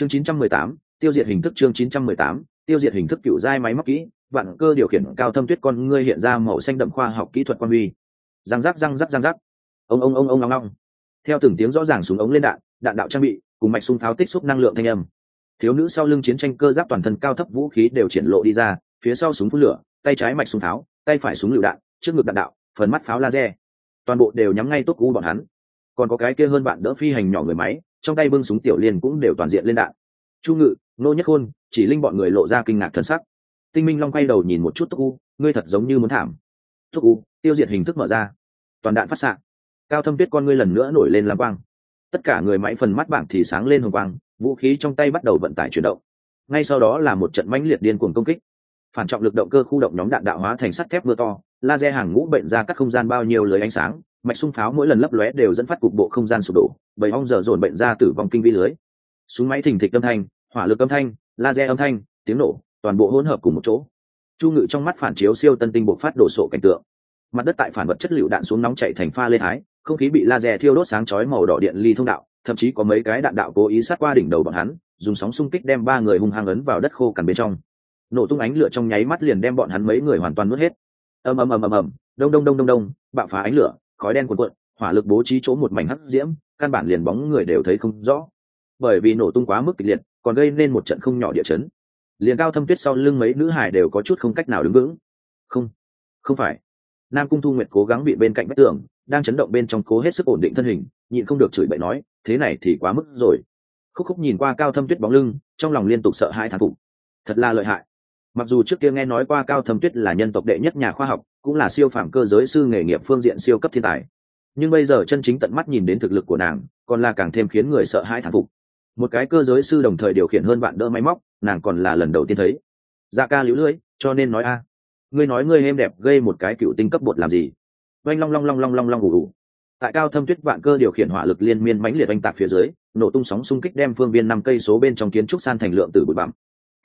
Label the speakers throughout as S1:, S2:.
S1: chương 918, tiêu diệt hình thức chương 918, tiêu diệt hình thức cựu giai máy móc kỹ vạn cơ điều khiển cao thâm tuyết con ngươi hiện ra màu xanh đậm khoa học kỹ thuật quan huy. Răng rắc răng rắc răng rắc. Ông ông ông ông ngong ngong. Theo từng tiếng rõ ràng súng ống lên đạn đạn đạo trang bị cùng mạch súng pháo tích xúc năng lượng thanh âm. Thiếu nữ sau lưng chiến tranh cơ giáp toàn thân cao thấp vũ khí đều triển lộ đi ra phía sau súng phun lửa tay trái mạch súng pháo tay phải súng lựu đạn trước ngực đạn đạo phần mắt pháo laser. Toàn bộ đều nhắm ngay tốt u bọn hắn. Còn có cái kia hơn bạn đỡ phi hành nhỏ người máy trong tay bưng súng tiểu liên cũng đều toàn diện lên đạn. Chu ngự, nô nhất khôn, chỉ linh bọn người lộ ra kinh ngạc thần sắc. Tinh minh long quay đầu nhìn một chút túc u, ngươi thật giống như muốn thảm. Túc u, tiêu diệt hình thức mở ra. Toàn đạn phát xạ. Cao thâm tuyết con ngươi lần nữa nổi lên làm quang. Tất cả người máy phần mắt bảng thì sáng lên hồng quang, vũ khí trong tay bắt đầu vận tải chuyển động. Ngay sau đó là một trận mãnh liệt điên cuồng công kích. Phản trọng lực động cơ khu động nhóm đạn đạo hóa thành sắt thép mưa to, laser hàng ngũ bệnh ra các không gian bao nhiêu lưới ánh sáng mạch sung pháo mỗi lần lấp lóe đều dẫn phát cục bộ không gian sụp đổ, bầy ong dở dồn bệnh ra tử vong kinh vi lưới. Súng máy thình thịch âm thanh, hỏa lực âm thanh, laser âm thanh, tiếng nổ, toàn bộ hỗn hợp cùng một chỗ. Chu ngự trong mắt phản chiếu siêu tân tinh bộ phát đổ sộ cảnh tượng. Mặt đất tại phản vật chất liệu đạn xuống nóng chạy thành pha lê thái, không khí bị laser thiêu đốt sáng chói màu đỏ điện ly thông đạo, thậm chí có mấy cái đạn đạo cố ý sát qua đỉnh đầu bọn hắn, dùng sóng xung kích đem ba người hung hăng ấn vào đất khô cằn bên trong. Nổ tung ánh lửa trong nháy mắt liền đem bọn hắn mấy người hoàn toàn nuốt hết. Ầm ầm ầm ầm ầm, đông đông đông đông đông, bạo phá ánh lửa khói đen cuộn cuộn, hỏa lực bố trí chỗ một mảnh hắc diễm, căn bản liền bóng người đều thấy không rõ. Bởi vì nổ tung quá mức kịch liệt, còn gây nên một trận không nhỏ địa chấn. Liền cao thâm tuyết sau lưng mấy nữ hải đều có chút không cách nào đứng vững. Không không phải. Nam cung thu nguyệt cố gắng bị bên cạnh vách tường, đang chấn động bên trong cố hết sức ổn định thân hình, nhịn không được chửi bậy nói, thế này thì quá mức rồi. Khúc khúc nhìn qua cao thâm tuyết bóng lưng, trong lòng liên tục sợ hai thán phục. Thật là lợi hại. Mặc dù trước kia nghe nói qua cao thâm tuyết là nhân tộc đệ nhất nhà khoa học cũng là siêu phàm cơ giới sư nghề nghiệp phương diện siêu cấp thiên tài. Nhưng bây giờ chân chính tận mắt nhìn đến thực lực của nàng, còn là càng thêm khiến người sợ hãi thán phục. Một cái cơ giới sư đồng thời điều khiển hơn bạn đỡ máy móc, nàng còn là lần đầu tiên thấy. Dạ ca lũ lưỡi, cho nên nói a. Ngươi nói ngươi êm đẹp gây một cái cựu tinh cấp bột làm gì? Oanh long long long long long long ủ ủ tại cao thâm tuyết vạn cơ điều khiển hỏa lực liên miên mãnh liệt oanh tạc phía dưới, nổ tung sóng xung kích đem phương viên năm cây số bên trong kiến trúc san thành lượng từ bụi bặm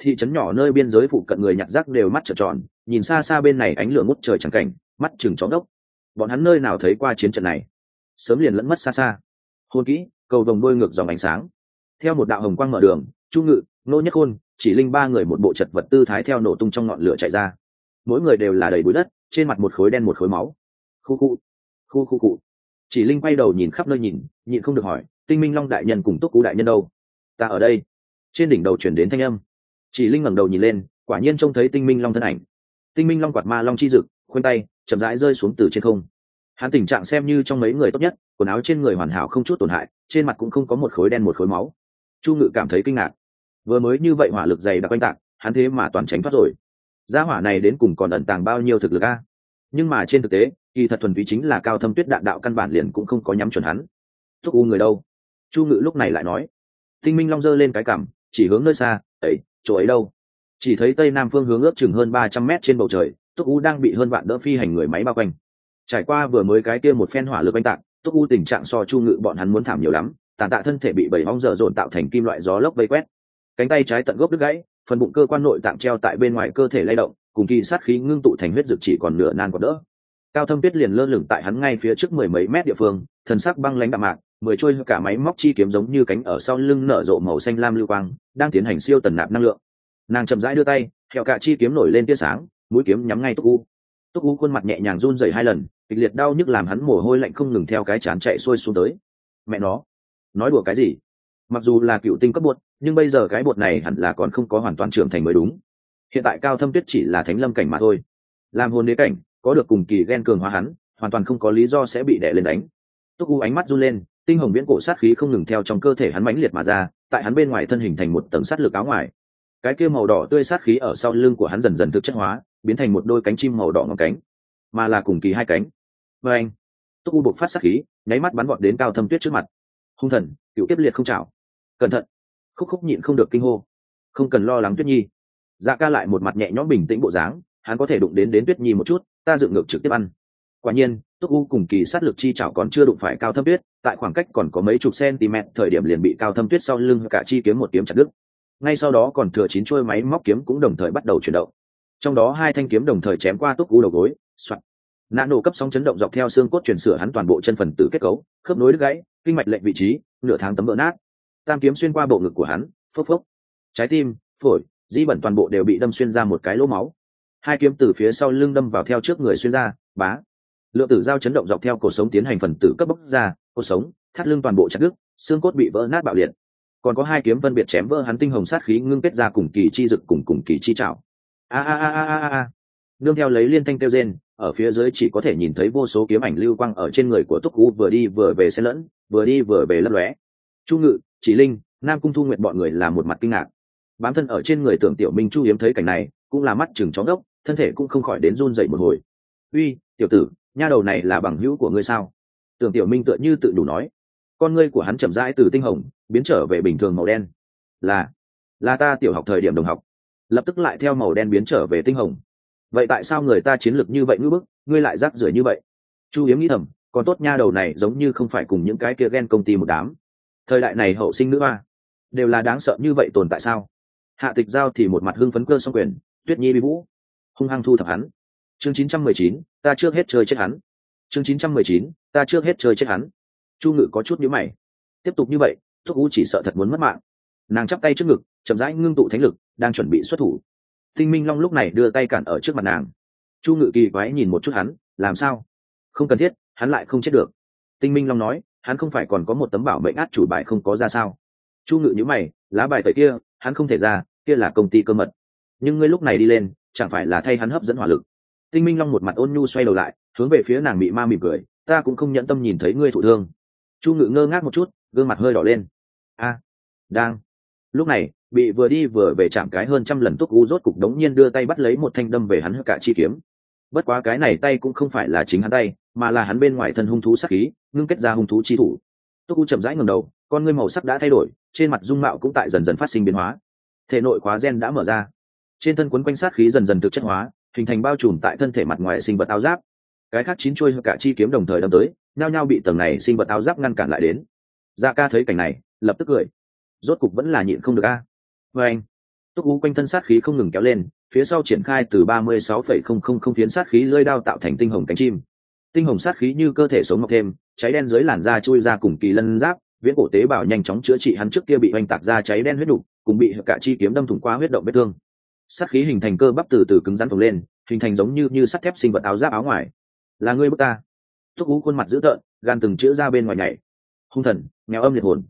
S1: thị trấn nhỏ nơi biên giới phụ cận người nhặt rác đều mắt trợn tròn, nhìn xa xa bên này ánh lửa ngút trời trắng cảnh, mắt chừng chó đốc bọn hắn nơi nào thấy qua chiến trận này? Sớm liền lẫn mất xa xa. Hôn kỹ, cầu vồng đôi ngược dòng ánh sáng. Theo một đạo hồng quang mở đường, chu ngự, nô nhất khôn, chỉ linh ba người một bộ chật vật tư thái theo nổ tung trong ngọn lửa chạy ra. Mỗi người đều là đầy bụi đất, trên mặt một khối đen một khối máu. Khu khu khu khu cụ. Chỉ linh quay đầu nhìn khắp nơi nhìn, nhịn không được hỏi, tinh minh long đại nhân cùng túc cú đại nhân đâu? Ta ở đây. Trên đỉnh đầu chuyển đến thanh âm chỉ linh ngẩng đầu nhìn lên, quả nhiên trông thấy tinh minh long thân ảnh. Tinh minh long quạt ma long chi dực, khoanh tay, chậm rãi rơi xuống từ trên không. Hắn tình trạng xem như trong mấy người tốt nhất, quần áo trên người hoàn hảo không chút tổn hại, trên mặt cũng không có một khối đen một khối máu. Chu ngự cảm thấy kinh ngạc. Vừa mới như vậy hỏa lực dày đặc oanh tạc, hắn thế mà toàn tránh thoát rồi. Gia hỏa này đến cùng còn ẩn tàng bao nhiêu thực lực a? Nhưng mà trên thực tế, kỳ thật thuần túy chính là cao thâm tuyết đạn đạo căn bản liền cũng không có nhắm chuẩn hắn. Thúc u người đâu? Chu ngự lúc này lại nói. Tinh minh long giơ lên cái cằm, chỉ hướng nơi xa ấy chỗ ấy đâu. Chỉ thấy tây nam phương hướng ước chừng hơn ba trăm mét trên bầu trời, túc u đang bị hơn vạn đỡ phi hành người máy bao quanh. Trải qua vừa mới cái kia một phen hỏa lực oanh tạc, túc u tình trạng so chu ngự bọn hắn muốn thảm nhiều lắm, tàn tạ thân thể bị bảy bóng dở dồn tạo thành kim loại gió lốc vây quét. Cánh tay trái tận gốc đứt gãy, phần bụng cơ quan nội tạng treo tại bên ngoài cơ thể lay động, cùng kỳ sát khí ngưng tụ thành huyết dực chỉ còn nửa nan còn đỡ. Cao thâm tuyết liền lơ lửng tại hắn ngay phía trước mười mấy mét địa phương, thần sắc băng lãnh đạm mạc mười trôi cả máy móc chi kiếm giống như cánh ở sau lưng nở rộ màu xanh lam lưu quang, đang tiến hành siêu tần nạp năng lượng. Nàng chậm rãi đưa tay theo cả chi kiếm nổi lên tia sáng, mũi kiếm nhắm ngay túc u. Túc u khuôn mặt nhẹ nhàng run rẩy hai lần, kịch liệt đau nhức làm hắn mồ hôi lạnh không ngừng theo cái chán chạy xuôi xuống tới. Mẹ nó, nói đùa cái gì? Mặc dù là cựu tinh cấp bột, nhưng bây giờ cái bột này hẳn là còn không có hoàn toàn trưởng thành mới đúng. Hiện tại cao thâm tuyết chỉ là thánh lâm cảnh mà thôi. Làm hồn đế cảnh, có được cùng kỳ ghen cường hóa hắn, hoàn toàn không có lý do sẽ bị đẻ lên đánh. Túc u ánh mắt run lên tinh hồng viễn cổ sát khí không ngừng theo trong cơ thể hắn mãnh liệt mà ra, tại hắn bên ngoài thân hình thành một tầng sát lực áo ngoài. Cái kia màu đỏ tươi sát khí ở sau lưng của hắn dần dần thực chất hóa, biến thành một đôi cánh chim màu đỏ ngọc cánh, mà là cùng kỳ hai cánh. Vê anh túc u buộc phát sát khí, nháy mắt bắn bọn đến cao thâm tuyết trước mặt. Hung thần, cựu tiếp liệt không chảo. Cẩn thận. Khúc khúc nhịn không được kinh hô. Không cần lo lắng tuyết nhi. Dạ ca lại một mặt nhẹ nhõm bình tĩnh bộ dáng, hắn có thể đụng đến đến tuyết nhi một chút, ta dựng ngược trực tiếp ăn quả nhiên, túc u cùng kỳ sát lực chi chảo còn chưa đụng phải cao thâm tuyết, tại khoảng cách còn có mấy chục cm thời điểm liền bị cao thâm tuyết sau lưng cả chi kiếm một kiếm chặt đứt. Ngay sau đó còn thừa chín chuôi máy móc kiếm cũng đồng thời bắt đầu chuyển động. Trong đó hai thanh kiếm đồng thời chém qua túc u đầu gối, soạt. Nã nổ cấp sóng chấn động dọc theo xương cốt chuyển sửa hắn toàn bộ chân phần tử kết cấu, khớp nối đứt gãy, kinh mạch lệnh vị trí, nửa tháng tấm vỡ nát. Tam kiếm xuyên qua bộ ngực của hắn, phốc phốc. Trái tim, phổi, dĩ bẩn toàn bộ đều bị đâm xuyên ra một cái lỗ máu. Hai kiếm từ phía sau lưng đâm vào theo trước người xuyên ra, bá lượng tử dao chấn động dọc theo cổ sống tiến hành phần tử cấp bốc ra, cổ sống, thắt lưng toàn bộ chặt đứt, xương cốt bị vỡ nát bạo liệt. Còn có hai kiếm phân biệt chém vỡ hắn tinh hồng sát khí ngưng kết ra cùng kỳ chi dực cùng cùng kỳ chi trảo. A a a a a a nương theo lấy liên thanh kêu rên, ở phía dưới chỉ có thể nhìn thấy vô số kiếm ảnh lưu quang ở trên người của túc u vừa đi vừa về xen lẫn, vừa đi vừa về lấp lóe. Chu ngự, chỉ linh, nam cung thu nguyện bọn người là một mặt kinh ngạc. Bám thân ở trên người tưởng tiểu minh chu hiếm thấy cảnh này, cũng là mắt chừng chóng đốc, thân thể cũng không khỏi đến run dậy một hồi. Uy, tiểu tử nha đầu này là bằng hữu của ngươi sao? Tưởng tiểu minh tựa như tự đủ nói. Con ngươi của hắn chậm rãi từ tinh hồng, biến trở về bình thường màu đen. Là là ta tiểu học thời điểm đồng học. Lập tức lại theo màu đen biến trở về tinh hồng. Vậy tại sao người ta chiến lược như vậy ngưỡng bức, ngươi lại rác rưởi như vậy? Chu hiếm nghĩ thầm còn tốt nha đầu này giống như không phải cùng những cái kia ghen công ty một đám. Thời đại này hậu sinh nữ hoa, đều là đáng sợ như vậy tồn tại sao? Hạ tịch giao thì một mặt hưng phấn cơ song quyền, tuyết nhi bị vũ, hung hăng thu thập hắn chương 919, ta trước hết chơi chết hắn. Chương 919, ta trước hết chơi chết hắn. Chu ngự có chút nhíu mày. Tiếp tục như vậy thuốc u chỉ sợ thật muốn mất mạng. Nàng chắp tay trước ngực chậm rãi ngưng tụ thánh lực đang chuẩn bị xuất thủ. Tinh minh long lúc này đưa tay cản ở trước mặt nàng. Chu ngự kỳ quái nhìn một chút hắn làm sao? Không cần thiết hắn lại không chết được. Tinh minh long nói hắn không phải còn có một tấm bảo mệnh át chủ bài không có ra sao? Chu ngự nhữ mày lá bài tẩy kia hắn không thể ra kia là công ty cơ mật. Nhưng ngươi lúc này đi lên chẳng phải là thay hắn hấp dẫn hỏa lực tinh minh long một mặt ôn nhu xoay đầu lại, hướng về phía nàng bị ma mỉm cười, ta cũng không nhận tâm nhìn thấy ngươi thụ thương. Chu ngự ngơ ngác một chút, gương mặt hơi đỏ lên. A, đang. Lúc này, bị vừa đi vừa về chạm cái hơn trăm lần túc u rốt cục đống nhiên đưa tay bắt lấy một thanh đâm về hắn cả chi kiếm. Bất quá cái này tay cũng không phải là chính hắn tay, mà là hắn bên ngoài thân hung thú sắc khí, ngưng kết ra hung thú chi thủ. Túc u chậm rãi ngầm đầu, con ngươi màu sắc đã thay đổi, trên mặt dung mạo cũng tại dần dần phát sinh biến hóa. Thể nội khóa gen đã mở ra. Trên thân quấn quanh sát khí dần dần thực chất hóa hình thành bao trùm tại thân thể mặt ngoài sinh vật áo giáp. Cái khác chín chuôi cả chi kiếm đồng thời đâm tới, nhao nhao bị tầng này sinh vật áo giáp ngăn cản lại đến. Dạ ca thấy cảnh này, lập tức cười. Rốt cục vẫn là nhịn không được a. Vê anh, túc ú quanh thân sát khí không ngừng kéo lên, phía sau triển khai từ ba mươi sáu phẩy không không không phiến sát khí lơi đao tạo thành tinh hồng cánh chim. Tinh hồng sát khí như cơ thể sống mọc thêm, cháy đen dưới làn da chui ra cùng kỳ lân giáp, viễn cổ tế bào nhanh chóng chữa trị hắn trước kia bị oanh tạc ra cháy đen huyết đục, cùng bị cả chi kiếm đâm thủng qua huyết động vết thương sát khí hình thành cơ bắp từ từ cứng rắn phồng lên, hình thành giống như như sắt thép sinh vật áo giáp áo ngoài. Là ngươi bước ta. Thúc ú khuôn mặt dữ tợn, gan từng chữ ra bên ngoài nhảy. Hung thần, nghèo âm liệt hồn.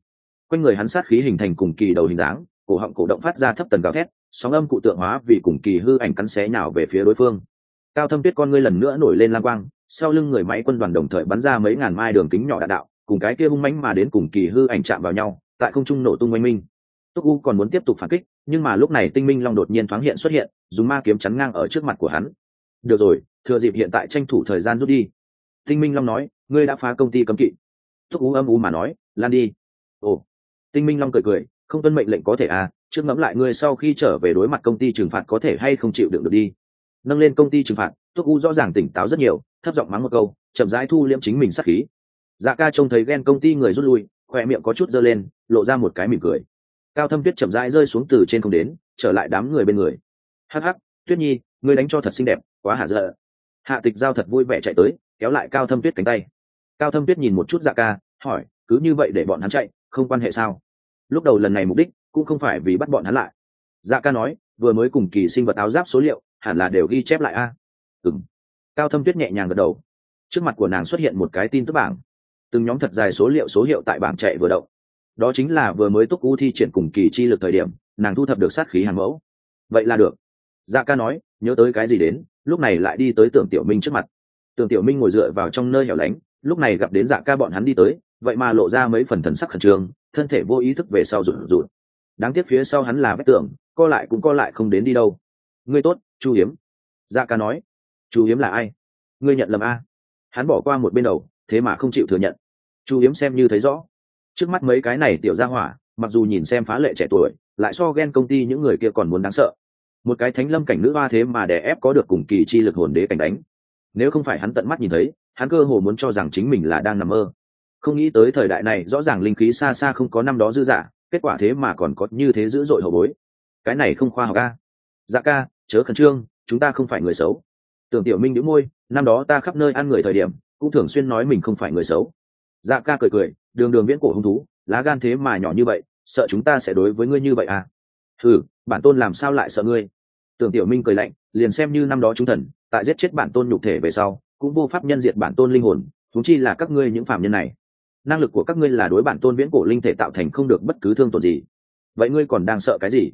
S1: Quanh người hắn sát khí hình thành cùng kỳ đầu hình dáng, cổ họng cổ động phát ra thấp tần gào thét, sóng âm cụ tượng hóa vì cùng kỳ hư ảnh cắn xé nhào về phía đối phương. Cao thâm tuyết con ngươi lần nữa nổi lên lang quang, sau lưng người máy quân đoàn đồng thời bắn ra mấy ngàn mai đường kính nhỏ đạn đạo, cùng cái kia hung mãnh mà đến cùng kỳ hư ảnh chạm vào nhau, tại không trung nổ tung oanh minh túc u còn muốn tiếp tục phản kích, nhưng mà lúc này tinh minh long đột nhiên thoáng hiện xuất hiện, dùng ma kiếm chắn ngang ở trước mặt của hắn. Được rồi, thừa dịp hiện tại tranh thủ thời gian rút đi. Tinh minh long nói, ngươi đã phá công ty cấm kỵ. Túc u âm u mà nói, lan đi. Ồ. Tinh minh long cười cười, không tuân mệnh lệnh có thể à trước ngẫm lại ngươi sau khi trở về đối mặt công ty trừng phạt có thể hay không chịu đựng được đi. Nâng lên công ty trừng phạt, túc u rõ ràng tỉnh táo rất nhiều, thấp giọng mắng một câu, chậm rãi thu liễm chính mình sắc khí. Dạ ca trông thấy ghen công ty người rút lui, khoe miệng có chút dơ lên, lộ ra một cái mỉm cười cao thâm tuyết chậm rãi rơi xuống từ trên không đến, trở lại đám người bên người. Hắc hắc, tuyết nhi, ngươi đánh cho thật xinh đẹp, quá hả dợ. Hạ tịch giao thật vui vẻ chạy tới, kéo lại cao thâm tuyết cánh tay. Cao thâm tuyết nhìn một chút dạ ca, hỏi, cứ như vậy để bọn hắn chạy, không quan hệ sao? Lúc đầu lần này mục đích, cũng không phải vì bắt bọn hắn lại. Dạ ca nói, vừa mới cùng kỳ sinh vật áo giáp số liệu, hẳn là đều ghi chép lại a. À? ừng cao thâm tuyết nhẹ nhàng gật đầu. Trước mặt của nàng xuất hiện một cái tin tức bảng. Từng nhóm thật dài số liệu số hiệu tại bảng chạy vừa động đó chính là vừa mới túc u thi triển cùng kỳ chi lực thời điểm, nàng thu thập được sát khí hàng mẫu. Vậy là được. Dạ ca nói, nhớ tới cái gì đến, lúc này lại đi tới tưởng tiểu minh trước mặt. Tưởng tiểu minh ngồi dựa vào trong nơi hẻo lánh, lúc này gặp đến dạ ca bọn hắn đi tới, vậy mà lộ ra mấy phần thần sắc khẩn trương, thân thể vô ý thức về sau rụt rụt. Đáng tiếc phía sau hắn là vách tưởng co lại cũng co lại không đến đi đâu. Ngươi tốt, chu hiếm. Dạ ca nói. Chu hiếm là ai? Ngươi nhận lầm a. Hắn bỏ qua một bên đầu, thế mà không chịu thừa nhận. Chu hiếm xem như thấy rõ trước mắt mấy cái này tiểu ra hỏa, mặc dù nhìn xem phá lệ trẻ tuổi, lại so ghen công ty những người kia còn muốn đáng sợ. Một cái thánh lâm cảnh nữ hoa thế mà đè ép có được cùng kỳ chi lực hồn đế cảnh đánh. Nếu không phải hắn tận mắt nhìn thấy, hắn cơ hồ muốn cho rằng chính mình là đang nằm mơ. Không nghĩ tới thời đại này, rõ ràng linh khí xa xa không có năm đó dư giả, kết quả thế mà còn có như thế dữ dội hậu bối. Cái này không khoa học ca dạ ca, chớ khẩn trương, chúng ta không phải người xấu. Tưởng tiểu minh đĩu môi, năm đó ta khắp nơi ăn người thời điểm, cũng thường xuyên nói mình không phải người xấu dạ ca cười cười đường đường viễn cổ hung thú lá gan thế mà nhỏ như vậy sợ chúng ta sẽ đối với ngươi như vậy à? Thử, bản tôn làm sao lại sợ ngươi? Tưởng tiểu minh cười lạnh liền xem như năm đó chúng thần tại giết chết bản tôn nhục thể về sau cũng vô pháp nhân diệt bản tôn linh hồn thúng chi là các ngươi những phạm nhân này. Năng lực của các ngươi là đối bản tôn viễn cổ linh thể tạo thành không được bất cứ thương tổn gì. Vậy ngươi còn đang sợ cái gì?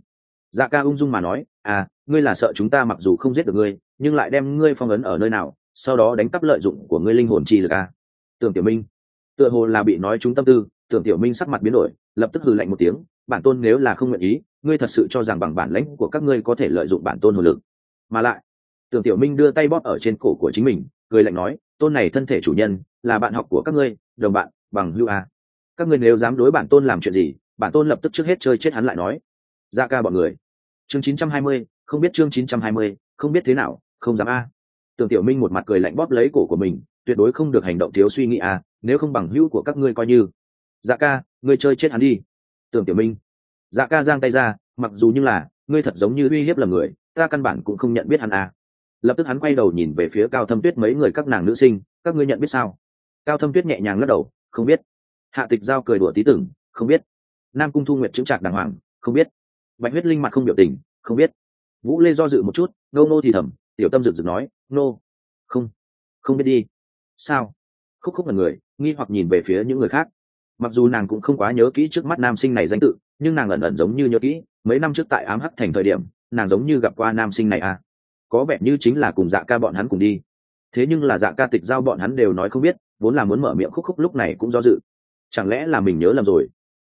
S1: Dạ ca ung dung mà nói à ngươi là sợ chúng ta mặc dù không giết được ngươi nhưng lại đem ngươi phong ấn ở nơi nào sau đó đánh cắp lợi dụng của ngươi linh hồn chi lực à. tưởng tiểu minh tựa hồ là bị nói chúng tâm tư tưởng tiểu minh sắc mặt biến đổi lập tức hừ lạnh một tiếng bản tôn nếu là không nguyện ý ngươi thật sự cho rằng bằng bản lãnh của các ngươi có thể lợi dụng bản tôn hồn lực. Mà lại tưởng tiểu minh đưa tay bóp ở trên cổ của chính mình cười lạnh nói tôn này thân thể chủ nhân là bạn học của các ngươi đồng bạn bằng hưu a à. các ngươi nếu dám đối bản tôn làm chuyện gì bản tôn lập tức trước hết chơi chết hắn lại nói. Ra ca bọn người. Chương 920, không biết chương 920, không biết thế nào không dám a. Tưởng tiểu minh một mặt cười lạnh bóp lấy cổ của mình tuyệt đối không được hành động thiếu suy nghĩ a nếu không bằng hữu của các ngươi coi như. Dạ ca, ngươi chơi chết hắn đi. Tưởng tiểu minh. Dạ ca giang tay ra, mặc dù như là, ngươi thật giống như uy hiếp lầm người, ta căn bản cũng không nhận biết hắn à. lập tức hắn quay đầu nhìn về phía cao thâm tuyết mấy người các nàng nữ sinh, các ngươi nhận biết sao? Cao thâm tuyết nhẹ nhàng lắc đầu, không biết. Hạ tịch giao cười đùa tí tưởng, không biết. Nam cung thu nguyệt chững chạc đàng hoàng, không biết. Bạch huyết linh mặt không biểu tình, không biết. Vũ lê do dự một chút, nô nô thì thầm, tiểu tâm rực rực nói, nô. Không không biết đi. Sao? Khúc khúc là người, nghi hoặc nhìn về phía những người khác. Mặc dù nàng cũng không quá nhớ kỹ trước mắt nam sinh này danh tự, nhưng nàng ẩn ẩn giống như nhớ kỹ, mấy năm trước tại ám hắc thành thời điểm, nàng giống như gặp qua nam sinh này à. Có vẻ như chính là cùng dạ ca bọn hắn cùng đi. Thế nhưng là dạ ca tịch giao bọn hắn đều nói không biết, vốn là muốn mở miệng khúc khúc lúc này cũng do dự. Chẳng lẽ là mình nhớ lầm rồi?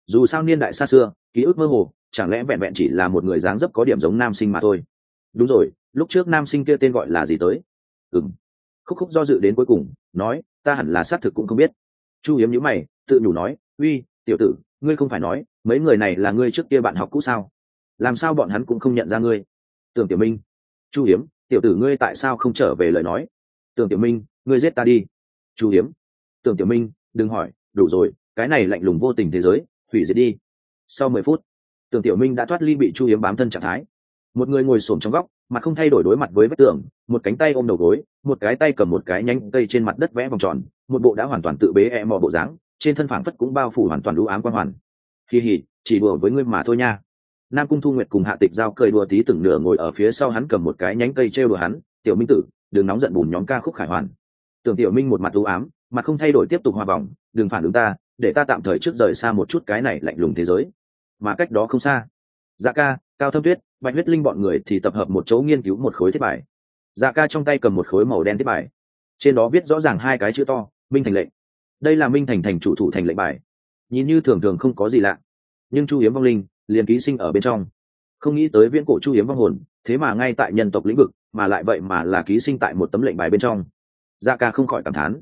S1: Dù sao niên đại xa xưa, ký ức mơ hồ, chẳng lẽ vẹn vẹn chỉ là một người dáng dấp có điểm giống nam sinh mà thôi? Đúng rồi, lúc trước nam sinh kia tên gọi là gì tới? Ừng khúc khúc do dự đến cuối cùng, nói, ta hẳn là xác thực cũng không biết. Chu hiếm nhữ mày, tự nhủ nói, uy, tiểu tử, ngươi không phải nói, mấy người này là ngươi trước kia bạn học cũ sao? Làm sao bọn hắn cũng không nhận ra ngươi? Tưởng tiểu minh. Chu hiếm, tiểu tử ngươi tại sao không trở về lời nói? Tưởng tiểu minh, ngươi giết ta đi. Chu hiếm. Tưởng tiểu minh, đừng hỏi, đủ rồi, cái này lạnh lùng vô tình thế giới, hủy diệt đi. Sau mười phút, tưởng tiểu minh đã thoát ly bị chu hiếm bám thân trạng thái. Một người ngồi xổm trong góc mà không thay đổi đối mặt với vách tường, một cánh tay ôm đầu gối, một cái tay cầm một cái nhánh cây trên mặt đất vẽ vòng tròn, một bộ đã hoàn toàn tự bế e mò bộ dáng, trên thân phảng phất cũng bao phủ hoàn toàn lũ ám quan hoàn. Kỳ hỉ, chỉ đùa với ngươi mà thôi nha. Nam cung thu nguyệt cùng hạ tịch giao cười đùa tí từng nửa ngồi ở phía sau hắn cầm một cái nhánh cây trêu đùa hắn, tiểu minh tử, đừng nóng giận bùn nhóm ca khúc khải hoàn. Tưởng tiểu minh một mặt đũ ám mặt không thay đổi tiếp tục hòa vòng đừng phản ứng ta, để ta tạm thời trước rời xa một chút cái này lạnh lùng thế giới. Mà cách đó không xa dạ ca, cao thâm tuyết bạch huyết linh bọn người thì tập hợp một chỗ nghiên cứu một khối thiết bài. Dạ ca trong tay cầm một khối màu đen thiết bài. Trên đó viết rõ ràng hai cái chữ to, minh thành lệnh. Đây là minh thành thành chủ thủ thành lệnh bài. Nhìn như thường thường không có gì lạ. Nhưng chu hiếm vong linh liền ký sinh ở bên trong. Không nghĩ tới viễn cổ chu hiếm vong hồn, thế mà ngay tại nhân tộc lĩnh vực, mà lại vậy mà là ký sinh tại một tấm lệnh bài bên trong. Dạ ca không khỏi cảm thán.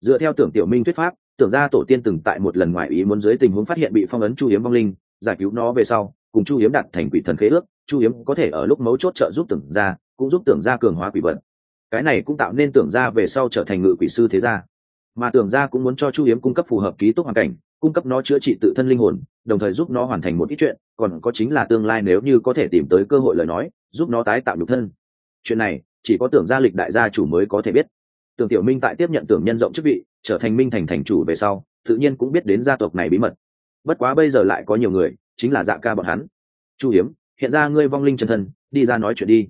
S1: Dựa theo tưởng tiểu minh thuyết pháp, tưởng ra tổ tiên từng tại một lần ngoài ý muốn dưới tình huống phát hiện bị phong ấn chu hiếm vong linh, giải cứu nó về sau, cùng chu hiếm đặt thành quỷ thần khế ước chu hiếm có thể ở lúc mấu chốt trợ giúp tưởng ra cũng giúp tưởng ra cường hóa quỷ vật cái này cũng tạo nên tưởng ra về sau trở thành ngự quỷ sư thế gia. Mà tưởng ra cũng muốn cho chu hiếm cung cấp phù hợp ký túc hoàn cảnh, cung cấp nó chữa trị tự thân linh hồn, đồng thời giúp nó hoàn thành một ít chuyện, còn có chính là tương lai nếu như có thể tìm tới cơ hội lời nói, giúp nó tái tạo nhục thân. Chuyện này, chỉ có tưởng gia lịch đại gia chủ mới có thể biết. Tưởng tiểu minh tại tiếp nhận tưởng nhân rộng chức vị, trở thành minh thành thành chủ về sau, tự nhiên cũng biết đến gia tộc này bí mật. Bất quá bây giờ lại có nhiều người, chính là dạ ca bọn hắn. Chu hiếm hiện ra ngươi vong linh chân thân, đi ra nói chuyện đi.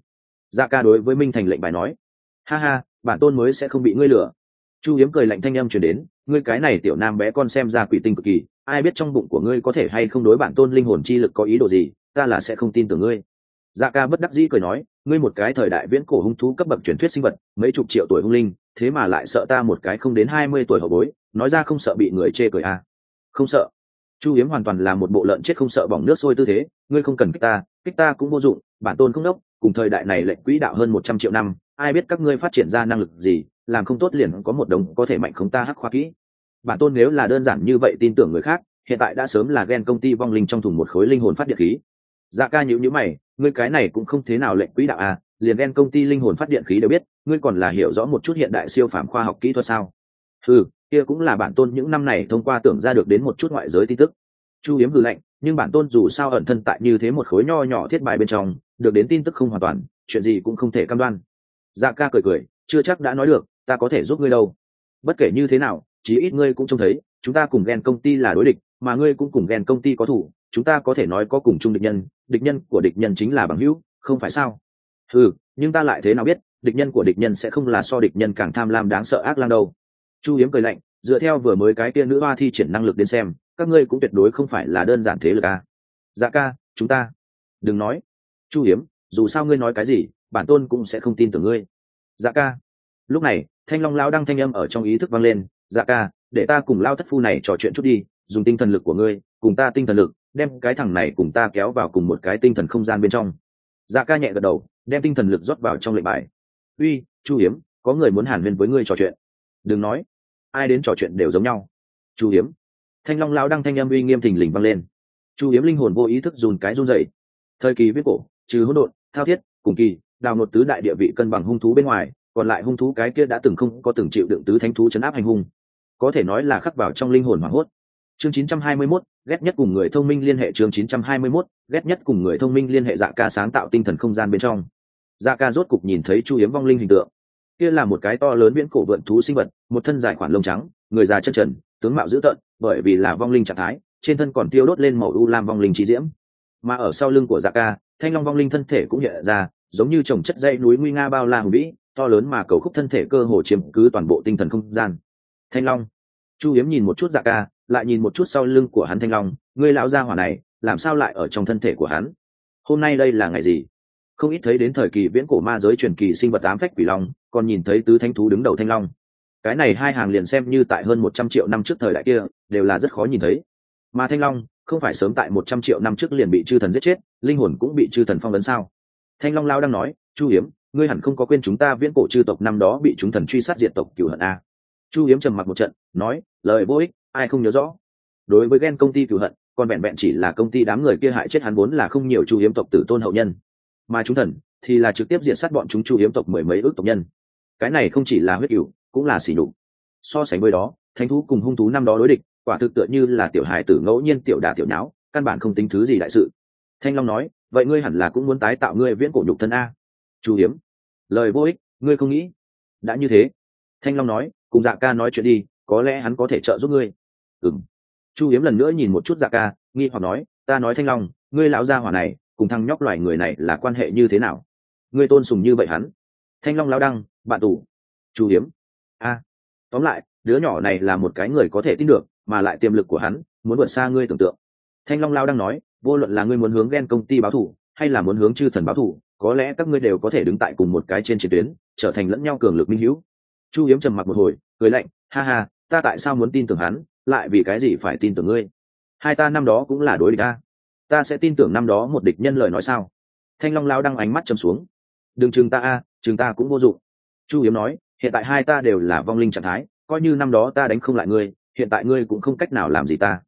S1: Dạ ca đối với minh thành lệnh bài nói. Ha ha, bản tôn mới sẽ không bị ngươi lừa. Chu hiếm cười lạnh thanh âm chuyển đến. Ngươi cái này tiểu nam bé con xem ra quỷ tinh cực kỳ, ai biết trong bụng của ngươi có thể hay không đối bản tôn linh hồn chi lực có ý đồ gì, ta là sẽ không tin tưởng ngươi. Dạ ca bất đắc dĩ cười nói. Ngươi một cái thời đại viễn cổ hung thú cấp bậc truyền thuyết sinh vật, mấy chục triệu tuổi hung linh, thế mà lại sợ ta một cái không đến hai mươi tuổi hậu bối, nói ra không sợ bị người chê cười à. không sợ chu hiếm hoàn toàn là một bộ lợn chết không sợ bỏng nước sôi tư thế, ngươi không cần kích ta kích ta cũng vô dụng, bản tôn không đốc, cùng thời đại này lệnh quỹ đạo hơn một trăm triệu năm, ai biết các ngươi phát triển ra năng lực gì, làm không tốt liền có một đồng có thể mạnh không ta hắc khoa kỹ. Bản tôn nếu là đơn giản như vậy tin tưởng người khác, hiện tại đã sớm là ghen công ty vong linh trong thùng một khối linh hồn phát điện khí. Dạ ca nhữ nhữ mày, ngươi cái này cũng không thế nào lệnh quỹ đạo à liền ghen công ty linh hồn phát điện khí đều biết, ngươi còn là hiểu rõ một chút hiện đại siêu phàm khoa học kỹ thuật sao? Ừ kia cũng là bản tôn những năm này thông qua tưởng ra được đến một chút ngoại giới tin tức. Chu hiếm hư lệnh nhưng bản tôn dù sao ẩn thân tại như thế một khối nho nhỏ thiết bài bên trong, được đến tin tức không hoàn toàn, chuyện gì cũng không thể cam đoan. Dạ ca cười cười, chưa chắc đã nói được, ta có thể giúp ngươi đâu. Bất kể như thế nào, chí ít ngươi cũng trông thấy, chúng ta cùng ghen công ty là đối địch, mà ngươi cũng cùng ghen công ty có thủ, chúng ta có thể nói có cùng chung địch nhân địch nhân của địch nhân chính là bằng hữu, không phải sao? Ừ nhưng ta lại thế nào biết, địch nhân của địch nhân sẽ không là so địch nhân càng tham lam đáng sợ ác lang đâu chu hiếm cười lạnh, dựa theo vừa mới cái kia nữ hoa thi triển năng lực đến xem, các ngươi cũng tuyệt đối không phải là đơn giản thế lực à. dạ ca, chúng ta. Đừng nói. Chu hiếm, dù sao ngươi nói cái gì, bản tôn cũng sẽ không tin tưởng ngươi. Dạ ca. Lúc này, thanh long lao đang thanh âm ở trong ý thức vang lên dạ ca, để ta cùng lao thất phu này trò chuyện chút đi, dùng tinh thần lực của ngươi, cùng ta tinh thần lực, đem cái thằng này cùng ta kéo vào cùng một cái tinh thần không gian bên trong. Dạ ca nhẹ gật đầu, đem tinh thần lực rót vào trong lệnh bài. Uy, chu hiếm, có người muốn hàn huyên với ngươi trò chuyện đừng nói ai đến trò chuyện đều giống nhau. Chu hiếm. Thanh long lao đăng thanh âm uy nghiêm thình lình vang lên. Chu hiếm linh hồn vô ý thức dùn cái run dậy thời kỳ viết cổ trừ hỗn độn thao thiết cùng kỳ đào nột tứ đại địa vị cân bằng hung thú bên ngoài còn lại hung thú cái kia đã từng không có từng chịu đựng tứ thánh thú chấn áp hành hung. Có thể nói là khắc vào trong linh hồn hoảng hốt. Chương 921, ghét nhất cùng người thông minh liên hệ chương 921, ghét nhất cùng người thông minh liên hệ dạ ca sáng tạo tinh thần không gian bên trong. Dạ ca rốt cục nhìn thấy chu hiếm vong linh hình tượng kia là một cái to lớn viễn cổ vượn thú sinh vật, một thân dài khoản lông trắng, người già chân trần, tướng mạo dữ tợn, bởi vì là vong linh trạng thái, trên thân còn tiêu đốt lên màu u lam vong linh trí diễm. Mà ở sau lưng của dạ ca, thanh long vong linh thân thể cũng hiện ra, giống như trồng chất dây núi nguy nga bao la hùng vĩ, to lớn mà cầu khúc thân thể cơ hồ chiếm cứ toàn bộ tinh thần không gian. Thanh long. Chu hiếm nhìn một chút dạ ca, lại nhìn một chút sau lưng của hắn thanh long, ngươi lão gia hỏa này, làm sao lại ở trong thân thể của hắn? Hôm nay đây là ngày gì? Không ít thấy đến thời kỳ viễn cổ ma giới truyền kỳ sinh vật tám phách quỷ long, còn nhìn thấy tứ thanh thú đứng đầu thanh long. Cái này hai hàng liền xem như tại hơn một trăm triệu năm trước thời đại kia, đều là rất khó nhìn thấy. Mà thanh long, không phải sớm tại một trăm triệu năm trước liền bị chư thần giết chết, linh hồn cũng bị chư thần phong vấn sao? Thanh long lao đang nói, chu hiếm, ngươi hẳn không có quên chúng ta viễn cổ chư tộc năm đó bị chúng thần truy sát diệt tộc cửu hận a. Chu hiếm trầm mặc một trận, nói, lời vô ích, ai không nhớ rõ? Đối với ghen công ty cửu hận, còn vẹn vẹn chỉ là công ty đám người kia hại chết hắn vốn là không nhiều chu hiếm tộc tử tôn hậu nhân mà chúng thần thì là trực tiếp diện sát bọn chúng chu hiếm tộc mười mấy ước tộc nhân. Cái này không chỉ là huyết cửu, cũng là xỉ đục so sánh với đó, thánh thú cùng hung thú năm đó đối địch, quả thực tựa như là tiểu hài tử ngẫu nhiên tiểu đà tiểu nháo, căn bản không tính thứ gì đại sự. Thanh long nói, vậy ngươi hẳn là cũng muốn tái tạo ngươi viễn cổ nhục thân a? Chu hiếm. Lời vô ích, ngươi không nghĩ đã như thế? Thanh long nói, cùng dạ ca nói chuyện đi, có lẽ hắn có thể trợ giúp ngươi. Ừng chu hiếm lần nữa nhìn một chút dạ ca, nghi hoặc nói, ta nói thanh long, ngươi lão gia hỏa này cùng thằng nhóc loài người này là quan hệ như thế nào? Ngươi tôn sùng như vậy hắn. Thanh long lao đăng, bạn tù. Chu hiếm. A. Tóm lại, đứa nhỏ này là một cái người có thể tin được, mà lại tiềm lực của hắn, muốn vượt xa ngươi tưởng tượng. Thanh long lao đang nói, vô luận là ngươi muốn hướng ghen công ty báo thù, hay là muốn hướng chư thần báo thù, có lẽ các ngươi đều có thể đứng tại cùng một cái trên chiến tuyến, trở thành lẫn nhau cường lực minh hữu. Chu hiếm trầm mặc một hồi, cười lạnh, ha ha, ta tại sao muốn tin tưởng hắn, lại vì cái gì phải tin tưởng ngươi? Hai ta năm đó cũng là đối địch ta ta sẽ tin tưởng năm đó một địch nhân lời nói sao? Thanh long lao đăng ánh mắt chầm xuống. Đừng chừng ta a, chừng ta cũng vô dụng. Chu hiếm nói, hiện tại hai ta đều là vong linh trạng thái, coi như năm đó ta đánh không lại ngươi, hiện tại ngươi cũng không cách nào làm gì ta.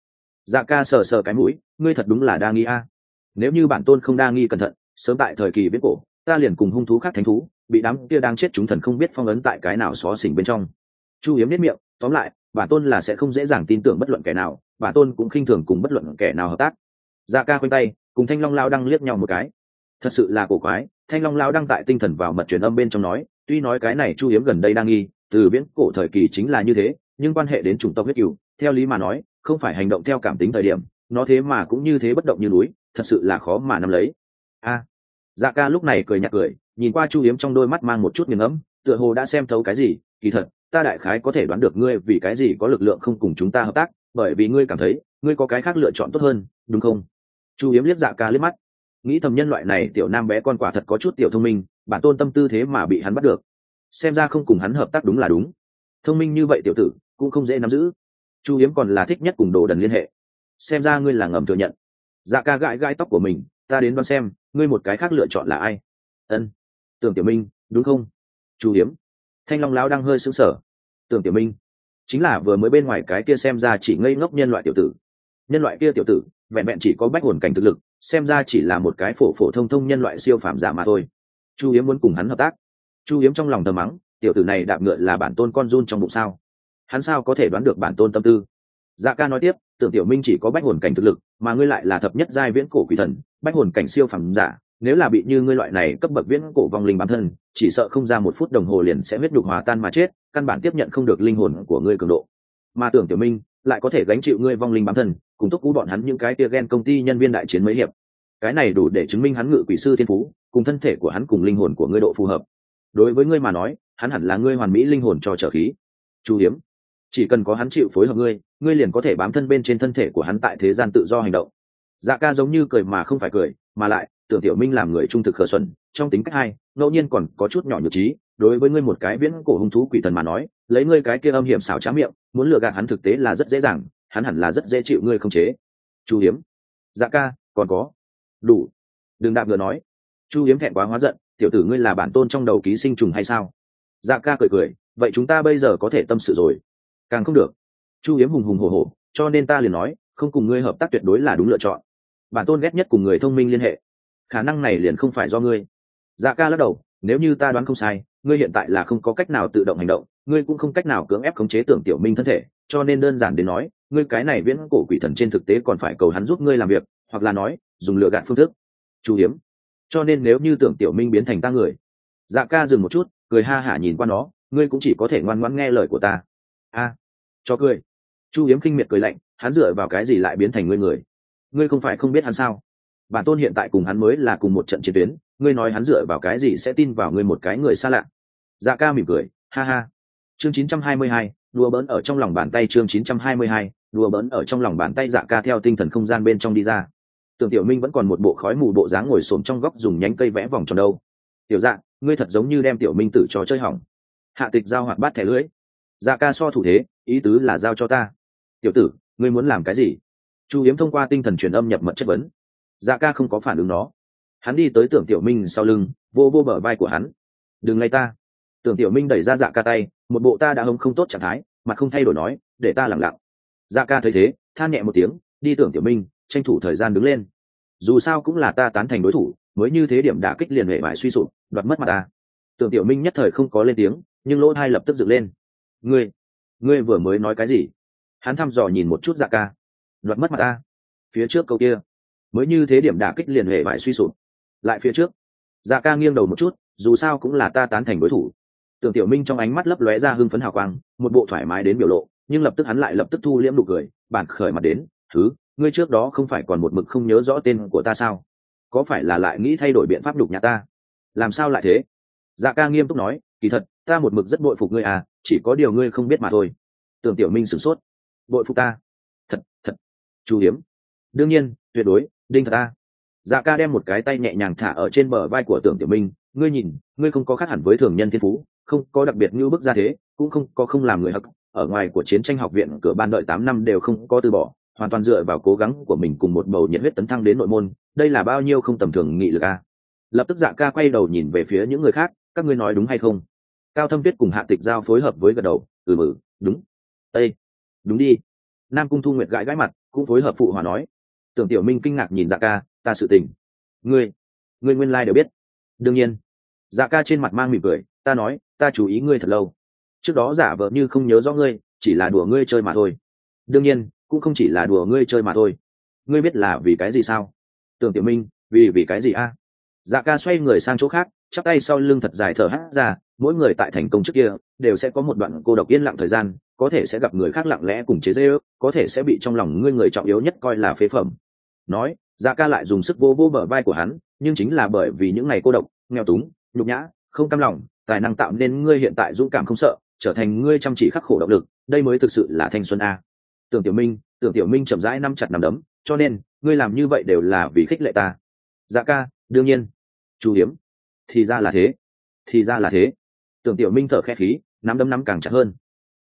S1: Dạ ca sờ sờ cái mũi, ngươi thật đúng là đa nghi a. Nếu như bản tôn không đa nghi cẩn thận, sớm tại thời kỳ viết cổ, ta liền cùng hung thú khác thánh thú, bị đám kia đang chết chúng thần không biết phong ấn tại cái nào xó xỉnh bên trong. Chu hiếm nếp miệng, tóm lại, bản tôn là sẽ không dễ dàng tin tưởng bất luận kẻ nào, bản tôn cũng khinh thường cùng bất luận kẻ nào hợp tác dạ ca khoanh tay, cùng thanh long lao đang liếc nhau một cái. Thật sự là cổ quái, thanh long lao đang tại tinh thần vào mật truyền âm bên trong nói, tuy nói cái này chu hiếm gần đây đang nghi, từ viễn cổ thời kỳ chính là như thế, nhưng quan hệ đến chủng tộc huyết cựu theo lý mà nói, không phải hành động theo cảm tính thời điểm, nó thế mà cũng như thế bất động như núi, thật sự là khó mà nắm lấy. A. Dạ ca lúc này cười nhạt cười, nhìn qua chu hiếm trong đôi mắt mang một chút nghiền ngẫm, tựa hồ đã xem thấu cái gì, kỳ thật, ta đại khái có thể đoán được ngươi vì cái gì có lực lượng không cùng chúng ta hợp tác, bởi vì ngươi cảm thấy, ngươi có cái khác lựa chọn tốt hơn, đúng không? Chu hiếm liếc dạ ca liếc mắt. Nghĩ thầm nhân loại này tiểu nam bé con quả thật có chút tiểu thông minh, bản tôn tâm tư thế mà bị hắn bắt được. Xem ra không cùng hắn hợp tác đúng là đúng. Thông minh như vậy tiểu tử, cũng không dễ nắm giữ. Chu hiếm còn là thích nhất cùng đồ đần liên hệ. Xem ra ngươi là ngầm thừa nhận. Dạ ca gãi gãi tóc của mình, ta đến đoán xem, ngươi một cái khác lựa chọn là ai? Ân. Tưởng tiểu minh, đúng không? Chu hiếm. Thanh long lão đang hơi sững sờ. Tưởng tiểu minh, chính là vừa mới bên ngoài cái kia xem ra chỉ ngây ngốc nhân loại tiểu tử. Nhân loại kia tiểu tử vẹn vẹn chỉ có bách hồn cảnh thực lực, xem ra chỉ là một cái phổ phổ thông thông nhân loại siêu phàm giả mà thôi. Chu Yếm muốn cùng hắn hợp tác. Chu Yếm trong lòng thầm mắng, tiểu tử này đạp ngựa là bản tôn con run trong bụng sao? Hắn sao có thể đoán được bản tôn tâm tư? Dạ ca nói tiếp, tưởng tiểu minh chỉ có bách hồn cảnh thực lực, mà ngươi lại là thập nhất giai viễn cổ quỷ thần, bách hồn cảnh siêu phàm giả, nếu là bị như ngươi loại này cấp bậc viễn cổ vong linh bản thân, chỉ sợ không ra một phút đồng hồ liền sẽ huyết đục hòa tan mà chết, căn bản tiếp nhận không được linh hồn của ngươi cường độ. Mà tưởng tiểu minh lại có thể gánh chịu ngươi vong linh bám thân, cùng túc cú bọn hắn những cái tia ghen công ty nhân viên đại chiến mấy hiệp. Cái này đủ để chứng minh hắn ngự quỷ sư thiên phú, cùng thân thể của hắn cùng linh hồn của ngươi độ phù hợp. Đối với ngươi mà nói, hắn hẳn là ngươi hoàn mỹ linh hồn cho trở khí. Chú hiếm, chỉ cần có hắn chịu phối hợp ngươi ngươi liền có thể bám thân bên trên thân thể của hắn tại thế gian tự do hành động. Dạ ca giống như cười mà không phải cười, mà lại, tưởng tiểu minh làm người trung thực khờ xuẩn, trong tính cách hai ngẫu nhiên còn có chút nhỏ nhược trí, đối với ngươi một cái viễn cổ hung thú quỷ thần mà nói, lấy ngươi cái kia âm hiểm xảo trá miệng, muốn lừa gạt hắn thực tế là rất dễ dàng, hắn hẳn là rất dễ chịu ngươi không chế. Chu hiếm. Dạ ca, còn có. Đủ. Đừng đạp ngựa nói. Chu hiếm thẹn quá hóa giận, tiểu tử ngươi là bản tôn trong đầu ký sinh trùng hay sao? Dạ ca cười cười, vậy chúng ta bây giờ có thể tâm sự rồi. Càng không được. Chu hiếm hùng hùng hồ hồ cho nên ta liền nói, không cùng ngươi hợp tác tuyệt đối là đúng lựa chọn. Bản tôn ghét nhất cùng người thông minh liên hệ. Khả năng này liền không phải do ngươi dạ ca lắc đầu, nếu như ta đoán không sai, ngươi hiện tại là không có cách nào tự động hành động, ngươi cũng không cách nào cưỡng ép khống chế tưởng tiểu minh thân thể, cho nên đơn giản đến nói, ngươi cái này viễn cổ quỷ thần trên thực tế còn phải cầu hắn giúp ngươi làm việc, hoặc là nói, dùng lựa gạt phương thức. Chú hiếm. Cho nên nếu như tưởng tiểu minh biến thành ta người. Dạ ca dừng một chút, cười ha hả nhìn qua nó, ngươi cũng chỉ có thể ngoan ngoãn nghe lời của ta. A, cho cười. Chu hiếm khinh miệt cười lạnh, hắn dựa vào cái gì lại biến thành ngươi người? Ngươi không phải không biết hắn sao? Bản tôn hiện tại cùng hắn mới là cùng một trận chiến tuyến ngươi nói hắn dựa vào cái gì sẽ tin vào ngươi một cái người xa lạ? Dạ ca mỉm cười ha ha. Chương 922, đùa bỡn ở trong lòng bàn tay chương 922, đùa bỡn ở trong lòng bàn tay dạ ca theo tinh thần không gian bên trong đi ra. Tưởng tiểu minh vẫn còn một bộ khói mù bộ dáng ngồi xổm trong góc dùng nhánh cây vẽ vòng tròn đâu. Tiểu dạ ngươi thật giống như đem tiểu minh tử cho chơi hỏng. Hạ tịch giao hoạt bát thẻ lưới dạ ca so thủ thế ý tứ là giao cho ta. Tiểu tử ngươi muốn làm cái gì? Chu hiếm thông qua tinh thần truyền âm nhập mật chất vấn. Dạ ca không có phản ứng nó hắn đi tới tưởng tiểu minh sau lưng, vô vô bờ vai của hắn. Đừng ngay ta. Tưởng tiểu minh đẩy ra dạ ca tay, một bộ ta đã hông không tốt trạng thái, mặt không thay đổi nói, để ta lẳng lặng. Dạ ca thấy thế, than nhẹ một tiếng, đi tưởng tiểu minh, tranh thủ thời gian đứng lên. Dù sao cũng là ta tán thành đối thủ, mới như thế điểm đả kích liền hệ bại suy sụp, đoạt mất mặt ta. Tưởng tiểu minh nhất thời không có lên tiếng, nhưng lỗ hai lập tức dựng lên. Ngươi ngươi vừa mới nói cái gì? Hắn thăm dò nhìn một chút dạ ca. Đoạt mất mặt ta, phía trước câu kia, mới như thế điểm đả kích liền hệ bại suy sụp lại phía trước. Dạ ca nghiêng đầu một chút, dù sao cũng là ta tán thành đối thủ. Tưởng tiểu minh trong ánh mắt lấp lóe ra hưng phấn hào quang, một bộ thoải mái đến biểu lộ, nhưng lập tức hắn lại lập tức thu liễm nụ cười, bản khởi mặt đến, thứ, ngươi trước đó không phải còn một mực không nhớ rõ tên của ta sao? Có phải là lại nghĩ thay đổi biện pháp đục nhà ta? Làm sao lại thế? Dạ ca nghiêm túc nói, kỳ thật, ta một mực rất bội phục ngươi à chỉ có điều ngươi không biết mà thôi. Tưởng tiểu minh sửng sốt, bội phục ta? Thật thật chú hiếm. Đương nhiên, tuyệt đối, đinh thật ta dạ ca đem một cái tay nhẹ nhàng thả ở trên bờ vai của tưởng tiểu minh, ngươi nhìn, ngươi không có khác hẳn với thường nhân thiên phú, không có đặc biệt như bức ra thế, cũng không có không làm người hắc ở ngoài của chiến tranh học viện cửa ban đợi tám năm đều không có từ bỏ, hoàn toàn dựa vào cố gắng của mình cùng một bầu nhiệt huyết tấn thăng đến nội môn, đây là bao nhiêu không tầm thường nghị lực a? Lập tức dạ ca quay đầu nhìn về phía những người khác, các ngươi nói đúng hay không? Cao thâm tuyết cùng hạ tịch giao phối hợp với gật đầu ừ mừ đúng. Ây đúng đi. Nam cung thu nguyệt gãi gãi mặt, cũng phối hợp phụ hòa nói. Tưởng tiểu minh kinh ngạc nhìn dạ ca ta sự tình. Ngươi ngươi nguyên lai đều biết. Đương nhiên. Dạ ca trên mặt mang mỉm cười, ta nói, ta chú ý ngươi thật lâu. Trước đó giả vờ như không nhớ rõ ngươi, chỉ là đùa ngươi chơi mà thôi. Đương nhiên, cũng không chỉ là đùa ngươi chơi mà thôi. Ngươi biết là vì cái gì sao? Tưởng tiểu minh, vì vì cái gì a? Dạ ca xoay người sang chỗ khác, chắp tay sau lưng thật dài thở hát ra, mỗi người tại thành công trước kia, đều sẽ có một đoạn cô độc yên lặng thời gian, có thể sẽ gặp người khác lặng lẽ cùng chế dê ước có thể sẽ bị trong lòng ngươi người trọng yếu nhất coi là phế phẩm. Nói dạ ca lại dùng sức vô vô bờ vai của hắn, nhưng chính là bởi vì những ngày cô độc, nghèo túng, nhục nhã, không cam lòng, tài năng tạo nên ngươi hiện tại dũng cảm không sợ, trở thành ngươi chăm chỉ khắc khổ động lực, đây mới thực sự là thanh xuân a. Tưởng tiểu minh, tưởng tiểu minh chậm rãi nắm chặt nắm đấm, cho nên, ngươi làm như vậy đều là vì khích lệ ta. Dạ ca, đương nhiên. Chú hiếm. Thì ra là thế. Thì ra là thế. Tưởng tiểu minh thở khẽ khí, nắm đấm nắm càng chặt hơn.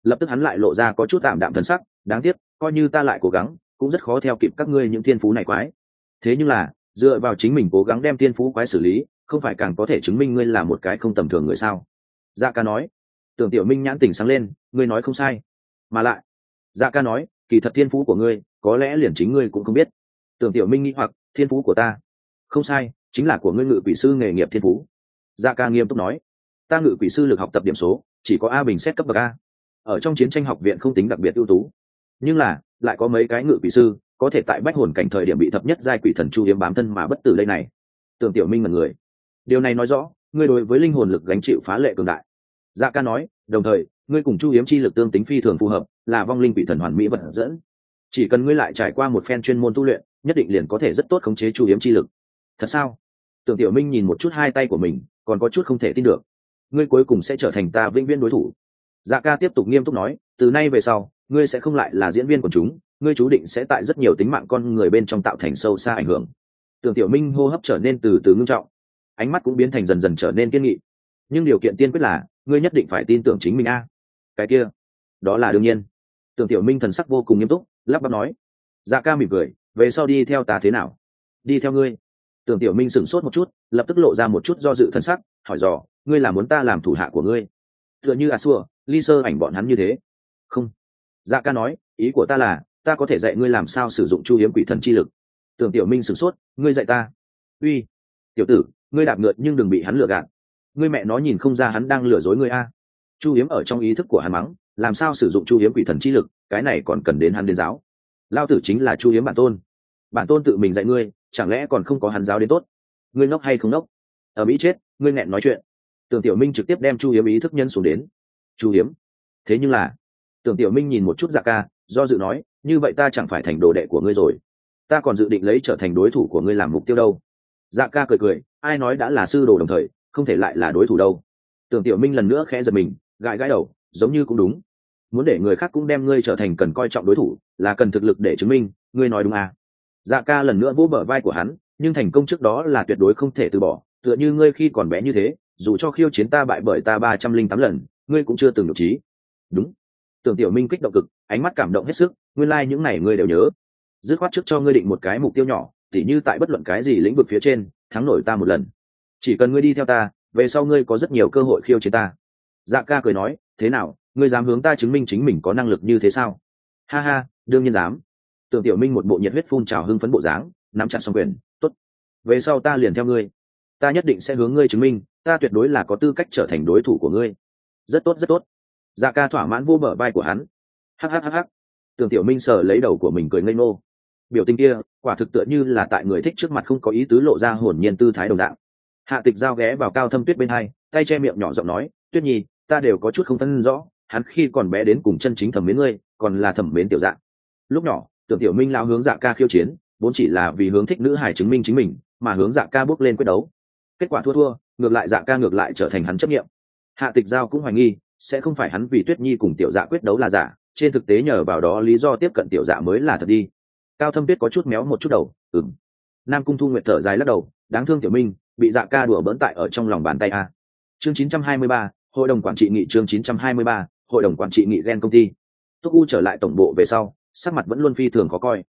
S1: Lập tức hắn lại lộ ra có chút tạm đạm thần sắc, đáng tiếc, coi như ta lại cố gắng, cũng rất khó theo kịp các ngươi những thiên phú này quái thế nhưng là, dựa vào chính mình cố gắng đem thiên phú quái xử lý, không phải càng có thể chứng minh ngươi là một cái không tầm thường người sao? Dạ ca nói. Tưởng tiểu minh nhãn tình sáng lên, ngươi nói không sai. Mà lại dạ ca nói, kỳ thật thiên phú của ngươi, có lẽ liền chính ngươi cũng không biết. Tưởng tiểu minh nghĩ hoặc, thiên phú của ta. Không sai, chính là của ngươi ngự quỷ sư nghề nghiệp thiên phú. Dạ ca nghiêm túc nói. Ta ngự quỷ sư lực học tập điểm số, chỉ có a bình xét cấp bậc a. Ở trong chiến tranh học viện không tính đặc biệt ưu tú. Nhưng là, lại có mấy cái ngự quỷ sư có thể tại bách hồn cảnh thời điểm bị thập nhất giai quỷ thần chu yếm bám thân mà bất tử đây này. Tưởng tiểu minh là người. Điều này nói rõ, ngươi đối với linh hồn lực gánh chịu phá lệ cường đại. Dạ ca nói, đồng thời, ngươi cùng chu yếm chi lực tương tính phi thường phù hợp, là vong linh quỷ thần hoàn mỹ vật dẫn. Chỉ cần ngươi lại trải qua một phen chuyên môn tu luyện, nhất định liền có thể rất tốt khống chế chu yếm chi lực. Thật sao? Tưởng tiểu minh nhìn một chút hai tay của mình, còn có chút không thể tin được. Ngươi cuối cùng sẽ trở thành ta vĩnh viễn đối thủ. Dạ ca tiếp tục nghiêm túc nói, từ nay về sau, ngươi sẽ không lại là diễn viên của chúng ngươi chú định sẽ tại rất nhiều tính mạng con người bên trong tạo thành sâu xa ảnh hưởng. Tưởng tiểu minh hô hấp trở nên từ từ ngưng trọng, ánh mắt cũng biến thành dần dần trở nên kiên nghị. Nhưng điều kiện tiên quyết là, ngươi nhất định phải tin tưởng chính mình a. Cái kia, đó là đương nhiên. Tưởng tiểu minh thần sắc vô cùng nghiêm túc, lắp bắp nói. Dạ ca mỉm cười, về sau đi theo ta thế nào? Đi theo ngươi. Tưởng tiểu minh sửng sốt một chút, lập tức lộ ra một chút do dự thần sắc, hỏi dò, ngươi là muốn ta làm thủ hạ của ngươi? Tựa như a xua ly sơ ảnh bọn hắn như thế. Không. Dạ ca nói, ý của ta là ta có thể dạy ngươi làm sao sử dụng chu hiếm quỷ thần chi lực. Tưởng tiểu minh sửng sốt, ngươi dạy ta? Uy, tiểu tử, ngươi đạp ngựa nhưng đừng bị hắn lừa gạt. Ngươi mẹ nó nhìn không ra hắn đang lừa dối ngươi a. Chu hiếm ở trong ý thức của hắn mắng, làm sao sử dụng chu hiếm quỷ thần chi lực, cái này còn cần đến hắn đến giáo. Lao tử chính là chu hiếm bản tôn. Bản tôn tự mình dạy ngươi, chẳng lẽ còn không có hắn giáo đến tốt? Ngươi ngốc hay không ngốc? Ở mỹ chết, ngươi nghẹn nói chuyện. Tưởng tiểu minh trực tiếp đem chu hiếm ý thức nhân xuống đến. Chu hiếm, thế nhưng là, tưởng tiểu minh nhìn một chút dạ ca do dự nói, như vậy ta chẳng phải thành đồ đệ của ngươi rồi. Ta còn dự định lấy trở thành đối thủ của ngươi làm mục tiêu đâu. Dạ ca cười cười, ai nói đã là sư đồ đồng thời, không thể lại là đối thủ đâu. Tưởng tiểu minh lần nữa khẽ giật mình, gãi gãi đầu, giống như cũng đúng. Muốn để người khác cũng đem ngươi trở thành cần coi trọng đối thủ, là cần thực lực để chứng minh, ngươi nói đúng à. dạ ca lần nữa vỗ bờ vai của hắn, nhưng thành công trước đó là tuyệt đối không thể từ bỏ. Tựa như ngươi khi còn bé như thế, dù cho khiêu chiến ta bại bởi ta ba trăm linh tám lần, ngươi cũng chưa từng được trí. Đúng tưởng tiểu minh kích động cực, ánh mắt cảm động hết sức, nguyên lai、like、những này ngươi đều nhớ. Dứt khoát trước cho ngươi định một cái mục tiêu nhỏ, tỉ như tại bất luận cái gì lĩnh vực phía trên, thắng nổi ta một lần. Chỉ cần ngươi đi theo ta, về sau ngươi có rất nhiều cơ hội khiêu chiến ta. Dạ ca cười nói, thế nào, ngươi dám hướng ta chứng minh chính mình có năng lực như thế sao? Ha ha, đương nhiên dám. Tưởng tiểu minh một bộ nhiệt huyết phun trào hưng phấn bộ dáng, nắm chặt xong quyền t ố t về sau ta liền theo ngươi. Ta nhất định sẽ hướng ngươi chứng minh, ta tuyệt đối là có tư cách trở thành đối thủ của ngươi. Rất tốt rất tốt dạ ca thỏa mãn vô bờ vai của hắn. Hhhh tưởng tiểu minh sờ lấy đầu của mình cười ngây ngô. Biểu tình kia, quả thực tựa như là tại người thích trước mặt không có ý tứ lộ ra hồn nhiên tư thái đồng dạng. Hạ tịch giao ghé vào cao thâm tuyết bên hai, tay che miệng nhỏ giọng nói, tuyết nhi, ta đều có chút không phân rõ, hắn khi còn bé đến cùng chân chính thẩm mến ngươi, còn là thẩm mến tiểu dạng lúc nhỏ, tưởng tiểu minh lao hướng dạ ca khiêu chiến, vốn chỉ là vì hướng thích nữ hải chứng minh chính mình, mà hướng dạ ca bước lên quyết đấu. Kết quả thua thua, ngược lại dạ ca ngược lại trở thành hắn chấp nghiệm. Hạ tịch giao cũng hoài nghi sẽ không phải hắn vì tuyết nhi cùng tiểu dạ quyết đấu là giả trên thực tế nhờ vào đó lý do tiếp cận tiểu dạ mới là thật đi. Cao thâm tuyết có chút méo một chút đầu ừng nam cung thu nguyệt thở dài lắc đầu đáng thương tiểu minh bị dạ ca đùa bỡn tại ở trong lòng bàn tay a. Chương 923, hội đồng quản trị nghị chương 923, hội đồng quản trị nghị gen công ty. Túc u trở lại tổng bộ về sau sắc mặt vẫn luôn phi thường khó coi.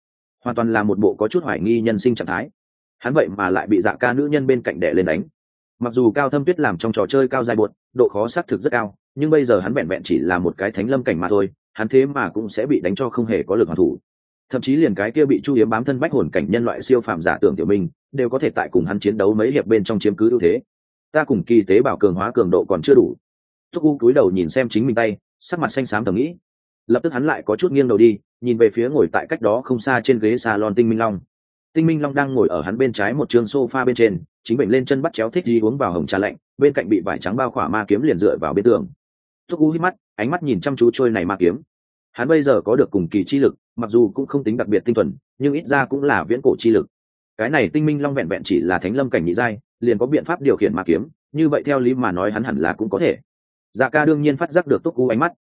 S1: Hoàn toàn là một bộ có chút hoài nghi nhân sinh trạng thái. Hắn vậy mà lại bị dạ ca nữ nhân bên cạnh đẻ lên đánh. Mặc dù cao thâm tuyết làm trong trò chơi cao dài buột độ khó xác thực rất cao nhưng bây giờ hắn vẹn vẹn chỉ là một cái thánh lâm cảnh mà thôi, hắn thế mà cũng sẽ bị đánh cho không hề có lực hoàn thủ. Thậm chí liền cái kia bị chu hiếm bám thân bách hồn cảnh nhân loại siêu phàm giả tưởng tiểu minh đều có thể tại cùng hắn chiến đấu mấy hiệp bên trong chiếm cứ ưu thế. Ta cùng kỳ tế bảo cường hóa cường độ còn chưa đủ. Thúc u cúi đầu nhìn xem chính mình tay, sắc mặt xanh xám tầm nghĩ. Lập tức hắn lại có chút nghiêng đầu đi, nhìn về phía ngồi tại cách đó không xa trên ghế salon tinh minh long. Tinh minh long đang ngồi ở hắn bên trái một trường sofa bên trên, chính bệnh lên chân bắt chéo thích đi uống vào hồng trà lạnh, bên cạnh bị vải trắng bao khỏa ma kiếm liền dựa vào bên tường thúc u hít mắt, ánh mắt nhìn chăm chú trôi này ma kiếm. Hắn bây giờ có được cùng kỳ chi lực, mặc dù cũng không tính đặc biệt tinh thuần, nhưng ít ra cũng là viễn cổ chi lực. Cái này tinh minh long vẹn vẹn chỉ là thánh lâm cảnh nhị giai, liền có biện pháp điều khiển ma kiếm, như vậy theo lý mà nói hắn hẳn là cũng có thể. Dạ ca đương nhiên phát giác được túc U ánh mắt.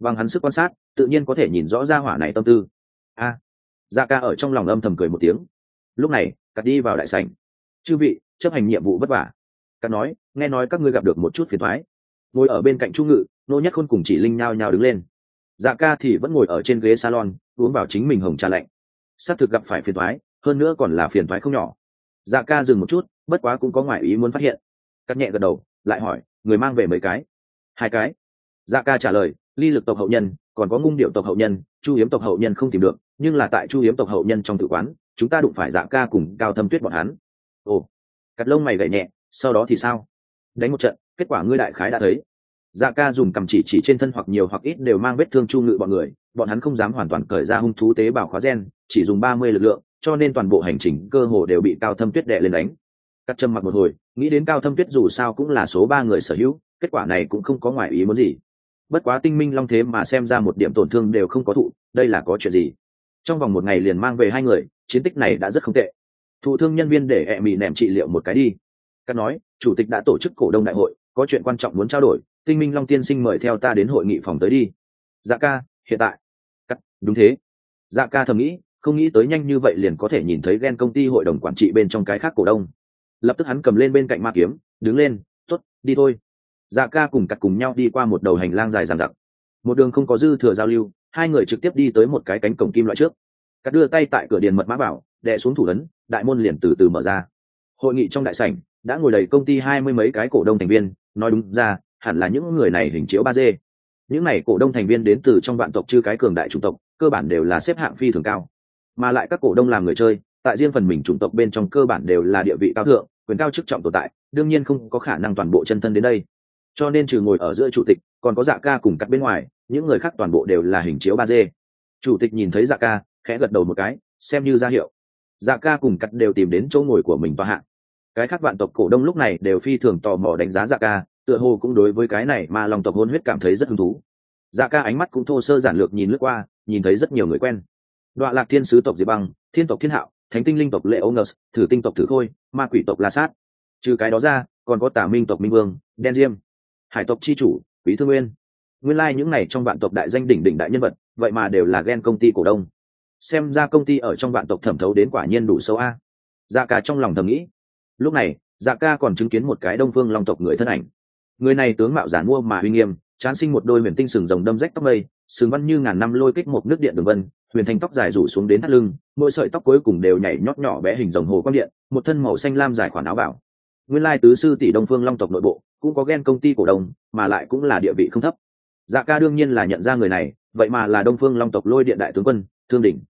S1: Bằng hắn sức quan sát, tự nhiên có thể nhìn rõ ra hỏa này tâm tư. A. Dạ ca ở trong lòng âm thầm cười một tiếng. Lúc này, cắt đi vào đại sảnh. Chư vị, chấp hành nhiệm vụ vất vả. Cắt nói, nghe nói các ngươi gặp được một chút phiền thoái ngồi ở bên cạnh trung ngự, nô nhất khôn cùng chỉ linh nhao nhao đứng lên. Dạ ca thì vẫn ngồi ở trên ghế salon, uống vào chính mình hồng trà lạnh. Xác thực gặp phải phiền thoái hơn nữa còn là phiền thoái không nhỏ. Dạ ca dừng một chút, bất quá cũng có ngoại ý muốn phát hiện. Cắt nhẹ gật đầu, lại hỏi, người mang về mấy cái? Hai cái. Dạ ca trả lời, ly lực tộc hậu nhân, còn có ngung điệu tộc hậu nhân, chu hiếm tộc hậu nhân không tìm được, nhưng là tại chu hiếm tộc hậu nhân trong tự quán, chúng ta đụng phải dạ ca cùng cao thâm tuyết bọn hắn. Ồ. Cắt lông mày gậy nhẹ, sau đó thì sao? Đánh một trận kết quả ngươi đại khái đã thấy. Dạ ca dùng cầm chỉ chỉ trên thân hoặc nhiều hoặc ít đều mang vết thương chu ngự bọn người, bọn hắn không dám hoàn toàn cởi ra hung thú tế bào khóa gen, chỉ dùng ba mươi lực lượng, cho nên toàn bộ hành trình cơ hồ đều bị cao thâm tuyết đệ lên đánh. Cắt châm mặc một hồi, nghĩ đến cao thâm tuyết dù sao cũng là số ba người sở hữu, kết quả này cũng không có ngoài ý muốn gì. Bất quá tinh minh long thế mà xem ra một điểm tổn thương đều không có thụ, đây là có chuyện gì? Trong vòng một ngày liền mang về hai người, chiến tích này đã rất không tệ. Thụ thương nhân viên để hẹ mì nẻm trị liệu một cái đi. Cắt nói, chủ tịch đã tổ chức cổ đông đại hội có chuyện quan trọng muốn trao đổi, tinh minh long tiên sinh mời theo ta đến hội nghị phòng tới đi. Dạ ca, hiện tại. Cắt, đúng thế. Dạ ca thầm nghĩ, không nghĩ tới nhanh như vậy liền có thể nhìn thấy ghen công ty hội đồng quản trị bên trong cái khác cổ đông. Lập tức hắn cầm lên bên cạnh ma kiếm, đứng lên t ố t đi thôi. Dạ ca cùng cắt cùng nhau đi qua một đầu hành lang dài dàn giặc một đường không có dư thừa giao lưu, hai người trực tiếp đi tới một cái cánh cổng kim loại trước. Cắt đưa tay tại cửa điền mật mã bảo, đè xuống thủ ấn, đại môn liền từ từ mở ra. Hội nghị trong đại sảnh, đã ngồi đầy công ty hai mươi mấy cái cổ đông thành viên nói đúng ra, hẳn là những người này hình chiếu ba d. Những này cổ đông thành viên đến từ trong vạn tộc chư cái cường đại chủng tộc, cơ bản đều là xếp hạng phi thường cao. Mà lại các cổ đông làm người chơi, tại riêng phần mình chủng tộc bên trong cơ bản đều là địa vị cao thượng, quyền cao chức trọng tồn tại, đương nhiên không có khả năng toàn bộ chân thân đến đây. Cho nên trừ ngồi ở giữa chủ tịch, còn có dạ ca cùng cắt bên ngoài, những người khác toàn bộ đều là hình chiếu ba d. Chủ tịch nhìn thấy dạ ca, khẽ gật đầu một cái, xem như ra hiệu. Dạ ca cùng cắt đều tìm đến chỗ ngồi của mình và hạng cái khác vạn tộc cổ đông lúc này đều phi thường tò mò đánh giá dạ ca, tựa hồ cũng đối với cái này mà lòng tộc hôn huyết cảm thấy rất hứng thú. Dạ ca ánh mắt cũng thô sơ giản lược nhìn lướt qua, nhìn thấy rất nhiều người quen. Đoạn lạc thiên sứ tộc diệp băng, thiên tộc thiên hạo, thánh tinh linh tộc lệ ông ngờ thử tinh tộc thử khôi, ma quỷ tộc la sát. Trừ cái đó ra, còn có tả minh tộc minh vương, đen diêm, hải tộc c h i chủ, quý thương nguyên. Nguyên lai、like、những n à y trong vạn tộc đại danh đỉnh đỉnh đại nhân vật, vậy mà đều là ghen công ty cổ đông. Xem ra công ty ở trong vạn tộc thẩm thấu đến quả nhiên đủ sâu a. Dạ ca trong lòng thầm nghĩ lúc này dạ ca còn chứng kiến một cái đông phương long tộc người thân ảnh. Người này tướng mạo giản mua mà uy nghiêm, chán sinh một đôi huyền tinh sừng rồng đâm rách tóc mây, sừng văn như ngàn năm lôi kích một nước điện đường vân, huyền thành tóc dài rủ xuống đến thắt lưng, mỗi sợi tóc cuối cùng đều nhảy nhót nhỏ bé hình rồng hồ quang điện, một thân màu xanh lam dài khoản áo bảo. Nguyên lai tứ sư tỷ đông phương long tộc nội bộ cũng có ghen công ty cổ đông, mà lại cũng là địa vị không thấp. Dạ ca đương nhiên là nhận ra người này, vậy mà là đông phương long tộc lôi điện đại tướng quân, thương đỉnh.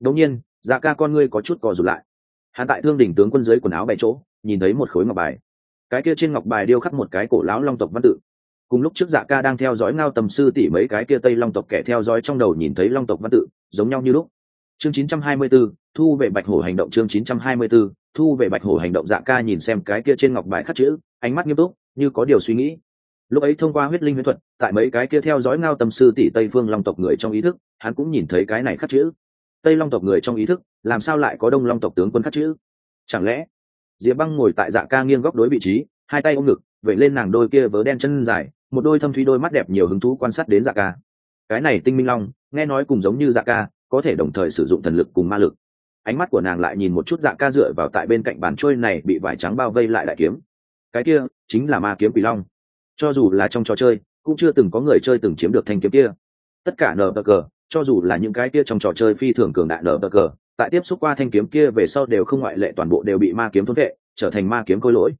S1: Đống nhiên dạ ca con ngươi có chút cò rụt lại. Hắn tại thương đỉnh tướng quân dưới quần áo bảy chỗ nhìn thấy một khối ngọc bài. Cái kia trên ngọc bài điêu khắc một cái cổ lão long tộc văn tự. Cùng lúc trước dạ ca đang theo dõi ngao tầm sư tỷ mấy cái kia tây long tộc kẻ theo dõi trong đầu nhìn thấy long tộc văn tự giống nhau như lúc. Chương 924, thu về bạch hổ hành động chương 924, thu về bạch hổ hành động dạ ca nhìn xem cái kia trên ngọc bài khắc chữ ánh mắt nghiêm túc như có điều suy nghĩ. Lúc ấy thông qua huyết linh huyết thuật tại mấy cái kia theo dõi ngao tâm sư tỷ tây phương long tộc người trong ý thức hắn cũng nhìn thấy cái này khắc chữ. Tây long tộc người trong ý thức làm sao lại có đông long tộc tướng quân khắc chữ? Chẳng lẽ diệp băng ngồi tại dạ ca nghiêng góc đối vị trí, hai tay ôm ngực vậy lên nàng đôi kia vớ đen chân dài, một đôi thâm thúy đôi mắt đẹp nhiều hứng thú quan sát đến dạ ca. Cái này tinh minh long, nghe nói cùng giống như dạ ca, có thể đồng thời sử dụng thần lực cùng ma lực. Ánh mắt của nàng lại nhìn một chút dạ ca dựa vào tại bên cạnh bàn trôi này bị vải trắng bao vây lại đại kiếm. Cái kia, chính là ma kiếm quỷ long. Cho dù là trong trò chơi, cũng chưa từng có người chơi từng chiếm được thanh kiếm kia. Tất cả nờ bờ cờ, cho dù là những cái kia trong trò chơi phi thường cường đại nờ bờ cờ tại tiếp xúc qua thanh kiếm kia về sau đều không ngoại lệ, toàn bộ đều bị ma kiếm thôn vệ, trở thành ma kiếm khôi lỗi.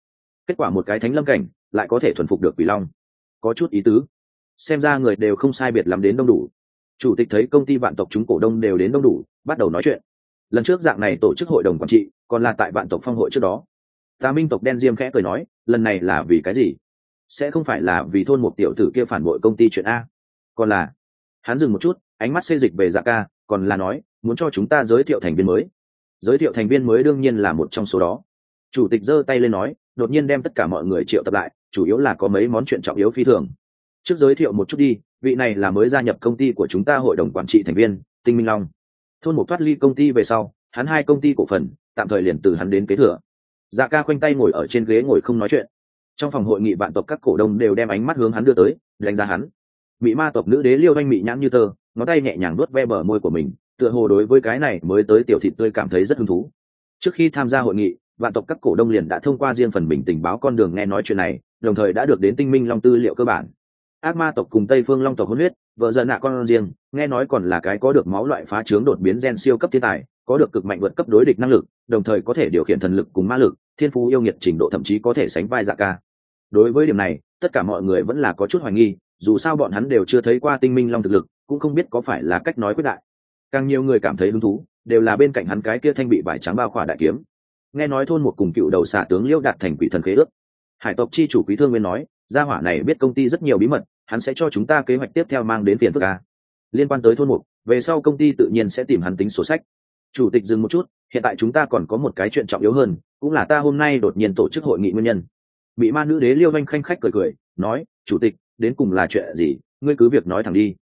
S1: Kết quả một cái thánh lâm cảnh, lại có thể thuần phục được quỷ long. Có chút ý tứ. Xem ra người đều không sai biệt lắm đến đông đủ. Chủ tịch thấy công ty vạn tộc chúng cổ đông đều đến đông đủ, bắt đầu nói chuyện. Lần trước dạng này tổ chức hội đồng quản trị, còn là tại vạn tộc phong hội trước đó. Tà minh tộc đen diêm khẽ cười nói, lần này là vì cái gì? Sẽ không phải là vì thôn một tiểu tử kia phản bội công ty chuyện a. Còn là hắn dừng một chút, ánh mắt xê dịch về dạ ca, còn là nói muốn cho chúng ta giới thiệu thành viên mới. Giới thiệu thành viên mới đương nhiên là một trong số đó. Chủ tịch giơ tay lên nói, đột nhiên đem tất cả mọi người triệu tập lại, chủ yếu là có mấy món chuyện trọng yếu phi thường. Trước giới thiệu một chút đi, vị này là mới gia nhập công ty của chúng ta hội đồng quản trị thành viên, tinh minh long. Thôn một thoát ly công ty về sau, hắn hai công ty cổ phần, tạm thời liền từ hắn đến kế thừa. Dạ ca khoanh tay ngồi ở trên ghế ngồi không nói chuyện. Trong phòng hội nghị vạn tộc các cổ đông đều đem ánh mắt hướng hắn đưa tới, đánh giá hắn. Bị ma tộc nữ đế liêu doanh mị nhãn như tơ, ngón tay nhẹ nhàng nuốt ve bờ môi của mình tựa hồ đối với cái này mới tới tiểu thị tươi cảm thấy rất hứng thú. Trước khi tham gia hội nghị, vạn tộc các cổ đông liền đã thông qua riêng phần mình tình báo con đường nghe nói chuyện này, đồng thời đã được đến tinh minh long tư liệu cơ bản. Ác ma tộc cùng tây phương long tộc hôn huyết, vợ dần nạ con riêng, nghe nói còn là cái có được máu loại phá trướng đột biến gen siêu cấp thiên tài, có được cực mạnh vượt cấp đối địch năng lực, đồng thời có thể điều khiển thần lực cùng ma lực, thiên phú yêu nghiệt trình độ thậm chí có thể sánh vai dạ ca. Đối với điểm này, tất cả mọi người vẫn là có chút hoài nghi, dù sao bọn hắn đều chưa thấy qua tinh minh long thực lực, cũng không biết có phải là cách nói quyết đại càng nhiều người cảm thấy hứng thú, đều là bên cạnh hắn cái kia thanh bị vải trắng bao khỏa đại kiếm. Nghe nói thôn một cùng cựu đầu xạ tướng liêu đạt thành quỷ thần khế ước. Hải tộc chi chủ quý thương nguyên nói, gia hỏa này biết công ty rất nhiều bí mật, hắn sẽ cho chúng ta kế hoạch tiếp theo mang đến phiền phức a. Liên quan tới thôn mục về sau công ty tự nhiên sẽ tìm hắn tính sổ sách. Chủ tịch dừng một chút, hiện tại chúng ta còn có một cái chuyện trọng yếu hơn, cũng là ta hôm nay đột nhiên tổ chức hội nghị nguyên nhân. Bị ma nữ đế liêu doanh khanh khách cười cười, nói, chủ tịch, đến cùng là chuyện gì? Ngươi cứ việc nói thẳng đi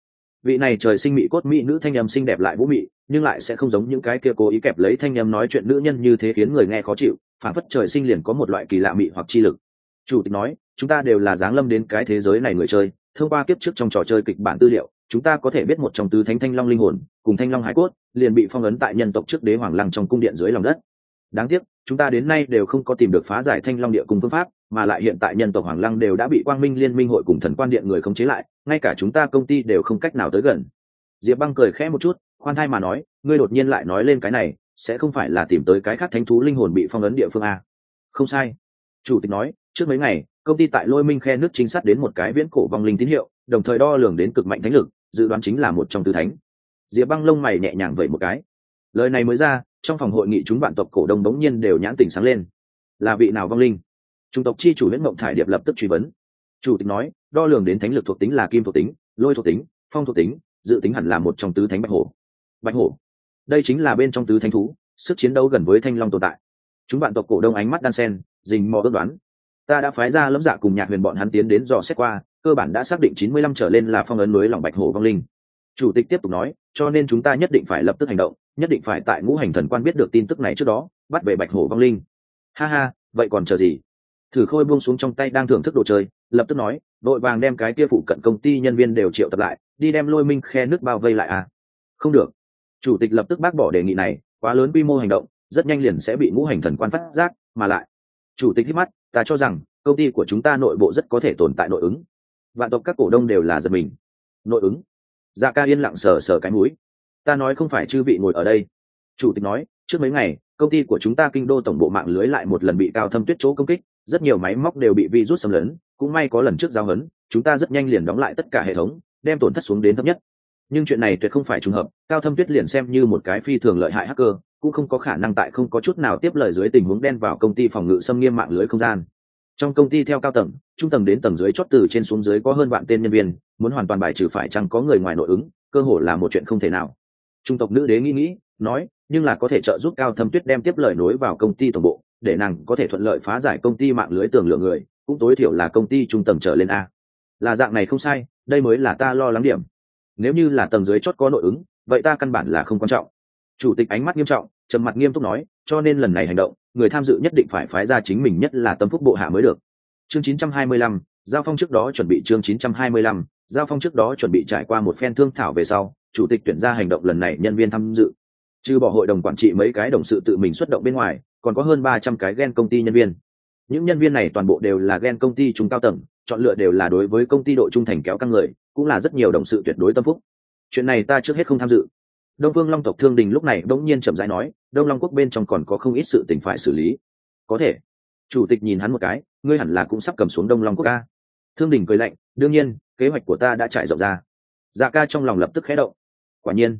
S1: vị này trời sinh mỹ cốt mỹ nữ thanh âm xinh đẹp lại vũ mị, nhưng lại sẽ không giống những cái kia cố ý kẹp lấy thanh âm nói chuyện nữ nhân như thế khiến người nghe khó chịu, phản phất trời sinh liền có một loại kỳ lạ mị hoặc chi lực. Chủ tịch nói, chúng ta đều là giáng lâm đến cái thế giới này người chơi, thông qua kiếp trước trong trò chơi kịch bản tư liệu, chúng ta có thể biết một trong tứ thánh thanh long linh hồn, cùng thanh long hải cốt, liền bị phong ấn tại nhân tộc trước đế hoàng lăng trong cung điện dưới lòng đất. Đáng tiếc, chúng ta đến nay đều không có tìm được phá giải thanh long địa cung phương pháp mà lại hiện tại nhân tộc hoàng lăng đều đã bị quang minh liên minh hội cùng thần quan điện người khống chế lại, ngay cả chúng ta công ty đều không cách nào tới gần. Diệp băng cười khẽ một chút, khoan thai mà nói, ngươi đột nhiên lại nói lên cái này, sẽ không phải là tìm tới cái khác thánh thú linh hồn bị phong ấn địa phương a? Không sai. Chủ tịch nói, trước mấy ngày, công ty tại lôi minh khe nước chính xác đến một cái viễn cổ vong linh tín hiệu, đồng thời đo lường đến cực mạnh thánh lực, dự đoán chính là một trong tứ thánh. Diệp băng lông mày nhẹ nhàng vậy một cái. Lời này mới ra, trong phòng hội nghị chúng bạn tộc cổ đông đống nhiên đều nhãn tỉnh sáng lên. Là vị nào vong linh? Trung tộc chi chủ huyễn mộng thải điệp lập tức truy vấn. Chủ tịch nói, đo lường đến thánh lực thuộc tính là kim thuộc tính, lôi thuộc tính, phong thuộc tính, dự tính hẳn là một trong tứ thánh bạch hổ. Bạch hổ? Đây chính là bên trong tứ thánh thú, sức chiến đấu gần với thanh long tồn tại. Chúng bạn tộc cổ đông ánh mắt đan sen dình mò ước đoán. Ta đã phái ra lâm dạ cùng nhạc huyền bọn hắn tiến đến dò xét qua, cơ bản đã xác định chín mươi lăm trở lên là phong ấn núi lòng bạch hổ vong linh. Chủ tịch tiếp tục nói, cho nên chúng ta nhất định phải lập tức hành động, nhất định phải tại ngũ hành thần quan biết được tin tức này trước đó, bắt về bạch hổ vong linh. Ha ha, vậy còn chờ gì? Thử khôi buông xuống trong tay đang thưởng thức đồ chơi, lập tức nói, đội vàng đem cái kia phụ cận công ty nhân viên đều triệu tập lại, đi đem lôi minh khe nước bao vây lại à? Không được. Chủ tịch lập tức bác bỏ đề nghị này, quá lớn quy mô hành động, rất nhanh liền sẽ bị ngũ hành thần quan phát giác, mà lại, chủ tịch hít mắt, ta cho rằng, công ty của chúng ta nội bộ rất có thể tồn tại nội ứng. Vạn tộc các cổ đông đều là giật mình. Nội ứng? Dạ ca yên lặng sờ sờ cái mũi. Ta nói không phải chư vị ngồi ở đây. Chủ tịch nói, trước mấy ngày, công ty của chúng ta kinh đô tổng bộ mạng lưới lại một lần bị cao thâm tuyết chỗ công kích rất nhiều máy móc đều bị virus xâm lấn, cũng may có lần trước giao hấn, chúng ta rất nhanh liền đóng lại tất cả hệ thống, đem tổn thất xuống đến thấp nhất. Nhưng chuyện này tuyệt không phải trùng hợp, cao thâm tuyết liền xem như một cái phi thường lợi hại hacker, cũng không có khả năng tại không có chút nào tiếp lời dưới tình huống đen vào công ty phòng ngự xâm nghiêm mạng lưới không gian. Trong công ty theo cao tầng, trung tầng đến tầng dưới chót từ trên xuống dưới có hơn vạn tên nhân viên, muốn hoàn toàn bài trừ phải chăng có người ngoài nội ứng, cơ hội là một chuyện không thể nào. Trung tộc nữ đế nghĩ nghĩ, nói, nhưng là có thể trợ giúp cao thâm tuyết đem tiếp lời nối vào công ty tổng bộ để nàng có thể thuận lợi phá giải công ty mạng lưới tường lượng người cũng tối thiểu là công ty trung tầng trở lên a. Là dạng này không sai đây mới là ta lo lắng điểm. Nếu như là tầng dưới chót có nội ứng vậy ta căn bản là không quan trọng. Chủ tịch ánh mắt nghiêm trọng trầm mặt nghiêm túc nói cho nên lần này hành động người tham dự nhất định phải phái ra chính mình nhất là tâm phúc bộ hạ mới được. Chương 925, giao phong trước đó chuẩn bị chương 925, giao phong trước đó chuẩn bị trải qua một phen thương thảo về sau chủ tịch tuyển ra hành động lần này nhân viên tham dự. Trừ bỏ hội đồng quản trị mấy cái đồng sự tự mình xuất động bên ngoài còn có hơn ba trăm cái gen công ty nhân viên. Những nhân viên này toàn bộ đều là gen công ty trung cao tầng, chọn lựa đều là đối với công ty độ trung thành kéo căng người, cũng là rất nhiều đồng sự tuyệt đối tâm phúc. Chuyện này ta trước hết không tham dự. Đông vương long tộc thương đình lúc này đống nhiên chậm rãi nói, đông long quốc bên trong còn có không ít sự tình phải xử lý. Có thể. Chủ tịch nhìn hắn một cái, ngươi hẳn là cũng sắp cầm xuống đông long quốc ca. Thương đình cười lạnh, đương nhiên, kế hoạch của ta đã trải rộng ra. Dạ ca trong lòng lập tức khẽ động. Quả nhiên.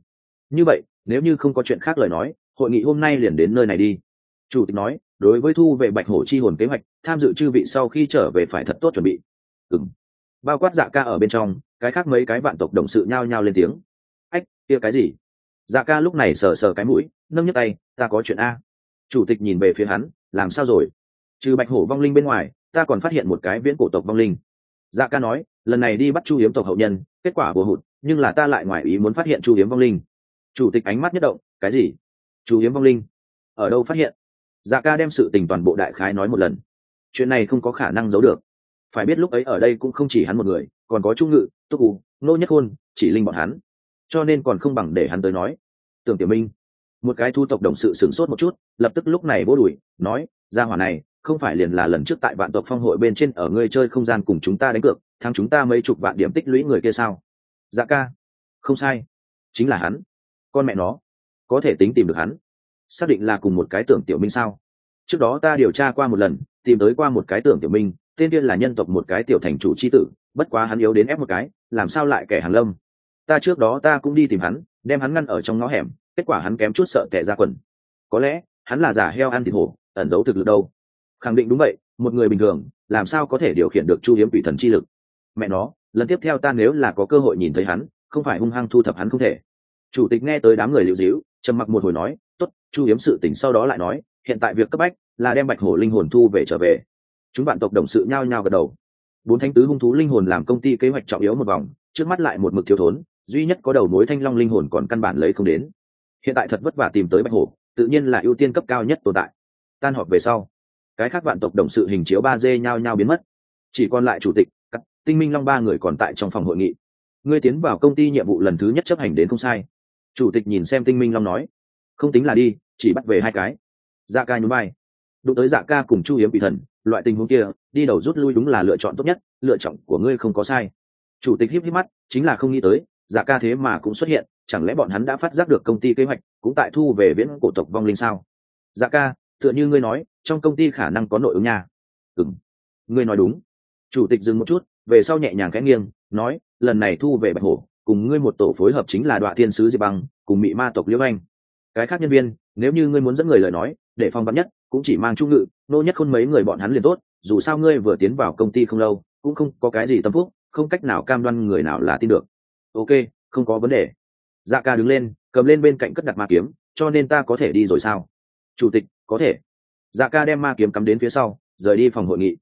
S1: Như vậy, nếu như không có chuyện khác lời nói, hội nghị hôm nay liền đến nơi này đi chủ tịch nói, đối với thu về bạch hổ chi hồn kế hoạch, tham dự chư vị sau khi trở về phải thật tốt chuẩn bị. Ừ m bao quát dạ ca ở bên trong, cái khác mấy cái vạn tộc đồng sự nhao nhao lên tiếng. Ách, kia cái gì? Dạ ca lúc này sờ sờ cái mũi, nâng nhấc tay, ta có chuyện a. Chủ tịch nhìn về phía hắn, làm sao rồi? Trừ bạch hổ vong linh bên ngoài, ta còn phát hiện một cái viễn cổ tộc vong linh. Dạ ca nói, lần này đi bắt chu hiếm tộc hậu nhân, kết quả vừa hụt, nhưng là ta lại ngoài ý muốn phát hiện chu hiếm vong linh. Chủ tịch ánh mắt nhất động, cái gì? Chu hiếm vong linh? Ở đâu phát hiện? Dạ ca đem sự tình toàn bộ đại khái nói một lần. Chuyện này không có khả năng giấu được. Phải biết lúc ấy ở đây cũng không chỉ hắn một người, còn có trung ngự, túc ù nô nhất khôn, chỉ linh bọn hắn. Cho nên còn không bằng để hắn tới nói. Tưởng tiểu minh, một cái thu tộc đồng sự sửng sốt một chút, lập tức lúc này vô đùi nói ra hỏa này, không phải liền là lần trước tại vạn tộc phong hội bên trên ở ngươi chơi không gian cùng chúng ta đánh cược, thắng chúng ta mấy chục vạn điểm tích lũy người kia sao? Dạ ca. Không sai, chính là hắn. Con mẹ nó, có thể tính tìm được hắn xác định là cùng một cái tưởng tiểu minh sao? Trước đó ta điều tra qua một lần, tìm tới qua một cái tưởng tiểu minh, tên tiên là nhân tộc một cái tiểu thành chủ c h i tử, bất quá hắn yếu đến ép một cái, làm sao lại kẻ hàn lâm? Ta trước đó ta cũng đi tìm hắn, đem hắn ngăn ở trong ngõ hẻm, kết quả hắn kém chút sợ kẻ ra quần. Có lẽ, hắn là giả heo ăn thịt hổ, ẩn giấu thực lực đâu. Khẳng định đúng vậy, một người bình thường, làm sao có thể điều khiển được chu hiếm quỷ thần chi lực? Mẹ nó, lần tiếp theo ta nếu là có cơ hội nhìn thấy hắn, không phải hung hăng thu thập hắn không thể. Chủ tịch nghe tới đám người liệu dĩu, trầm mặc một hồi nói tốt, chu hiếm sự tỉnh sau đó lại nói, hiện tại việc cấp bách là đem bạch hổ linh hồn thu về trở về. Chúng bạn tộc đồng sự nhao nhao gật đầu. Bốn thánh tứ hung thú linh hồn làm công ty kế hoạch trọng yếu một vòng, trước mắt lại một mực thiếu thốn, duy nhất có đầu mối thanh long linh hồn còn căn bản lấy không đến. Hiện tại thật vất vả tìm tới bạch hổ, tự nhiên là ưu tiên cấp cao nhất tồn tại. Tan họp về sau, cái khác vạn tộc đồng sự hình chiếu ba d nhao nhao biến mất. Chỉ còn lại chủ tịch, các tinh minh long ba người còn tại trong phòng hội nghị. Ngươi tiến vào công ty nhiệm vụ lần thứ nhất chấp hành đến không sai. Chủ tịch nhìn xem tinh minh long nói không tính là đi, chỉ bắt về hai cái. Dạ ca nhún vai. Đụng tới dạ ca cùng chu hiếm bị thần, loại tình huống kia, đi đầu rút lui đúng là lựa chọn tốt nhất, lựa chọn của ngươi không có sai. Chủ tịch híp híp mắt, chính là không nghĩ tới dạ ca thế mà cũng xuất hiện, chẳng lẽ bọn hắn đã phát giác được công ty kế hoạch, cũng tại thu về viễn cổ tộc vong linh sao? Dạ ca, tựa như ngươi nói, trong công ty khả năng có nội ứng nha. Ừng ngươi nói đúng. Chủ tịch dừng một chút, về sau nhẹ nhàng khẽ nghiêng, nói, lần này thu về bạch hổ, cùng ngươi một tổ phối hợp chính là đoạn thiên sứ diệp băng, cùng mị ma tộc liễu anh cái khác nhân viên, nếu như ngươi muốn dẫn người lời nói, để phòng vắn nhất, cũng chỉ mang trung ngự, nô nhất khôn mấy người bọn hắn liền tốt, dù sao ngươi vừa tiến vào công ty không lâu, cũng không có cái gì tâm phúc, không cách nào cam đoan người nào là tin được. Ok, không có vấn đề. Dạ ca đứng lên, cầm lên bên cạnh cất đặt ma kiếm, cho nên ta có thể đi rồi sao? Chủ tịch, có thể. Dạ ca đem ma kiếm cắm đến phía sau, rời đi phòng hội nghị.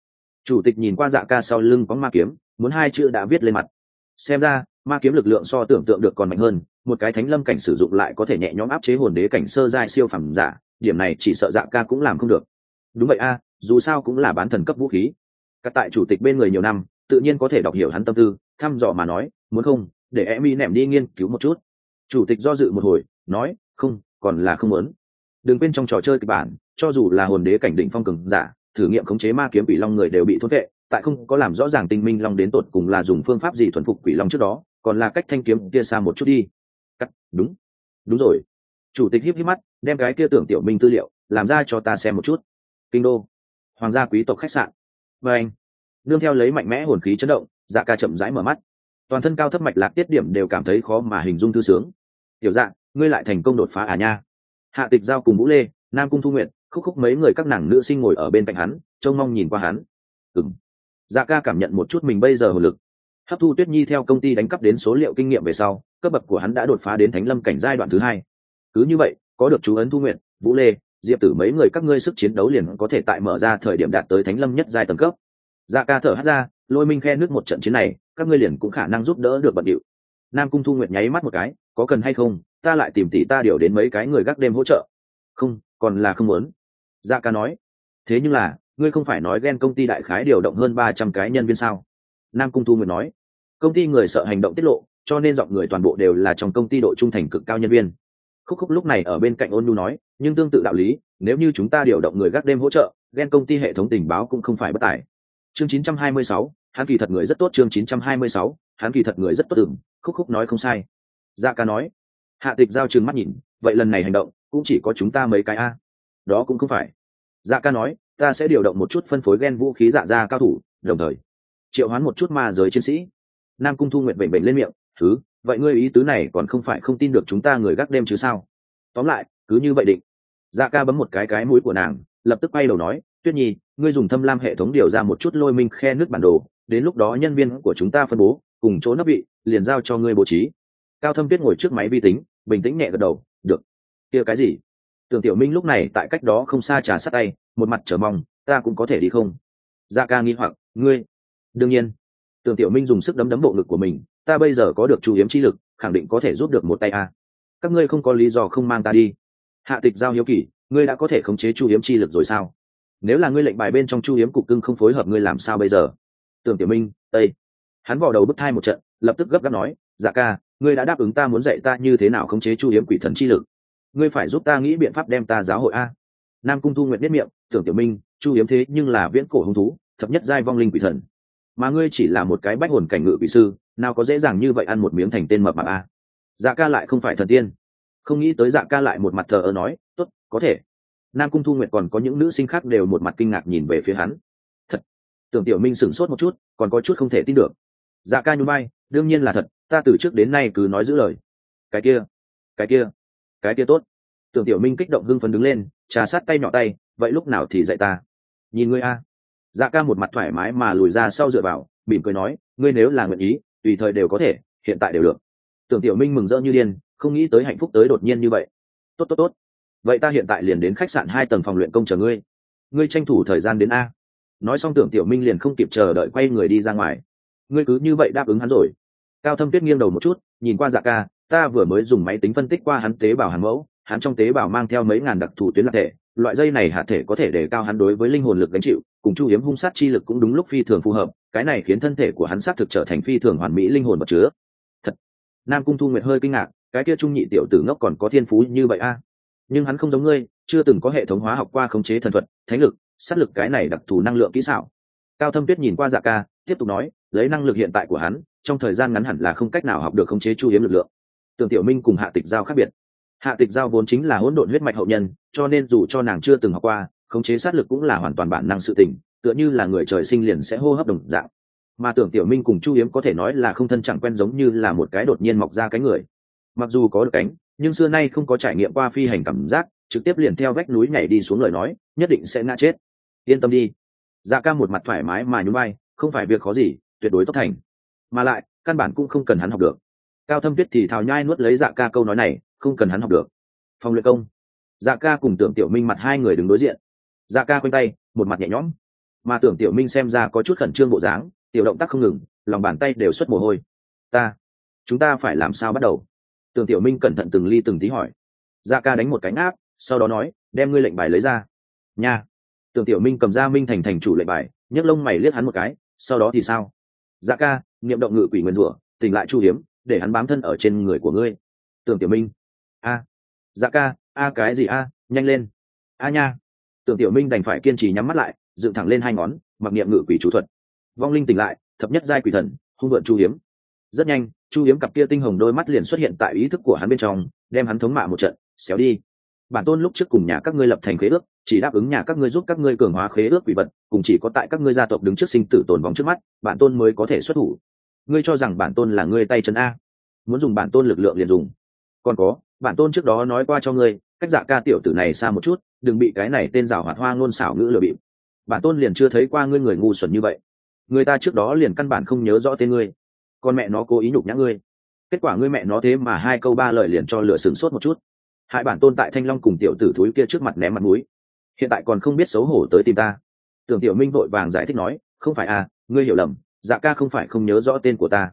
S1: Chủ tịch nhìn qua dạ ca sau lưng có ma kiếm, muốn hai chữ đã viết lên mặt. Xem ra, ma kiếm lực lượng so tưởng tượng được còn mạnh hơn một cái thánh lâm cảnh sử dụng lại có thể nhẹ nhõm áp chế hồn đế cảnh sơ giai siêu phẩm giả, điểm này chỉ sợ dạ ca cũng làm không được. Đúng vậy a, dù sao cũng là bán thần cấp vũ khí. Các tại chủ tịch bên người nhiều năm, tự nhiên có thể đọc hiểu hắn tâm tư, thăm dò mà nói, muốn không, để em y nẻm đi nghiên cứu một chút. Chủ tịch do dự một hồi, nói, không, còn là không muốn. Đừng quên trong trò chơi kịch bản, cho dù là hồn đế cảnh định phong cường giả, thử nghiệm khống chế ma kiếm quỷ long người đều bị thốt vệ, tại không có làm rõ ràng tinh minh long đến tột cùng là dùng phương pháp gì thuần phục quỷ long trước đó, còn là cách thanh kiếm kia xa một chút đi cắt, đúng. Đúng rồi. Chủ tịch híp híp mắt, đem cái kia tưởng tiểu minh tư liệu, làm ra cho ta xem một chút. Kinh đô. Hoàng gia quý tộc khách sạn. Và anh nương theo lấy mạnh mẽ hồn khí chấn động dạ ca chậm rãi mở mắt. Toàn thân cao thấp mạch lạc tiết điểm đều cảm thấy khó mà hình dung thư sướng. Tiểu dạ ngươi lại thành công đột phá à nha. Hạ tịch giao cùng vũ lê, nam cung thu nguyện khúc khúc mấy người các nàng nữ sinh ngồi ở bên cạnh hắn, trông mong nhìn qua hắn. Ừng dạ ca cảm nhận một chút mình bây giờ hồn lực. Hấp thu tuyết nhi theo công ty đánh cắp đến số liệu kinh nghiệm về sau cấp bậc của hắn đã đột phá đến thánh lâm cảnh giai đoạn thứ hai. Cứ như vậy, có được chú ấn thu nguyện vũ lê, diệp tử mấy người các ngươi sức chiến đấu liền có thể tại mở ra thời điểm đạt tới thánh lâm nhất giai tầng cấp. Dạ ca thở hát ra, lôi minh khe nước một trận chiến này, các ngươi liền cũng khả năng giúp đỡ được bận điệu. Nam cung thu nguyện nháy mắt một cái, có cần hay không, ta lại tìm tỷ ta điều đến mấy cái người gác đêm hỗ trợ. Không, còn là không muốn. Dạ ca nói. Thế nhưng là, ngươi không phải nói ghen công ty đại khái điều động hơn ba trăm cái nhân viên sao? Nam cung thu nguyện nói. Công ty người sợ hành động tiết lộ cho nên dọn người toàn bộ đều là trong công ty độ trung thành cực cao nhân viên. Khúc khúc lúc này ở bên cạnh ôn nhu nói nhưng tương tự đạo lý nếu như chúng ta điều động người gác đêm hỗ trợ ghen công ty hệ thống tình báo cũng không phải bất tài. Chương 926, hắn kỳ thật người rất tốt chương 926, hắn kỳ thật người rất tốt ừng khúc khúc nói không sai. Dạ ca nói hạ tịch giao trừng mắt nhìn vậy lần này hành động cũng chỉ có chúng ta mấy cái a. Đó cũng không phải. Dạ ca nói ta sẽ điều động một chút phân phối ghen vũ khí dạ ra cao thủ đồng thời triệu hoán một chút ma giới chiến sĩ. Nam cung thu nguyện bệnh bệnh lên miệng thứ, vậy ngươi ý tứ này còn không phải không tin được chúng ta người gác đêm chứ sao? Tóm lại, cứ như vậy định. Dạ ca bấm một cái cái mũi của nàng, lập tức quay đầu nói, tuyết nhi, ngươi dùng thâm lam hệ thống điều ra một chút lôi minh khe nước bản đồ, đến lúc đó nhân viên của chúng ta phân bố, cùng chỗ nấp vị liền giao cho ngươi bố trí. Cao thâm tuyết ngồi trước máy vi tính, bình tĩnh nhẹ gật đầu, được. Kia cái gì? Tưởng tiểu minh lúc này tại cách đó không xa trà sát tay, một mặt chờ mong, ta cũng có thể đi không? Dạ ca nghi hoặc, ngươi? Đương nhiên. Tưởng tiểu minh dùng sức đấm đấm bộ ngực của mình ta bây giờ có được chủ hiếm chi lực, khẳng định có thể giúp được một tay a. Các ngươi không có lý do không mang ta đi. Hạ tịch giao hiếu kỳ, ngươi đã có thể khống chế chu hiếm chi lực rồi sao? Nếu là ngươi lệnh bài bên trong chu hiếm cục cưng không phối hợp ngươi làm sao bây giờ? Tưởng tiểu minh tây hắn vào đầu bức thai một trận, lập tức gấp gáp nói dạ ca, ngươi đã đáp ứng ta muốn dạy ta như thế nào khống chế chu hiếm quỷ thần chi lực. Ngươi phải giúp ta nghĩ biện pháp đem ta giáo hội a. Nam cung thu nguyện biết miệng, tưởng tiểu minh, chu hiếm thế nhưng là viễn cổ hung thú, thập nhất giai vong linh quỷ thần. Mà ngươi chỉ là một cái bách hồn cảnh ngự quỷ sư nào có dễ dàng như vậy ăn một miếng thành tên mập mạp a dạ ca lại không phải thần tiên. Không nghĩ tới dạ ca lại một mặt thờ ơ nói, tốt, có thể. Nam cung thu nguyệt còn có những nữ sinh khác đều một mặt kinh ngạc nhìn về phía hắn. Thật? Tưởng tiểu minh sửng sốt một chút, còn có chút không thể tin được. Dạ ca nhún bay đương nhiên là thật, ta từ trước đến nay cứ nói giữ lời. Cái kia cái kia cái kia tốt. Tưởng tiểu minh kích động hưng phấn đứng lên, trà sát tay nhỏ tay, vậy lúc nào thì dạy ta? Nhìn ngươi a. Dạ ca một mặt thoải mái mà lùi ra sau dựa vào, mỉm cười nói, ngươi nếu là nguyện ý tùy thời đều có thể, hiện tại đều được. Tưởng tiểu minh mừng rỡ như điên, không nghĩ tới hạnh phúc tới đột nhiên như vậy. Tốt tốt tốt. Vậy ta hiện tại liền đến khách sạn hai tầng phòng luyện công chờ ngươi. Ngươi tranh thủ thời gian đến a. Nói xong tưởng tiểu minh liền không kịp chờ đợi quay người đi ra ngoài. Ngươi cứ như vậy đáp ứng hắn rồi. Cao thâm tuyết nghiêng đầu một chút, nhìn qua dạ ca, ta vừa mới dùng máy tính phân tích qua hắn tế bào hàn mẫu, hắn trong tế bào mang theo mấy ngàn đặc thù tuyến lạc thể loại dây này hạ thể có thể đề cao hắn đối với linh hồn lực gánh chịu, cùng chu hiếm hung sát chi lực cũng đúng lúc phi thường phù hợp, cái này khiến thân thể của hắn xác thực trở thành phi thường hoàn mỹ linh hồn vật chứa. Thật. Nam cung thu nguyệt hơi kinh ngạc, cái kia trung nhị tiểu tử ngốc còn có thiên phú như vậy a? Nhưng hắn không giống ngươi, chưa từng có hệ thống hóa học qua khống chế thần thuật, thánh lực, sát lực cái này đặc thù năng lượng kỹ xảo. Cao thâm tuyết nhìn qua dạ ca, tiếp tục nói, lấy năng lực hiện tại của hắn, trong thời gian ngắn hẳn là không cách nào học được khống chế chu hiếm lực lượng. Tưởng tiểu minh cùng hạ tịch giao khác biệt hạ tịch giao vốn chính là hỗn độn huyết mạch hậu nhân, cho nên dù cho nàng chưa từng học qua, khống chế sát lực cũng là hoàn toàn bản năng sự tình, tựa như là người trời sinh liền sẽ hô hấp đồng dạng. Mà tưởng tiểu minh cùng chu hiếm có thể nói là không thân chẳng quen giống như là một cái đột nhiên mọc ra cánh người. Mặc dù có được cánh, nhưng xưa nay không có trải nghiệm qua phi hành cảm giác, trực tiếp liền theo vách núi nhảy đi xuống lời nói, nhất định sẽ ngã chết. Yên tâm đi. Dạ ca một mặt thoải mái mà nhún vai, không phải việc khó gì, tuyệt đối tốt thành. Mà lại, căn bản cũng không cần hắn học được. Cao thâm tuyết thì thào nhai nuốt lấy dạ ca câu nói này không cần hắn học được. Phòng luyện công. Dạ ca cùng tưởng tiểu minh mặt hai người đứng đối diện. Dạ ca quanh tay, một mặt nhẹ nhõm. Mà tưởng tiểu minh xem ra có chút khẩn trương bộ dáng, tiểu động tác không ngừng, lòng bàn tay đều xuất mồ hôi. Ta, chúng ta phải làm sao bắt đầu? Tưởng tiểu minh cẩn thận từng ly từng tí hỏi. Dạ ca đánh một cánh áp sau đó nói, đem ngươi lệnh bài lấy ra. Nha. Tưởng tiểu minh cầm ra minh thành thành chủ lệnh bài, nhấc lông mày liếc hắn một cái, sau đó thì sao? Dạ ca, niệm động ngự quỷ nguyên rủa, tỉnh lại chu hiếm, để hắn bám thân ở trên người của ngươi. Tưởng tiểu minh a dạ ca, a cái gì a, nhanh lên. A nha. Tưởng tiểu minh đành phải kiên trì nhắm mắt lại, dựng thẳng lên hai ngón, mặc niệm ngự quỷ chủ thuật. Vong linh tỉnh lại, thập nhất giai quỷ thần, hung vượn chu hiếm. Rất nhanh, chu hiếm cặp kia tinh hồng đôi mắt liền xuất hiện tại ý thức của hắn bên trong, đem hắn thống mạ một trận, xéo đi. Bản tôn lúc trước cùng nhà các ngươi lập thành khế ước, chỉ đáp ứng nhà các ngươi giúp các ngươi cường hóa khế ước quỷ vật, cùng chỉ có tại các ngươi gia tộc đứng trước sinh tử tồn vong trước mắt, bản tôn mới có thể xuất thủ. Ngươi cho rằng bản tôn là ngươi tay chân a? Muốn dùng bản tôn lực lượng liền dùng. Còn có bản tôn trước đó nói qua cho ngươi, cách dạ ca tiểu tử này xa một chút, đừng bị cái này tên rào hoạt hoa ngôn xảo ngữ lừa bịp. Bản tôn liền chưa thấy qua ngươi người ngu xuẩn như vậy. Người ta trước đó liền căn bản không nhớ rõ tên ngươi. Con mẹ nó cố ý nhục nhã ngươi. Kết quả ngươi mẹ nó thế mà hai câu ba lời liền cho lửa sừng sốt một chút. Hại bản tôn tại thanh long cùng tiểu tử thúi kia trước mặt ném mặt mũi. Hiện tại còn không biết xấu hổ tới tìm ta. Tưởng tiểu minh vội vàng giải thích nói, không phải à ngươi hiểu lầm dạ ca không phải không nhớ rõ tên của ta.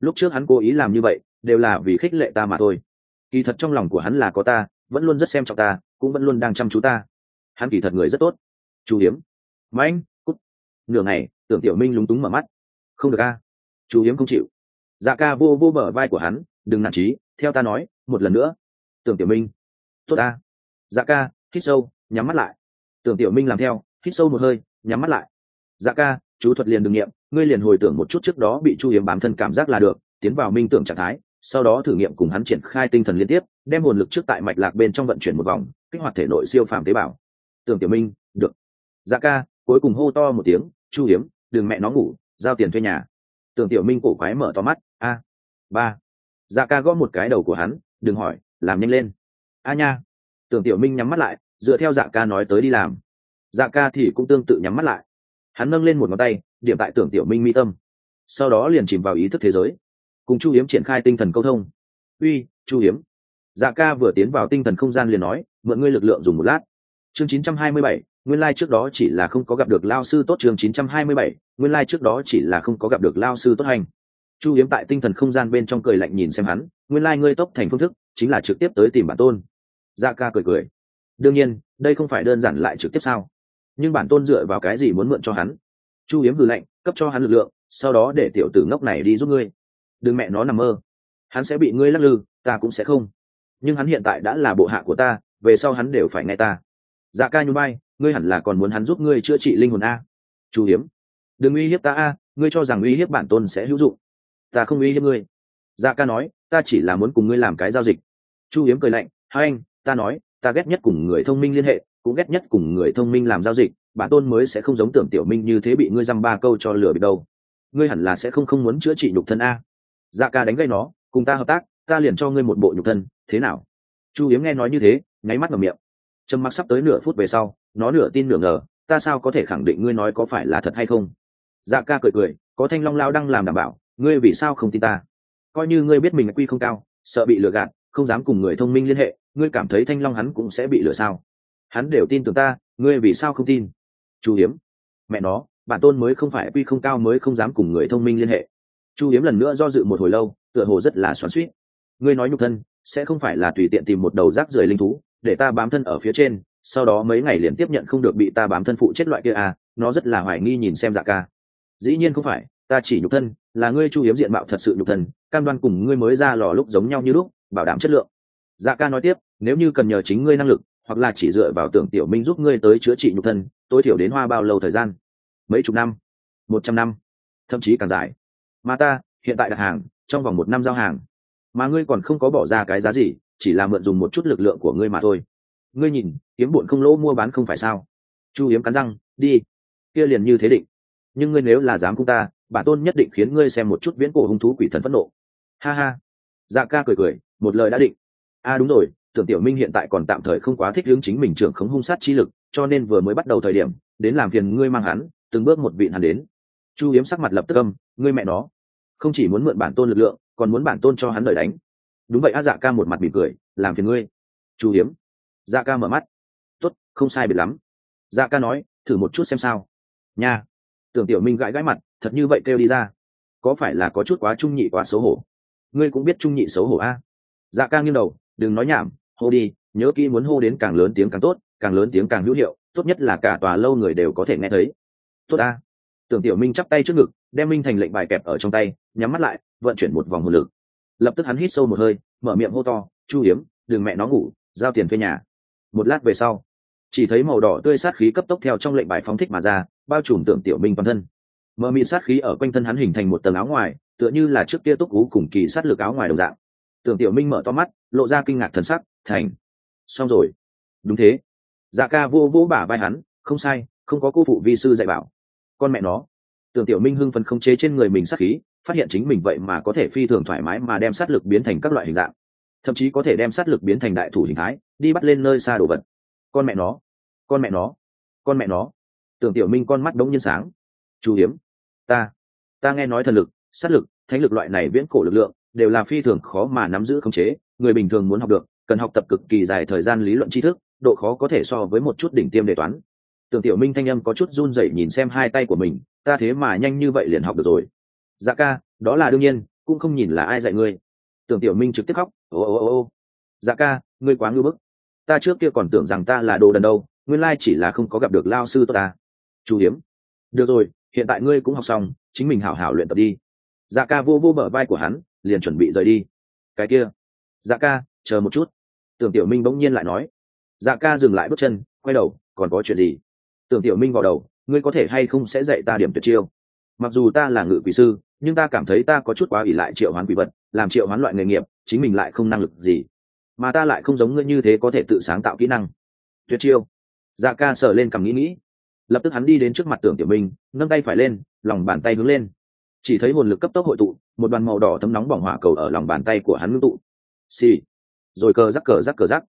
S1: Lúc trước hắn cố ý làm như vậy, đều là vì khích lệ ta mà thôi kỳ thật trong lòng của hắn là có ta, vẫn luôn rất xem trọng ta, cũng vẫn luôn đang chăm chú ta. Hắn kỳ thật người rất tốt. Chú hiếm. Mạnh, cút. Nửa ngày, tưởng tiểu minh lúng túng mở mắt. Không được a. Chú hiếm không chịu. Dạ ca vô vô mở vai của hắn, đừng nản trí, theo ta nói, một lần nữa. Tưởng tiểu minh. Tốt ta dạ ca, hít sâu, nhắm mắt lại. Tưởng tiểu minh làm theo, hít sâu một hơi, nhắm mắt lại. Dạ ca, chú thuật liền đừng nghiệm, ngươi liền hồi tưởng một chút trước đó bị chu hiếm bám thân cảm giác là được, tiến vào minh tưởng trạng thái sau đó thử nghiệm cùng hắn triển khai tinh thần liên tiếp, đem nguồn lực trước tại mạch lạc bên trong vận chuyển một vòng, kích hoạt thể nội siêu phàm tế bào. Tưởng tiểu minh, được. Dạ ca, cuối cùng hô to một tiếng, chu hiếm, đừng mẹ nó ngủ, giao tiền thuê nhà. Tưởng tiểu minh cổ quái mở to mắt, a, ba. Dạ ca gõ một cái đầu của hắn, đừng hỏi, làm nhanh lên. A nha. Tưởng tiểu minh nhắm mắt lại, dựa theo dạ ca nói tới đi làm. Dạ ca thì cũng tương tự nhắm mắt lại. Hắn nâng lên một ngón tay, điểm tại tưởng tiểu minh mi tâm. Sau đó liền chìm vào ý thức thế giới cùng chu hiếm triển khai tinh thần câu thông. Uy chu hiếm. Dạ ca vừa tiến vào tinh thần không gian liền nói mượn ngươi lực lượng dùng một lát. Chương 927, nguyên lai trước đó chỉ là không có gặp được lao sư tốt. Chương 927, nguyên lai trước đó chỉ là không có gặp được lao sư tốt hành. Chu hiếm tại tinh thần không gian bên trong cười lạnh nhìn xem hắn nguyên lai ngươi tốc thành phương thức chính là trực tiếp tới tìm bản tôn. Dạ ca cười cười đương nhiên đây không phải đơn giản lại trực tiếp sao? Nhưng bản tôn dựa vào cái gì muốn mượn cho hắn? Chu hiếm hừ lạnh cấp cho hắn lực lượng sau đó để tiểu tử ngốc này đi giúp ngươi đừng mẹ nó nằm mơ. Hắn sẽ bị ngươi lắc lư, ta cũng sẽ không. Nhưng hắn hiện tại đã là bộ hạ của ta, về sau hắn đều phải nghe ta. Dạ ca nhún bay ngươi hẳn là còn muốn hắn giúp ngươi chữa trị linh hồn a. Chu hiếm. Đừng uy hiếp ta a, ngươi cho rằng uy hiếp bản tôn sẽ hữu dụng. Ta không uy hiếp ngươi. Dạ ca nói, ta chỉ là muốn cùng ngươi làm cái giao dịch. Chu hiếm cười lạnh, hai anh, ta nói, ta ghét nhất cùng người thông minh liên hệ, cũng ghét nhất cùng người thông minh làm giao dịch, bản tôn mới sẽ không giống tưởng tiểu minh như thế bị ngươi dăm ba câu cho lừa bị đâu. Ngươi hẳn là sẽ không không muốn chữa trị nhục thân a dạ ca đánh gây nó, cùng ta hợp tác, ta liền cho ngươi một bộ nhục thân, thế nào? Chu hiếm nghe nói như thế, nháy mắt ngầm miệng. Trầm mặc sắp tới nửa phút về sau, nó nửa tin nửa ngờ, ta sao có thể khẳng định ngươi nói có phải là thật hay không? Dạ ca cười cười, có thanh long lao đang làm đảm bảo, ngươi vì sao không tin ta? Coi như ngươi biết mình quy không cao, sợ bị lừa gạt, không dám cùng người thông minh liên hệ, ngươi cảm thấy thanh long hắn cũng sẽ bị lừa sao? Hắn đều tin tưởng ta, ngươi vì sao không tin? Chu hiếm mẹ nó, bản tôn mới không phải quy không cao mới không dám cùng người thông minh liên hệ chu hiếm lần nữa do dự một hồi lâu, tựa hồ rất là xoắn suýt ngươi nói nhục thân, sẽ không phải là tùy tiện tìm một đầu rác rưởi linh thú, để ta bám thân ở phía trên, sau đó mấy ngày liền tiếp nhận không được bị ta bám thân phụ chết loại kia à nó rất là hoài nghi nhìn xem dạ ca. Dĩ nhiên không phải, ta chỉ nhục thân, là ngươi chu hiếm diện mạo thật sự nhục thân, cam đoan cùng ngươi mới ra lò lúc giống nhau như lúc, bảo đảm chất lượng. Dạ ca nói tiếp, nếu như cần nhờ chính ngươi năng lực, hoặc là chỉ dựa vào tưởng tiểu minh giúp ngươi tới chữa trị nhục thân, tối thiểu đến hoa bao lâu thời gian? Mấy chục năm? Một trăm năm? Thậm chí càng dài mà ta, hiện tại đặt hàng, trong vòng một năm giao hàng. Mà ngươi còn không có bỏ ra cái giá gì, chỉ là mượn dùng một chút lực lượng của ngươi mà thôi. Ngươi nhìn, kiếm bụn không lỗ mua bán không phải sao? Chu hiếm cắn răng, đi. Kia liền như thế định. Nhưng ngươi nếu là dám cung ta, bản tôn nhất định khiến ngươi xem một chút viễn cổ hung thú quỷ thần phẫn nộ. Ha ha. Dạ ca cười cười, một lời đã định. A à đúng rồi, tưởng tiểu minh hiện tại còn tạm thời không quá thích hướng chính mình trưởng khống hung sát chi lực, cho nên vừa mới bắt đầu thời điểm, đến làm phiền ngươi mang hắn, từng bước một vị hắn đến chu hiếm sắc mặt lập tức âm, ngươi mẹ nó, không chỉ muốn mượn bản tôn lực lượng, còn muốn bản tôn cho hắn lời đánh. Đúng vậy a dạ ca một mặt mỉm cười, làm phiền ngươi. Chu hiếm dạ ca mở mắt. Tốt, không sai biệt lắm. Dạ ca nói, thử một chút xem sao. Nha. Tưởng tiểu minh gãi gãi mặt, thật như vậy kêu đi ra, có phải là có chút quá trung nhị, quá xấu hổ? Ngươi cũng biết trung nhị xấu hổ a dạ ca nghiêng đầu, đừng nói nhảm, hô đi, nhớ kỹ muốn hô đến càng lớn tiếng càng tốt, càng lớn tiếng càng hữu hiệu, tốt nhất là cả tòa lâu người đều có thể nghe thấy. Tốt a tưởng tiểu minh chắp tay trước ngực, đem minh thành lệnh bài kẹp ở trong tay, nhắm mắt lại, vận chuyển một vòng hồn lực. Lập tức hắn hít sâu một hơi, mở miệng hô to, chu hiếm, đừng mẹ nó ngủ, giao tiền thuê nhà. Một lát về sau, chỉ thấy màu đỏ tươi sát khí cấp tốc theo trong lệnh bài phóng thích mà ra, bao trùm tưởng tiểu minh toàn thân. Mờ mịn sát khí ở quanh thân hắn hình thành một tầng áo ngoài, tựa như là trước kia túc cú cùng kỳ sát lực áo ngoài đồng dạng. Tưởng tiểu minh mở to mắt, lộ ra kinh ngạc thần sắc, thành, xong rồi. Đúng thế. Dạ ca vô vô bả vai hắn, không sai, không có cô phụ vi sư dạy bảo con mẹ nó. Tưởng tiểu minh hưng phấn không chế trên người mình sát khí, phát hiện chính mình vậy mà có thể phi thường thoải mái mà đem sát lực biến thành các loại hình dạng. Thậm chí có thể đem sát lực biến thành đại thủ hình thái, đi bắt lên nơi xa đồ vật. Con mẹ nó. Con mẹ nó. Con mẹ nó. Tưởng tiểu minh con mắt đống nhiên sáng. Chú hiếm. Ta. Ta nghe nói thần lực, sát lực, thánh lực loại này viễn cổ lực lượng, đều là phi thường khó mà nắm giữ khống chế, người bình thường muốn học được, cần học tập cực kỳ dài thời gian lý luận tri thức, độ khó có thể so với một chút đỉnh tiêm đề toán tưởng tiểu minh thanh âm có chút run rẩy nhìn xem hai tay của mình, ta thế mà nhanh như vậy liền học được rồi. Dạ ca, đó là đương nhiên, cũng không nhìn là ai dạy ngươi. Tưởng tiểu minh trực tiếp khóc, ô ô ô ô. Dạ ca, ngươi quá ngưu bức. Ta trước kia còn tưởng rằng ta là đồ đần đâu, nguyên lai chỉ là không có gặp được lao sư tốt ta. Chú hiếm. Được rồi, hiện tại ngươi cũng học xong, chính mình hảo hảo luyện tập đi. Dạ ca vô vô mở vai của hắn, liền chuẩn bị rời đi. Cái kia. Dạ ca, chờ một chút. Tưởng tiểu minh bỗng nhiên lại nói. Dạ ca dừng lại bước chân, quay đầu, còn có chuyện gì? Tưởng tiểu minh vào đầu, ngươi có thể hay không sẽ dạy ta điểm tuyệt chiêu? Mặc dù ta là ngự quỷ sư, nhưng ta cảm thấy ta có chút quá ỷ lại triệu hoán quỷ vật, làm triệu hoán loại nghề nghiệp, chính mình lại không năng lực gì. Mà ta lại không giống ngươi như thế có thể tự sáng tạo kỹ năng. Tuyệt chiêu. Dạ ca sờ lên cầm nghĩ nghĩ. Lập tức hắn đi đến trước mặt tưởng tiểu minh, nâng tay phải lên, lòng bàn tay hướng lên. Chỉ thấy hồn lực cấp tốc hội tụ, một đoàn màu đỏ thấm nóng bỏng hỏa cầu ở lòng bàn tay của hắn ngưng tụ. Xì、sì. rồi cờ rắc cờ rắc cờ rắc.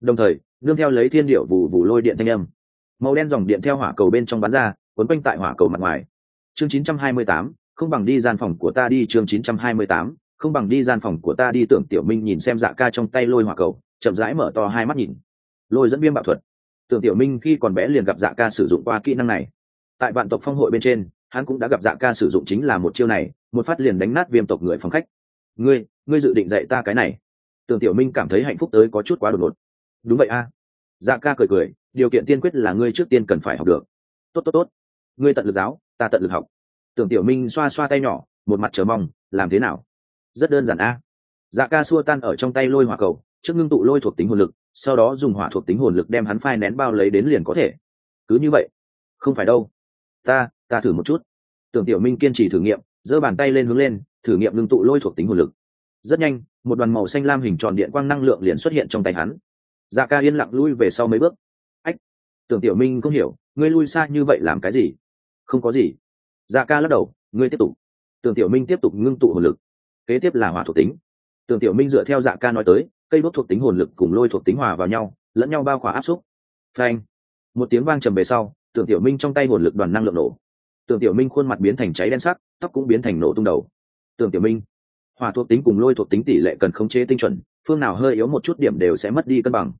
S1: Đồng thời, nương theo lấy thiên điệu vù vù lôi điện thanh âm màu đen dòng điện theo hỏa cầu bên trong bắn ra quấn quanh tại hỏa cầu mặt ngoài. Chương 928, không bằng đi gian phòng của ta đi chương 928, không bằng đi gian phòng của ta đi tưởng tiểu minh nhìn xem dạ ca trong tay lôi hỏa cầu chậm rãi mở to hai mắt nhìn. Lôi dẫn viêm bạo thuật. Tưởng tiểu minh khi còn bé liền gặp dạ ca sử dụng qua kỹ năng này. Tại vạn tộc phong hội bên trên hắn cũng đã gặp dạ ca sử dụng chính là một chiêu này một phát liền đánh nát viêm tộc người phòng khách. Ngươi ngươi dự định dạy ta cái này? Tưởng tiểu minh cảm thấy hạnh phúc tới có chút quá đột ngột. Đúng vậy a. Dạ ca cười cười điều kiện tiên quyết là ngươi trước tiên cần phải học được. Tốt tốt tốt. Ngươi tận lực giáo, ta tận lực học. Tưởng tiểu minh xoa xoa tay nhỏ, một mặt chờ mong, làm thế nào? Rất đơn giản a. Dạ ca xua tan ở trong tay lôi hỏa cầu, trước ngưng tụ lôi thuộc tính hồn lực, sau đó dùng hỏa thuộc tính hồn lực đem hắn phai nén bao lấy đến liền có thể. Cứ như vậy. Không phải đâu. Ta ta thử một chút. Tưởng tiểu minh kiên trì thử nghiệm, giơ bàn tay lên hướng lên, thử nghiệm ngưng tụ lôi thuộc tính hồn lực. Rất nhanh, một đoàn màu xanh lam hình tròn điện quang năng lượng liền xuất hiện trong tay hắn. Dạ ca yên lặng lui về sau mấy bước tưởng tiểu minh không hiểu, ngươi lui xa như vậy làm cái gì? Không có gì. Dạ ca lắc đầu, ngươi tiếp tục. Tưởng tiểu minh tiếp tục ngưng tụ hồn lực. Kế tiếp là hỏa thuộc tính. Tưởng tiểu minh dựa theo dạ ca nói tới, cây đốt thuộc tính hồn lực cùng lôi thuộc tính hòa vào nhau, lẫn nhau bao khỏa áp xúc. Phanh. Một tiếng vang trầm về sau, tưởng tiểu minh trong tay hồn lực đoàn năng lượng nổ. Tưởng tiểu minh khuôn mặt biến thành cháy đen sắc, tóc cũng biến thành nổ tung đầu. Tưởng tiểu minh. Hỏa thuộc tính cùng lôi thuộc tính tỷ lệ cần khống chế tinh chuẩn, phương nào hơi yếu một chút điểm đều sẽ mất đi cân bằng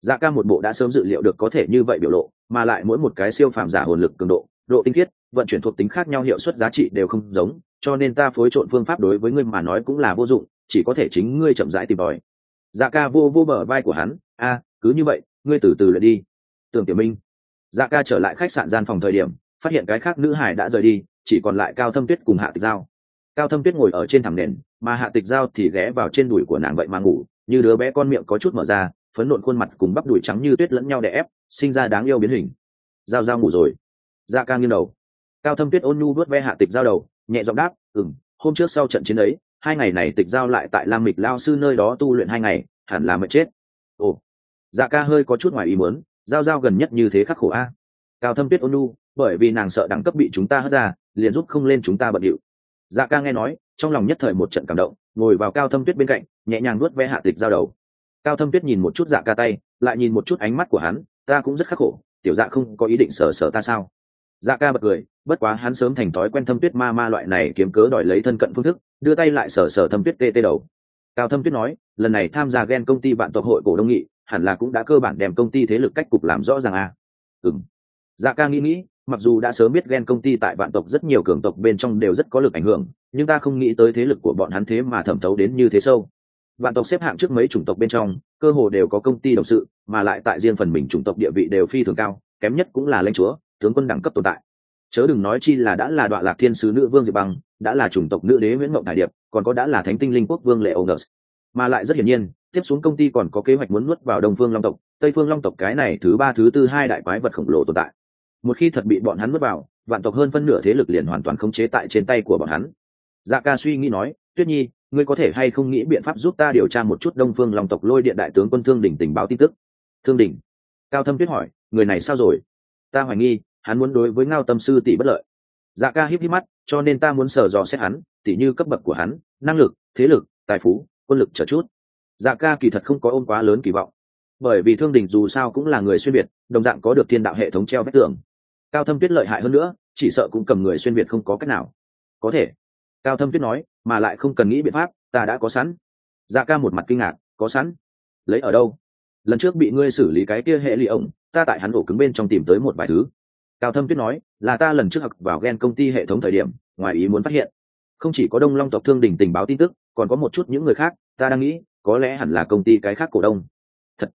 S1: dạ ca một bộ đã sớm dự liệu được có thể như vậy biểu lộ, mà lại mỗi một cái siêu phàm giả hồn lực cường độ độ tinh khiết, vận chuyển thuộc tính khác nhau hiệu suất giá trị đều không giống, cho nên ta phối trộn phương pháp đối với ngươi mà nói cũng là vô dụng, chỉ có thể chính ngươi chậm rãi tìm tòi. Dạ ca vô vô bờ vai của hắn, a, cứ như vậy, ngươi từ từ luyện đi. Tưởng tiểu minh. Dạ ca trở lại khách sạn gian phòng thời điểm, phát hiện cái khác nữ hải đã rời đi, chỉ còn lại cao thâm tuyết cùng hạ tịch giao. Cao thâm tuyết ngồi ở trên thảm nền, mà hạ tịch giao thì ghé vào trên đùi của nàng vậy mà ngủ, như đứa bé con miệng có chút mở ra phấn nộn khuôn mặt cùng bắp đùi trắng như tuyết lẫn nhau đè ép, sinh ra đáng yêu biến hình. Giao giao ngủ rồi. Dạ ca nghiêng đầu. Cao thâm tuyết ôn nhu vớt ve hạ tịch giao đầu, nhẹ giọng đáp ừng hôm trước sau trận chiến ấy, hai ngày này tịch giao lại tại lam mịch lao sư nơi đó tu luyện hai ngày, hẳn là mệt chết. Ồ. Dạ ca hơi có chút ngoài ý muốn, giao giao gần nhất như thế khắc khổ a. Cao thâm tuyết ôn nhu, bởi vì nàng sợ đẳng cấp bị chúng ta hất ra, liền giúp không lên chúng ta bận điệu. Dạ ca nghe nói, trong lòng nhất thời một trận cảm động, ngồi vào cao thâm tuyết bên cạnh, nhẹ nhàng nuốt ve hạ tịch giao đầu cao thâm tuyết nhìn một chút dạ ca tay, lại nhìn một chút ánh mắt của hắn, ta cũng rất khắc khổ, tiểu dạ không có ý định sờ sờ ta sao? Dạ ca bật cười, bất quá hắn sớm thành thói quen thâm tuyết ma ma loại này kiếm cớ đòi lấy thân cận phương thức, đưa tay lại sờ sờ thâm tuyết tê tê đầu. Cao thâm tuyết nói, lần này tham gia ghen công ty bạn tộc hội cổ đông nghị, hẳn là cũng đã cơ bản đem công ty thế lực cách cục làm rõ ràng à. ừ dạ ca nghĩ nghĩ, mặc dù đã sớm biết ghen công ty tại vạn tộc rất nhiều cường tộc bên trong đều rất có lực ảnh hưởng, nhưng ta không nghĩ tới thế lực của bọn hắn thế mà thẩm thấu đến như thế sâu vạn tộc xếp hạng trước mấy chủng tộc bên trong, cơ hồ đều có công ty đồng sự, mà lại tại riêng phần mình chủng tộc địa vị đều phi thường cao, kém nhất cũng là lãnh chúa, tướng quân đẳng cấp tồn tại. Chớ đừng nói chi là đã là đoạn lạc thiên sứ nữ vương diệp băng đã là chủng tộc nữ đế nguyễn mộng thải điệp, còn có đã là thánh tinh linh quốc vương lệ ông mà lại rất hiển nhiên, tiếp xuống công ty còn có kế hoạch muốn nuốt vào đông phương long tộc, tây phương long tộc cái này thứ ba, thứ tư hai đại quái vật khổng lồ tồn tại. Một khi thật bị bọn hắn nuốt vào, vạn tộc hơn phân nửa thế lực liền hoàn toàn khống chế tại trên tay của bọn hắn. Dạ ca suy nghĩ nói, tuyết nhi ngươi có thể hay không nghĩ biện pháp giúp ta điều tra một chút đông phương long tộc lôi điện đại tướng quân thương đỉnh tình báo tin tức? Thương đỉnh cao thâm tuyết hỏi, người này sao rồi? Ta hoài nghi, hắn muốn đối với ngao tâm sư tỷ bất lợi. Dạ ca híp híp mắt, cho nên ta muốn sở dò xét hắn tỷ như cấp bậc của hắn, năng lực, thế lực, tài phú, quân lực trở chút. Dạ ca kỳ thật không có ôm quá lớn kỳ vọng. Bởi vì thương đình dù sao cũng là người xuyên việt, đồng dạng có được thiên đạo hệ thống treo vách tường. Cao thâm tuyết lợi hại hơn nữa, chỉ sợ cũng cầm người xuyên việt không có cách nào. Có thể cao thâm tuyết nói, mà lại không cần nghĩ biện pháp, ta đã có sẵn. Dạ ca một mặt kinh ngạc, có sẵn? Lấy ở đâu? Lần trước bị ngươi xử lý cái kia hệ lụy ổng, ta tại hắn ổ cứng bên trong tìm tới một vài thứ. Cao thâm tuyết nói, là ta lần trước học vào ghen công ty hệ thống thời điểm, ngoài ý muốn phát hiện. Không chỉ có đông long tộc thương đình tình báo tin tức, còn có một chút những người khác, ta đang nghĩ, có lẽ hẳn là công ty cái khác cổ đông. Thật.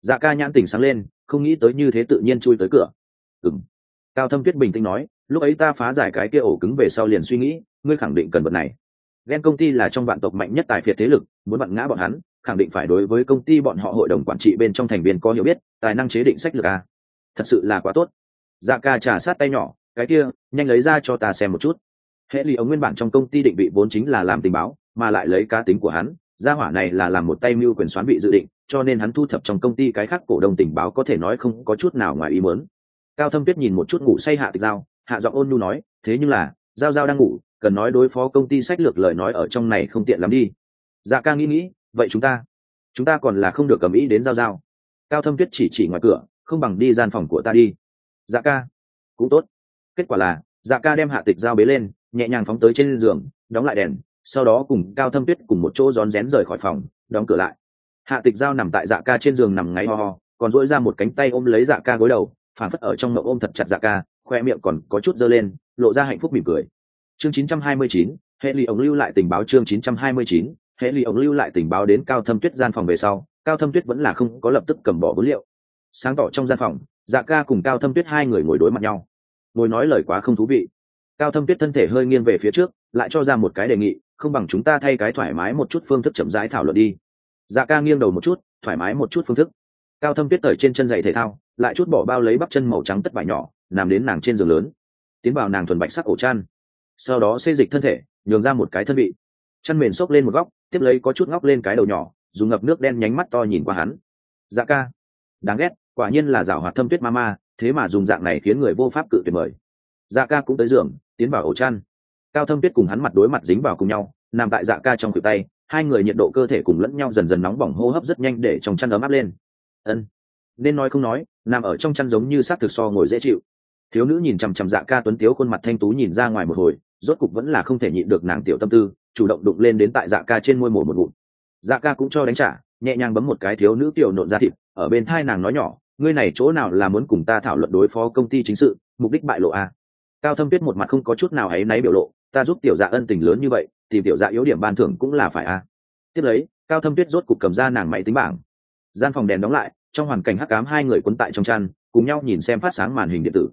S1: Dạ ca nhãn tình sáng lên, không nghĩ tới như thế tự nhiên chui tới cửa. Ừ m cao thâm tuyết bình tĩnh nói, lúc ấy ta phá giải cái kia ổ cứng về sau liền suy nghĩ ngươi khẳng định cần vật này. Ghen công ty là trong vạn tộc mạnh nhất tài phiệt thế lực, muốn vặn ngã bọn hắn, khẳng định phải đối với công ty bọn họ hội đồng quản trị bên trong thành viên có hiểu biết, tài năng chế định sách lược a. Thật sự là quá tốt. Dạ ca trà sát tay nhỏ, cái kia, nhanh lấy ra cho ta xem một chút. Hệ lì ống nguyên bản trong công ty định vị vốn chính là làm tình báo, mà lại lấy cá tính của hắn, gia hỏa này là làm một tay mưu quyền xoán vị dự định, cho nên hắn thu thập trong công ty cái khác cổ đông tình báo có thể nói không có chút nào ngoài ý muốn. Cao thâm tuyết nhìn một chút ngủ say hạ tịch giao, hạ giọng ôn nhu nói, thế nhưng là, giao giao đang ngủ cần nói đối phó công ty sách lược lời nói ở trong này không tiện lắm đi. Dạ ca nghĩ nghĩ, vậy chúng ta chúng ta còn là không được cầm ý đến giao giao. Cao thâm tuyết chỉ chỉ ngoài cửa, không bằng đi gian phòng của ta đi. Dạ ca, cũng tốt. Kết quả là dạ ca đem hạ tịch giao bế lên, nhẹ nhàng phóng tới trên giường, đóng lại đèn, sau đó cùng cao thâm tuyết cùng một chỗ rón rén rời khỏi phòng, đóng cửa lại. Hạ tịch giao nằm tại dạ ca trên giường nằm ngáy ho ho, còn dỗi ra một cánh tay ôm lấy dạ ca gối đầu phản phất ở trong mộng ôm thật chặt dạ ca, khoe miệng còn có chút dơ lên, lộ ra hạnh phúc mỉm cười chương 929, hệ lụy ổng lưu lại tình báo chương 929, hệ lụy ổng lưu lại tình báo đến cao thâm tuyết gian phòng về sau cao thâm tuyết vẫn là không có lập tức cầm bỏ vốn liệu. Sáng tỏ trong gian phòng dạ ca cùng cao thâm tuyết hai người ngồi đối mặt nhau. Ngồi nói lời quá không thú vị. Cao thâm tuyết thân thể hơi nghiêng về phía trước lại cho ra một cái đề nghị không bằng chúng ta thay cái thoải mái một chút phương thức chậm rãi thảo luận đi. Dạ ca nghiêng đầu một chút thoải mái một chút phương thức. Cao thâm tuyết tởi trên chân giày thể thao lại chút bỏ bao lấy bắp chân màu trắng tất vải nhỏ nằm đến nàng trên giường lớn. Tiến vào nàng thuần bạch sắc ổ chăn sau đó xê dịch thân thể, nhường ra một cái thân vị. Chăn mền xốc lên một góc, tiếp lấy có chút ngóc lên cái đầu nhỏ, dùng ngập nước đen nhánh mắt to nhìn qua hắn. Dạ ca. Đáng ghét, quả nhiên là rào hoạt thâm tuyết ma ma, thế mà dùng dạng này khiến người vô pháp cự tuyệt mời. Dạ ca cũng tới giường, tiến vào ổ chăn. Cao thâm tuyết cùng hắn mặt đối mặt dính vào cùng nhau, nằm tại dạ ca trong khuỷu tay, hai người nhiệt độ cơ thể cùng lẫn nhau dần dần nóng bỏng hô hấp rất nhanh để trong chăn ấm áp lên. Ân. Nên nói không nói, nằm ở trong chăn giống như s á t thực so ngồi dễ chịu. Thiếu nữ nhìn chằm chằm dạ ca tuấn tiếu khuôn mặt thanh tú nhìn ra ngoài một hồi rốt cục vẫn là không thể nhịn được nàng tiểu tâm tư, chủ động đụng lên đến tại dạ ca trên môi mổ một bụng dạ ca cũng cho đánh trả, nhẹ nhàng bấm một cái thiếu nữ tiểu nộn ra thịt, ở bên thai nàng nói nhỏ, ngươi này chỗ nào là muốn cùng ta thảo luận đối phó công ty chính sự, mục đích bại lộ a à? cao thâm tuyết một mặt không có chút nào áy náy biểu lộ, ta giúp tiểu dạ ân tình lớn như vậy, thì tiểu dạ yếu điểm ban thưởng cũng là phải a tiếp lấy, cao thâm tuyết rốt cục cầm ra nàng máy tính bảng. Gian phòng đèn đóng lại, trong hoàn cảnh hắc cám hai người quấn tại trong chăn, cùng nhau nhìn xem phát sáng màn hình điện tử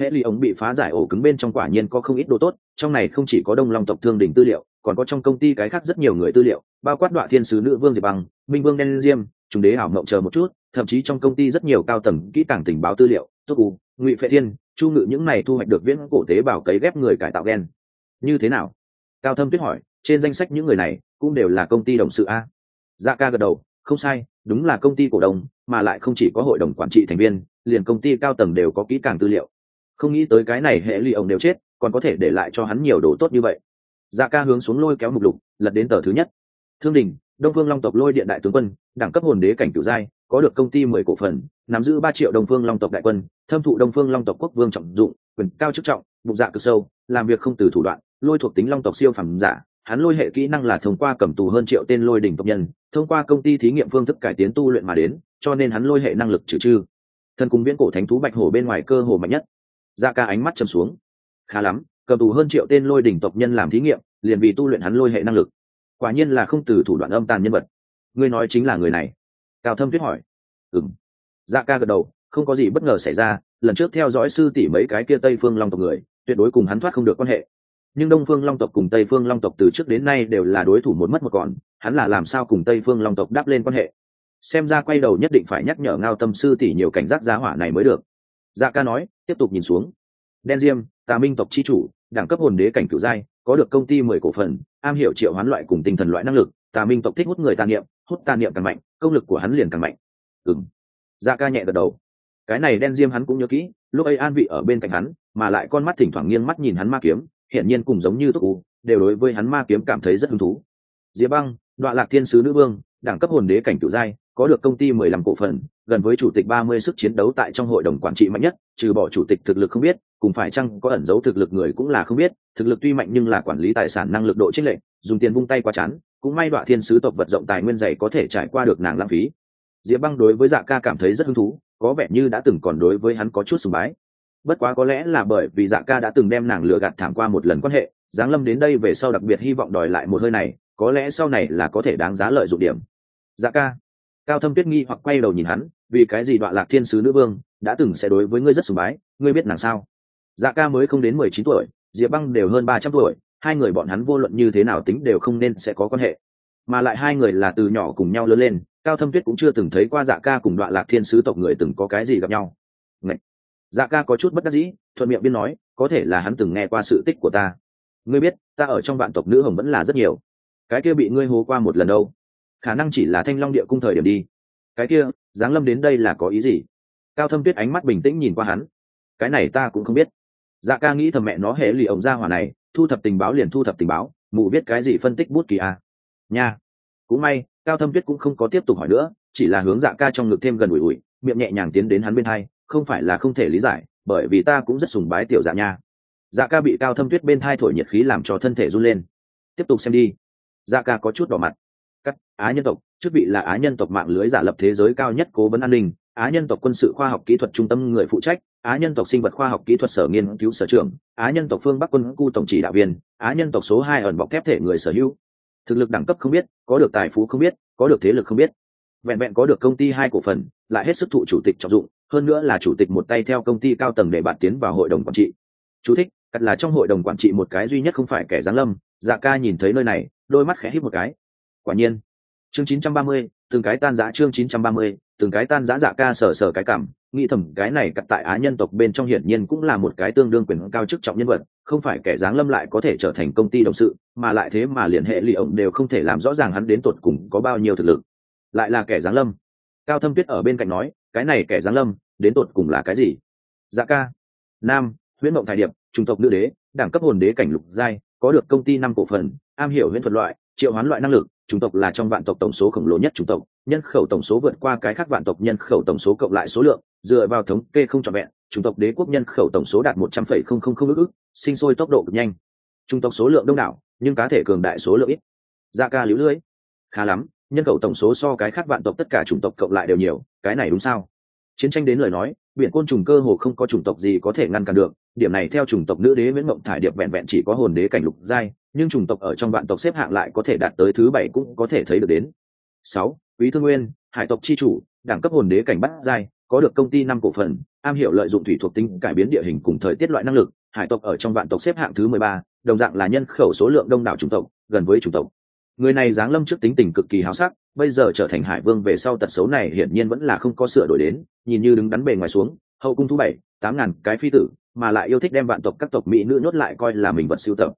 S1: hệ ly ống bị phá giải ổ cứng bên trong quả nhiên có không ít đồ tốt, trong này không chỉ có đông long tộc thương đỉnh tư liệu, còn có trong công ty cái khác rất nhiều người tư liệu, bao quát đoạn thiên sứ nữ vương diệp bằng, minh vương đen diêm chúng đế hảo mộng chờ một chút, thậm chí trong công ty rất nhiều cao tầng kỹ càng tình báo tư liệu, tốt u ngụy phệ thiên, chu ngự những này thu hoạch được viễn cổ tế bảo cấy ghép người cải tạo gen. Như thế nào? Cao thâm tuyết hỏi, trên danh sách những người này cũng đều là công ty đồng sự a. Dạ ca gật đầu, không sai, đúng là công ty cổ đông, mà lại không chỉ có hội đồng quản trị thành viên, liền công ty cao tầng đều có kỹ càng tư liệu không nghĩ tới cái này hệ ly ông đều chết, còn có thể để lại cho hắn nhiều đồ tốt như vậy. Dạ ca hướng xuống lôi kéo mục lục, lật đến tờ thứ nhất. Thương đình, đông phương long tộc lôi điện đại tướng quân, đẳng cấp hồn đế cảnh cửu giai, có được công ty mười cổ phần, nắm giữ ba triệu đông phương long tộc đại quân, thâm thụ đông phương long tộc quốc vương trọng dụng, quyền cao chức trọng bục dạ cực sâu, làm việc không từ thủ đoạn, lôi thuộc tính long tộc siêu phẩm giả. Hắn lôi hệ kỹ năng là thông qua cầm tù hơn triệu tên lôi đỉnh tộc nhân, thông qua công ty thí nghiệm phương thức cải tiến tu luyện mà đến, cho nên hắn lôi hệ năng lực trừ trừ. Thần cùng viễn cổ thánh thú bạch hổ bên ngoài cơ hồ mạnh nhất dạ ca ánh mắt chầm xuống. Khá lắm, cầm tù hơn triệu tên lôi đỉnh tộc nhân làm thí nghiệm, liền vì tu luyện hắn lôi hệ năng lực. Quả nhiên là không từ thủ đoạn âm tàn nhân vật. Ngươi nói chính là người này? Cao thâm tuyết hỏi. Ừm. dạ ca gật đầu, không có gì bất ngờ xảy ra, lần trước theo dõi sư tỷ mấy cái kia tây phương long tộc người, tuyệt đối cùng hắn thoát không được quan hệ. Nhưng đông phương long tộc cùng tây phương long tộc từ trước đến nay đều là đối thủ một mất một còn, hắn là làm sao cùng tây phương long tộc đáp lên quan hệ? Xem ra quay đầu nhất định phải nhắc nhở ngao tâm sư tỷ nhiều cảnh giác giá hỏa này mới được dạ ca nói, tiếp tục nhìn xuống. Đen diêm, tà minh tộc chi chủ, đẳng cấp hồn đế cảnh cửu giai, có được công ty mười cổ phần, am hiểu triệu hoán loại cùng tinh thần loại năng lực, tà minh tộc thích hút người tà niệm, hút tà niệm càng mạnh, công lực của hắn liền càng mạnh. Ừng dạ ca nhẹ gật đầu. Cái này đen diêm hắn cũng nhớ kỹ, lúc ấy an vị ở bên cạnh hắn, mà lại con mắt thỉnh thoảng nghiêng mắt nhìn hắn ma kiếm, hiển nhiên cùng giống như túc u, đều đối với hắn ma kiếm cảm thấy rất hứng thú. Diệp băng đoạn lạc thiên sứ nữ vương, đẳng cấp hồn đế cảnh cửu giai có được công ty mười lăm cổ phần, gần với chủ tịch ba mươi sức chiến đấu tại trong hội đồng quản trị mạnh nhất, trừ bỏ chủ tịch thực lực không biết, cùng phải chăng có ẩn dấu thực lực người cũng là không biết, thực lực tuy mạnh nhưng là quản lý tài sản năng lực độ chiến lệ dùng tiền vung tay quá chán, cũng may đoạn thiên sứ tộc vật rộng tài nguyên dày có thể trải qua được nàng lãng phí. Diệp băng đối với dạ ca cảm thấy rất hứng thú, có vẻ như đã từng còn đối với hắn có chút sùng bái. Bất quá có lẽ là bởi vì dạ ca đã từng đem nàng lừa gạt thảm qua một lần quan hệ, giáng lâm đến đây về sau đặc biệt hy vọng đòi lại một hơi này, có lẽ sau này là có thể đáng giá lợi dụng điểm. Dạ ca cao thâm tuyết nghi hoặc quay đầu nhìn hắn, vì cái gì đoạn lạc thiên sứ nữ vương đã từng sẽ đối với ngươi rất sùng bái, ngươi biết nàng sao? Dạ ca mới không đến mười chín tuổi, diệp băng đều hơn ba trăm tuổi, hai người bọn hắn vô luận như thế nào tính đều không nên sẽ có quan hệ. Mà lại hai người là từ nhỏ cùng nhau lớn lên, cao thâm tuyết cũng chưa từng thấy qua dạ ca cùng đoạn lạc thiên sứ tộc người từng có cái gì gặp nhau. Ngậy! dạ ca có chút bất đắc dĩ, thuận miệng biên nói, có thể là hắn từng nghe qua sự tích của ta. Ngươi biết, ta ở trong vạn tộc nữ hồng vẫn là rất nhiều. Cái kia bị ngươi hố qua một lần đâu? Khả năng chỉ là thanh long địa cung thời điểm đi. Cái kia, giáng lâm đến đây là có ý gì? Cao thâm tuyết ánh mắt bình tĩnh nhìn qua hắn. Cái này ta cũng không biết. Dạ ca nghĩ thầm mẹ nó hệ lì ổng ra hỏa này, thu thập tình báo liền thu thập tình báo, mụ biết cái gì phân tích bút kỳ à. nha. Cũng may, cao thâm tuyết cũng không có tiếp tục hỏi nữa, chỉ là hướng dạ ca trong ngực thêm gần ủi ủi, miệng nhẹ nhàng tiến đến hắn bên hai, không phải là không thể lý giải, bởi vì ta cũng rất sùng bái tiểu dạ nha. Dạ ca bị cao thâm tuyết bên thai thổi nhiệt khí làm cho thân thể run lên. Tiếp tục xem đi. Dạ ca có chút đỏ mặt á nhân tộc chức vị là á nhân tộc mạng lưới giả lập thế giới cao nhất cố vấn an ninh, á nhân tộc quân sự khoa học kỹ thuật trung tâm người phụ trách, á nhân tộc sinh vật khoa học kỹ thuật sở nghiên cứu sở trưởng á nhân tộc phương bắc quân khu tổng chỉ đạo viên, á nhân tộc số hai ẩn bọc thép thể người sở hữu. Thực lực đẳng cấp không biết, có được tài phú không biết, có được thế lực không biết. Vẹn vẹn có được công ty hai cổ phần, lại hết sức thụ chủ tịch trọng dụng, hơn nữa là chủ tịch một tay theo công ty cao tầng để bạn tiến vào hội đồng quản trị. Chú thích cắt là trong hội đồng quản trị một cái duy nhất không phải kẻ giáng lâm. Dạ ca nhìn thấy nơi này, đôi mắt khẽ hít một cái. Quả nhiên chương 930, từng cái tan giã chương 930, từng cái tan giã dạ ca sở sở cái cảm nghĩ thầm cái này cặp tại á nhân tộc bên trong hiển nhiên cũng là một cái tương đương quyền cao chức trọng nhân vật không phải kẻ giáng lâm lại có thể trở thành công ty đồng sự mà lại thế mà liên hệ lì ổng đều không thể làm rõ ràng hắn đến tột cùng có bao nhiêu thực lực. Lại là kẻ giáng lâm. Cao thâm tuyết ở bên cạnh nói cái này kẻ giáng lâm đến tột cùng là cái gì? Dạ ca. Nam huyễn mộng thái điệp trung tộc nữ đế đẳng cấp hồn đế cảnh lục giai có được công ty năm cổ phần am hiểu huyễn thuật loại triệu hoán loại năng lực chủng tộc là trong vạn tộc tổng số khổng lồ nhất chủng tộc, nhân khẩu tổng số vượt qua cái khác vạn tộc, nhân khẩu tổng số cộng lại số lượng, dựa vào thống kê không trọn vẹn, chủng tộc đế quốc nhân khẩu tổng số đạt một trăm phẩy không không không ước sinh sôi tốc độ cực nhanh. Chủng tộc số lượng đông đảo, nhưng cá thể cường đại số lượng ít. Da ca lũ lưới. Khá lắm, nhân khẩu tổng số so cái khác vạn tộc tất cả chủng tộc cộng lại đều nhiều, cái này đúng sao? Chiến tranh đến lời nói, biển côn trùng cơ hồ không có chủng tộc gì có thể ngăn cản được. Điểm này theo chủng tộc nữ đế nguyễn mộng thải điệp vẹn vẹn chỉ có hồn đế cảnh lục giai, nhưng chủng tộc ở trong vạn tộc xếp hạng lại có thể đạt tới thứ bảy cũng có thể thấy được đến. Sáu, quý thương nguyên, hải tộc chi chủ, đẳng cấp hồn đế cảnh bắt giai, có được công ty năm cổ phần, am hiểu lợi dụng thủy thuộc tính cải biến địa hình cùng thời tiết loại năng lực, hải tộc ở trong vạn tộc xếp hạng thứ mười ba, đồng dạng là nhân khẩu số lượng đông đảo chủng tộc, gần với chủng tộc người này giáng lâm trước tính tình cực kỳ háo sắc, bây giờ trở thành hải vương về sau tật xấu này hiển nhiên vẫn là không có sửa đổi đến, nhìn như đứng đắn bề ngoài xuống, hậu cung thu bảy, tám ngàn cái phi tử, mà lại yêu thích đem vạn tộc các tộc mỹ nữ nhốt lại coi là mình vật siêu tập.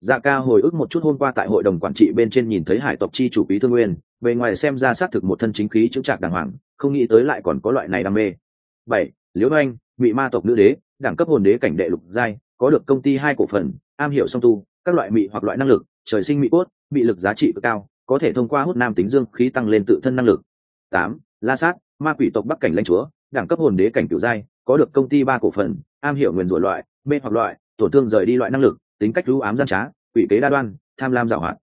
S1: Dạ ca hồi ức một chút hôm qua tại hội đồng quản trị bên trên nhìn thấy hải tộc chi chủ bí thương nguyên, bề ngoài xem ra xác thực một thân chính khí chững chạc đàng hoàng, không nghĩ tới lại còn có loại này đam mê. Bảy, liễu anh mỹ ma tộc nữ đế, đẳng cấp hồn đế cảnh đệ lục giai, có được công ty hai cổ phần, am hiểu song tu, các loại mị hoặc loại năng lực trời sinh mỹ cốt, bị lực giá trị cực cao, có thể thông qua hút nam tính dương khí tăng lên tự thân năng lực. Tám, la sát, ma quỷ tộc bắc cảnh lãnh chúa, đẳng cấp hồn đế cảnh cựu giai, có được công ty ba cổ phần, am hiểu nguyền rủa loại, mê hoặc loại, tổn thương rời đi loại năng lực, tính cách lũ ám gian trá, quỷ kế đa đoan, tham lam dạo hoạt.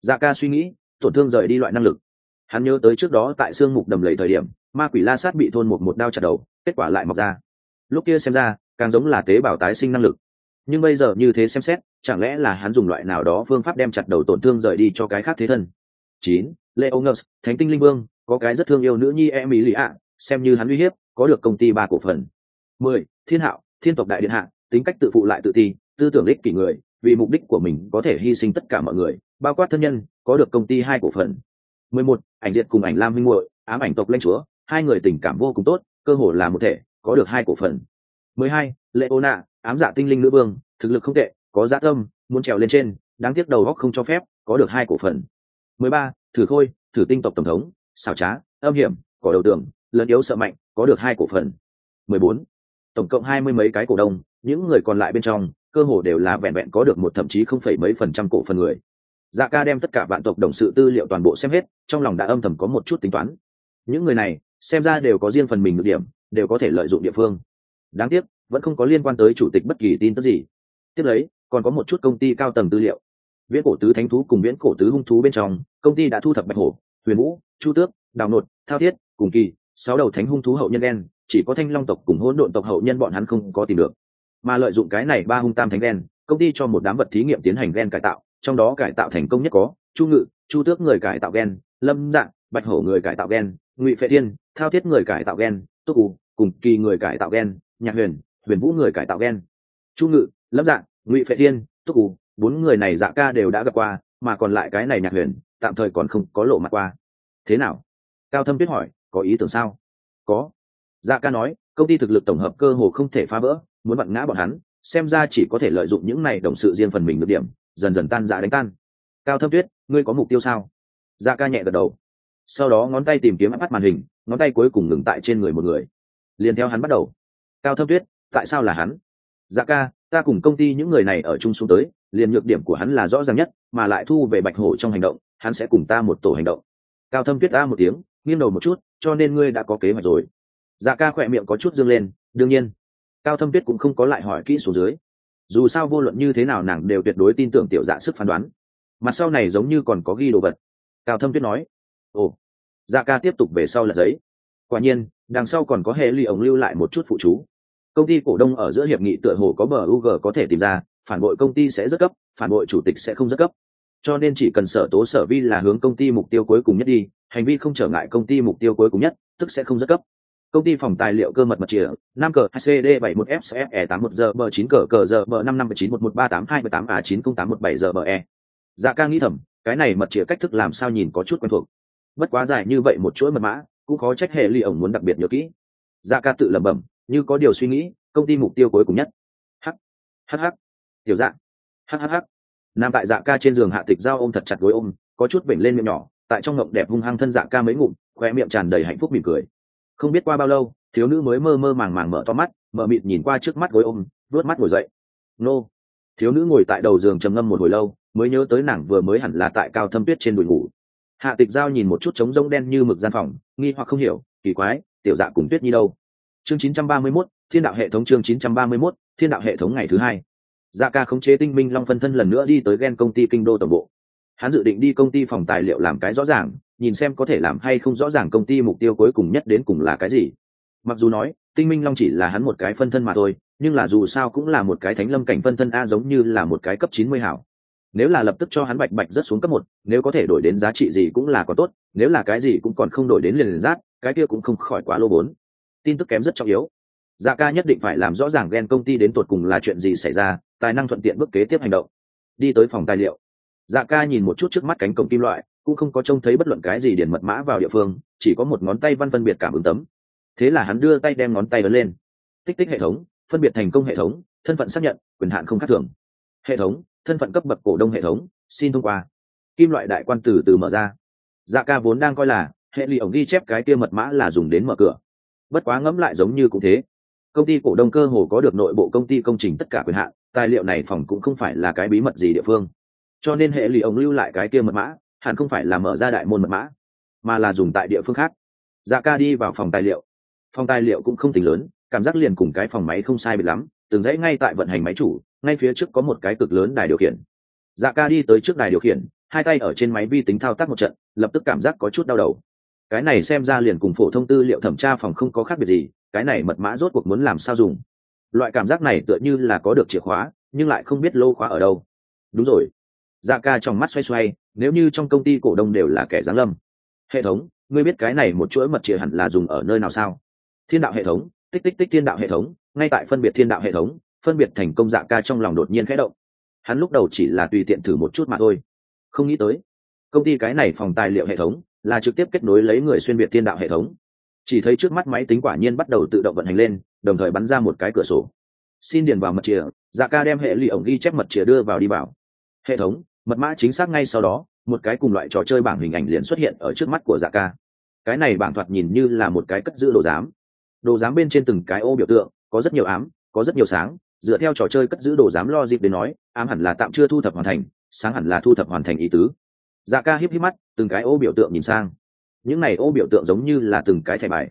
S1: Dạ ca suy nghĩ, tổn thương rời đi loại năng lực. Hắn nhớ tới trước đó tại xương mục đầm lầy thời điểm, ma quỷ la sát bị thôn một một đao chặt đầu, kết quả lại mọc ra. Lúc kia xem ra, càng giống là tế bào tái sinh năng lực. Nhưng bây giờ như thế xem xét chẳng lẽ là hắn dùng loại nào đó phương pháp đem chặt đầu tổn thương rời đi cho cái khác thế thân? Chín leonus thánh tinh linh vương, có cái rất thương yêu nữ nhi em ý lì ạ, xem như hắn uy hiếp, có được công ty ba cổ phần. Mười, thiên hạo, thiên tộc đại điện hạ, tính cách tự phụ lại tự ti, tư tưởng ích kỷ người, vì mục đích của mình có thể hy sinh tất cả mọi người, bao quát thân nhân, có được công ty hai cổ phần. Mười một, ảnh diệt cùng ảnh lam minh muội, ám ảnh tộc lãnh chúa, hai người tình cảm vô cùng tốt, cơ hồ là một thể, có được hai cổ phần. Mười hai ám dạ tinh linh nữ vương, thực lực không tệ có dạ tâm, muốn trèo lên trên, đáng tiếc đầu góc không cho phép, có được hai cổ phần. Mười ba, thử khôi, thử tinh tộc tổng thống, xảo trá, âm hiểm cỏ đầu tường lớn yếu sợ mạnh, có được hai cổ phần. Mười bốn, tổng cộng hai mươi mấy cái cổ đông, những người còn lại bên trong, cơ hồ đều là vẹn vẹn có được một thậm chí không phẩy mấy phần trăm cổ phần người. Dạ ca đem tất cả vạn tộc đồng sự tư liệu toàn bộ xem hết, trong lòng đã âm thầm có một chút tính toán. Những người này, xem ra đều có riêng phần mình được điểm, đều có thể lợi dụng địa phương. Đáng tiếc, vẫn không có liên quan tới chủ tịch bất kỳ tin tức gì. Tiếp lấy còn có một chút công ty cao tầng tư liệu. Viễn cổ tứ thánh thú cùng viễn cổ tứ hung thú bên trong, công ty đã thu thập bạch hổ, huyền vũ, chu tước, đào nột, thao thiết, cùng kỳ, sáu đầu thánh hung thú hậu nhân đen, chỉ có thanh long tộc cùng hỗn độn tộc hậu nhân bọn hắn không có tìm được. Mà lợi dụng cái này ba hung tam thánh đen, công ty cho một đám vật thí nghiệm tiến hành gen cải tạo, trong đó cải tạo thành công nhất có, chu ngự, chu tước người cải tạo gen, lâm dạng, bạch hổ người cải tạo gen, ngụy phệ thiên, thao thiết người cải tạo gen túc u cùng kỳ người cải tạo gen, nhạc huyền huyền vũ người cải tạo gen. Chu ngự, lâm dạng ngụy phệ thiên, túc u bốn người này dạ ca đều đã gặp qua, mà còn lại cái này nhạc huyền, tạm thời còn không có lộ mặt qua. Thế nào? Cao thâm tuyết hỏi, có ý tưởng sao? Có. Dạ ca nói, công ty thực lực tổng hợp cơ hồ không thể phá vỡ, muốn vặn ngã bọn hắn, xem ra chỉ có thể lợi dụng những này đồng sự riêng phần mình được điểm, dần dần tan dạ đánh tan. Cao thâm tuyết, ngươi có mục tiêu sao? Dạ ca nhẹ gật đầu. Sau đó ngón tay tìm kiếm áp bắt màn hình, ngón tay cuối cùng ngừng tại trên người một người. Liền theo hắn bắt đầu. Cao thâm tuyết, tại sao là hắn? Dạ ca ta cùng công ty những người này ở chung xuống tới, liền nhược điểm của hắn là rõ ràng nhất, mà lại thu về bạch hổ trong hành động, hắn sẽ cùng ta một tổ hành động. Cao thâm tuyết ta một tiếng, nghiêng đầu một chút, cho nên ngươi đã có kế hoạch rồi. Dạ ca khỏe miệng có chút dương lên, đương nhiên. Cao thâm tuyết cũng không có lại hỏi kỹ số dưới. Dù sao vô luận như thế nào nàng đều tuyệt đối tin tưởng tiểu dạ sức phán đoán. Mặt sau này giống như còn có ghi đồ vật. Cao thâm tuyết nói. Ồ. Dạ ca tiếp tục về sau là giấy. Quả nhiên, đằng sau còn có hệ ly ổng lưu lại một chút phụ chú công ty cổ đông ở giữa hiệp nghị tựa hồ có bờ u g có thể tìm ra, phản bội công ty sẽ rất cấp, phản bội chủ tịch sẽ không rất cấp. Cho nên chỉ cần sở tố sở vi là hướng công ty mục tiêu cuối cùng nhất đi, hành vi không trở ngại công ty mục tiêu cuối cùng nhất, tức sẽ không rất cấp. Công ty phòng tài liệu cơ mật mật chìa, năm cờ cd bảy một fcfe tám một giờ bờ chín cờ cờ giờ bờ năm năm chín một một ba tám hai tám a chín không tám một bảy giờ bờ e. Dạ ca nghĩ thầm, cái này mật chìa cách thức làm sao nhìn có chút quen thuộc. Bất quá dài như vậy một chuỗi mật mã, cũng khó trách hệ ly ổng muốn đặc biệt nhớ kỹ. Dạ ca tự lẩm bẩm như có điều suy nghĩ, công ty mục tiêu cuối cùng nhất. H h h tiểu dạ. H h h nam tại dạ ca trên giường hạ tịch giao ôm thật chặt gối ôm, có chút bệnh lên miệng nhỏ, tại trong ngộng đẹp hung hăng thân dạ ca mấy ngụm khoe miệng tràn đầy hạnh phúc mỉm cười. Không biết qua bao lâu, thiếu nữ mới mơ mơ màng màng mở to mắt, mở mịt nhìn qua trước mắt gối ôm vớt mắt ngồi dậy. Nô. Thiếu nữ ngồi tại đầu giường trầm ngâm một hồi lâu, mới nhớ tới nàng vừa mới hẳn là tại cao thâm tuyết trên đùi ngủ. Hạ tịch giao nhìn một chút trống rông đen như mực gian phòng, nghi hoặc không hiểu, kỳ quái, tiểu dạ cùng tuyết nhi đâu? Chương 931, thiên đạo hệ thống chương 931, thiên đạo hệ thống ngày thứ hai. Dạ ca khống chế tinh minh long phân thân lần nữa đi tới ghen công ty kinh đô tổng bộ. Hắn dự định đi công ty phòng tài liệu làm cái rõ ràng nhìn xem có thể làm hay không rõ ràng công ty mục tiêu cuối cùng nhất đến cùng là cái gì. Mặc dù nói tinh minh long chỉ là hắn một cái phân thân mà thôi nhưng là dù sao cũng là một cái thánh lâm cảnh phân thân a giống như là một cái cấp chín mươi hảo. Nếu là lập tức cho hắn bạch bạch rất xuống cấp một nếu có thể đổi đến giá trị gì cũng là có tốt nếu là cái gì cũng còn không đổi đến liền liền rát cái kia cũng không khỏi quá lô bốn tin tức kém rất trọng yếu. Dạ ca nhất định phải làm rõ ràng ghen công ty đến tột cùng là chuyện gì xảy ra, tài năng thuận tiện bước kế tiếp hành động. Đi tới phòng tài liệu. Dạ ca nhìn một chút trước mắt cánh cổng kim loại, cũng không có trông thấy bất luận cái gì điền mật mã vào địa phương, chỉ có một ngón tay văn phân biệt cảm ứng tấm. Thế là hắn đưa tay đem ngón tay ấn lên. Tích tích hệ thống, phân biệt thành công hệ thống, thân phận xác nhận, quyền hạn không khác thường. Hệ thống, thân phận cấp bậc cổ đông hệ thống, xin thông qua. Kim loại đại quan từ từ mở ra. Dạ ca vốn đang coi là, hệ lụy ổng ghi chép cái kia mật mã là dùng đến mở cửa bất quá ngẫm lại giống như cũng thế. Công ty cổ đông cơ hồ có được nội bộ công ty công trình tất cả quyền hạn, tài liệu này phòng cũng không phải là cái bí mật gì địa phương. Cho nên hệ lụy ông lưu lại cái kia mật mã, hẳn không phải là mở ra đại môn mật mã, mà là dùng tại địa phương khác. Dạ ca đi vào phòng tài liệu. Phòng tài liệu cũng không tính lớn, cảm giác liền cùng cái phòng máy không sai biệt lắm, từng dãy ngay tại vận hành máy chủ, ngay phía trước có một cái cực lớn đài điều khiển. Dạ ca đi tới trước đài điều khiển, hai tay ở trên máy vi tính thao tác một trận, lập tức cảm giác có chút đau đầu cái này xem ra liền cùng phổ thông tư liệu thẩm tra phòng không có khác biệt gì, cái này mật mã rốt cuộc muốn làm sao dùng? Loại cảm giác này tựa như là có được chìa khóa, nhưng lại không biết lô khóa ở đâu. Đúng rồi. Dạ ca trong mắt xoay xoay, nếu như trong công ty cổ đông đều là kẻ giáng lâm. Hệ thống, ngươi biết cái này một chuỗi mật chìa hẳn là dùng ở nơi nào sao? Thiên đạo hệ thống, tích tích tích thiên đạo hệ thống, ngay tại phân biệt thiên đạo hệ thống, phân biệt thành công dạ ca trong lòng đột nhiên khẽ động. Hắn lúc đầu chỉ là tùy tiện thử một chút mà thôi. Không nghĩ tới, công ty cái này phòng tài liệu hệ thống là trực tiếp kết nối lấy người xuyên biệt thiên đạo hệ thống. Chỉ thấy trước mắt máy tính quả nhiên bắt đầu tự động vận hành lên, đồng thời bắn ra một cái cửa sổ. Xin điền vào mật chìa dạ ca đem hệ lụy ổng ghi chép mật chìa đưa vào đi vào hệ thống, mật mã chính xác ngay sau đó, một cái cùng loại trò chơi bảng hình ảnh liền xuất hiện ở trước mắt của dạ ca. Cái này bảng thoạt nhìn như là một cái cất giữ đồ giám. Đồ giám bên trên từng cái ô biểu tượng, có rất nhiều ám, có rất nhiều sáng, dựa theo trò chơi cất giữ đồ giám lo dịp đến nói, ám hẳn là tạm chưa thu thập hoàn thành, sáng hẳn là thu thập hoàn thành ý tứ. Dạ ca híp híp mắt từng cái ô biểu tượng nhìn sang. Những này ô biểu tượng giống như là từng cái thẻ bài.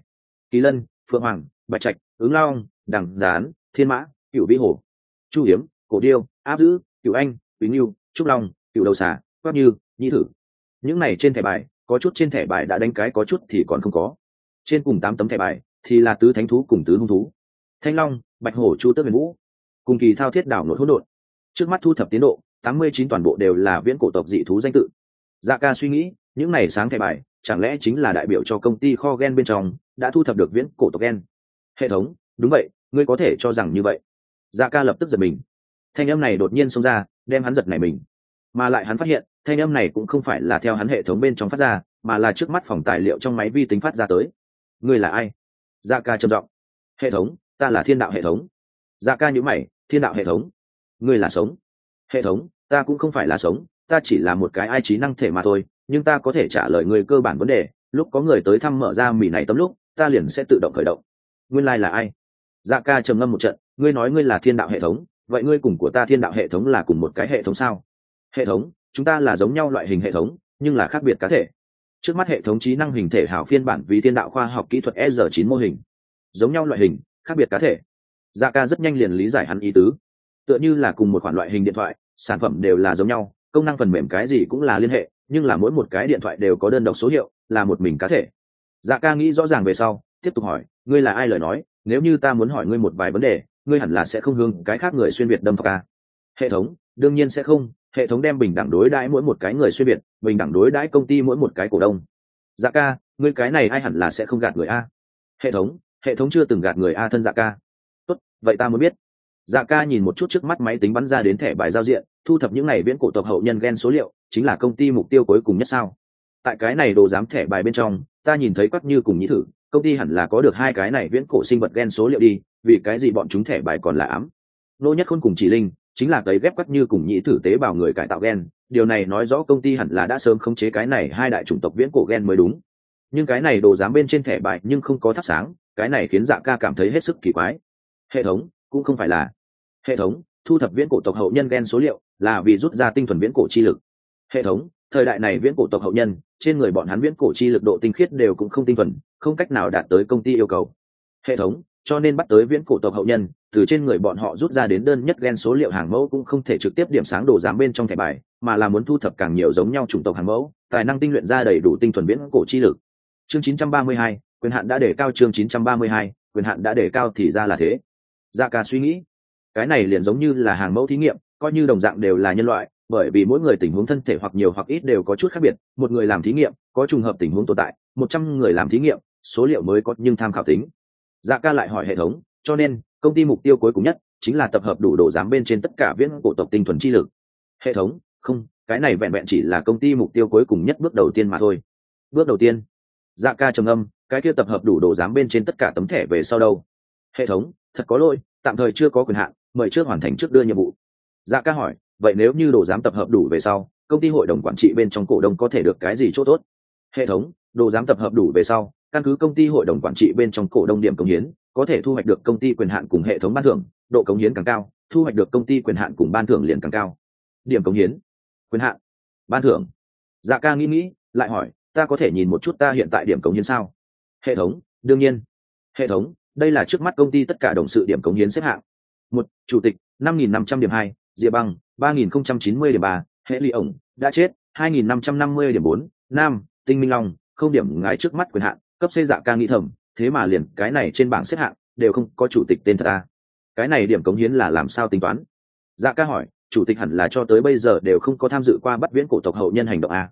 S1: Kỳ lân, phượng hoàng, bạch trạch, ứng long, đằng gián, thiên mã cựu vĩ hồ, chu hiếm, cổ điêu, áp dữ cựu anh quý nghiêu trúc long cựu đầu xà quát như, nhi thử những này trên thẻ bài, có chút trên thẻ bài đã đánh cái có chút thì còn không có. Trên cùng tám tấm thẻ bài thì là tứ thánh thú cùng tứ hung thú. Thanh long, bạch hổ chu tước huyền vũ. Cùng kỳ thao thiết đảo nội hỗn độn. Trước mắt thu thập tiến độ, tám mươi chín toàn bộ đều là viễn cổ tộc dị thú danh tự dạ ca suy nghĩ, những này sáng thẻ bài, chẳng lẽ chính là đại biểu cho công ty kho gen bên trong, đã thu thập được viễn cổ tộc gen? Hệ thống, đúng vậy, ngươi có thể cho rằng như vậy. Dạ ca lập tức giật mình. Thanh âm này đột nhiên xông ra, đem hắn giật này mình. Mà lại hắn phát hiện, thanh âm này cũng không phải là theo hắn hệ thống bên trong phát ra, mà là trước mắt phòng tài liệu trong máy vi tính phát ra tới. Ngươi là ai? Dạ ca trầm giọng. Hệ thống, ta là thiên đạo hệ thống. Dạ ca nhữ mày, thiên đạo hệ thống. Ngươi là sống. Hệ thống, ta cũng không phải là sống ta chỉ là một cái ai trí năng thể mà thôi, nhưng ta có thể trả lời người cơ bản vấn đề. Lúc có người tới thăm mở ra mì này tấm lúc, ta liền sẽ tự động khởi động. Nguyên lai、like、là ai? Dạ ca trầm ngâm một trận, ngươi nói ngươi là thiên đạo hệ thống, vậy ngươi cùng của ta thiên đạo hệ thống là cùng một cái hệ thống sao? Hệ thống, chúng ta là giống nhau loại hình hệ thống, nhưng là khác biệt cá thể. Trước mắt hệ thống trí năng hình thể hảo phiên bản vì thiên đạo khoa học kỹ thuật e r chín mô hình. Giống nhau loại hình, khác biệt cá thể. Dạ ca rất nhanh liền lý giải hắn ý tứ. Tựa như là cùng một khoản loại hình điện thoại, sản phẩm đều là giống nhau công năng phần mềm cái gì cũng là liên hệ, nhưng là mỗi một cái điện thoại đều có đơn độc số hiệu, là một mình cá thể. Dạ ca nghĩ rõ ràng về sau, tiếp tục hỏi, ngươi là ai lời nói? Nếu như ta muốn hỏi ngươi một vài vấn đề, ngươi hẳn là sẽ không hướng cái khác người xuyên việt đâm thọc ca hệ thống, đương nhiên sẽ không, hệ thống đem bình đẳng đối đãi mỗi một cái người xuyên việt, bình đẳng đối đãi công ty mỗi một cái cổ đông. Dạ ca, ngươi cái này ai hẳn là sẽ không gạt người a? Hệ thống hệ thống chưa từng gạt người a thân dạ ca. Tốt, vậy ta mới biết. Dạ ca nhìn một chút trước mắt máy tính bắn ra đến thẻ bài giao diện thu thập những này viễn cổ tộc hậu nhân gen số liệu, chính là công ty mục tiêu cuối cùng nhất sao? Tại cái này đồ giám thẻ bài bên trong, ta nhìn thấy quắc như cùng nhĩ thử, công ty hẳn là có được hai cái này viễn cổ sinh vật gen số liệu đi, vì cái gì bọn chúng thẻ bài còn là ám? Nô nhất khôn cùng chỉ linh, chính là cấy ghép quắc như cùng nhĩ thử tế bào người cải tạo gen, điều này nói rõ công ty hẳn là đã sớm khống chế cái này hai đại chủng tộc viễn cổ gen mới đúng. Nhưng cái này đồ giám bên trên thẻ bài nhưng không có thắp sáng, cái này khiến dạ ca cảm thấy hết sức kỳ quái. Hệ thống, cũng không phải là. Hệ thống thu thập viễn cổ tộc hậu nhân gen số liệu là vì rút ra tinh thuần viễn cổ chi lực. Hệ thống thời đại này viễn cổ tộc hậu nhân trên người bọn hắn viễn cổ chi lực độ tinh khiết đều cũng không tinh thuần không cách nào đạt tới công ty yêu cầu. Hệ thống cho nên bắt tới viễn cổ tộc hậu nhân từ trên người bọn họ rút ra đến đơn nhất gen số liệu hàng mẫu cũng không thể trực tiếp điểm sáng đồ giám bên trong thẻ bài mà là muốn thu thập càng nhiều giống nhau chủng tộc hàng mẫu tài năng tinh luyện ra đầy đủ tinh thuần viễn cổ chi lực. Chương 932, quyền hạn đã để cao chương 932, quyền hạn đã để cao thì ra là thế. Ra ca suy nghĩ cái này liền giống như là hàng mẫu thí nghiệm, coi như đồng dạng đều là nhân loại, bởi vì mỗi người tình huống thân thể hoặc nhiều hoặc ít đều có chút khác biệt, một người làm thí nghiệm, có trùng hợp tình huống tồn tại, một trăm người làm thí nghiệm, số liệu mới có nhưng tham khảo tính. Dạ ca lại hỏi hệ thống, cho nên, công ty mục tiêu cuối cùng nhất chính là tập hợp đủ độ giám bên trên tất cả viễn cổ tộc tinh thuần chi lực. Hệ thống, không, cái này vẹn vẹn chỉ là công ty mục tiêu cuối cùng nhất bước đầu tiên mà thôi. Bước đầu tiên. Dạ ca trầm âm cái kia tập hợp đủ độ giám bên trên tất cả tấm thẻ về sau đâu? Hệ thống, thật có lỗi, tạm thời chưa có quyền hạn mời trước hoàn thành trước đưa nhiệm vụ. Dạ ca hỏi, vậy nếu như đồ giám tập hợp đủ về sau, công ty hội đồng quản trị bên trong cổ đông có thể được cái gì c h ỗ t ố t hệ thống, đồ giám tập hợp đủ về sau, căn cứ công ty hội đồng quản trị bên trong cổ đông điểm công hiến, có thể thu hoạch được công ty quyền hạn cùng hệ thống ban thưởng, độ công hiến càng cao, thu hoạch được công ty quyền hạn cùng ban thưởng liền càng cao. Điểm công hiến, quyền hạn, ban thưởng. Dạ ca nghĩ nghĩ, lại hỏi, ta có thể nhìn một chút ta hiện tại điểm công hiến sao? Hệ thống, đương nhiên. Hệ thống, đây là trước mắt công ty tất cả đồng sự điểm công hiến xếp hạng một, chủ tịch, năm nghìn năm trăm điểm hai, diệp băng, ba nghìn không trăm chín mươi điểm ba, hệ ly ổng, đã chết, hai nghìn năm trăm năm mươi điểm bốn, nam, tinh minh long, không điểm ngài trước mắt quyền hạn, cấp xây dạ ca nghĩ thầm, thế mà liền cái này trên bảng xếp hạng, đều không có chủ tịch tên thật a cái này điểm cống hiến là làm sao tính toán? Dạ ca hỏi, chủ tịch hẳn là cho tới bây giờ đều không có tham dự qua bắt viễn cổ tộc hậu nhân hành động a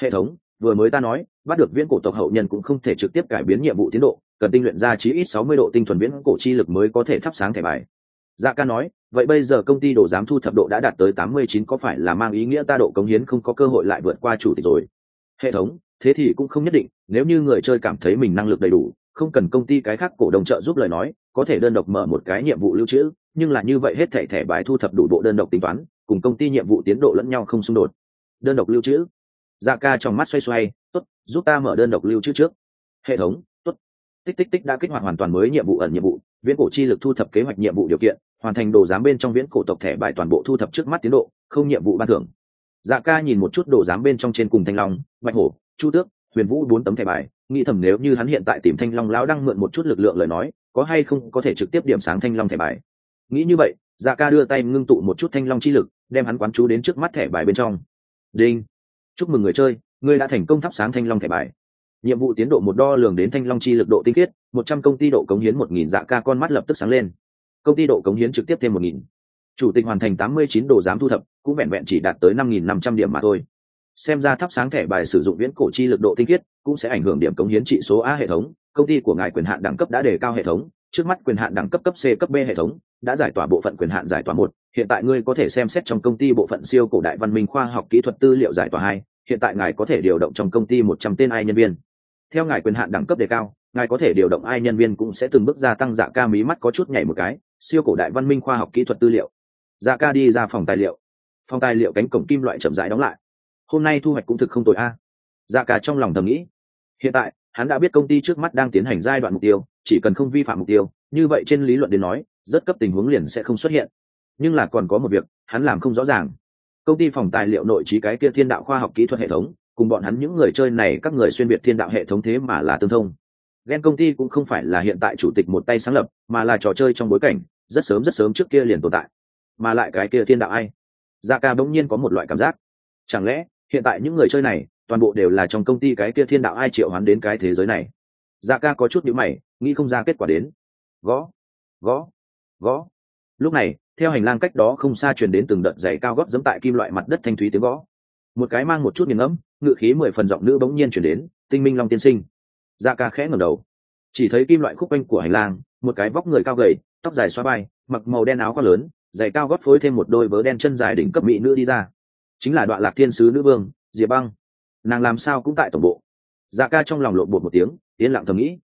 S1: hệ thống, vừa mới ta nói, bắt được viễn cổ tộc hậu nhân cũng không thể trực tiếp cải biến nhiệm vụ tiến độ, cần tinh luyện ra chí ít sáu mươi độ tinh thuần viễn cổ chi lực mới có thể thắp sáng thẻ bài dạ ca nói, vậy bây giờ công ty đồ giám thu thập độ đã đạt tới tám mươi chín có phải là mang ý nghĩa ta độ cống hiến không có cơ hội lại vượt qua chủ tịch rồi? Hệ thống, thế thì cũng không nhất định, nếu như người chơi cảm thấy mình năng lực đầy đủ, không cần công ty cái khác cổ đồng trợ giúp lời nói, có thể đơn độc mở một cái nhiệm vụ lưu trữ, nhưng là như vậy hết thẻ thẻ bài thu thập đủ bộ đơn độc tính toán, cùng công ty nhiệm vụ tiến độ lẫn nhau không xung đột. Đơn độc lưu trữ. Dạ ca trong mắt xoay xoay, tốt, giúp ta mở đơn độc lưu trữ trước. Hệ thống, tốt. Tích tích tích đã kích hoạt hoàn toàn mới nhiệm vụ ẩn nhiệm vụ viễn cổ chi lực thu thập kế hoạch nhiệm vụ điều kiện, hoàn thành đồ giám bên trong viễn cổ tộc thẻ bài toàn bộ thu thập trước mắt tiến độ, không nhiệm vụ ban thưởng. Dạ ca nhìn một chút đồ giám bên trong trên cùng thanh long, bạch hổ, chu tước, huyền vũ bốn tấm thẻ bài, nghĩ thầm nếu như hắn hiện tại tìm thanh long lão đang mượn một chút lực lượng lời nói, có hay không có thể trực tiếp điểm sáng thanh long thẻ bài. Nghĩ như vậy dạ ca đưa tay ngưng tụ một chút thanh long chi lực, đem hắn quán chú đến trước mắt thẻ bài bên trong. Đinh! Chúc mừng người chơi, ngươi đã thành công thắp sáng thanh long thẻ bài nhiệm vụ tiến độ một đo lường đến thanh long chi lực độ tinh khiết, một trăm công ty độ cống hiến một nghìn dạ ca con mắt lập tức sáng lên. Công ty độ cống hiến trực tiếp thêm một nghìn. Chủ tịch hoàn thành tám mươi chín đồ giám thu thập, cũng vẹn vẹn chỉ đạt tới năm nghìn năm trăm điểm mà thôi. Xem ra thắp sáng thẻ bài sử dụng viễn cổ chi lực độ tinh khiết, cũng sẽ ảnh hưởng điểm cống hiến trị số a hệ thống. Công ty của ngài quyền hạn đẳng cấp đã đề cao hệ thống, trước mắt quyền hạn đẳng cấp cấp c, cấp b hệ thống, đã giải tỏa bộ phận quyền hạn giải tỏa một. Hiện tại ngươi có thể xem xét trong công ty bộ phận siêu cổ đại văn minh khoa học kỹ thuật tư liệu giải tỏa hai. Hiện tại ngài có thể điều động trong công ty một trăm tên ai nhân viên theo ngài quyền hạn đẳng cấp đề cao, ngài có thể điều động ai nhân viên cũng sẽ từng bước gia tăng dạ ca mí mắt có chút nhảy một cái, siêu cổ đại văn minh khoa học kỹ thuật tư liệu. Dạ ca đi ra phòng tài liệu. Phòng tài liệu cánh cổng kim loại chậm rãi đóng lại. Hôm nay thu hoạch cũng thực không tồi a. Dạ ca trong lòng thầm nghĩ. Hiện tại, hắn đã biết công ty trước mắt đang tiến hành giai đoạn mục tiêu, chỉ cần không vi phạm mục tiêu, như vậy trên lý luận đến nói, rất cấp tình huống liền sẽ không xuất hiện. Nhưng là còn có một việc, hắn làm không rõ ràng. Công ty phòng tài liệu nội trí cái kia thiên đạo khoa học kỹ thuật hệ thống cùng bọn hắn những người chơi này các người xuyên biệt thiên đạo hệ thống thế mà là tương thông ghen công ty cũng không phải là hiện tại chủ tịch một tay sáng lập, mà là trò chơi trong bối cảnh, rất sớm rất sớm trước kia liền tồn tại. Mà lại cái kia thiên đạo ai? da ca bỗng nhiên có một loại cảm giác. Chẳng lẽ, hiện tại những người chơi này, toàn bộ đều là trong công ty cái kia thiên đạo ai triệu hoán đến cái thế giới này? da ca có chút nhữ mày, nghĩ không ra kết quả đến. Gõ, gõ, gõ. Lúc này, theo hành lang cách đó không xa truyền đến từng đợt giày cao gót giẫm tại kim loại mặt đất thanh thúy tiếng gõ. Một cái mang một chút nghiền ngẫm, ngự khí mười phần giọng nữ bỗng nhiên chuyển đến, "Tinh Minh Long tiên sinh." da ca khẽ ngẩng đầu. Chỉ thấy kim loại khúc quanh của hành lang một cái vóc người cao gầy tóc dài xoa bay mặc màu đen áo khoác lớn giày cao gót phối thêm một đôi vớ đen chân dài đỉnh cấp mỹ nữ đi ra. Chính là đoạn lạc thiên sứ nữ vương diệp băng. Nàng làm sao cũng tại tổng bộ. Dạ ca trong lòng lộn bột một tiếng yên lặng thầm nghĩ.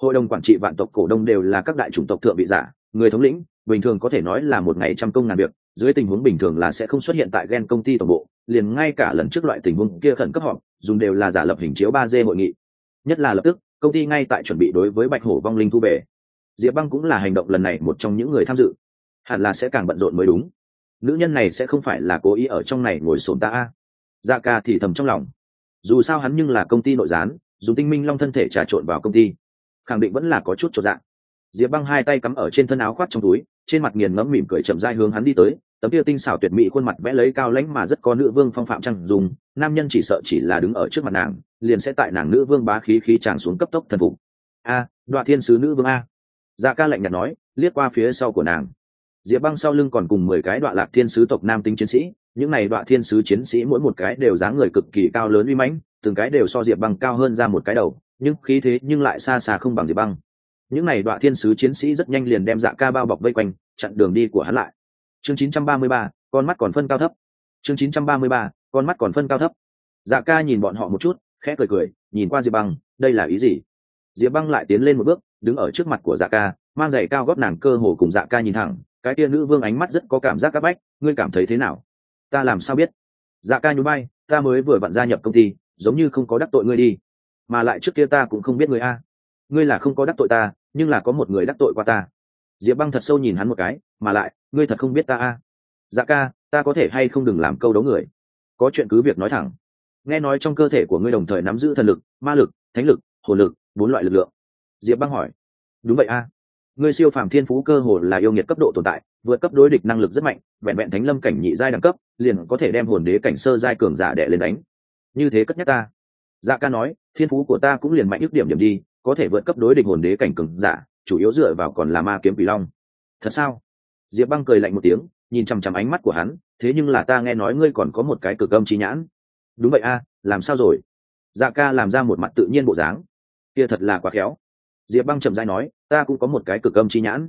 S1: Hội đồng quản trị vạn tộc cổ đông đều là các đại chủng tộc thượng vị giả người thống lĩnh bình thường có thể nói là một ngày trăm công ngàn việc dưới tình huống bình thường là sẽ không xuất hiện tại ghen công ty tổng bộ liền ngay cả lần trước loại tình huống kia khẩn cấp họp, dùng đều là giả lập hình chiếu ba d hội nghị. Nhất là lập tức, công ty ngay tại chuẩn bị đối với bạch hổ vong linh thu về. Diệp băng cũng là hành động lần này một trong những người tham dự. Hẳn là sẽ càng bận rộn mới đúng. Nữ nhân này sẽ không phải là cố ý ở trong này ngồi sồn ta a. Dạ ca thì thầm trong lòng. Dù sao hắn nhưng là công ty nội gián, dùng tinh minh long thân thể trà trộn vào công ty. Khẳng định vẫn là có chút cho dạng diệp băng hai tay cắm ở trên thân áo khoác trong túi, trên mặt nghiền ngẫm mỉm cười chậm dai hướng hắn đi tới tấm kia tinh xảo tuyệt mỹ khuôn mặt vẽ lấy cao lãnh mà rất có nữ vương phong phạm trăng dùng, nam nhân chỉ sợ chỉ là đứng ở trước mặt nàng, liền sẽ tại nàng nữ vương bá khí khí tràn xuống cấp tốc thần phục. A đoạn thiên sứ nữ vương a. Dạ ca lạnh nhạt nói, liếc qua phía sau của nàng. Diệp băng sau lưng còn cùng mười cái đoạn lạc thiên sứ tộc nam tính chiến sĩ, những này đoạn thiên sứ chiến sĩ mỗi một cái đều dáng người cực kỳ cao lớn uy mãnh, từng cái đều so diệp băng cao hơn ra một cái đầu, nhưng khí thế nhưng lại xa xa không bằng diệp băng. Những này đoạn thiên sứ chiến sĩ rất nhanh liền đem dạ ca bao bọc vây quanh, chặn đường đi của hắn lại chương 933, con mắt còn phân cao thấp. Chương 933, con mắt còn phân cao thấp. Dạ ca nhìn bọn họ một chút khẽ cười cười nhìn qua diệp băng đây là ý gì? Diệp băng lại tiến lên một bước đứng ở trước mặt của dạ ca mang giày cao gót nàng cơ hồ cùng dạ ca nhìn thẳng cái tia nữ vương ánh mắt rất có cảm giác cát bách ngươi cảm thấy thế nào? Ta làm sao biết? Dạ ca nhún bay ta mới vừa vặn gia nhập công ty giống như không có đắc tội ngươi đi. Mà lại trước kia ta cũng không biết ngươi a. Ngươi là không có đắc tội ta nhưng là có một người đắc tội qua ta diệp băng thật sâu nhìn hắn một cái, mà lại, ngươi thật không biết ta a? Dạ ca, ta có thể hay không đừng làm câu đấu người? Có chuyện cứ việc nói thẳng. Nghe nói trong cơ thể của ngươi đồng thời nắm giữ thần lực, ma lực, thánh lực, hồn lực, bốn loại lực lượng. Diệp băng hỏi. Đúng vậy a. Ngươi siêu phàm thiên phú cơ hồ là yêu nghiệt cấp độ tồn tại, vượt cấp đối địch năng lực rất mạnh, vẹn vẹn thánh lâm cảnh nhị giai đẳng cấp, liền có thể đem hồn đế cảnh sơ giai cường giả đệ lên đánh. Như thế cất nhắc ta. Dạ ca nói, thiên phú của ta cũng liền mạnh ước điểm điểm đi, có thể vượt cấp đối địch hồn đế cảnh cường giả chủ yếu dựa vào còn là ma kiếm quỷ long. Thật sao? Diệp băng cười lạnh một tiếng, nhìn chằm chằm ánh mắt của hắn, thế nhưng là ta nghe nói ngươi còn có một cái cực âm chi nhãn. Đúng vậy a, làm sao rồi? Dạ ca làm ra một mặt tự nhiên bộ dáng. Kia thật là quá khéo. Diệp băng chậm dai nói, ta cũng có một cái cực âm chi nhãn.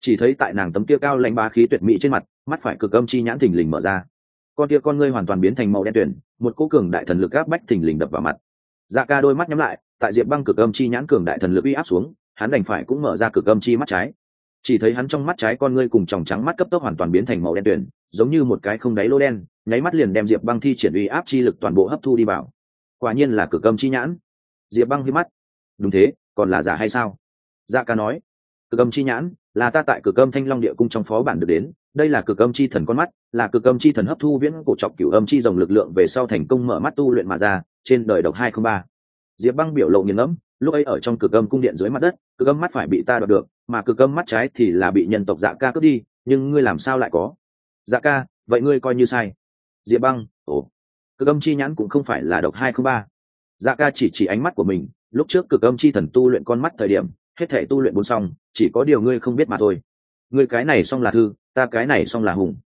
S1: Chỉ thấy tại nàng tấm kia cao lạnh ba khí tuyệt mỹ trên mặt, mắt phải cực âm chi nhãn thình lình mở ra. Con kia con ngươi hoàn toàn biến thành màu đen tuyển một cô cường đại thần lực áp bách thình lình đập vào mặt. Dạ ca đôi mắt nhắm lại, tại diệp băng cực âm chi nhãn cường đại thần lực uy áp xuống hắn đành phải cũng mở ra cực âm chi mắt trái. Chỉ thấy hắn trong mắt trái con ngươi cùng tròng trắng mắt cấp tốc hoàn toàn biến thành màu đen tuyển giống như một cái không đáy lô đen, nháy mắt liền đem diệp băng thi triển uy áp chi lực toàn bộ hấp thu đi vào. Quả nhiên là cực âm chi nhãn. Diệp băng hí mắt. Đúng thế, còn là giả hay sao? Dạ ca nói. Cực âm chi nhãn, là ta tại cực âm thanh long địa cung trong phó bản được đến. Đây là cực âm chi thần con mắt, là cực âm chi thần hấp thu viễn cổ trọc cửu âm chi dòng lực lượng về sau thành công mở mắt tu luyện mà ra, trên đời độc hai không ba. Diệp băng biểu lộ nghiền ngẫm lúc ấy ở trong cực âm cung điện dưới mặt đất, cực âm mắt phải bị ta đoạt được, mà cực âm mắt trái thì là bị nhân tộc dạ ca cướp đi, nhưng ngươi làm sao lại có? Dạ ca, vậy ngươi coi như sai. Diệp băng, ồ. Cực âm chi nhãn cũng không phải là độc hai không ba. Dạ ca chỉ chỉ ánh mắt của mình, lúc trước cực âm chi thần tu luyện con mắt thời điểm, hết thể tu luyện bốn xong, chỉ có điều ngươi không biết mà thôi. Ngươi cái này xong là thư, ta cái này xong là hùng.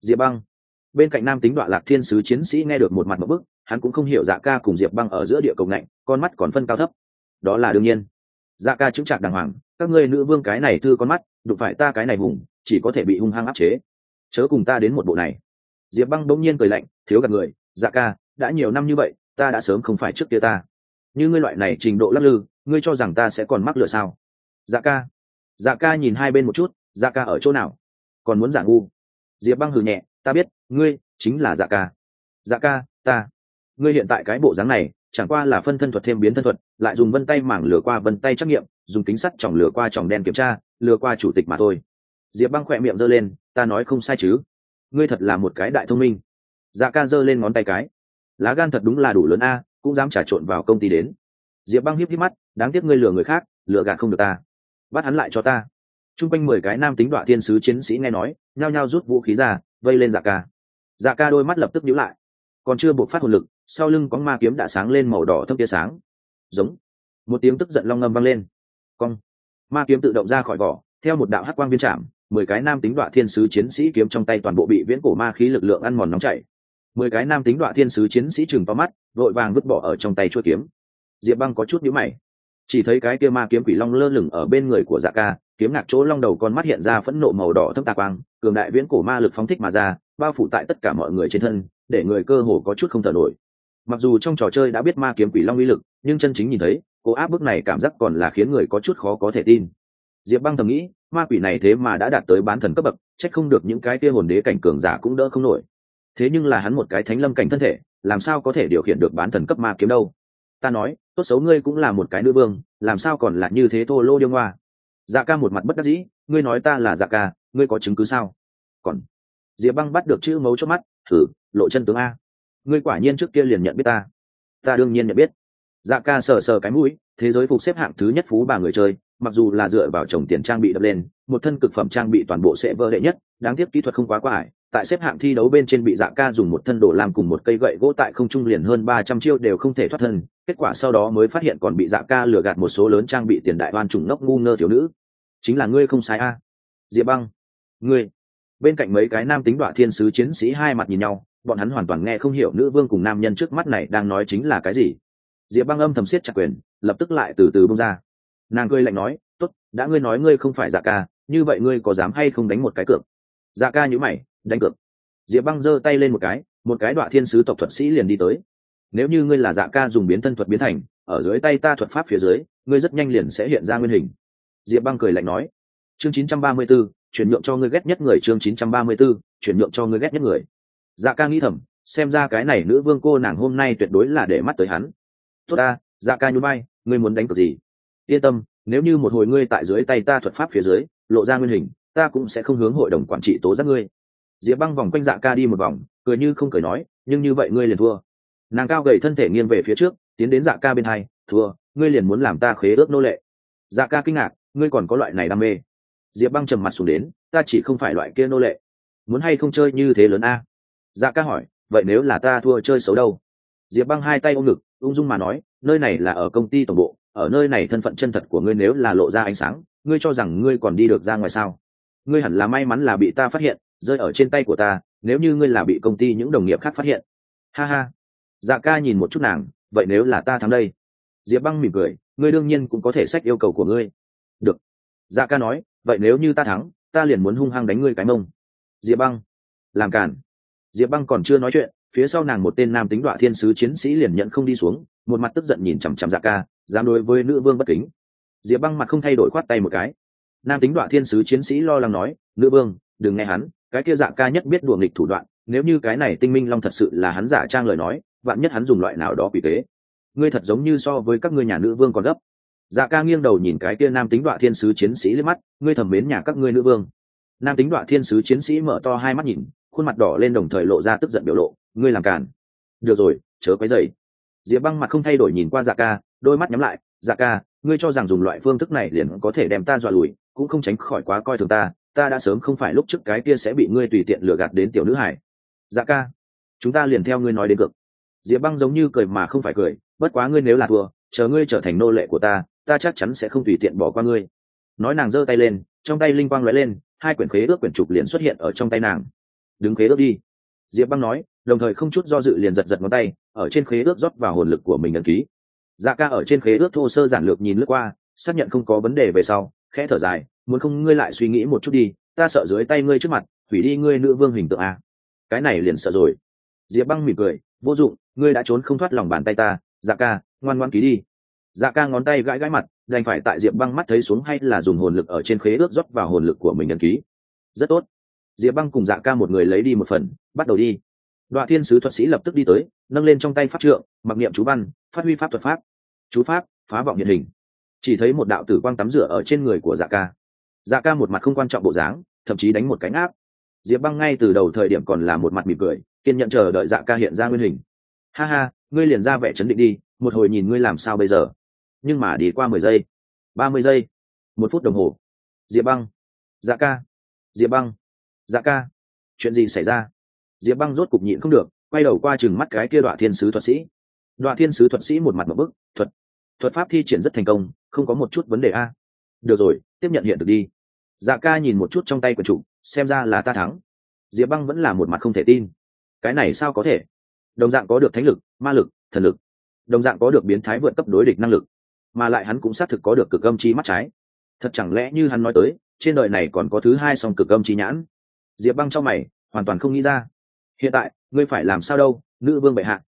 S1: Diệp băng. Bên cạnh nam tính đoạn lạc thiên sứ chiến sĩ nghe được một mặt một bức, hắn cũng không hiểu dạ ca cùng diệp băng ở giữa địa cầu ngạnh, con mắt còn phân cao thấp đó là đương nhiên. Dạ ca chứng trạc đàng hoàng, các ngươi nữ vương cái này thư con mắt, đụng phải ta cái này hùng, chỉ có thể bị hung hăng áp chế. Chớ cùng ta đến một bộ này. Diệp băng bỗng nhiên cười lạnh, thiếu gặp người dạ ca, đã nhiều năm như vậy, ta đã sớm không phải trước kia ta. Như ngươi loại này trình độ lắc lư, ngươi cho rằng ta sẽ còn mắc lừa sao? Dạ ca. Dạ ca nhìn hai bên một chút dạ ca ở chỗ nào? Còn muốn giả ngu? Diệp băng hừ nhẹ, ta biết, ngươi chính là dạ ca. Dạ ca, ta. Ngươi hiện tại cái bộ dáng này chẳng qua là phân thân thuật thêm biến thân thuật, lại dùng vân tay mảng lừa qua vân tay trắc nghiệm, dùng kính sắt chòng lừa qua chòng đen kiểm tra, lừa qua chủ tịch mà thôi. Diệp băng khỏe miệng giơ lên, ta nói không sai chứ? Ngươi thật là một cái đại thông minh. Dạ ca giơ lên ngón tay cái. Lá gan thật đúng là đủ lớn a, cũng dám trả trộn vào công ty đến. Diệp băng hiếp hiếp mắt, đáng tiếc ngươi lừa người khác, lừa gạt không được ta. Bắt hắn lại cho ta. T r u n g quanh mười cái nam tính đoạn thiên sứ chiến sĩ nghe nói, nhao nhao rút vũ khí ra, vây lên dạ ca. Dạ ca đôi mắt lập tức nhíu lại. Còn chưa buộc phát hồn lực sau lưng có ma kiếm đã sáng lên màu đỏ thâm tia sáng. Giống. Một tiếng tức giận long ngâm vang lên. Cong. Ma kiếm tự động ra khỏi vỏ, theo một đạo hắc quang viên trạm mười cái nam tính đoạn thiên sứ chiến sĩ kiếm trong tay toàn bộ bị viễn cổ ma khí lực lượng ăn mòn nóng chảy. Mười cái nam tính đoạn thiên sứ chiến sĩ chừng to mắt, vội vàng vứt bỏ ở trong tay chuôi kiếm. Diệp băng có chút nhíu mày. Chỉ thấy cái kia ma kiếm quỷ long lơ lửng ở bên người của dạ ca, kiếm ngạc chỗ long đầu con mắt hiện ra phẫn nộ màu đỏ thâm tạc quang, cường đại viễn cổ ma lực phóng thích mà ra, bao phủ tại tất cả mọi người trên thân, để người cơ hồ có chút không thở nổi mặc dù trong trò chơi đã biết ma kiếm quỷ long uy lực, nhưng chân chính nhìn thấy, cô áp bức này cảm giác còn là khiến người có chút khó có thể tin. Diệp băng thầm nghĩ, ma quỷ này thế mà đã đạt tới bán thần cấp bậc trách không được những cái tia hồn đế cảnh cường giả cũng đỡ không nổi. Thế nhưng là hắn một cái thánh lâm cảnh thân thể, làm sao có thể điều khiển được bán thần cấp ma kiếm đâu? Ta nói, tốt xấu ngươi cũng là một cái nữ vương, làm sao còn là như thế thô lô điêu ngoa? Dạ ca một mặt bất đắc dĩ, ngươi nói ta là dạ ca, ngươi có chứng cứ sao? Còn, diệp băng bắt được chữ mấu chốt mắt, thử, lộ chân tướng a ngươi quả nhiên trước kia liền nhận biết ta. Ta đương nhiên nhận biết. Dạ ca sờ sờ cái mũi, thế giới phục xếp hạng thứ nhất phú bà người chơi, mặc dù là dựa vào trồng tiền trang bị đập lên, một thân cực phẩm trang bị toàn bộ sẽ vỡ đệ nhất, đáng tiếc kỹ thuật không quá quá ải, tại xếp hạng thi đấu bên trên bị dạ ca dùng một thân đồ làm cùng một cây gậy gỗ tại không trung liền hơn ba trăm chiêu đều không thể thoát thân, kết quả sau đó mới phát hiện còn bị dạ ca lừa gạt một số lớn trang bị tiền đại oan trùng ngốc ngu ngơ thiếu nữ. Chính là ngươi không sai a. Diệp băng, ngươi bên cạnh mấy cái nam tính đoạn thiên sứ chiến sĩ hai mặt nhìn nhau bọn hắn hoàn toàn nghe không hiểu nữ vương cùng nam nhân trước mắt này đang nói chính là cái gì. Diệp băng âm thầm siết chặt quyền lập tức lại từ từ bông ra. Nàng cười lạnh nói t ố t đã ngươi nói ngươi không phải dạ ca như vậy ngươi có dám hay không đánh một cái cược? Dạ ca nhữ mày đánh cược. Diệp băng giơ tay lên một cái một cái đoạn thiên sứ tộc thuật sĩ liền đi tới. Nếu như ngươi là dạ ca dùng biến thân thuật biến thành ở dưới tay ta thuật pháp phía dưới ngươi rất nhanh liền sẽ hiện ra nguyên hình. Diệp băng cười lạnh nói. Chương 934, chuyển nhượng cho ngươi ghét nhất người chương 934, chuyển nhượng cho ngươi ghét nhất người. Dạ ca nghĩ thầm xem ra cái này nữ vương cô nàng hôm nay tuyệt đối là để mắt tới hắn. Tốt ta dạ ca nhún bay ngươi muốn đánh cược gì? Yên tâm nếu như một hồi ngươi tại dưới tay ta thuật pháp phía dưới lộ ra nguyên hình ta cũng sẽ không hướng hội đồng quản trị tố giác ngươi. Diệp băng vòng quanh dạ ca đi một vòng cười như không cười nói nhưng như vậy ngươi liền thua. Nàng cao gầy thân thể nghiêng về phía trước tiến đến dạ ca bên hai thua ngươi liền muốn làm ta khế ước nô lệ. Dạ ca kinh ngạc ngươi còn có loại này đam mê diệp băng trầm mặt xuống đến, ta chỉ không phải loại kia nô lệ. Muốn hay không chơi như thế lớn a? Dạ ca hỏi, vậy nếu là ta thua chơi xấu đâu? Diệp băng hai tay ôm ngực, ung dung mà nói, nơi này là ở công ty tổng bộ, ở nơi này thân phận chân thật của ngươi nếu là lộ ra ánh sáng, ngươi cho rằng ngươi còn đi được ra ngoài sao? Ngươi hẳn là may mắn là bị ta phát hiện, rơi ở trên tay của ta, nếu như ngươi là bị công ty những đồng nghiệp khác phát hiện. Ha ha. Dạ ca nhìn một chút nàng, vậy nếu là ta thắng đây? Diệp băng mỉm cười, ngươi đương nhiên cũng có thể sách yêu cầu của ngươi. Được. Dạ ca nói vậy nếu như ta thắng, ta liền muốn hung hăng đánh ngươi cái mông. Diệp băng, làm cản diệp băng còn chưa nói chuyện, phía sau nàng một tên nam tính đoạ thiên sứ chiến sĩ liền nhận không đi xuống, một mặt tức giận nhìn chằm chằm dạ ca, dám đối với nữ vương bất kính. Diệp băng mặt không thay đổi khoát tay một cái. Nam tính đoạ thiên sứ chiến sĩ lo lắng nói, nữ vương, đừng nghe hắn, cái kia dạ ca nhất biết đùa nghịch thủ đoạn, nếu như cái này tinh minh long thật sự là hắn giả trang lời nói, vạn nhất hắn dùng loại nào đó quỷ kế. Ngươi thật giống như so với các ngươi nhà nữ vương còn gấp dạ ca nghiêng đầu nhìn cái kia nam tính đoạ thiên sứ chiến sĩ lên mắt, ngươi thầm mến nhà các ngươi nữ vương. Nam tính đoạ thiên sứ chiến sĩ mở to hai mắt nhìn, khuôn mặt đỏ lên đồng thời lộ ra tức giận biểu lộ, ngươi làm càn. Được rồi, chớ quấy dày diệp băng mặt không thay đổi nhìn qua dạ ca, đôi mắt nhắm lại dạ ca, ngươi cho rằng dùng loại phương thức này liền có thể đem ta dọa lùi, cũng không tránh khỏi quá coi thường ta ta đã sớm không phải lúc trước cái kia sẽ bị ngươi tùy tiện lừa gạt đến tiểu nữ hải dạ ca, chúng ta liền theo ngươi nói đến cực diệp băng giống như cười mà không phải cười, bất quá ngươi nếu là thua, chờ ngươi trở thành nô lệ của ta ta chắc chắn sẽ không tùy tiện bỏ qua ngươi. Nói nàng giơ tay lên, trong tay linh quang lóe lên, hai quyển khế ước quyển trục liền xuất hiện ở trong tay nàng. Đứng khế ước đi. Diệp băng nói, đồng thời không chút do dự liền giật giật ngón tay, ở trên khế ước rót vào hồn lực của mình ấn ký. Dạ ca ở trên khế ước thô sơ giản lược nhìn lướt qua, xác nhận không có vấn đề về sau, khẽ thở dài, muốn không ngươi lại suy nghĩ một chút đi, ta sợ dưới tay ngươi trước mặt, hủy đi ngươi nữ vương hình tượng à. cái này liền sợ rồi. Diệp băng mỉm cười, vô dụng, ngươi đã trốn không thoát lòng bàn tay ta dạ ca, ngoan ngoan ký đi dạ ca ngón tay gãi gãi mặt, đành phải tại diệp băng mắt thấy xuống hay là dùng hồn lực ở trên khế ước rót vào hồn lực của mình ấn ký. Rất tốt. Diệp băng cùng dạ ca một người lấy đi một phần, bắt đầu đi. Đoạn thiên sứ thuật sĩ lập tức đi tới, nâng lên trong tay pháp trượng, mặc niệm chú văn, phát huy pháp thuật pháp. Chú pháp, phá vọng hiện hình. Chỉ thấy một đạo tử quang tắm rửa ở trên người của dạ ca. Dạ ca một mặt không quan trọng bộ dáng, thậm chí đánh một cánh áp diệp băng ngay từ đầu thời điểm còn là một mặt mỉm cười, kiên nhận chờ đợi dạ ca hiện ra nguyên hình. Ha ha, ngươi liền ra vẻ chấn định đi, một hồi nhìn ngươi làm sao bây giờ? Nhưng mà đi qua mười giây, ba mươi giây, một phút đồng hồ. Diệp băng dạ ca, diệp băng dạ ca, chuyện gì xảy ra? Diệp băng rốt cục nhịn không được, quay đầu qua chừng mắt cái kia đoạn thiên sứ thuật sĩ. Đoạn thiên sứ thuật sĩ một mặt một bức, thuật thuật pháp thi triển rất thành công, không có một chút vấn đề a. Được rồi, tiếp nhận hiện thực đi. Dạ ca nhìn một chút trong tay của chủ, xem ra là ta thắng. Diệp băng vẫn là một mặt không thể tin. Cái này sao có thể? Đồng dạng có được thánh lực, ma lực, thần lực. Đồng dạng có được biến thái vượt cấp đối địch năng lực mà lại hắn cũng xác thực có được cực âm chi mắt trái. Thật chẳng lẽ như hắn nói tới, trên đời này còn có thứ hai song cực âm chi nhãn? Diệp băng trong mày, hoàn toàn không nghĩ ra. Hiện tại, ngươi phải làm sao đâu, nữ vương bệ hạ?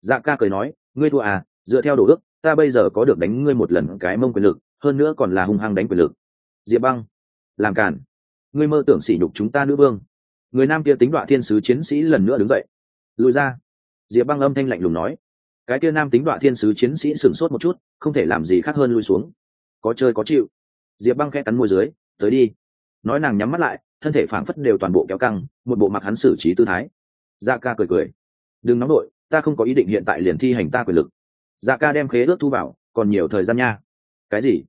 S1: Dạ ca cười nói, ngươi thua à dựa theo đồ ước, ta bây giờ có được đánh ngươi một lần cái mông quyền lực, hơn nữa còn là hung hăng đánh quyền lực. Diệp băng, làm cản ngươi mơ tưởng sỉ nhục chúng ta nữ vương. Người nam kia tính đoạn thiên sứ chiến sĩ lần nữa đứng dậy. Lùi ra. Diệp băng âm thanh lạnh lùng nói. Cái kia nam tính đoạn thiên sứ chiến sĩ sửng sốt một chút không thể làm gì khác hơn lui xuống. Có chơi có chịu. Diệp băng khẽ cắn môi dưới, tới đi. Nói nàng nhắm mắt lại, thân thể phảng phất đều toàn bộ kéo căng, một bộ mặt hắn xử trí tư thái. Da ca cười cười. Đừng nóng đội, ta không có ý định hiện tại liền thi hành ta quyền lực. Da ca đem khế ước thu vào, còn nhiều thời gian nha. Cái gì?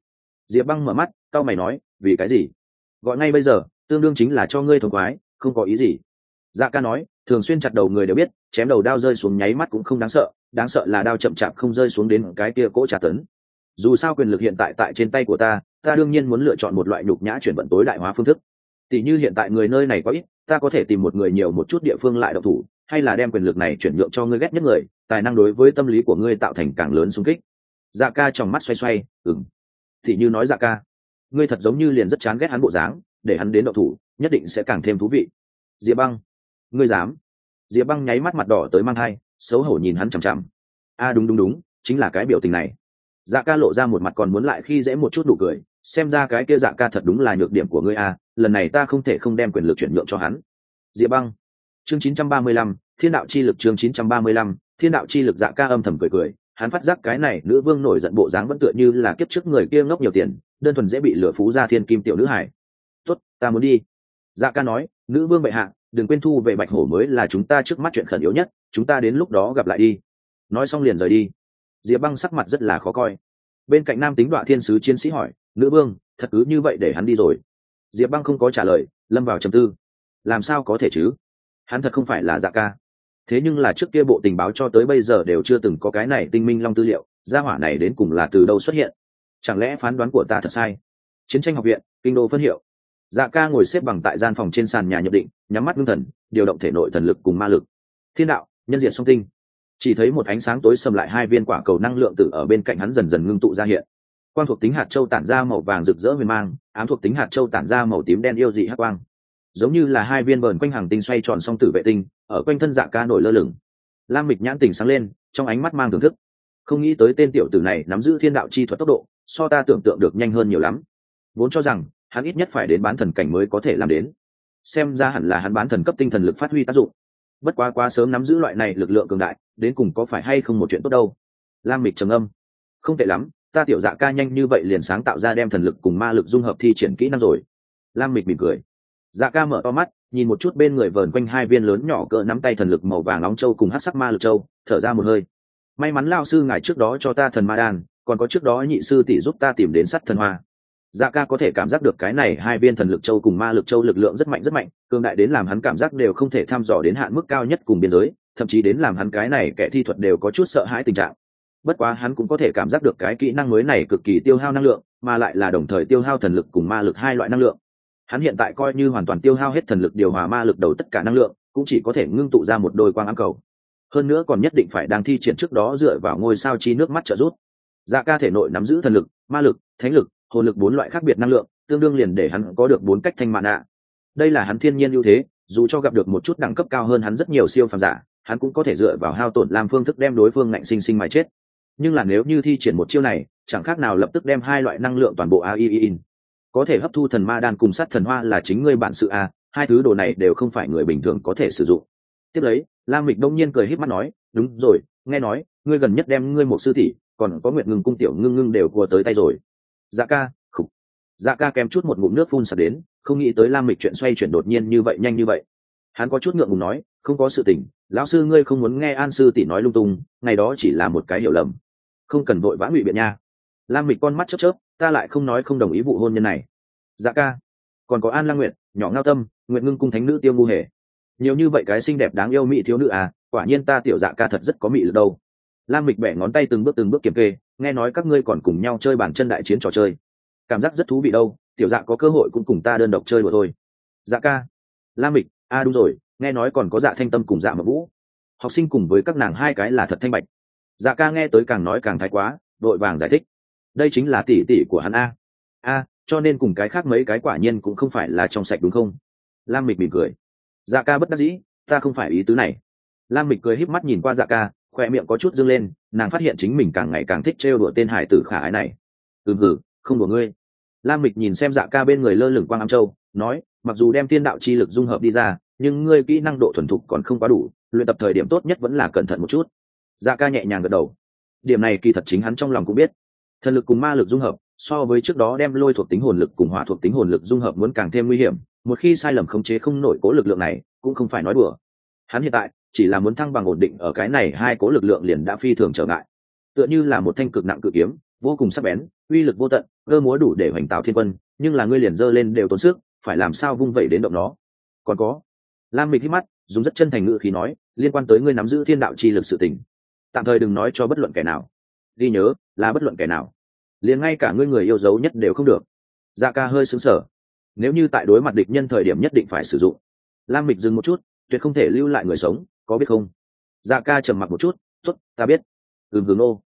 S1: Diệp băng mở mắt, cau mày nói, vì cái gì? Gọi ngay bây giờ, tương đương chính là cho ngươi thống khoái, không có ý gì. Da ca nói, thường xuyên chặt đầu người đều biết, chém đầu đao rơi xuống nháy mắt cũng không đáng sợ đáng sợ là đao chậm chạp không rơi xuống đến cái kia cỗ trả tấn. Dù sao quyền lực hiện tại tại trên tay của ta ta đương nhiên muốn lựa chọn một loại nhục nhã chuyển vận tối đại hóa phương thức. Tỷ như hiện tại người nơi này có ít, ta có thể tìm một người nhiều một chút địa phương lại độc thủ, hay là đem quyền lực này chuyển nhượng cho ngươi ghét nhất người, tài năng đối với tâm lý của ngươi tạo thành càng lớn xung kích. Dạ ca trong mắt xoay xoay ừng thì như nói dạ ca, ngươi thật giống như liền rất chán ghét hắn bộ dáng, để hắn đến độc thủ, nhất định sẽ càng thêm thú vị. Diệp băng, ngươi dám? Diệp băng nháy mắt mặt đỏ tới mang thai xấu hổ nhìn hắn chằm chằm. A đúng đúng đúng chính là cái biểu tình này. Dạ ca lộ ra một mặt còn muốn lại khi dễ một chút đủ cười xem ra cái kia dạ ca thật đúng là nhược điểm của ngươi a lần này ta không thể không đem quyền lực chuyển nhượng cho hắn. Diệp băng chương 935, thiên đạo chi lực chương 935, thiên đạo chi lực dạ ca âm thầm cười cười hắn phát giác cái này nữ vương nổi giận bộ dáng vẫn tựa như là kiếp trước người kia ngốc nhiều tiền đơn thuần dễ bị lửa phú ra thiên kim tiểu nữ hải tuất ta muốn đi. Dạ ca nói nữ vương bệ hạ đừng quên thu về bạch hổ mới là chúng ta trước mắt chuyện khẩn yếu nhất, chúng ta đến lúc đó gặp lại đi. Nói xong liền rời đi. Diệp băng sắc mặt rất là khó coi. Bên cạnh nam tính đoạn thiên sứ chiến sĩ hỏi, nữ vương, thật cứ như vậy để hắn đi rồi? Diệp băng không có trả lời, lâm vào trầm tư. Làm sao có thể chứ? Hắn thật không phải là dạ ca. Thế nhưng là trước kia bộ tình báo cho tới bây giờ đều chưa từng có cái này tinh minh long tư liệu, gia hỏa này đến cùng là từ đâu xuất hiện? Chẳng lẽ phán đoán của ta thật sai? Chiến tranh học viện, kinh đô phân hiệu dạ ca ngồi xếp bằng tại gian phòng trên sàn nhà nhập định, nhắm mắt ngưng thần, điều động thể nội thần lực cùng ma lực. Thiên đạo, nhân diện song tinh. Chỉ thấy một ánh sáng tối sầm lại hai viên quả cầu năng lượng tử ở bên cạnh hắn dần dần ngưng tụ ra hiện. Quang thuộc tính hạt châu tản ra màu vàng rực rỡ huyền mang, ám thuộc tính hạt châu tản ra màu tím đen yêu dị hắc quang. Giống như là hai viên vờn quanh hàng tinh xoay tròn song tử vệ tinh, ở quanh thân dạ ca nổi lơ lửng. Lam mịch nhãn tỉnh sáng lên, trong ánh mắt mang thưởng thức. Không nghĩ tới tên tiểu tử này nắm giữ thiên đạo chi thuật tốc độ, so ta tưởng tượng được nhanh hơn nhiều lắm. Vốn cho rằng hắn ít nhất phải đến bán thần cảnh mới có thể làm đến. Xem ra hẳn là hắn bán thần cấp tinh thần lực phát huy tác dụng. Bất quá quá sớm nắm giữ loại này lực lượng cường đại, đến cùng có phải hay không một chuyện tốt đâu. Lam mịch trầm âm. Không tệ lắm, ta tiểu dạ ca nhanh như vậy liền sáng tạo ra đem thần lực cùng ma lực dung hợp thi triển kỹ năng rồi. Lam mịch mỉm cười. Dạ ca mở to mắt, nhìn một chút bên người vờn quanh hai viên lớn nhỏ cỡ nắm tay thần lực màu vàng nóng châu cùng hát sắc ma lực châu, thở ra một hơi. May mắn lao sư ngài trước đó cho ta thần ma đan, còn có trước đó nhị sư tỷ giúp ta tìm đến sắt thần hoa dạ ca có thể cảm giác được cái này hai viên thần lực châu cùng ma lực châu lực lượng rất mạnh rất mạnh, cường đại đến làm hắn cảm giác đều không thể thăm dò đến hạn mức cao nhất cùng biên giới, thậm chí đến làm hắn cái này kẻ thi thuật đều có chút sợ hãi tình trạng. Bất quá hắn cũng có thể cảm giác được cái kỹ năng mới này cực kỳ tiêu hao năng lượng, mà lại là đồng thời tiêu hao thần lực cùng ma lực hai loại năng lượng. Hắn hiện tại coi như hoàn toàn tiêu hao hết thần lực điều hòa ma lực đầu tất cả năng lượng, cũng chỉ có thể ngưng tụ ra một đôi quang ám cầu. Hơn nữa còn nhất định phải đang thi triển trước đó dựa vào ngôi sao chi nước mắt trợ rút dạ ca thể nội nắm giữ thần lực, ma lực, thánh lực hồn lực bốn loại khác biệt năng lượng, tương đương liền để hắn có được bốn cách thanh mạn ạ. Đây là hắn thiên nhiên ưu thế, dù cho gặp được một chút đẳng cấp cao hơn hắn rất nhiều siêu phàm giả, hắn cũng có thể dựa vào hao tổn làm phương thức đem đối phương ngạnh sinh sinh mà chết. Nhưng là nếu như thi triển một chiêu này, chẳng khác nào lập tức đem hai loại năng lượng toàn bộ a i in. Có thể hấp thu thần ma đan cùng sát thần hoa là chính ngươi bản sự a, hai thứ đồ này đều không phải người bình thường có thể sử dụng. Tiếp lấy, lam mịch đông nhiên cười h í p mắt nói, đúng rồi, nghe nói, ngươi gần nhất đem ngươi một sư tỷ, còn có nguyện ngừng cung tiểu ngưng ngưng đều cua tới tay rồi dạ ca, khục. Dạ ca kèm chút một ngụm nước phun sạt đến, không nghĩ tới lam mịch chuyện xoay chuyển đột nhiên như vậy, nhanh như vậy. Hắn có chút ngượng ngùng nói, không có sự tình, lão sư ngươi không muốn nghe an sư tỷ nói lung tung, ngày đó chỉ là một cái hiểu lầm. Không cần vội vã ngụy biện nha. Lam mịch con mắt chớp chớp, ta lại không nói không đồng ý vụ hôn nhân này. Dạ ca, còn có an lang nguyện nhỏ ngao tâm nguyện ngưng cung thánh nữ tiêu ngu hề. Nhiều như vậy cái xinh đẹp đáng yêu mỹ thiếu nữ à quả nhiên ta tiểu dạ ca thật rất có mị lực đâu lam mịch bẻ ngón tay từng bước từng bước kiểm kê, nghe nói các ngươi còn cùng nhau chơi bàn chân đại chiến trò chơi. Cảm giác rất thú vị đâu, tiểu dạ có cơ hội cũng cùng ta đơn độc chơi đùa thôi. Dạ ca. Lam mịch, a à đúng rồi, nghe nói còn có dạ thanh tâm cùng dạ mập vũ. Học sinh cùng với các nàng hai cái là thật thanh bạch. Dạ ca nghe tới càng nói càng thái quá, đội vàng giải thích. Đây chính là tỷ tỷ của hắn a. A, cho nên cùng cái khác mấy cái quả nhiên cũng không phải là trong sạch đúng không? Lam mịch mỉm cười. Dạ ca bất đắc dĩ, ta không phải ý tứ này. Lam mịch cười híp mắt nhìn qua dạ ca khoe miệng có chút dâng lên, nàng phát hiện chính mình càng ngày càng thích trêu đùa tên hải tử khả ái này. Ừ hử không đùa ngươi. Lam mịch nhìn xem dạ ca bên người lơ lửng quang am châu, nói, mặc dù đem tiên đạo chi lực dung hợp đi ra, nhưng ngươi kỹ năng độ thuần thục còn không quá đủ, luyện tập thời điểm tốt nhất vẫn là cẩn thận một chút. Dạ ca nhẹ nhàng gật đầu. Điểm này kỳ thật chính hắn trong lòng cũng biết. Thần lực cùng ma lực dung hợp, so với trước đó đem lôi thuộc tính hồn lực cùng hỏa thuộc tính hồn lực dung hợp muốn càng thêm nguy hiểm, một khi sai lầm khống chế không nổi cố lực lượng này, cũng không phải nói đùa. Hắn hiện tại chỉ là muốn thăng bằng ổn định ở cái này, hai cố lực lượng liền đã phi thường trở ngại. Tựa như là một thanh cực nặng cự kiếm, vô cùng sắc bén, uy lực vô tận, cơ múa đủ để hoành tạo thiên quân, nhưng là ngươi liền dơ lên đều tốn sức, phải làm sao vung vẩy đến động nó? Còn có, lam mịch hít mắt, dùng rất chân thành ngữ khí nói, liên quan tới ngươi nắm giữ thiên đạo chi lực sự tình. Tạm thời đừng nói cho bất luận kẻ nào. Ghi nhớ, là bất luận kẻ nào. Liền ngay cả ngươi người yêu dấu nhất đều không được. Da ca hơi xứng sở nếu như tại đối mặt địch nhân thời điểm nhất định phải sử dụng. Lam mịch dừng một chút, tuyệt không thể lưu lại người sống có biết không? Dạ ca trầm mặc một chút t ố t ta biết. Ừm hướng ô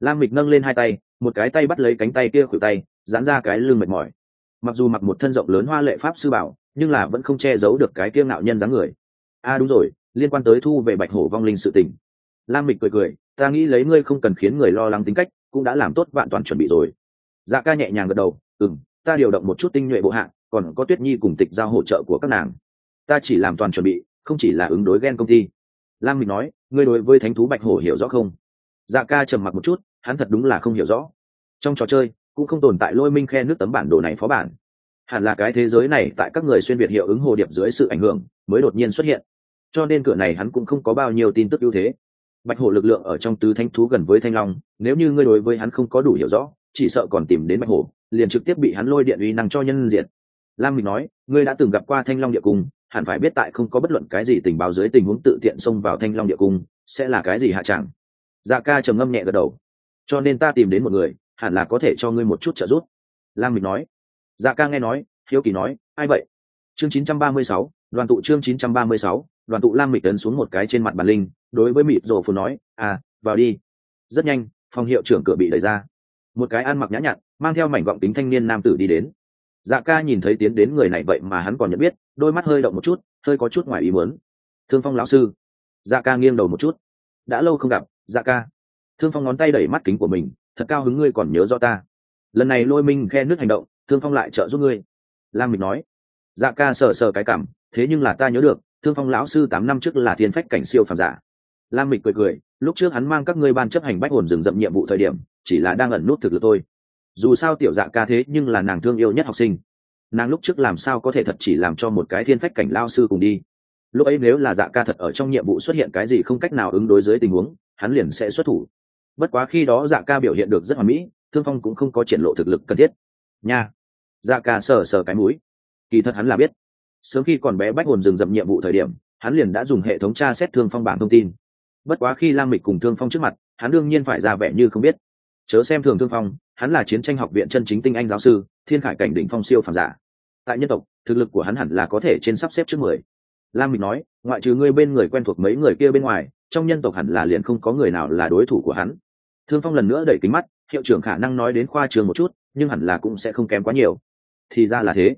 S1: lam mịch nâng lên hai tay một cái tay bắt lấy cánh tay kia khuỷu tay dán ra cái lưng mệt mỏi. Mặc dù mặc một thân rộng lớn hoa lệ pháp sư bảo nhưng là vẫn không che giấu được cái kia ngạo nhân dáng người. A à, đúng rồi liên quan tới thu về bạch hổ vong linh sự tình. Lam mịch cười cười ta nghĩ lấy ngươi không cần khiến người lo lắng tính cách cũng đã làm tốt vạn toàn chuẩn bị rồi. Dạ ca nhẹ nhàng gật đầu ừ m ta điều động một chút tinh nhuệ bộ hạng còn có tuyết nhi cùng tịch giao hỗ trợ của các nàng. Ta chỉ làm toàn chuẩn bị không chỉ là ứng đối ghen công ty lam mình nói, ngươi đối với thánh thú bạch hổ hiểu rõ không? Dạ ca trầm mặc một chút, hắn thật đúng là không hiểu rõ. Trong trò chơi, cũng không tồn tại lôi minh khe nước tấm bản đồ này phó bản. Hẳn là cái thế giới này tại các người xuyên việt hiệu ứng hồ điệp dưới sự ảnh hưởng mới đột nhiên xuất hiện. Cho nên cửa này hắn cũng không có bao nhiêu tin tức ưu thế. Bạch hổ lực lượng ở trong tứ thanh thú gần với thanh long, nếu như ngươi đối với hắn không có đủ hiểu rõ, chỉ sợ còn tìm đến bạch hổ, liền trực tiếp bị hắn lôi điện uy năng cho nhân diện. Lam mình nói, ngươi đã từng gặp qua thanh long địa cung hẳn phải biết tại không có bất luận cái gì tình báo dưới tình huống tự tiện xông vào thanh long địa cung sẽ là cái gì hạ chẳng dạ ca trầm ngâm nhẹ gật đầu. Cho nên ta tìm đến một người hẳn là có thể cho ngươi một chút trợ giúp. Lang mịch nói. Dạ ca nghe nói hiếu kỳ nói ai vậy? Chương 936, đoàn tụ chương 936, đoàn tụ lang mịch tấn xuống một cái trên mặt bàn linh đối với mịt rổ phù nói à vào đi. Rất nhanh phòng hiệu trưởng cửa bị đẩy ra. Một cái ăn mặc nhã nhặn mang theo mảnh gọng tính thanh niên nam tử đi đến. Dạ ca nhìn thấy tiến đến người này vậy mà hắn còn nhận biết đôi mắt hơi động một chút, hơi có chút ngoài ý muốn. Thương phong lão sư dạ ca nghiêng đầu một chút. Đã lâu không gặp dạ ca. Thương phong ngón tay đẩy mắt kính của mình, thật cao hứng ngươi còn nhớ do ta. Lần này lôi minh khe nước hành động, thương phong lại trợ giúp ngươi. Lam mình nói. Dạ ca sờ sờ cái cảm, thế nhưng là ta nhớ được, thương phong lão sư tám năm trước là thiên phách cảnh siêu phàm giả. Lam mịch cười cười, lúc trước hắn mang các ngươi ban chấp hành bách hồn rừng rậm nhiệm vụ thời điểm, chỉ là đang ẩn nút thực lực thôi. Dù sao tiểu dạ ca thế nhưng là nàng thương yêu nhất học sinh nàng lúc trước làm sao có thể thật chỉ làm cho một cái thiên phách cảnh lao sư cùng đi? Lúc ấy nếu là dạ ca thật ở trong nhiệm vụ xuất hiện cái gì không cách nào ứng đối dưới tình huống, hắn liền sẽ xuất thủ. Bất quá khi đó dạ ca biểu hiện được rất hoàn mỹ, thương phong cũng không có triển lộ thực lực cần thiết. Nha! Dạ ca sờ sờ cái mũi. Kỳ thật hắn là biết. Sớm khi còn bé bách hồn dừng dậm nhiệm vụ thời điểm, hắn liền đã dùng hệ thống tra xét thương phong bảng thông tin. Bất quá khi lam mịch cùng thương phong trước mặt, hắn đương nhiên phải ra vẻ như không biết. Chớ xem thường thương phong hắn là chiến tranh học viện chân chính tinh anh giáo sư, thiên khải cảnh đỉnh phong siêu phàm giả. Tại nhân tộc, thực lực của hắn hẳn là có thể trên sắp xếp trước mười. Lam mình nói, ngoại trừ ngươi bên người quen thuộc mấy người kia bên ngoài, trong nhân tộc hẳn là liền không có người nào là đối thủ của hắn. Thương phong lần nữa đẩy kính mắt, hiệu trưởng khả năng nói đến khoa trường một chút, nhưng hẳn là cũng sẽ không kém quá nhiều. Thì ra là thế.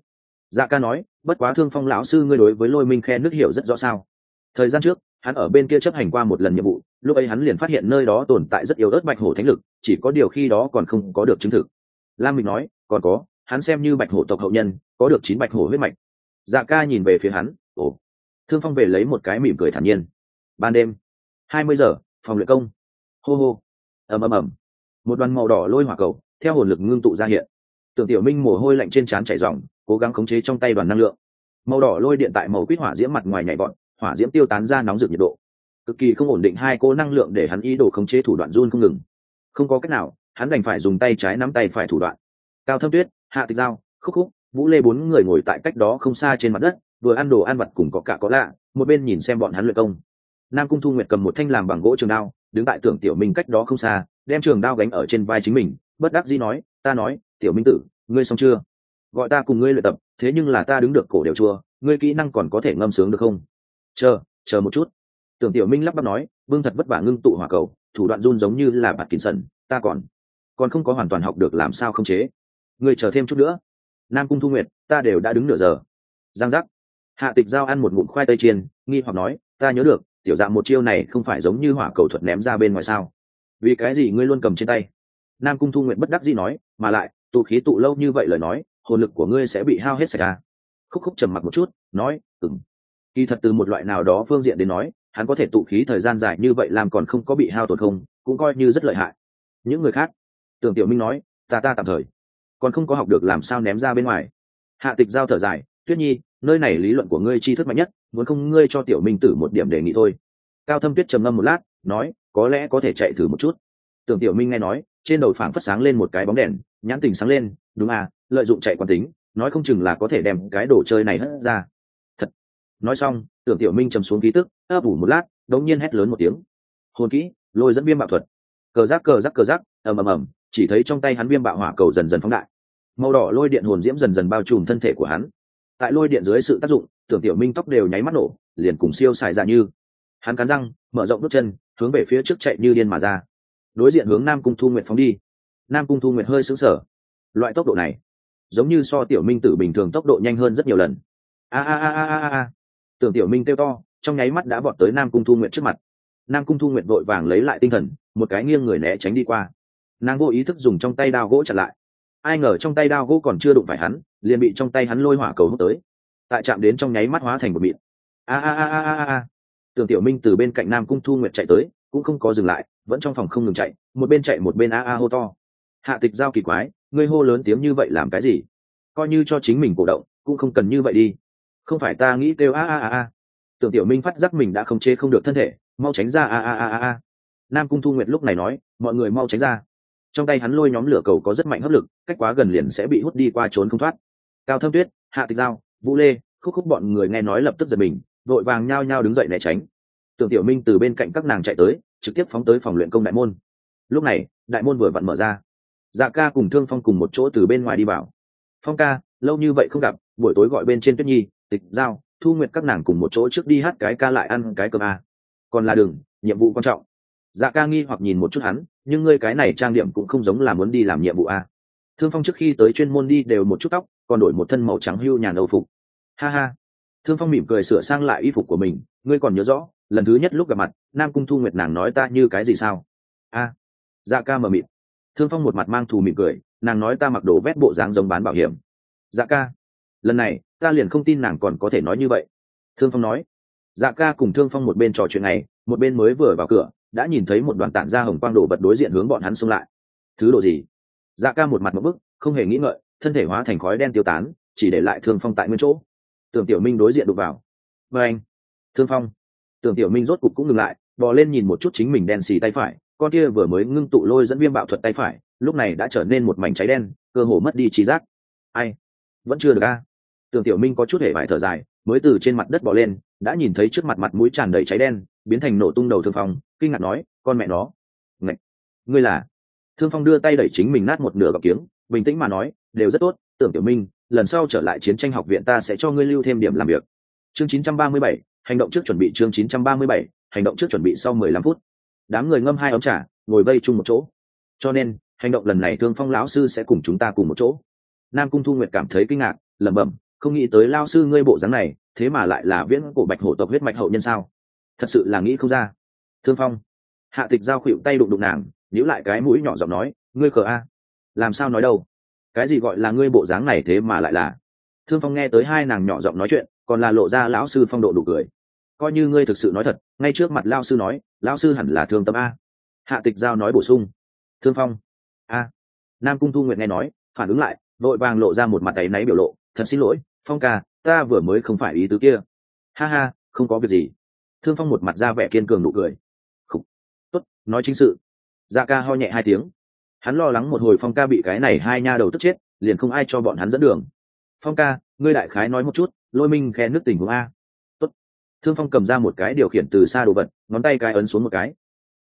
S1: Dạ ca nói, bất quá thương phong lão sư ngươi đối với lôi minh khe nước hiểu rất rõ sao. Thời gian trước, hắn ở bên kia chấp hành qua một lần nhiệm vụ lúc ấy hắn liền phát hiện nơi đó tồn tại rất yếu ớt bạch hổ thánh lực, chỉ có điều khi đó còn không có được chứng thực. Lam minh nói, còn có, hắn xem như bạch hổ tộc hậu nhân, có được chín bạch hổ huyết mạch. Dạ ca nhìn về phía hắn, ồ. Thương phong về lấy một cái mỉm cười thản nhiên. Ban đêm, hai mươi giờ, phòng luyện công. Hô hô. Ầm ầm ầm. Một đoàn màu đỏ lôi hỏa cầu, theo hồn lực ngưng tụ ra hiện. Tưởng tiểu minh mồ hôi lạnh trên trán chảy dòng cố gắng khống chế trong tay đoàn năng lượng. Màu đỏ lôi điện tại màu quýt hỏa diễm mặt ngoài nhảy bọn hỏa diễm tiêu tán ra nóng rực nhiệt độ cực kỳ không ổn định hai cô năng lượng để hắn ý đồ khống chế thủ đoạn run không ngừng. Không có cách nào, hắn đành phải dùng tay trái nắm tay phải thủ đoạn. Cao thâm tuyết, hạ tịch giao khúc khúc, vũ lê bốn người ngồi tại cách đó không xa trên mặt đất, vừa ăn đồ ăn vặt cùng có cả có lạ, một bên nhìn xem bọn hắn luyện công. Nam cung thu nguyệt cầm một thanh làm bằng gỗ trường đao, đứng tại tưởng tiểu minh cách đó không xa, đem trường đao gánh ở trên vai chính mình, bất đắc dĩ nói, ta nói, tiểu minh tử, ngươi xong chưa? Gọi ta cùng ngươi luyện tập, thế nhưng là ta đứng được cổ đều chua, ngươi kỹ năng còn có thể ngâm sướng được không? Chờ chờ một chút tưởng tiểu minh lắp bắp nói, vương thật vất vả ngưng tụ hỏa cầu, thủ đoạn run giống như là bạt kín sần, ta còn còn không có hoàn toàn học được làm sao không chế. Ngươi chờ thêm chút nữa. Nam cung thu nguyệt, ta đều đã đứng nửa giờ. Giang giác. Hạ tịch giao ăn một ngụm khoai tây chiên, nghi hoặc nói, ta nhớ được, tiểu dạng một chiêu này không phải giống như hỏa cầu thuật ném ra bên ngoài sao? Vì cái gì ngươi luôn cầm trên tay? Nam cung thu nguyện bất đắc dĩ nói, mà lại, tụ khí tụ lâu như vậy lời nói, hồn lực của ngươi sẽ bị hao hết sạch à. khúc khúc trầm mặc một chút, nói ừng kỳ thật từ một loại nào đó phương diện đến nói hắn có thể tụ khí thời gian dài như vậy làm còn không có bị hao tổn không, cũng coi như rất lợi hại. Những người khác, tưởng tiểu minh nói, ta ta tạm thời còn không có học được làm sao ném ra bên ngoài. Hạ tịch giao thở dài, tuyết nhi, nơi này lý luận của ngươi tri thức mạnh nhất, muốn không ngươi cho tiểu minh tử một điểm đề nghị thôi. Cao thâm tuyết trầm ngâm một lát, nói, có lẽ có thể chạy thử một chút. Tưởng tiểu minh nghe nói, trên đầu phảng phất sáng lên một cái bóng đèn, nhãn tình sáng lên, đúng à lợi dụng chạy quán tính, nói không chừng là có thể đem cái đồ chơi này hất ra nói xong, tưởng tiểu minh trầm xuống ký tức, ấp ủ một lát, đống nhiên hét lớn một tiếng. Hồn kỹ, lôi dẫn viêm bạo thuật. Cờ rác cờ rác cờ rác ầm ầm ầm, chỉ thấy trong tay hắn viêm bạo hỏa cầu dần dần phóng đại. Màu đỏ lôi điện hồn diễm dần dần bao trùm thân thể của hắn. Tại lôi điện dưới sự tác dụng, tưởng tiểu minh tóc đều nháy mắt nổ, liền cùng siêu xài ra như. Hắn cắn răng, mở rộng bước chân, hướng về phía trước chạy như điên mà ra. Đối diện hướng nam cung thu Nguyệt phóng đi. Nam cung thu Nguyệt hơi xứng sở loại tốc độ này, giống như so tiểu minh tử bình thường tốc độ nhanh hơn rất nhiều lần. A a a a a a tưởng tiểu minh kêu to, trong nháy mắt đã vọt tới nam cung thu nguyện trước mặt. Nam cung thu nguyện vội vàng lấy lại tinh thần, một cái nghiêng người né tránh đi qua. Nàng vô ý thức dùng trong tay đao gỗ chặt lại. Ai ngờ trong tay đao gỗ còn chưa đụng phải hắn, liền bị trong tay hắn lôi hỏa cầu hút tới. Tại chạm đến trong nháy mắt hóa thành một mịn. A a a a a a. Tưởng tiểu minh từ bên cạnh nam cung thu nguyệt chạy tới, cũng không có dừng lại, vẫn trong phòng không ngừng chạy, một bên chạy một bên a a hô to. Hạ tịch giao kỳ quái, ngươi hô lớn tiếng như vậy làm cái gì? Coi như cho chính mình cổ động, cũng không cần như vậy đi không phải ta nghĩ kêu a a a a. Tưởng tiểu minh phát giác mình đã không chế không được thân thể, mau tránh ra a a a a a. Nam cung thu nguyệt lúc này nói, mọi người mau tránh ra. Trong tay hắn lôi nhóm lửa cầu có rất mạnh hấp lực, cách quá gần liền sẽ bị hút đi qua trốn không thoát. Cao thâm tuyết, hạ tịch giao, vũ lê, khúc khúc bọn người nghe nói lập tức giật mình vội vàng nhao nhao đứng dậy né tránh. Tưởng tiểu minh từ bên cạnh các nàng chạy tới, trực tiếp phóng tới phòng luyện công đại môn. Lúc này, đại môn vừa vặn mở ra. Dạ ca cùng thương phong cùng một chỗ từ bên ngoài đi vào. Phong ca, lâu như vậy không gặp, buổi tối gọi bên trên tuyết nhi tịch giao, thu nguyệt các nàng cùng một chỗ trước đi hát cái ca lại ăn cái cơm a. Còn là đừng nhiệm vụ quan trọng. Dạ ca nghi hoặc nhìn một chút hắn, nhưng ngươi cái này trang điểm cũng không giống là muốn đi làm nhiệm vụ a. Thương phong trước khi tới chuyên môn đi đều một chút tóc, còn đổi một thân màu trắng hưu nhà nâu phục. Ha ha. Thương phong mỉm cười sửa sang lại y phục của mình, ngươi còn nhớ rõ, lần thứ nhất lúc gặp mặt, nam cung thu nguyệt nàng nói ta như cái gì sao? A. Dạ ca mờ mịt. Thương phong một mặt mang thù mỉm cười, nàng nói ta mặc đồ vét bộ dáng giống bán bảo hiểm. Dạ ca lần này, ta liền không tin nàng còn có thể nói như vậy. Thương phong nói. Dạ ca cùng thương phong một bên trò chuyện này, một bên mới vừa vào cửa, đã nhìn thấy một đoàn tản ra hồng quang đổ vật đối diện hướng bọn hắn xông lại. Thứ đồ gì? Dạ ca một mặt một bức, không hề nghĩ ngợi, thân thể hóa thành khói đen tiêu tán, chỉ để lại thương phong tại nguyên chỗ. Tưởng tiểu minh đối diện đục vào. Và anh. Thương phong. Tưởng tiểu minh rốt cục cũng ngừng lại, bò lên nhìn một chút chính mình đen xì tay phải, con kia vừa mới ngưng tụ lôi dẫn viêm bạo thuật tay phải, lúc này đã trở nên một mảnh cháy đen, cơ hồ mất đi trí giác. Ai? Vẫn chưa được a? Tưởng tiểu minh có chút hề vải thở dài mới từ trên mặt đất bò lên đã nhìn thấy trước mặt mặt mũi tràn đầy cháy đen biến thành nổ tung đầu thương phong kinh ngạc nói con mẹ nó Ngậy! ngươi là? Thương phong đưa tay đẩy chính mình nát một nửa gọc kiếng bình tĩnh mà nói đều rất tốt tưởng tiểu minh lần sau trở lại chiến tranh học viện ta sẽ cho ngươi lưu thêm điểm làm việc. Chương 937, hành động trước chuẩn bị chương 937, hành động trước chuẩn bị sau 15 phút. Đám người ngâm hai ống trà ngồi vây chung một chỗ. Cho nên hành động lần này thương phong lão sư sẽ cùng chúng ta cùng một chỗ. Nam cung thu nguyệt cảm thấy kinh ngạc lẩm bẩm không nghĩ tới lao sư ngươi bộ dáng này, thế mà lại là viễn cổ bạch hổ tộc huyết mạch hậu nhân sao? Thật sự là nghĩ không ra. Thương phong, hạ tịch giao khuỵu tay đụng đụng nàng, nhíu lại cái mũi nhỏ giọng nói, ngươi khờ a? Làm sao nói đâu? Cái gì gọi là ngươi bộ dáng này thế mà lại là? Thương phong nghe tới hai nàng nhỏ giọng nói chuyện, còn là lộ ra lão sư phong độ đủ cười. Coi như ngươi thực sự nói thật, ngay trước mặt lao sư nói lao sư hẳn là thương tâm a. Hạ tịch giao nói bổ sung. Thương phong, a. Nam cung thu nguyện nghe nói, phản ứng lại, vội vàng lộ ra một mặt tay náy biểu lộ, thật xin lỗi phong ca ta vừa mới không phải ý tứ kia. Ha ha không có việc gì. Thương phong một mặt ra vẻ kiên cường nụ cười. Khúc, tốt nói chính sự. Dạ ca ho nhẹ hai tiếng. Hắn lo lắng một hồi phong ca bị cái này hai nha đầu tức chết liền không ai cho bọn hắn dẫn đường. Phong ca ngươi đại khái nói một chút lôi minh khe nước tình huống a. Tốt. thương phong cầm ra một cái điều khiển từ xa đồ vật ngón tay cái ấn xuống một cái.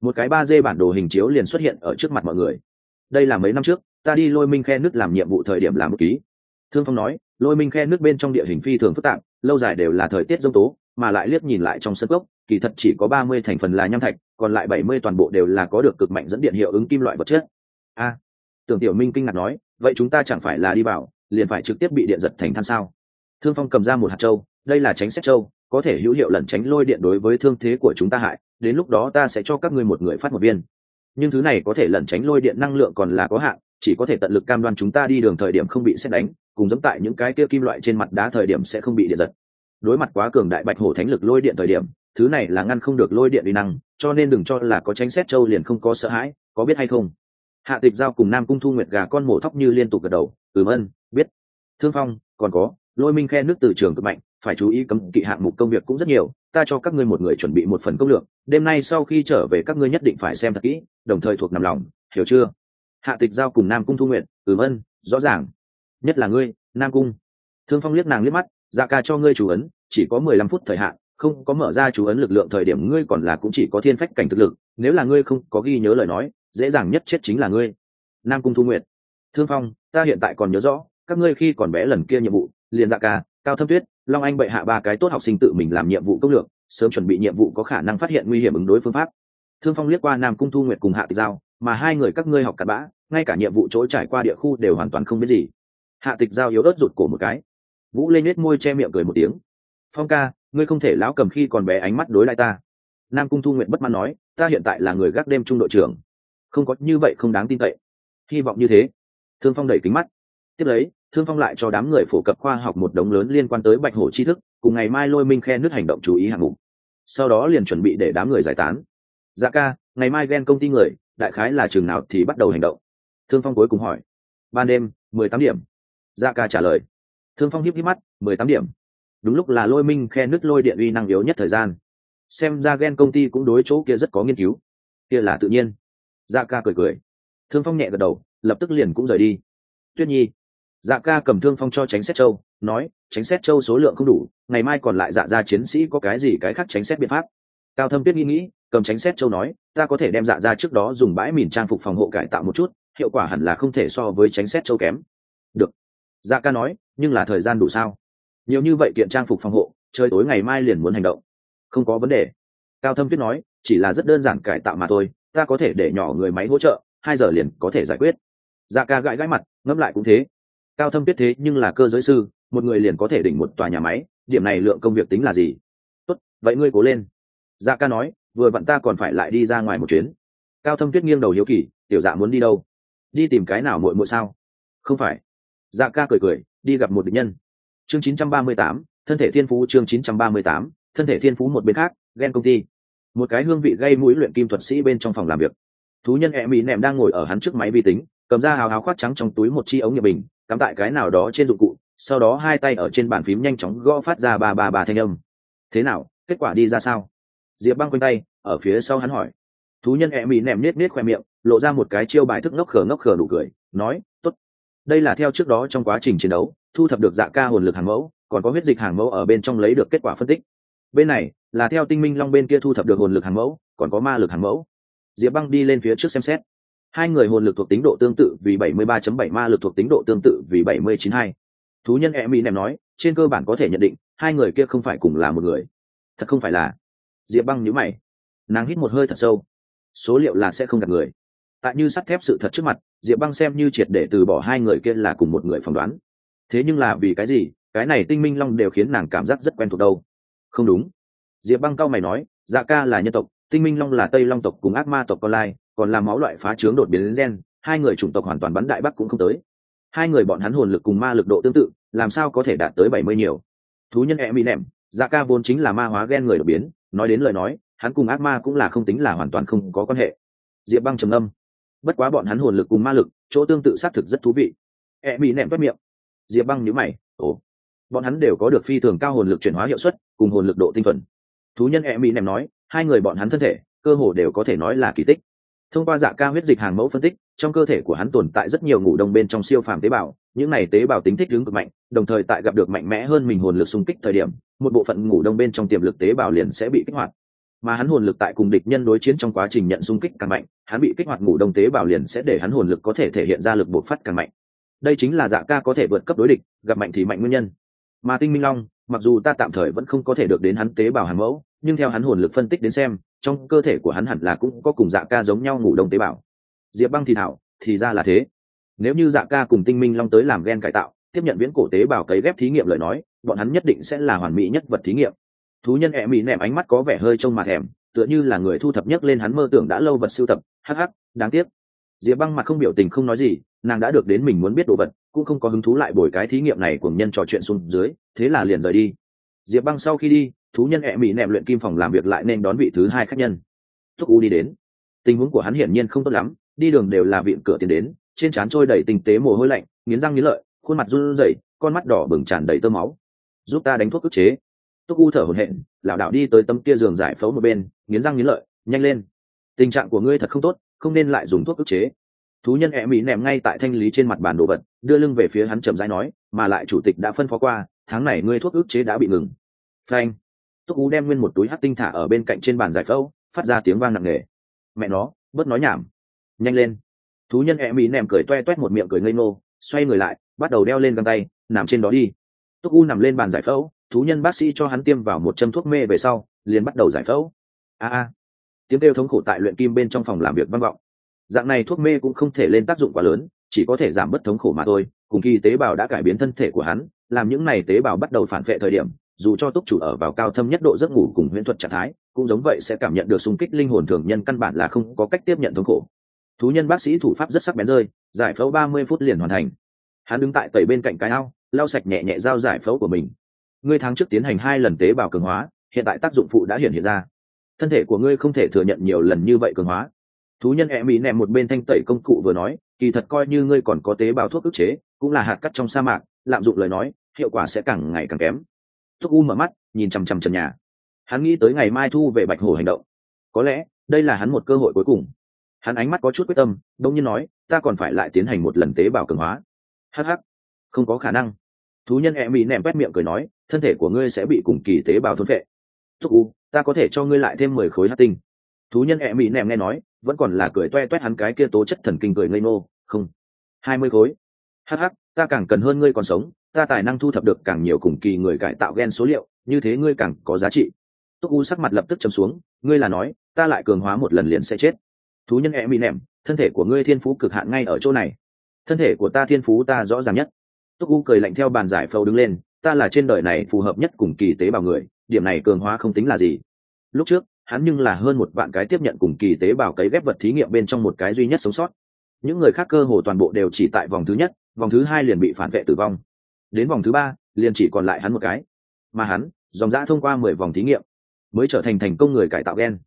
S1: Một cái ba d bản đồ hình chiếu liền xuất hiện ở trước mặt mọi người. Đây là mấy năm trước ta đi lôi minh khe nước làm nhiệm vụ thời điểm làm một ký thương phong nói, lôi minh khe nước bên trong địa hình phi thường phức tạp, lâu dài đều là thời tiết g tố, mà lại liếc nhìn lại trong sân gốc kỳ thật chỉ có ba mươi thành phần là nham thạch, còn lại bảy mươi toàn bộ đều là có được cực mạnh dẫn điện hiệu ứng kim loại vật chất. A. Tưởng tiểu minh kinh ngạc nói, vậy chúng ta chẳng phải là đi vào, liền phải trực tiếp bị điện giật thành than sao? Thương phong cầm ra một hạt châu, đây là tránh xét châu, có thể hữu hiệu lẩn tránh lôi điện đối với thương thế của chúng ta hại, đến lúc đó ta sẽ cho các ngươi một người phát một viên. Nhưng thứ này có thể lẩn tránh lôi điện năng lượng còn là có hạn, chỉ có thể tận lực cam đoan chúng ta đi đường thời điểm không bị xét đánh cùng giống tại những cái kia kim loại trên mặt đá thời điểm sẽ không bị điện giật. Đối mặt quá cường đại bạch hổ thánh lực lôi điện thời điểm, thứ này là ngăn không được lôi điện uy năng, cho nên đừng cho là có tránh xét châu liền không có sợ hãi, có biết hay không? Hạ tịch giao cùng nam cung thu nguyệt gà con mổ thóc như liên tục gật đầu, ừm, ân, biết. Thương phong, còn có, lôi minh khe nước từ trường cực mạnh, phải chú ý cấm kỵ hạng mục công việc cũng rất nhiều, ta cho các ngươi một người chuẩn bị một phần công lượng đêm nay sau khi trở về các ngươi nhất định phải xem thật kỹ, đồng thời thuộc nằm lòng, hiểu chưa? Hạ tịch giao cùng nam cung thu nguyện ừm, ân, rõ ràng nhất là ngươi nam cung. Thương phong liếc nàng liếc mắt dạ ca cho ngươi chủ ấn chỉ có mười lăm phút thời hạn không có mở ra chú ấn lực lượng thời điểm ngươi còn là cũng chỉ có thiên phách cảnh thực lực nếu là ngươi không có ghi nhớ lời nói dễ dàng nhất chết chính là ngươi. Nam cung thu Nguyệt, thương phong ta hiện tại còn nhớ rõ các ngươi khi còn bé lần kia nhiệm vụ liền dạ ca cao thâm tuyết long anh bệ hạ ba cái tốt học sinh tự mình làm nhiệm vụ công lược sớm chuẩn bị nhiệm vụ có khả năng phát hiện nguy hiểm ứng đối phương pháp. Thương phong liếc qua nam cung thu nguyệt cùng hạ tịch giao mà hai người các ngươi học cặn bã ngay cả nhiệm vụ chỗ trải qua địa khu đều hoàn toàn không biết gì hạ tịch giao yếu ớt rụt cổ một cái. Vũ lên nết môi che miệng cười một tiếng. Phong ca, ngươi không thể lão cầm khi còn bé ánh mắt đối lại ta. Nam cung thu nguyện bất mãn nói, ta hiện tại là người gác đêm trung đội trưởng. Không có như vậy không đáng tin cậy. Hy vọng như thế. Thương phong đẩy kính mắt. Tiếp lấy, thương phong lại cho đám người phổ cập khoa học một đống lớn liên quan tới bạch hổ tri thức, cùng ngày mai lôi minh khe nước hành động chú ý hạng mục. Sau đó liền chuẩn bị để đám người giải tán. Dạ ca, ngày mai ghen công ty người, đại khái là trường nào thì bắt đầu hành động. Thương phong cuối cùng hỏi. Ban đêm, mười tám điểm dạ ca trả lời. Thương phong híp híp mắt, mười tám điểm. Đúng lúc là lôi minh khe nứt lôi điện uy năng yếu nhất thời gian. Xem ra ghen công ty cũng đối chỗ kia rất có nghiên cứu. Kia là tự nhiên. Dạ ca cười cười. Thương phong nhẹ gật đầu, lập tức liền cũng rời đi. Tuyết nhi. Dạ ca cầm thương phong cho tránh xét châu, nói, tránh xét châu số lượng không đủ, ngày mai còn lại dạ ra chiến sĩ có cái gì cái khác tránh xét biện pháp? Cao thâm tuyết nghĩ nghĩ, cầm tránh xét châu nói, ta có thể đem dạ ra trước đó dùng bãi mìn trang phục phòng hộ cải tạo một chút, hiệu quả hẳn là không thể so với tránh xét châu kém. Được dạ ca nói, nhưng là thời gian đủ sao? Nhiều như vậy kiện trang phục phòng hộ, trời tối ngày mai liền muốn hành động. Không có vấn đề. Cao thâm tuyết nói, chỉ là rất đơn giản cải tạo mà thôi, ta có thể để nhỏ người máy hỗ trợ, hai giờ liền có thể giải quyết. Dạ ca gãi gãi mặt, ngẫm lại cũng thế. Cao thâm tuyết thế nhưng là cơ giới sư, một người liền có thể đỉnh một tòa nhà máy, điểm này lượng công việc tính là gì? Tốt, vậy ngươi cố lên. Dạ ca nói, vừa vặn ta còn phải lại đi ra ngoài một chuyến. Cao thâm tuyết nghiêng đầu hiếu kỳ, tiểu dạ muốn đi đâu? Đi tìm cái nào muội muội sao? Không phải dạ ca cười cười đi gặp một địch nhân. Chương 938, thân thể thiên phú chương 938, thân thể thiên phú một bên khác ghen công ty. Một cái hương vị gây mũi luyện kim thuật sĩ bên trong phòng làm việc. Thú nhân e mỹ nẹm đang ngồi ở hắn trước máy vi tính cầm ra hào hào khoác trắng trong túi một chi ống nhựa bình cắm tại cái nào đó trên dụng cụ sau đó hai tay ở trên bàn phím nhanh chóng gõ phát ra ba ba ba thanh âm. Thế nào kết quả đi ra sao? Diệp băng quanh tay ở phía sau hắn hỏi. Thú nhân e mỹ nẹm nết nết khoe miệng lộ ra một cái chiêu bài thức ngốc khờ ngốc khờ đủ cười nói đây là theo trước đó trong quá trình chiến đấu, thu thập được dạ ca hồn lực hàng mẫu, còn có huyết dịch hàng mẫu ở bên trong lấy được kết quả phân tích. Bên này, là theo tinh minh long bên kia thu thập được hồn lực hàng mẫu, còn có ma lực hàng mẫu. Diệp băng đi lên phía trước xem xét. Hai người hồn lực thuộc tính độ tương tự vì 73.7 ma lực thuộc tính độ tương tự vì 79.2. thú nhân e mỹ nèm nói, trên cơ bản có thể nhận định, hai người kia không phải cùng là một người. Thật không phải là. Diệp băng nhíu mày. Nàng hít một hơi thật sâu. Số liệu là sẽ không gặp người tại như sắt thép sự thật trước mặt, diệp băng xem như triệt để từ bỏ hai người kia là cùng một người phỏng đoán. Thế nhưng là vì cái gì, cái này tinh minh long đều khiến nàng cảm giác rất quen thuộc đâu? Không đúng. Diệp băng cao mày nói dạ ca là nhân tộc, tinh minh long là tây long tộc cùng ác ma tộc con lai, còn là máu loại phá trướng đột biến gen, hai người chủng tộc hoàn toàn bắn đại bắc cũng không tới. Hai người bọn hắn hồn lực cùng ma lực độ tương tự, làm sao có thể đạt tới bảy mươi nhiều? Thú nhân e mỹ nẹm dạ ca vốn chính là ma hóa gen người đột biến, nói đến lời nói, hắn cùng ác ma cũng là không tính là hoàn toàn không có quan hệ. Diệp băng trầm âm bất quá bọn hắn hồn lực cùng ma lực, chỗ tương tự xác thực rất thú vị. E mỹ nẹm vất miệng. Diệp băng nhữ mày. Ồ. Bọn hắn đều có được phi thường cao hồn lực chuyển hóa hiệu suất, cùng hồn lực độ tinh thuần. Thú nhân e mỹ nẹm nói, hai người bọn hắn thân thể, cơ hồ đều có thể nói là kỳ tích. Thông qua dạ ca huyết dịch hàng mẫu phân tích, trong cơ thể của hắn tồn tại rất nhiều ngủ đông bên trong siêu phàm tế bào, những này tế bào tính thích ứng cực mạnh, đồng thời tại gặp được mạnh mẽ hơn mình hồn lực xung kích thời điểm, một bộ phận ngủ đông bên trong tiềm lực tế bào liền sẽ bị kích hoạt mà hắn hồn lực tại cùng địch nhân đối chiến trong quá trình nhận xung kích càng mạnh, hắn bị kích hoạt ngủ đông tế bào liền sẽ để hắn hồn lực có thể thể hiện ra lực bộc phát càng mạnh. Đây chính là dạ ca có thể vượt cấp đối địch, gặp mạnh thì mạnh nguyên nhân. Mà tinh minh long, mặc dù ta tạm thời vẫn không có thể được đến hắn tế bào hàng mẫu, nhưng theo hắn hồn lực phân tích đến xem, trong cơ thể của hắn hẳn là cũng có cùng dạ ca giống nhau ngủ đông tế bào. Diệp băng thì thảo, thì ra là thế. Nếu như dạ ca cùng tinh minh long tới làm gen cải tạo, tiếp nhận viễn cổ tế bào cấy ghép thí nghiệm lời nói, bọn hắn nhất định sẽ là hoàn mỹ nhất vật thí nghiệm thú nhân ẹ mỹ nẹm ánh mắt có vẻ hơi trông mà thèm, tựa như là người thu thập nhất lên hắn mơ tưởng đã lâu vật siêu tập. Hắc hắc, đáng tiếc. Diệp băng mặt không biểu tình không nói gì, nàng đã được đến mình muốn biết đồ vật, cũng không có hứng thú lại bồi cái thí nghiệm này của nhân trò chuyện xuống dưới, thế là liền rời đi. Diệp băng sau khi đi, thú nhân ẹ mỹ nẹm luyện kim phòng làm việc lại nên đón vị thứ hai khách nhân. Thúc u đi đến. Tình huống của hắn hiển nhiên không tốt lắm, đi đường đều là viện cửa tiến đến, trên trán trôi đầy tinh tế mồ hôi lạnh, nghiến răng nghiến lợi, khuôn mặt run rẩy, con mắt đỏ bừng tràn đầy tơ máu. Giúp ta đánh thuốc ức chế túc u thở hổn hển, lảo đảo đi tới tấm kia giường giải phẫu một bên, nghiến răng nghiến lợi, nhanh lên. Tình trạng của ngươi thật không tốt, không nên lại dùng thuốc ức chế. Thú nhân e mỹ ném ngay tại thanh lý trên mặt bàn đồ vật, đưa lưng về phía hắn chậm rãi nói, mà lại chủ tịch đã phân phó qua, tháng này ngươi thuốc ức chế đã bị ngừng. Phanh. Túc u đem nguyên một túi hát tinh thả ở bên cạnh trên bàn giải phẫu, phát ra tiếng vang nặng nề. Mẹ nó, bớt nói nhảm. Nhanh lên. Thú nhân e mỹ nèm cười toe toét một miệng cười ngây ngô, xoay người lại, bắt đầu đeo lên găng tay, nằm trên đó đi. Túc u nằm lên bàn giải phẫu thú nhân bác sĩ cho hắn tiêm vào một châm thuốc mê về sau, liền bắt đầu giải phẫu. A a. Tiếng kêu thống khổ tại luyện kim bên trong phòng làm việc văn vọng. Dạng này thuốc mê cũng không thể lên tác dụng quá lớn, chỉ có thể giảm bớt thống khổ mà thôi. Cùng khi tế bào đã cải biến thân thể của hắn, làm những này tế bào bắt đầu phản vệ thời điểm, dù cho túc chủ ở vào cao thâm nhất độ giấc ngủ cùng huyễn thuật trạng thái, cũng giống vậy sẽ cảm nhận được xung kích linh hồn thường nhân căn bản là không có cách tiếp nhận thống khổ. Thú nhân bác sĩ thủ pháp rất sắc bén rơi, giải phẫu ba mươi phút liền hoàn thành. Hắn đứng tại tẩy bên cạnh cái ao, lau sạch nhẹ nhẹ dao giải phẫu của mình ngươi tháng trước tiến hành hai lần tế bào cường hóa, hiện tại tác dụng phụ đã hiện hiện ra. Thân thể của ngươi không thể thừa nhận nhiều lần như vậy cường hóa. Thú nhân e mỹ nẹm một bên thanh tẩy công cụ vừa nói, kỳ thật coi như ngươi còn có tế bào thuốc ức chế, cũng là hạt cắt trong sa mạc, lạm dụng lời nói, hiệu quả sẽ càng ngày càng kém. Thuốc u mở mắt, nhìn chằm chằm trần nhà. Hắn nghĩ tới ngày mai thu về bạch hồ hành động. Có lẽ, đây là hắn một cơ hội cuối cùng. Hắn ánh mắt có chút quyết tâm đông nhiên nói, ta còn phải lại tiến hành một lần tế bào cường hóa. Hh không có khả năng thú nhân e bị nèm quét miệng cười nói, thân thể của ngươi sẽ bị cùng kỳ tế bào thôn vệ thúc u, ta có thể cho ngươi lại thêm mười khối hát tinh. Thú nhân e bị nèm nghe nói, vẫn còn là cười toe toét hắn cái kia tố chất thần kinh cười ngây ngô, không, hai mươi khối. Hh ta càng cần hơn ngươi còn sống, ta tài năng thu thập được càng nhiều cùng kỳ người cải tạo gen số liệu, như thế ngươi càng có giá trị. Túc u sắc mặt lập tức chấm xuống, ngươi là nói, ta lại cường hóa một lần liền sẽ chết. Thú nhân e bị nèm thân thể của ngươi thiên phú cực hạn ngay ở chỗ này. Thân thể của ta thiên phú ta rõ ràng nhất túc u cười lạnh theo bàn giải phẫu đứng lên, ta là trên đời này phù hợp nhất cùng kỳ tế bào người, điểm này cường hóa không tính là gì. Lúc trước, hắn nhưng là hơn một vạn cái tiếp nhận cùng kỳ tế bào cấy ghép vật thí nghiệm bên trong một cái duy nhất sống sót. Những người khác cơ hồ toàn bộ đều chỉ tại vòng thứ nhất, vòng thứ hai liền bị phản vệ tử vong. Đến vòng thứ ba, liền chỉ còn lại hắn một cái. Mà hắn, dòng dã thông qua mười vòng thí nghiệm, mới trở thành thành công người cải tạo gen.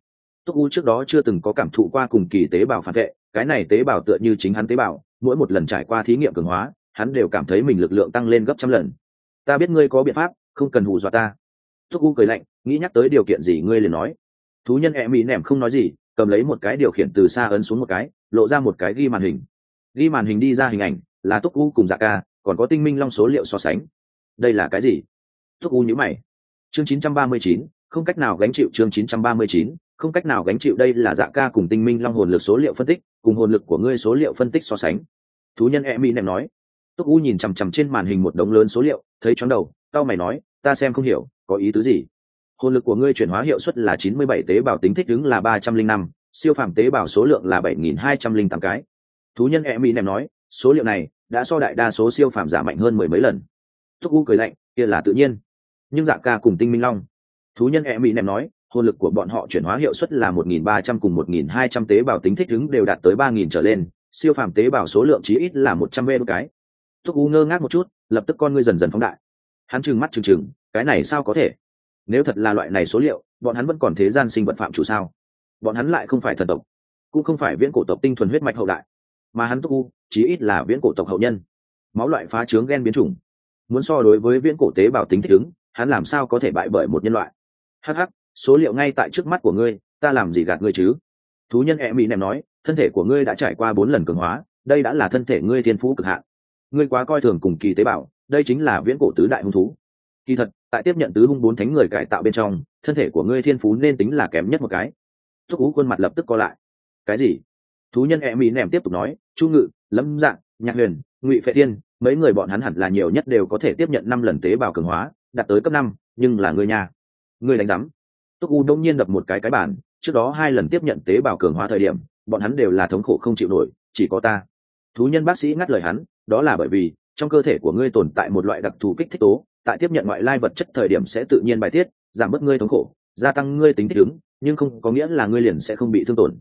S1: Túc u trước đó chưa từng có cảm thụ qua cùng kỳ tế bào phản vệ, cái này tế bào tựa như chính hắn tế bào, mỗi một lần trải qua thí nghiệm cường hóa hắn đều cảm thấy mình lực lượng tăng lên gấp trăm lần. Ta biết ngươi có biện pháp không cần hù dọa ta. Túc u cười lạnh nghĩ nhắc tới điều kiện gì ngươi liền nói. Thú nhân e mỹ nẻm không nói gì cầm lấy một cái điều khiển từ xa ấn xuống một cái lộ ra một cái ghi màn hình. Ghi màn hình đi ra hình ảnh là túc u cùng dạ ca còn có tinh minh long số liệu so sánh. Đây là cái gì? Túc u nhữ mày. Chương 939, không cách nào gánh chịu chương 939, không cách nào gánh chịu đây là dạ ca cùng tinh minh long hồn lực số liệu phân tích cùng hồn lực của ngươi số liệu phân tích so sánh. Thú nhân e mỹ nẻm nói túc u nhìn chằm chằm trên màn hình một đống lớn số liệu, thấy chóng đầu tao mày nói, ta xem không hiểu, có ý tứ gì? Hồn lực của ngươi chuyển hóa hiệu suất là chín mươi bảy tế bào tính thích ứng là ba trăm linh năm, siêu phàm tế bào số lượng là bảy nghìn hai trăm linh tám cái. Thú nhân e mỹ nèm nói, số liệu này đã so đại đa số siêu phàm giả mạnh hơn mười mấy lần. Thúc u cười lạnh, kia là tự nhiên. Nhưng dạ ca cùng tinh minh long, thú nhân e mỹ nèm nói, hồn lực của bọn họ chuyển hóa hiệu suất là một nghìn ba trăm cùng một nghìn hai trăm tế bào tính thích ứng đều đạt tới ba nghìn trở lên, siêu phàm tế bào số lượng chí ít là một trăm cái thúc u ngơ ngác một chút, lập tức con ngươi dần dần phóng đại. Hắn trừng mắt trừng trừng, cái này sao có thể? Nếu thật là loại này số liệu, bọn hắn vẫn còn thế gian sinh vật phạm chủ sao? Bọn hắn lại không phải thần tộc, cũng không phải viễn cổ tộc tinh thuần huyết mạch hậu đại, mà hắn túc u chí ít là viễn cổ tộc hậu nhân. Máu loại phá trướng gen biến chủng. Muốn so đối với viễn cổ tế bào tính thích ứng, hắn làm sao có thể bại bởi một nhân loại? Hh số liệu ngay tại trước mắt của ngươi, ta làm gì gạt ngươi chứ? Thú nhân e mỹ nèm nói, thân thể của ngươi đã trải qua bốn lần cường hóa, đây đã là thân thể ngươi thiên phú cực hạn ngươi quá coi thường cùng kỳ tế bào, đây chính là viễn cổ tứ đại hung thú. Kỳ thật, tại tiếp nhận tứ hung bốn thánh người cải tạo bên trong, thân thể của ngươi thiên phú nên tính là kém nhất một cái. Thúc ú khuôn mặt lập tức co lại. Cái gì? Thú nhân e mỹ nèm tiếp tục nói, chu ngự, lâm dạng nhạc huyền, ngụy phệ thiên, mấy người bọn hắn hẳn là nhiều nhất đều có thể tiếp nhận năm lần tế bào cường hóa, đạt tới cấp năm, nhưng là ngươi nhà Ngươi đánh giám túc u đông nhiên đập một cái cái bản trước đó hai lần tiếp nhận tế bào cường hóa thời điểm, bọn hắn đều là thống khổ không chịu nổi, chỉ có ta. Thú nhân bác sĩ ngắt lời hắn đó là bởi vì, trong cơ thể của ngươi tồn tại một loại đặc thù kích thích tố, tại tiếp nhận ngoại lai vật chất thời điểm sẽ tự nhiên bài tiết, giảm bớt ngươi thống khổ, gia tăng ngươi tính thích ứng, nhưng không có nghĩa là ngươi liền sẽ không bị thương tổn.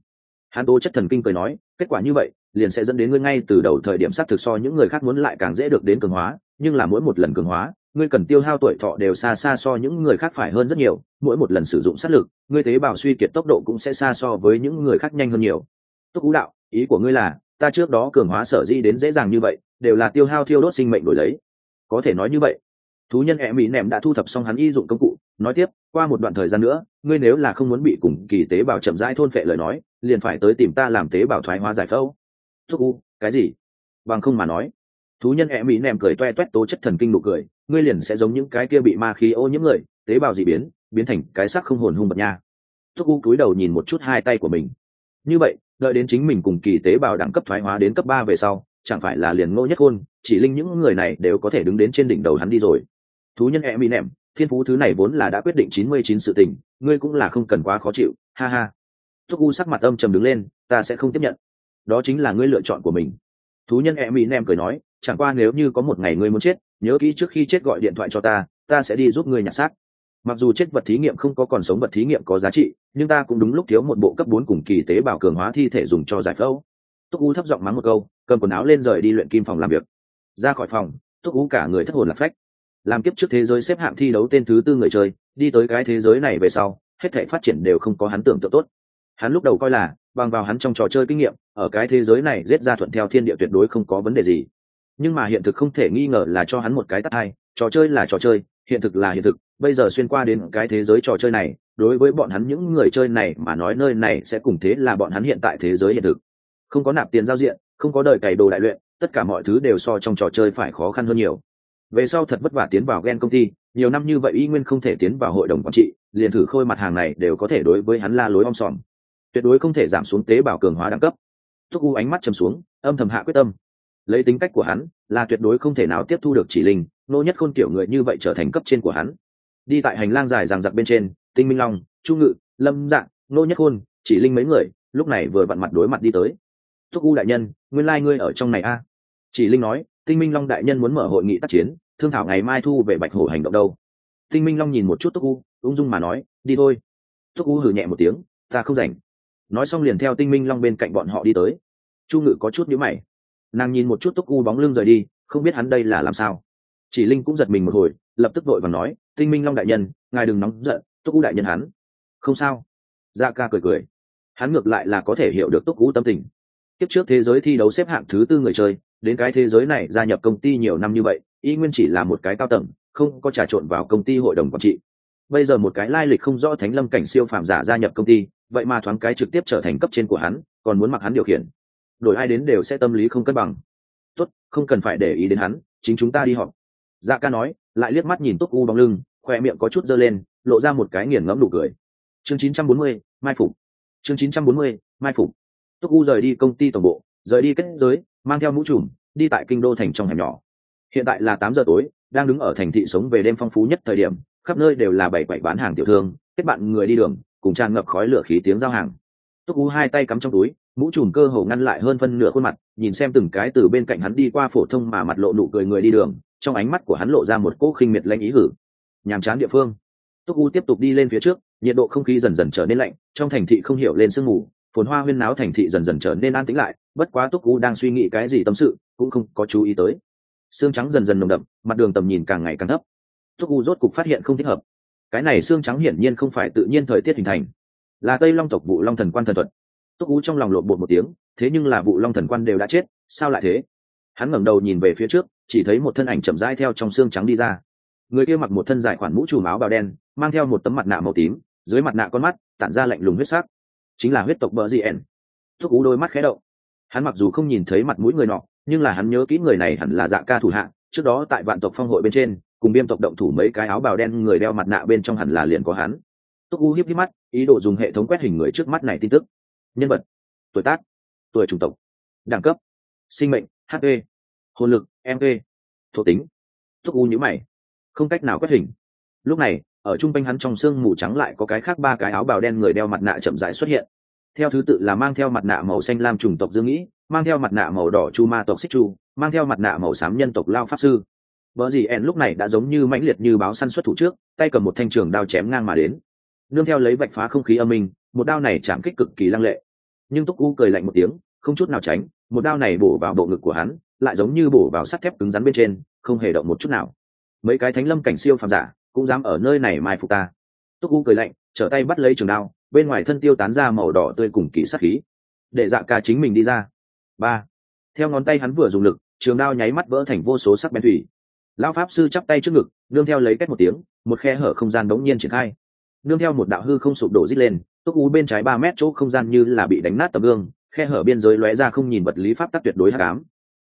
S1: Hắn tố chất thần kinh cười nói, kết quả như vậy, liền sẽ dẫn đến ngươi ngay từ đầu thời điểm xác thực so những người khác muốn lại càng dễ được đến cường hóa, nhưng là mỗi một lần cường hóa, ngươi cần tiêu hao tuổi thọ đều xa xa so những người khác phải hơn rất nhiều, mỗi một lần sử dụng sát lực, ngươi tế bào suy kiệt tốc độ cũng sẽ xa so với những người khác nhanh hơn nhiều. Túc cú đạo, ý của ngươi là, ta trước đó cường hóa sở di đến dễ dàng như vậy đều là tiêu hao thiêu đốt sinh mệnh đổi lấy. Có thể nói như vậy, thú nhân e mỹ nệm đã thu thập xong hắn y dụng công cụ, nói tiếp, qua một đoạn thời gian nữa, ngươi nếu là không muốn bị cùng kỳ tế bào chậm rãi thôn phệ lời nói, liền phải tới tìm ta làm tế bào thoái hóa giải phẫu. Thúc u, cái gì? Bằng không mà nói, thú nhân e mỹ nệm cười toe toét tố chất thần kinh nụ cười, ngươi liền sẽ giống những cái kia bị ma khí ô nhiễm người, tế bào dị biến biến thành cái sắc không hồn hung bật nha. Thúc u cúi đầu nhìn một chút hai tay của mình. Như vậy, đợi đến chính mình cùng kỳ tế bào đẳng cấp thoái hóa đến cấp ba về sau chẳng phải là liền ngô nhất khôn chỉ linh những người này đều có thể đứng đến trên đỉnh đầu hắn đi rồi. Thú nhân e mỹ nệm thiên phú thứ này vốn là đã quyết định chín mươi chín sự tình, ngươi cũng là không cần quá khó chịu, ha ha. Thúc u sắc mặt âm trầm đứng lên, ta sẽ không tiếp nhận. Đó chính là ngươi lựa chọn của mình. Thú nhân e mỹ nem cười nói, chẳng qua nếu như có một ngày ngươi muốn chết, nhớ kỹ trước khi chết gọi điện thoại cho ta ta sẽ đi giúp ngươi nhặt xác. Mặc dù chết vật thí nghiệm không có còn sống vật thí nghiệm có giá trị, nhưng ta cũng đúng lúc thiếu một bộ cấp bốn cùng kỳ tế bào cường hóa thi thể dùng cho giải phẫu túc u thấp giọng mắng một câu, cầm quần áo lên rời đi luyện kim phòng làm việc. Ra khỏi phòng, túc u cả người thất hồn lạc phách. Làm kiếp trước thế giới xếp hạng thi đấu tên thứ tư người chơi, đi tới cái thế giới này về sau, hết thể phát triển đều không có hắn tưởng tượng tốt. Hắn lúc đầu coi là, bằng vào hắn trong trò chơi kinh nghiệm, ở cái thế giới này giết ra thuận theo thiên địa tuyệt đối không có vấn đề gì. Nhưng mà hiện thực không thể nghi ngờ là cho hắn một cái tắt hai, trò chơi là trò chơi, hiện thực là hiện thực. Bây giờ xuyên qua đến cái thế giới trò chơi này, đối với bọn hắn những người chơi này mà nói nơi này sẽ cùng thế là bọn hắn hiện tại thế giới hiện thực không có nạp tiền giao diện, không có đời cày đồ đại luyện, tất cả mọi thứ đều so trong trò chơi phải khó khăn hơn nhiều. Về sau thật vất vả tiến vào gen công ty, nhiều năm như vậy y nguyên không thể tiến vào hội đồng quản trị, liền thử khôi mặt hàng này đều có thể đối với hắn la lối om sòm. Tuyệt đối không thể giảm xuống tế bào cường hóa đẳng cấp. Thúc u ánh mắt chầm xuống, âm thầm hạ quyết tâm. Lấy tính cách của hắn, là tuyệt đối không thể nào tiếp thu được chỉ linh, nô nhất khôn kiểu người như vậy trở thành cấp trên của hắn. Đi tại hành lang dài ràng giặc bên trên, tinh minh long, chu ngự, lâm dạng nô nhất khôn, chỉ linh mấy người, lúc này vừa vặn mặt đối mặt đi tới thúc u đại nhân, nguyên lai、like、ngươi ở trong này a. Chỉ linh nói, tinh minh long đại nhân muốn mở hội nghị tác chiến, thương thảo ngày mai thu về bạch hổ hành động đâu. Tinh minh long nhìn một chút thúc u, ung dung mà nói, đi thôi. Thúc u hử nhẹ một tiếng, ta không rảnh. Nói xong liền theo tinh minh long bên cạnh bọn họ đi tới. Chu ngự có chút nhíu mày. Nàng nhìn một chút túc u bóng lưng rời đi, không biết hắn đây là làm sao. Chỉ linh cũng giật mình một hồi, lập tức vội và nói, tinh minh long đại nhân, ngài đừng nóng giận túc u đại nhân hắn. Không sao. Dạ ca cười cười. Hắn ngược lại là có thể hiểu được túc u tâm tình tiếp trước thế giới thi đấu xếp hạng thứ tư người chơi đến cái thế giới này gia nhập công ty nhiều năm như vậy y nguyên chỉ là một cái cao tầng không có trà trộn vào công ty hội đồng quản trị. Bây giờ một cái lai lịch không rõ thánh lâm cảnh siêu phàm giả gia nhập công ty vậy mà thoáng cái trực tiếp trở thành cấp trên của hắn còn muốn mặc hắn điều khiển. Đổi ai đến đều sẽ tâm lý không cân bằng. Tốt không cần phải để ý đến hắn chính chúng ta đi họp. Dạ ca nói lại liếc mắt nhìn túc u bóng lưng khoe miệng có chút dơ lên lộ ra một cái nghiền ngẫm nụ cười. Chương 940, mai phục. Chương 940, mai phục túc u rời đi công ty tổng bộ, rời đi kết giới, mang theo mũ trùm, đi tại kinh đô thành trong hẻm nhỏ. Hiện tại là tám giờ tối, đang đứng ở thành thị sống về đêm phong phú nhất thời điểm, khắp nơi đều là bảy quậy bán hàng tiểu thương, kết bạn người đi đường, cùng tràn ngập khói lửa khí tiếng giao hàng. Túc u hai tay cắm trong túi, mũ trùm cơ hồ ngăn lại hơn phân nửa khuôn mặt, nhìn xem từng cái từ bên cạnh hắn đi qua phổ thông mà mặt lộ nụ cười người đi đường, trong ánh mắt của hắn lộ ra một cỗ khinh miệt lanh ý hử. Nhàm chán địa phương. Túc u tiếp tục đi lên phía trước, nhiệt độ không khí dần dần trở nên lạnh, trong thành thị không hiểu lên sương mù phồn hoa huyên náo thành thị dần dần trở nên an tĩnh lại, bất quá túc u đang suy nghĩ cái gì tâm sự, cũng không có chú ý tới. Xương trắng dần dần nồng đậm, mặt đường tầm nhìn càng ngày càng thấp. Túc u rốt cục phát hiện không thích hợp. Cái này xương trắng hiển nhiên không phải tự nhiên thời tiết hình thành. Là tây long tộc vụ long thần quan thần thuật. Túc U trong lòng lộn bột một tiếng, thế nhưng là vụ long thần quan đều đã chết, sao lại thế? Hắn ngẩng đầu nhìn về phía trước, chỉ thấy một thân ảnh chậm rãi theo trong xương trắng đi ra. Người kia mặc một thân dài khoản mũ trùm áo bào đen, mang theo một tấm mặt nạ màu tím, dưới mặt nạ con mắt, tản ra lạnh lùng huyết sắc chính là huyết tộc bờ dị ẻn. Thúc ú đôi mắt khé động. Hắn mặc dù không nhìn thấy mặt mũi người nọ, nhưng là hắn nhớ kỹ người này hẳn là dạ ca thủ hạ, trước đó tại vạn tộc phong hội bên trên, cùng biêm tộc động thủ mấy cái áo bào đen người đeo mặt nạ bên trong hẳn là liền có hắn. Túc u hiếp hiếp mắt, ý đồ dùng hệ thống quét hình người trước mắt này tin tức. Nhân vật, tuổi tác, tuổi chủng tộc, đẳng cấp, sinh mệnh hp hồn lực mp thuộc tính. Túc u nhữ mày, không cách nào quét hình. Lúc này ở trung quanh hắn trong xương mù trắng lại có cái khác ba cái áo bào đen người đeo mặt nạ chậm rãi xuất hiện. Theo thứ tự là mang theo mặt nạ màu xanh lam chủng tộc dương nghĩ, mang theo mặt nạ màu đỏ chu ma tộc xích chu, mang theo mặt nạ màu xám nhân tộc lao pháp sư. Vợ gì ẻn lúc này đã giống như mãnh liệt như báo săn xuất thủ trước, tay cầm một thanh trường đao chém ngang mà đến. Nương theo lấy vạch phá không khí âm minh, một đao này chạm kích cực kỳ lăng lệ. Nhưng túc u cười lạnh một tiếng, không chút nào tránh, một đao này bổ vào bộ ngực của hắn, lại giống như bổ vào sắt thép cứng rắn bên trên, không hề động một chút nào. Mấy cái thánh lâm cảnh siêu phàm giả cũng dám ở nơi này mai phục ta. Túc u cười lạnh, trở tay bắt lấy trường đao, bên ngoài thân tiêu tán ra màu đỏ tươi cùng kỳ sắc khí. Để dạ ca chính mình đi ra. Ba. Theo ngón tay hắn vừa dùng lực, trường đao nháy mắt vỡ thành vô số sắc bén thủy. Lao pháp sư chắp tay trước ngực, nương theo lấy cách một tiếng, một khe hở không gian đống nhiên triển khai. Nương theo một đạo hư không sụp đổ rít lên, túc U bên trái ba mét chỗ không gian như là bị đánh nát tấm gương, khe hở biên giới lóe ra không nhìn vật lý pháp tắc tuyệt đối hạ cám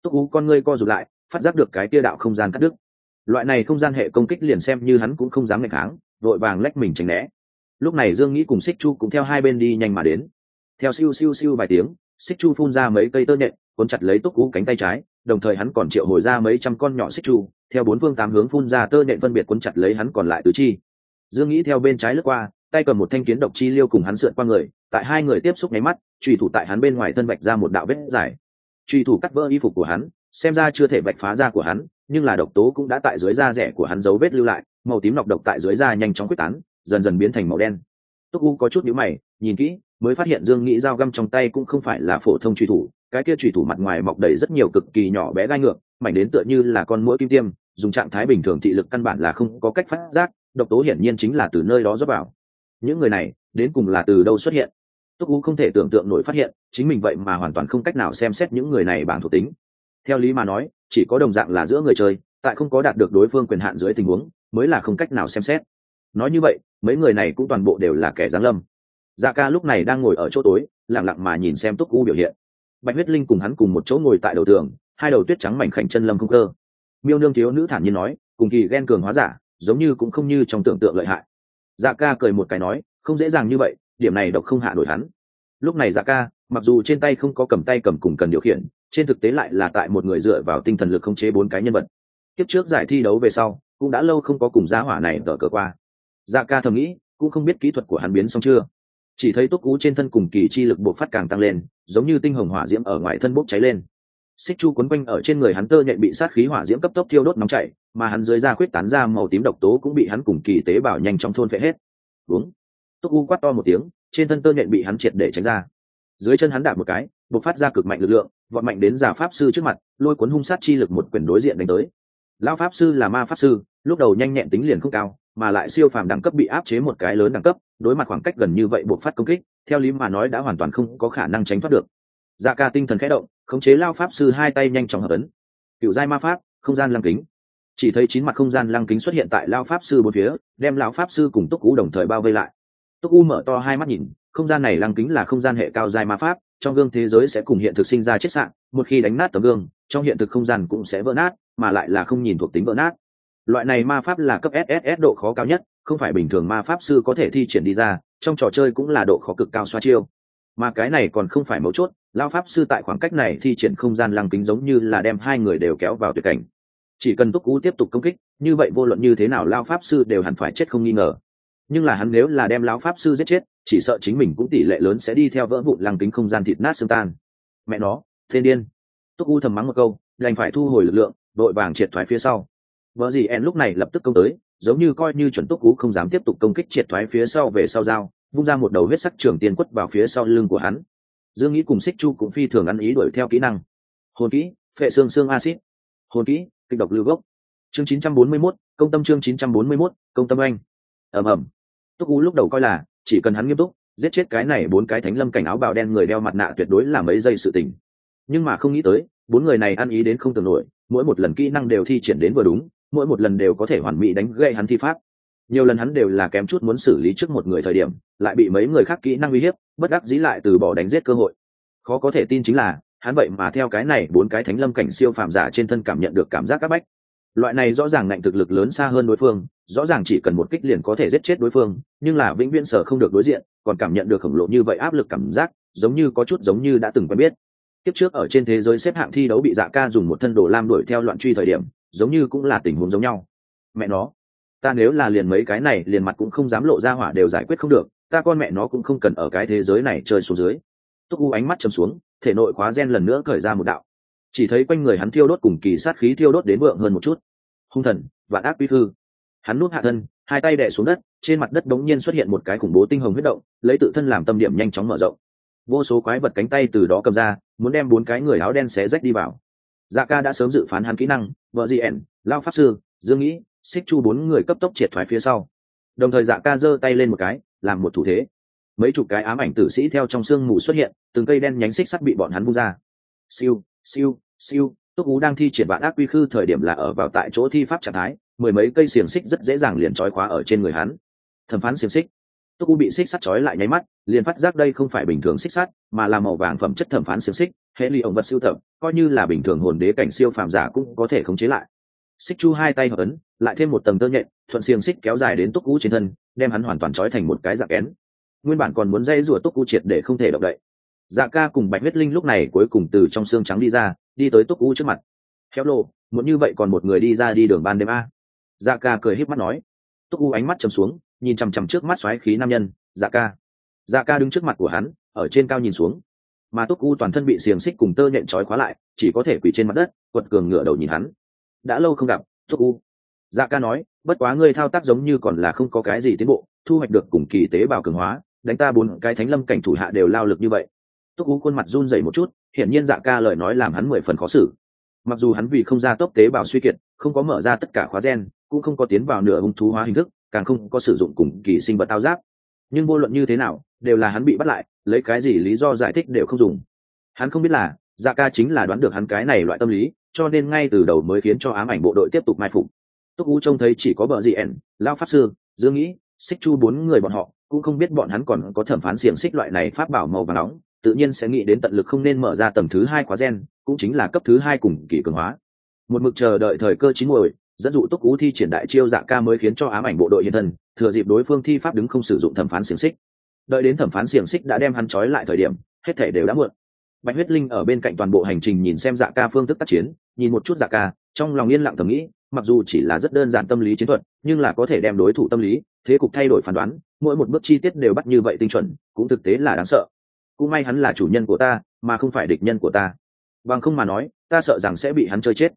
S1: túc U con ngươi co rụt lại, phát giác được cái tia đạo không gian cắt đứt loại này không gian hệ công kích liền xem như hắn cũng không dám ngày kháng, vội vàng lách mình tránh né. Lúc này dương nghĩ cùng xích chu cũng theo hai bên đi nhanh mà đến. Theo siêu siêu siêu vài tiếng xích chu phun ra mấy cây tơ nhện, cuốn chặt lấy túc cú cánh tay trái, đồng thời hắn còn triệu hồi ra mấy trăm con nhỏ xích chu, theo bốn phương tám hướng phun ra tơ nhện phân biệt cuốn chặt lấy hắn còn lại tứ chi. Dương nghĩ theo bên trái lướt qua, tay cầm một thanh kiến độc chi liêu cùng hắn sượn qua người, tại hai người tiếp xúc nháy mắt trùy thủ tại hắn bên ngoài thân vạch ra một đạo vết dài. Trùy thủ cắt vỡ y phục của hắn xem ra chưa thể vạch phá da của hắn, nhưng là độc tố cũng đã tại dưới da rẻ của hắn dấu vết lưu lại, màu tím nọc độc tại dưới da nhanh chóng quyết tán, dần dần biến thành màu đen. Túc u có chút nhíu mày, nhìn kỹ, mới phát hiện dương nghĩ dao găm trong tay cũng không phải là phổ thông truy thủ, cái kia truy thủ mặt ngoài mọc đầy rất nhiều cực kỳ nhỏ bé gai ngược, mảnh đến tựa như là con mũi kim tiêm, dùng trạng thái bình thường thị lực căn bản là không có cách phát giác, độc tố hiển nhiên chính là từ nơi đó rót vào. Những người này, đến cùng là từ đâu xuất hiện? Túc u không thể tưởng tượng nổi phát hiện, chính mình vậy mà hoàn toàn không cách nào xem xét những người này bảng thuộc tính theo lý mà nói, chỉ có đồng dạng là giữa người chơi, tại không có đạt được đối phương quyền hạn dưới tình huống, mới là không cách nào xem xét. Nói như vậy, mấy người này cũng toàn bộ đều là kẻ giáng lâm. Dạ ca lúc này đang ngồi ở chỗ tối lẳng lặng mà nhìn xem túc u biểu hiện. Bạch huyết linh cùng hắn cùng một chỗ ngồi tại đầu tường, hai đầu tuyết trắng mảnh khảnh chân lâm không cơ. Miêu nương thiếu nữ thản nhiên nói, cùng kỳ ghen cường hóa giả, giống như cũng không như trong tưởng tượng lợi hại. Dạ ca cười một cái nói, không dễ dàng như vậy, điểm này độc không hạ nổi hắn. Lúc này dạ ca, mặc dù trên tay không có cầm tay cầm cùng cần điều khiển trên thực tế lại là tại một người dựa vào tinh thần lực khống chế bốn cái nhân vật. Kiếp trước giải thi đấu về sau, cũng đã lâu không có cùng giá hỏa này đỡ cờ qua. Dạ ca thầm nghĩ, cũng không biết kỹ thuật của hắn biến xong chưa. Chỉ thấy túc cú trên thân cùng kỳ chi lực buộc phát càng tăng lên, giống như tinh hồng hỏa diễm ở ngoài thân bốc cháy lên. Xích chu quấn quanh ở trên người hắn tơ nhện bị sát khí hỏa diễm cấp tốc thiêu đốt nóng chảy, mà hắn dưới da khuyết tán ra màu tím độc tố cũng bị hắn cùng kỳ tế bào nhanh chóng thôn phệ hết. Uống túc u quát to một tiếng, trên thân tơ nhện bị hắn triệt để tránh ra. Dưới chân hắn đạp một cái, bộc phát ra cực mạnh lực lượng vọt mạnh đến giả pháp sư trước mặt, lôi cuốn hung sát chi lực một quyền đối diện đánh tới. Lão pháp sư là ma pháp sư, lúc đầu nhanh nhẹn tính liền không cao, mà lại siêu phàm đẳng cấp bị áp chế một cái lớn đẳng cấp, đối mặt khoảng cách gần như vậy buộc phát công kích, theo lý mà nói đã hoàn toàn không có khả năng tránh thoát được. Dạ ca tinh thần khẽ động, khống chế lao pháp sư hai tay nhanh chóng hợp ấn. Cựu giai ma pháp, không gian lăng kính. Chỉ thấy chín mặt không gian lăng kính xuất hiện tại lao pháp sư bốn phía, đem lão pháp sư cùng túc u đồng thời bao vây lại. Túc u mở to hai mắt nhìn, không gian này lăng kính là không gian hệ cao giai ma pháp trong gương thế giới sẽ cùng hiện thực sinh ra chết sạn, một khi đánh nát tấm gương, trong hiện thực không gian cũng sẽ vỡ nát, mà lại là không nhìn thuộc tính vỡ nát. Loại này ma pháp là cấp sss độ khó cao nhất, không phải bình thường ma pháp sư có thể thi triển đi ra, trong trò chơi cũng là độ khó cực cao xoa chiêu. Mà cái này còn không phải mấu chốt lao pháp sư tại khoảng cách này thi triển không gian lăng kính giống như là đem hai người đều kéo vào tuyệt cảnh. Chỉ cần túc cú tiếp tục công kích, như vậy vô luận như thế nào lao pháp sư đều hẳn phải chết không nghi ngờ nhưng là hắn nếu là đem lão pháp sư giết chết chỉ sợ chính mình cũng tỷ lệ lớn sẽ đi theo vỡ vụn lăng kính không gian thịt nát xương tan. Mẹ nó thiên điên. Túc u thầm mắng một câu đành phải thu hồi lực lượng đội vàng triệt thoái phía sau. Vợ gì en lúc này lập tức công tới giống như coi như chuẩn túc u không dám tiếp tục công kích triệt thoái phía sau về sau dao vung ra một đầu huyết sắc trường tiên quất vào phía sau lưng của hắn. Dương nghĩ cùng xích chu cũng phi thường ăn ý đuổi theo kỹ năng. Hồn kỹ phệ xương xương acid hồn kỹ kịch độc lưu gốc. Chương 941, công tâm chương 941, công tâm anh. Ầm ầm túc U lúc đầu coi là, chỉ cần hắn nghiêm túc, giết chết cái này bốn cái thánh lâm cảnh áo bào đen người đeo mặt nạ tuyệt đối là mấy giây sự tình. Nhưng mà không nghĩ tới, bốn người này ăn ý đến không tưởng nổi, mỗi một lần kỹ năng đều thi triển đến vừa đúng, mỗi một lần đều có thể hoàn mỹ đánh gây hắn thi pháp. Nhiều lần hắn đều là kém chút muốn xử lý trước một người thời điểm, lại bị mấy người khác kỹ năng uy hiếp, bất đắc dĩ lại từ bỏ đánh giết cơ hội. Khó có thể tin chính là, hắn vậy mà theo cái này bốn cái thánh lâm cảnh siêu phàm giả trên thân cảm nhận được cảm giác áp bách loại này rõ ràng ngạnh thực lực lớn xa hơn đối phương, rõ ràng chỉ cần một kích liền có thể giết chết đối phương, nhưng là vĩnh viễn sở không được đối diện, còn cảm nhận được khổng lồ như vậy áp lực cảm giác, giống như có chút giống như đã từng quen biết. Tiếp trước ở trên thế giới xếp hạng thi đấu bị dạ ca dùng một thân đồ lam đuổi theo loạn truy thời điểm, giống như cũng là tình huống giống nhau. Mẹ nó, ta nếu là liền mấy cái này liền mặt cũng không dám lộ ra hỏa đều giải quyết không được, ta con mẹ nó cũng không cần ở cái thế giới này chơi xuống dưới. Túc u ánh mắt chầm xuống, thể nội khóa gen lần nữa cởi ra một đạo. Chỉ thấy quanh người hắn thiêu đốt cùng kỳ sát khí thiêu đốt đến vượng hơn một chút hung thần vạn ác quy thư hắn nuốt hạ thân, hai tay đè xuống đất, trên mặt đất đống nhiên xuất hiện một cái khủng bố tinh hồng huyết động, lấy tự thân làm tâm điểm nhanh chóng mở rộng. Vô số quái vật cánh tay từ đó cầm ra, muốn đem bốn cái người áo đen xé rách đi vào. Dạ ca đã sớm dự phán hắn kỹ năng, vợ dị ẻn, lao pháp sư, dương nghĩ, xích chu bốn người cấp tốc triệt thoái phía sau. Đồng thời dạ ca giơ tay lên một cái, làm một thủ thế. Mấy chục cái ám ảnh tử sĩ theo trong sương mù xuất hiện, từng cây đen nhánh xích sắt bị bọn hắn bung ra. Siêu siêu siêu túc ú đang thi triển vạn ác quy khư thời điểm là ở vào tại chỗ thi pháp trạng thái, mười mấy cây xiềng xích rất dễ dàng liền trói khóa ở trên người hắn. Thẩm phán xiềng xích. Túc u bị xích sắt trói lại nháy mắt, liền phát giác đây không phải bình thường xích sắt, mà là màu vàng phẩm chất thẩm phán xiềng xích, hệ ly ổng vật siêu thẩm coi như là bình thường hồn đế cảnh siêu phàm giả cũng có thể khống chế lại. Xích chu hai tay hợp ấn, lại thêm một tầng tơ nhện, thuận xiềng xích kéo dài đến túc u trên thân, đem hắn hoàn toàn trói thành một cái dạng kén nguyên bản còn muốn dây rùa túc u triệt để không thể động đậy dạ ca cùng bạch huyết linh lúc này cuối cùng từ trong xương trắng đi ra, đi tới túc u trước mặt. Khéo lộ muốn như vậy còn một người đi ra đi đường ban đêm a. Dạ ca cười híp mắt nói. Túc u ánh mắt chầm xuống, nhìn chằm chằm trước mắt xoáy khí nam nhân dạ ca. Dạ ca đứng trước mặt của hắn, ở trên cao nhìn xuống. Mà túc u toàn thân bị xiềng xích cùng tơ nhện trói khóa lại, chỉ có thể quỳ trên mặt đất, quật cường ngựa đầu nhìn hắn. Đã lâu không gặp, túc u. Dạ ca nói, bất quá ngươi thao tác giống như còn là không có cái gì tiến bộ, thu hoạch được cùng kỳ tế bào cường hóa, đánh ta bốn cái thánh lâm cảnh thủ hạ đều lao lực như vậy túc u khuôn mặt run rẩy một chút, hiển nhiên dạ ca lời nói làm hắn mười phần khó xử. Mặc dù hắn vì không ra tốc tế bào suy kiệt, không có mở ra tất cả khóa gen, cũng không có tiến vào nửa hung thú hóa hình thức, càng không có sử dụng cùng kỳ sinh vật tao giáp. Nhưng vô luận như thế nào, đều là hắn bị bắt lại, lấy cái gì lý do giải thích đều không dùng. Hắn không biết là dạ ca chính là đoán được hắn cái này loại tâm lý, cho nên ngay từ đầu mới khiến cho ám ảnh bộ đội tiếp tục mai phục. Túc u trông thấy chỉ có bờ dị ẻn lao pháp sư, dương nghĩ, xích chu bốn người bọn họ, cũng không biết bọn hắn còn có thẩm phán xiềng xích loại này pháp bảo màu và nóng tự nhiên sẽ nghĩ đến tận lực không nên mở ra tầng thứ hai khóa gen, cũng chính là cấp thứ hai cùng kỳ cường hóa. Một mực chờ đợi thời cơ chín muồi, dẫn dụ túc ú thi triển đại chiêu dạ ca mới khiến cho ám ảnh bộ đội hiện thân, thừa dịp đối phương thi pháp đứng không sử dụng thẩm phán xiềng xích. Đợi đến thẩm phán xiềng xích đã đem hắn trói lại thời điểm, hết thể đều đã muộn. Bạch huyết linh ở bên cạnh toàn bộ hành trình nhìn xem dạ ca phương thức tác chiến, nhìn một chút dạ ca, trong lòng yên lặng thầm nghĩ, mặc dù chỉ là rất đơn giản tâm lý chiến thuật, nhưng là có thể đem đối thủ tâm lý, thế cục thay đổi phán đoán, mỗi một bước chi tiết đều bắt như vậy tinh chuẩn, cũng thực tế là đáng sợ cũng may hắn là chủ nhân của ta, mà không phải địch nhân của ta. Bằng không mà nói, ta sợ rằng sẽ bị hắn chơi chết.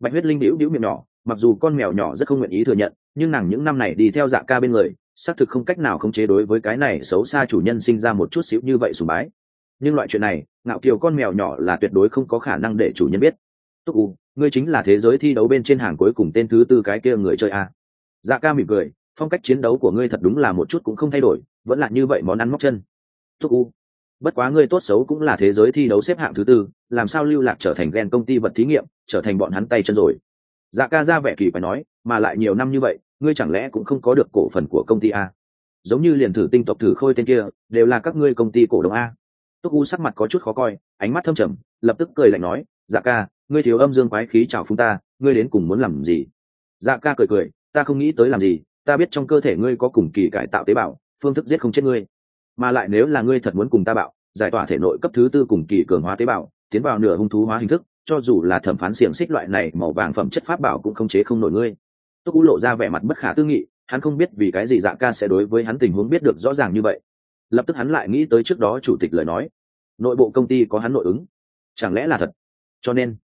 S1: Bạch huyết linh đĩu đĩu miệng nhỏ, mặc dù con mèo nhỏ rất không nguyện ý thừa nhận, nhưng nàng những năm này đi theo dạ ca bên người, xác thực không cách nào khống chế đối với cái này xấu xa chủ nhân sinh ra một chút xíu như vậy sùng bái. Nhưng loại chuyện này, ngạo kiều con mèo nhỏ là tuyệt đối không có khả năng để chủ nhân biết. Túc u, ngươi chính là thế giới thi đấu bên trên hàng cuối cùng tên thứ tư cái kia người chơi a. Dạ ca mỉm cười, phong cách chiến đấu của ngươi thật đúng là một chút cũng không thay đổi, vẫn là như vậy món ăn móc chân. Túc u bất quá ngươi tốt xấu cũng là thế giới thi đấu xếp hạng thứ tư, làm sao lưu lạc trở thành ghen công ty vật thí nghiệm, trở thành bọn hắn tay chân rồi? Dạ ca ra vẻ kỳ phải nói, mà lại nhiều năm như vậy, ngươi chẳng lẽ cũng không có được cổ phần của công ty a? Giống như liền thử tinh tộc thử khôi tên kia, đều là các ngươi công ty cổ đông a. Túc u sắc mặt có chút khó coi, ánh mắt thâm trầm, lập tức cười lạnh nói dạ ca, ngươi thiếu âm dương quái khí chào phúng ta, ngươi đến cùng muốn làm gì? Dạ ca cười cười, ta không nghĩ tới làm gì, ta biết trong cơ thể ngươi có cùng kỳ cải tạo tế bào, phương thức giết không chết ngươi mà lại nếu là ngươi thật muốn cùng ta bạo, giải tỏa thể nội cấp thứ tư cùng kỳ cường hóa tế bào, tiến vào nửa hung thú hóa hình thức, cho dù là thẩm phán xiềng xích loại này, màu vàng phẩm chất pháp bảo cũng không chế không nổi ngươi. Túc ú lộ ra vẻ mặt bất khả tư nghị, hắn không biết vì cái gì dạ ca sẽ đối với hắn tình huống biết được rõ ràng như vậy. Lập tức hắn lại nghĩ tới trước đó chủ tịch lời nói, nội bộ công ty có hắn nội ứng. Chẳng lẽ là thật? Cho nên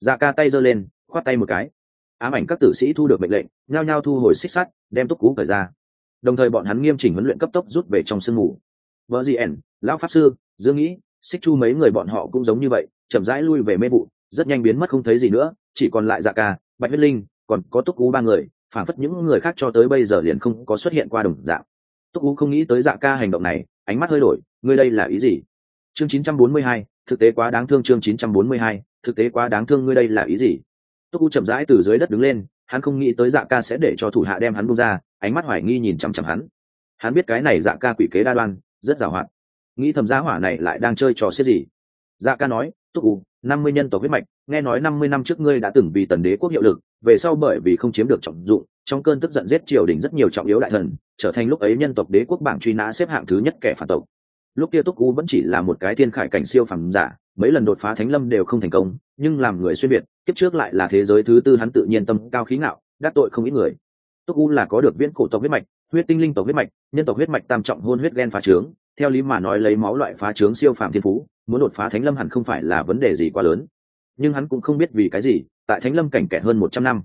S1: dạ ca tay giơ lên, khoát tay một cái. Ám ảnh các tử sĩ thu được mệnh lệnh, nhao nhao thu hồi xích sắt, đem túc cú cởi ra. Đồng thời bọn hắn nghiêm chỉnh huấn luyện cấp tốc rút về trong sương mù vợ gì ẻn lão pháp sư dương nghĩ xích chu mấy người bọn họ cũng giống như vậy chậm rãi lui về mê vụ rất nhanh biến mất không thấy gì nữa chỉ còn lại dạ ca bạch huyết linh còn có túc cú ba người phản phất những người khác cho tới bây giờ liền không có xuất hiện qua đồng dạng. Túc cú không nghĩ tới dạ ca hành động này ánh mắt hơi đổi ngươi đây là ý gì? Chương 942, thực tế quá đáng thương chương 942, thực tế quá đáng thương ngươi đây là ý gì? Túc cú chậm rãi từ dưới đất đứng lên hắn không nghĩ tới dạ ca sẽ để cho thủ hạ đem hắn bung ra ánh mắt hoài nghi nhìn chằm chằm hắn. Hắn biết cái này dạ ca quỷ kế đa đoan rất giàu hoạt nghĩ thầm giá hỏa này lại đang chơi trò xiết gì. Dạ ca nói, túc u năm mươi nhân tộc huyết mạch, nghe nói năm mươi năm trước ngươi đã từng vì tần đế quốc hiệu lực, về sau bởi vì không chiếm được trọng dụng, trong cơn tức giận giết triều đình rất nhiều trọng yếu đại thần, trở thành lúc ấy nhân tộc đế quốc bảng truy nã xếp hạng thứ nhất kẻ phản tộc. Lúc kia túc u vẫn chỉ là một cái thiên khải cảnh siêu phẩm giả, mấy lần đột phá thánh lâm đều không thành công, nhưng làm người xuyên việt, kiếp trước lại là thế giới thứ tư hắn tự nhiên tâm cao khí ngạo, đắc tội không ít người. Túc u là có được viễn cổ tộc huyết mạch huyết tinh linh tộc huyết mạch, nhân tộc huyết mạch tam trọng hôn huyết ghen phá trướng. Theo lý mà nói lấy máu loại phá trướng siêu phàm thiên phú, muốn đột phá thánh lâm hẳn không phải là vấn đề gì quá lớn. Nhưng hắn cũng không biết vì cái gì, tại thánh lâm cảnh kẻ hơn một trăm năm,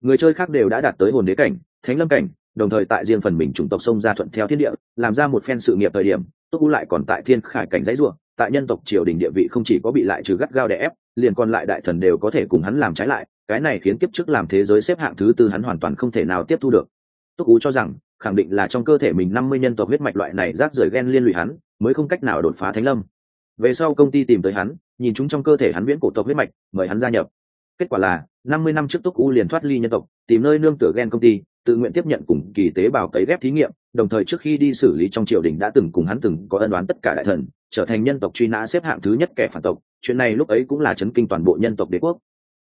S1: người chơi khác đều đã đạt tới hồn đế cảnh, thánh lâm cảnh, đồng thời tại riêng phần mình chủng tộc sông ra thuận theo thiên địa, làm ra một phen sự nghiệp thời điểm, túc u lại còn tại thiên khải cảnh giấy ruộng tại nhân tộc triều đình địa vị không chỉ có bị lại trừ gắt gao đè ép, liền còn lại đại thần đều có thể cùng hắn làm trái lại, cái này khiến kiếp trước làm thế giới xếp hạng thứ tư hắn hoàn toàn không thể nào tiếp thu được. Túc U cho rằng khẳng định là trong cơ thể mình năm mươi nhân tộc huyết mạch loại này rác rưởi ghen liên lụy hắn, mới không cách nào đột phá thánh lâm. Về sau công ty tìm tới hắn, nhìn chúng trong cơ thể hắn viễn cổ tộc huyết mạch, mời hắn gia nhập. Kết quả là, năm mươi năm trước túc u liền thoát ly nhân tộc, tìm nơi nương tựa ghen công ty, tự nguyện tiếp nhận cùng kỳ tế bào cấy ghép thí nghiệm, đồng thời trước khi đi xử lý trong triều đình đã từng cùng hắn từng có ân đoán tất cả đại thần, trở thành nhân tộc truy nã xếp hạng thứ nhất kẻ phản tộc, chuyện này lúc ấy cũng là chấn kinh toàn bộ nhân tộc đế quốc.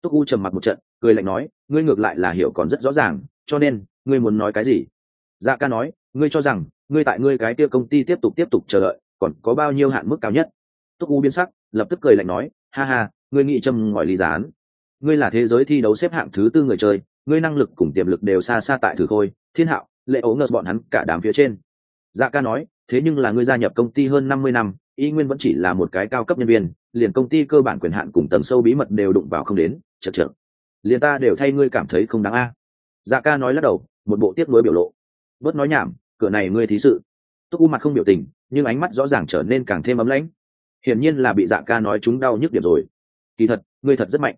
S1: Túc u trầm mặt một trận, cười lạnh nói, ngươi ngược lại là hiểu còn rất rõ ràng, cho nên, ngươi muốn nói cái gì? Dạ ca nói, ngươi cho rằng, ngươi tại ngươi cái kia công ty tiếp tục tiếp tục chờ đợi, còn có bao nhiêu hạn mức cao nhất? Túc u biến sắc, lập tức cười lạnh nói, ha ha, ngươi nghĩ châm ngòi ly gián. Ngươi là thế giới thi đấu xếp hạng thứ tư người chơi, ngươi năng lực cùng tiềm lực đều xa xa tại thử khôi, thiên hạo, lệ ấu ngờ bọn hắn cả đám phía trên. Dạ ca nói, thế nhưng là ngươi gia nhập công ty hơn năm mươi năm, y nguyên vẫn chỉ là một cái cao cấp nhân viên, liền công ty cơ bản quyền hạn cùng tầng sâu bí mật đều đụng vào không đến, chật chật liền ta đều thay ngươi cảm thấy không đáng a. Dạ ca nói lắc đầu, một bộ tiếc nuối biểu lộ bớt nói nhảm, cửa này ngươi thí sự. Túc u mặt không biểu tình, nhưng ánh mắt rõ ràng trở nên càng thêm ấm lãnh. Hiển nhiên là bị dạ ca nói chúng đau nhức điểm rồi. Kỳ thật, ngươi thật rất mạnh.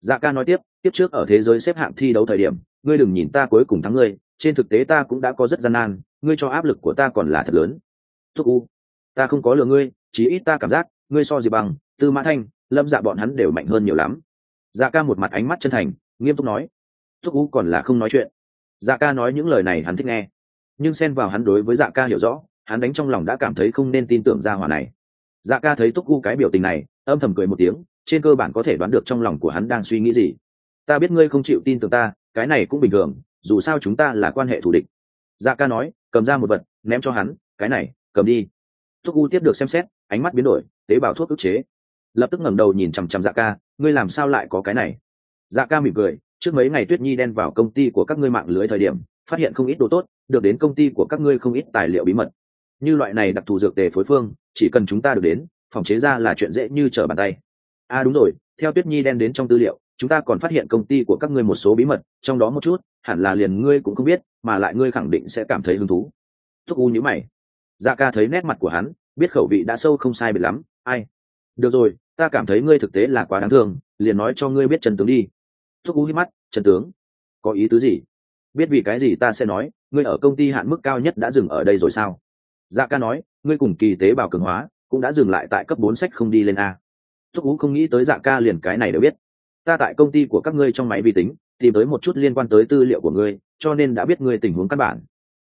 S1: Dạ ca nói tiếp tiếp trước ở thế giới xếp hạng thi đấu thời điểm, ngươi đừng nhìn ta cuối cùng thắng ngươi, trên thực tế ta cũng đã có rất gian nan, ngươi cho áp lực của ta còn là thật lớn. Thúc u, ta không có lừa ngươi chỉ ít ta cảm giác, ngươi so gì bằng, tư mã thanh, lâm dạ bọn hắn đều mạnh hơn nhiều lắm. Dạ ca một mặt ánh mắt chân thành, nghiêm túc nói. Thúc u còn là không nói chuyện. Dạ ca nói những lời này hắn thích nghe nhưng xen vào hắn đối với dạ ca hiểu rõ, hắn đánh trong lòng đã cảm thấy không nên tin tưởng ra hỏa này. Dạ ca thấy túc gu cái biểu tình này, âm thầm cười một tiếng, trên cơ bản có thể đoán được trong lòng của hắn đang suy nghĩ gì. Ta biết ngươi không chịu tin tưởng ta, cái này cũng bình thường, dù sao chúng ta là quan hệ thù địch. Dạ ca nói, cầm ra một vật, ném cho hắn, cái này, cầm đi. Thuốc u tiếp được xem xét, ánh mắt biến đổi, tế bào thuốc ức chế. Lập tức ngẩng đầu nhìn chằm chằm dạ ca, ngươi làm sao lại có cái này? Dạ ca mỉm cười, trước mấy ngày tuyết nhi đen vào công ty của các ngươi mạng lưới thời điểm phát hiện không ít đồ tốt, được đến công ty của các ngươi không ít tài liệu bí mật. Như loại này đặc thù dược tề phối phương, chỉ cần chúng ta được đến, phòng chế ra là chuyện dễ như trở bàn tay. À đúng rồi, theo tuyết nhi đen đến trong tư liệu, chúng ta còn phát hiện công ty của các ngươi một số bí mật, trong đó một chút, hẳn là liền ngươi cũng không biết, mà lại ngươi khẳng định sẽ cảm thấy hứng thú. Thúc u nhữ mày. Dạ ca thấy nét mặt của hắn, biết khẩu vị đã sâu không sai biệt lắm, ai? Được rồi, ta cảm thấy ngươi thực tế là quá đáng thương, liền nói cho ngươi biết trần tướng đi. Thúc u hít mắt trần tướng? Có ý tứ gì? Biết vì cái gì ta sẽ nói, ngươi ở công ty hạn mức cao nhất đã dừng ở đây rồi sao? Dạ ca nói, ngươi cùng kỳ tế bào cường hóa, cũng đã dừng lại tại cấp bốn sách không đi lên a. Thúc ú không nghĩ tới dạ ca liền cái này đều biết. Ta tại công ty của các ngươi trong máy vi tính, tìm tới một chút liên quan tới tư liệu của ngươi, cho nên đã biết ngươi tình huống căn bản.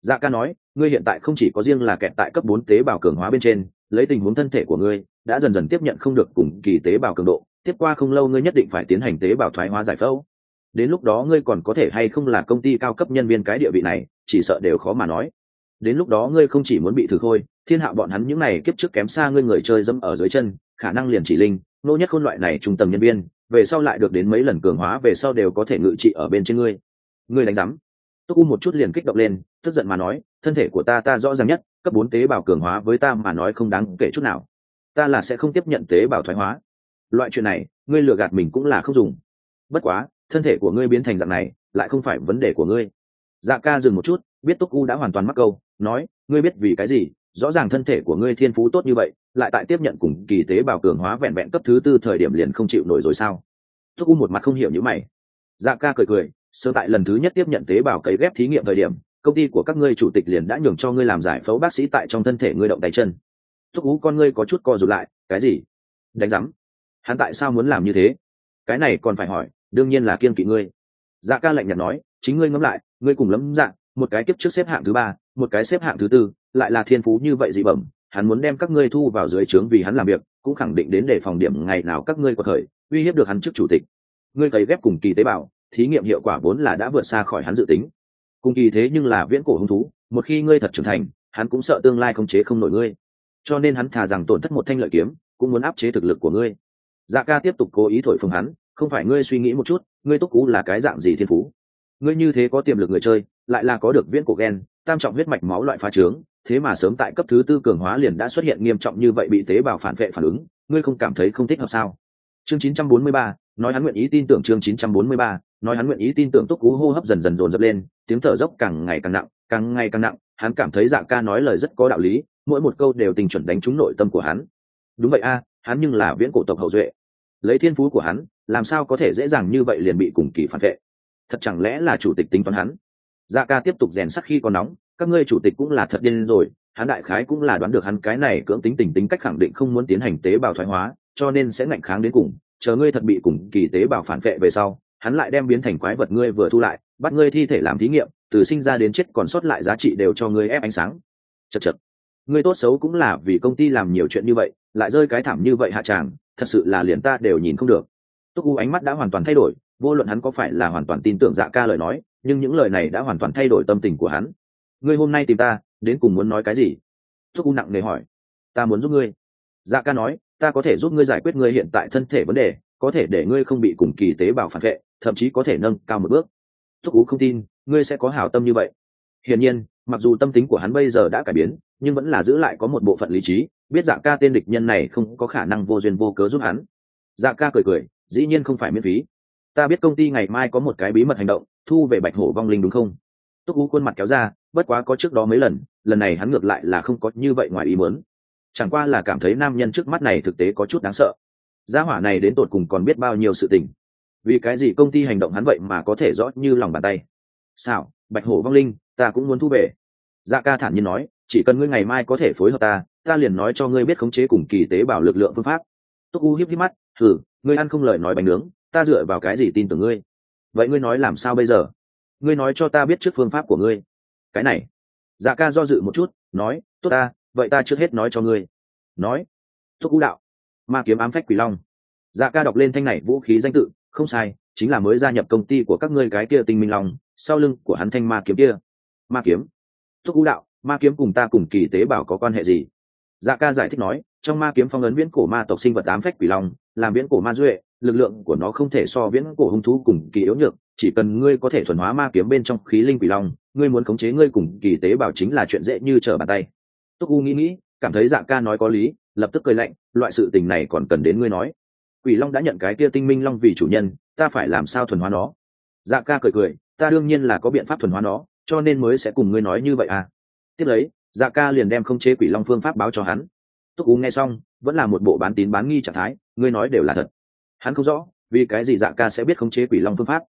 S1: Dạ ca nói, ngươi hiện tại không chỉ có riêng là kẹt tại cấp bốn tế bào cường hóa bên trên, lấy tình huống thân thể của ngươi, đã dần dần tiếp nhận không được cùng kỳ tế bào cường độ, tiếp qua không lâu ngươi nhất định phải tiến hành tế bào thoái hóa giải phẫu đến lúc đó ngươi còn có thể hay không là công ty cao cấp nhân viên cái địa vị này, chỉ sợ đều khó mà nói. Đến lúc đó ngươi không chỉ muốn bị thử khôi, thiên hạ bọn hắn những này kiếp trước kém xa ngươi người chơi dẫm ở dưới chân, khả năng liền chỉ linh, nô nhất khôn loại này trung tầng nhân viên, về sau lại được đến mấy lần cường hóa, về sau đều có thể ngự trị ở bên trên ngươi. Ngươi đánh giám. Tôi u một chút liền kích động lên, tức giận mà nói, thân thể của ta ta rõ ràng nhất, cấp bốn tế bào cường hóa với ta mà nói không đáng kể chút nào. Ta là sẽ không tiếp nhận tế bào thoái hóa. Loại chuyện này, ngươi lừa gạt mình cũng là không dùng. Bất quá thân thể của ngươi biến thành dạng này, lại không phải vấn đề của ngươi. Dạ ca dừng một chút, biết túc u đã hoàn toàn mắc câu, nói, ngươi biết vì cái gì, rõ ràng thân thể của ngươi thiên phú tốt như vậy, lại tại tiếp nhận cùng kỳ tế bào cường hóa vẹn vẹn cấp thứ tư thời điểm liền không chịu nổi rồi sao? Túc u một mặt không hiểu như mày. Dạ ca cười cười, sơ tại lần thứ nhất tiếp nhận tế bào cấy ghép thí nghiệm thời điểm, công ty của các ngươi chủ tịch liền đã nhường cho ngươi làm giải phẫu bác sĩ tại trong thân thể ngươi động tay chân. Thúc ú con ngươi có chút co rụt lại, cái gì? Đánh giám. Hắn tại sao muốn làm như thế? Cái này còn phải hỏi đương nhiên là kiên kỵ ngươi. Dạ ca lạnh nhạt nói, chính ngươi ngẫm lại, ngươi cùng lắm dạng, một cái kiếp trước xếp hạng thứ ba, một cái xếp hạng thứ tư, lại là thiên phú như vậy dị bẩm, hắn muốn đem các ngươi thu vào dưới trướng vì hắn làm việc, cũng khẳng định đến để phòng điểm ngày nào các ngươi có thời, uy hiếp được hắn trước chủ tịch. Ngươi cấy ghép cùng kỳ tế bào, thí nghiệm hiệu quả vốn là đã vượt xa khỏi hắn dự tính. Cùng kỳ thế nhưng là viễn cổ hứng thú, một khi ngươi thật trưởng thành, hắn cũng sợ tương lai không chế không nổi ngươi. Cho nên hắn thà rằng tổn thất một thanh lợi kiếm, cũng muốn áp chế thực lực của ngươi. Dạ ca tiếp tục cố ý thổi phồng hắn không phải ngươi suy nghĩ một chút ngươi túc cú là cái dạng gì thiên phú? Ngươi như thế có tiềm lực người chơi lại là có được viễn cổ gen tam trọng huyết mạch máu loại phá trướng thế mà sớm tại cấp thứ tư cường hóa liền đã xuất hiện nghiêm trọng như vậy bị tế bào phản vệ phản ứng ngươi không cảm thấy không thích hợp sao? Chương 943, nói hắn nguyện ý tin tưởng chương 943, nói hắn nguyện ý tin tưởng túc cú hô hấp dần dần dồn dập lên tiếng thở dốc càng ngày càng nặng càng ngày càng nặng hắn cảm thấy dạ ca nói lời rất có đạo lý mỗi một câu đều tình chuẩn đánh trúng nội tâm của hắn. Đúng vậy a hắn nhưng là viễn cổ tộc hậu duệ. Lấy thiên phú của hắn làm sao có thể dễ dàng như vậy liền bị cùng kỳ phản vệ? Thật chẳng lẽ là chủ tịch tính toán hắn? Dạ ca tiếp tục rèn sắc khi còn nóng, các ngươi chủ tịch cũng là thật điên rồi, hắn đại khái cũng là đoán được hắn cái này cưỡng tính tình tính cách khẳng định không muốn tiến hành tế bào thoái hóa, cho nên sẽ ngạnh kháng đến cùng, chờ ngươi thật bị cùng kỳ tế bào phản vệ về sau, hắn lại đem biến thành quái vật ngươi vừa thu lại, bắt ngươi thi thể làm thí nghiệm, từ sinh ra đến chết còn sót lại giá trị đều cho ngươi ép ánh sáng. Chật chật. Ngươi tốt xấu cũng là vì công ty làm nhiều chuyện như vậy, lại rơi cái thảm như vậy hạ tràng, thật sự là liền ta đều nhìn không được túc u ánh mắt đã hoàn toàn thay đổi, vô luận hắn có phải là hoàn toàn tin tưởng dạ ca lời nói, nhưng những lời này đã hoàn toàn thay đổi tâm tình của hắn. Ngươi hôm nay tìm ta, đến cùng muốn nói cái gì? Túc u nặng nề hỏi. Ta muốn giúp ngươi. Dạ ca nói, ta có thể giúp ngươi giải quyết ngươi hiện tại thân thể vấn đề, có thể để ngươi không bị cùng kỳ tế bào phản vệ, thậm chí có thể nâng cao một bước. Thúc U không tin, ngươi sẽ có hảo tâm như vậy. Hiển nhiên, mặc dù tâm tính của hắn bây giờ đã cải biến, nhưng vẫn là giữ lại có một bộ phận lý trí, biết dạ ca tên địch nhân này không có khả năng vô duyên vô cớ giúp hắn. Dạ ca cười cười dĩ nhiên không phải miễn phí. Ta biết công ty ngày mai có một cái bí mật hành động, thu về bạch hổ vong linh đúng không? Túc ú khuôn mặt kéo ra, bất quá có trước đó mấy lần lần này hắn ngược lại là không có như vậy ngoài ý muốn. Chẳng qua là cảm thấy nam nhân trước mắt này thực tế có chút đáng sợ. Gia hỏa này đến tột cùng còn biết bao nhiêu sự tình. Vì cái gì công ty hành động hắn vậy mà có thể rõ như lòng bàn tay? Xảo, bạch hổ vong linh, ta cũng muốn thu về. Dạ ca thản nhiên nói, chỉ cần ngươi ngày mai có thể phối hợp ta ta liền nói cho ngươi biết khống chế cùng kỳ tế bảo lực lượng phương pháp. Túc u hiếp hiếp mắt thử ngươi ăn không lời nói bánh nướng, ta dựa vào cái gì tin tưởng ngươi? Vậy ngươi nói làm sao bây giờ? Ngươi nói cho ta biết trước phương pháp của ngươi. Cái này. Dạ ca do dự một chút, nói, tốt ta, vậy ta trước hết nói cho ngươi. Nói. Thúc cũ đạo. Ma kiếm ám phách quỷ long. Dạ ca đọc lên thanh này vũ khí danh tự, không sai, chính là mới gia nhập công ty của các ngươi cái kia tinh minh long, sau lưng của hắn thanh ma kiếm kia. Ma kiếm. Thúc cũ đạo, ma kiếm cùng ta cùng kỳ tế bảo có quan hệ gì? Dạ ca giải thích nói, trong ma kiếm phong ấn viễn cổ ma tộc sinh vật ám phách quỷ long, làm viễn cổ ma duệ, lực lượng của nó không thể so viễn cổ hung thú cùng kỳ yếu nhược, chỉ cần ngươi có thể thuần hóa ma kiếm bên trong khí linh quỷ long, ngươi muốn khống chế ngươi cùng kỳ tế bảo chính là chuyện dễ như trở bàn tay. Túc u nghĩ nghĩ, cảm thấy dạ ca nói có lý, lập tức cười lạnh, loại sự tình này còn cần đến ngươi nói. Quỷ long đã nhận cái kia tinh minh long vì chủ nhân, ta phải làm sao thuần hóa nó? Dạ ca cười cười, ta đương nhiên là có biện pháp thuần hóa nó, cho nên mới sẽ cùng ngươi nói như vậy à. Tiếp lấy dạ ca liền đem không chế quỷ long phương pháp báo cho hắn. Túc u nghe xong, vẫn là một bộ bán tín bán nghi trạng thái, ngươi nói đều là thật. Hắn không rõ, vì cái gì dạ ca sẽ biết khống chế quỷ long phương pháp.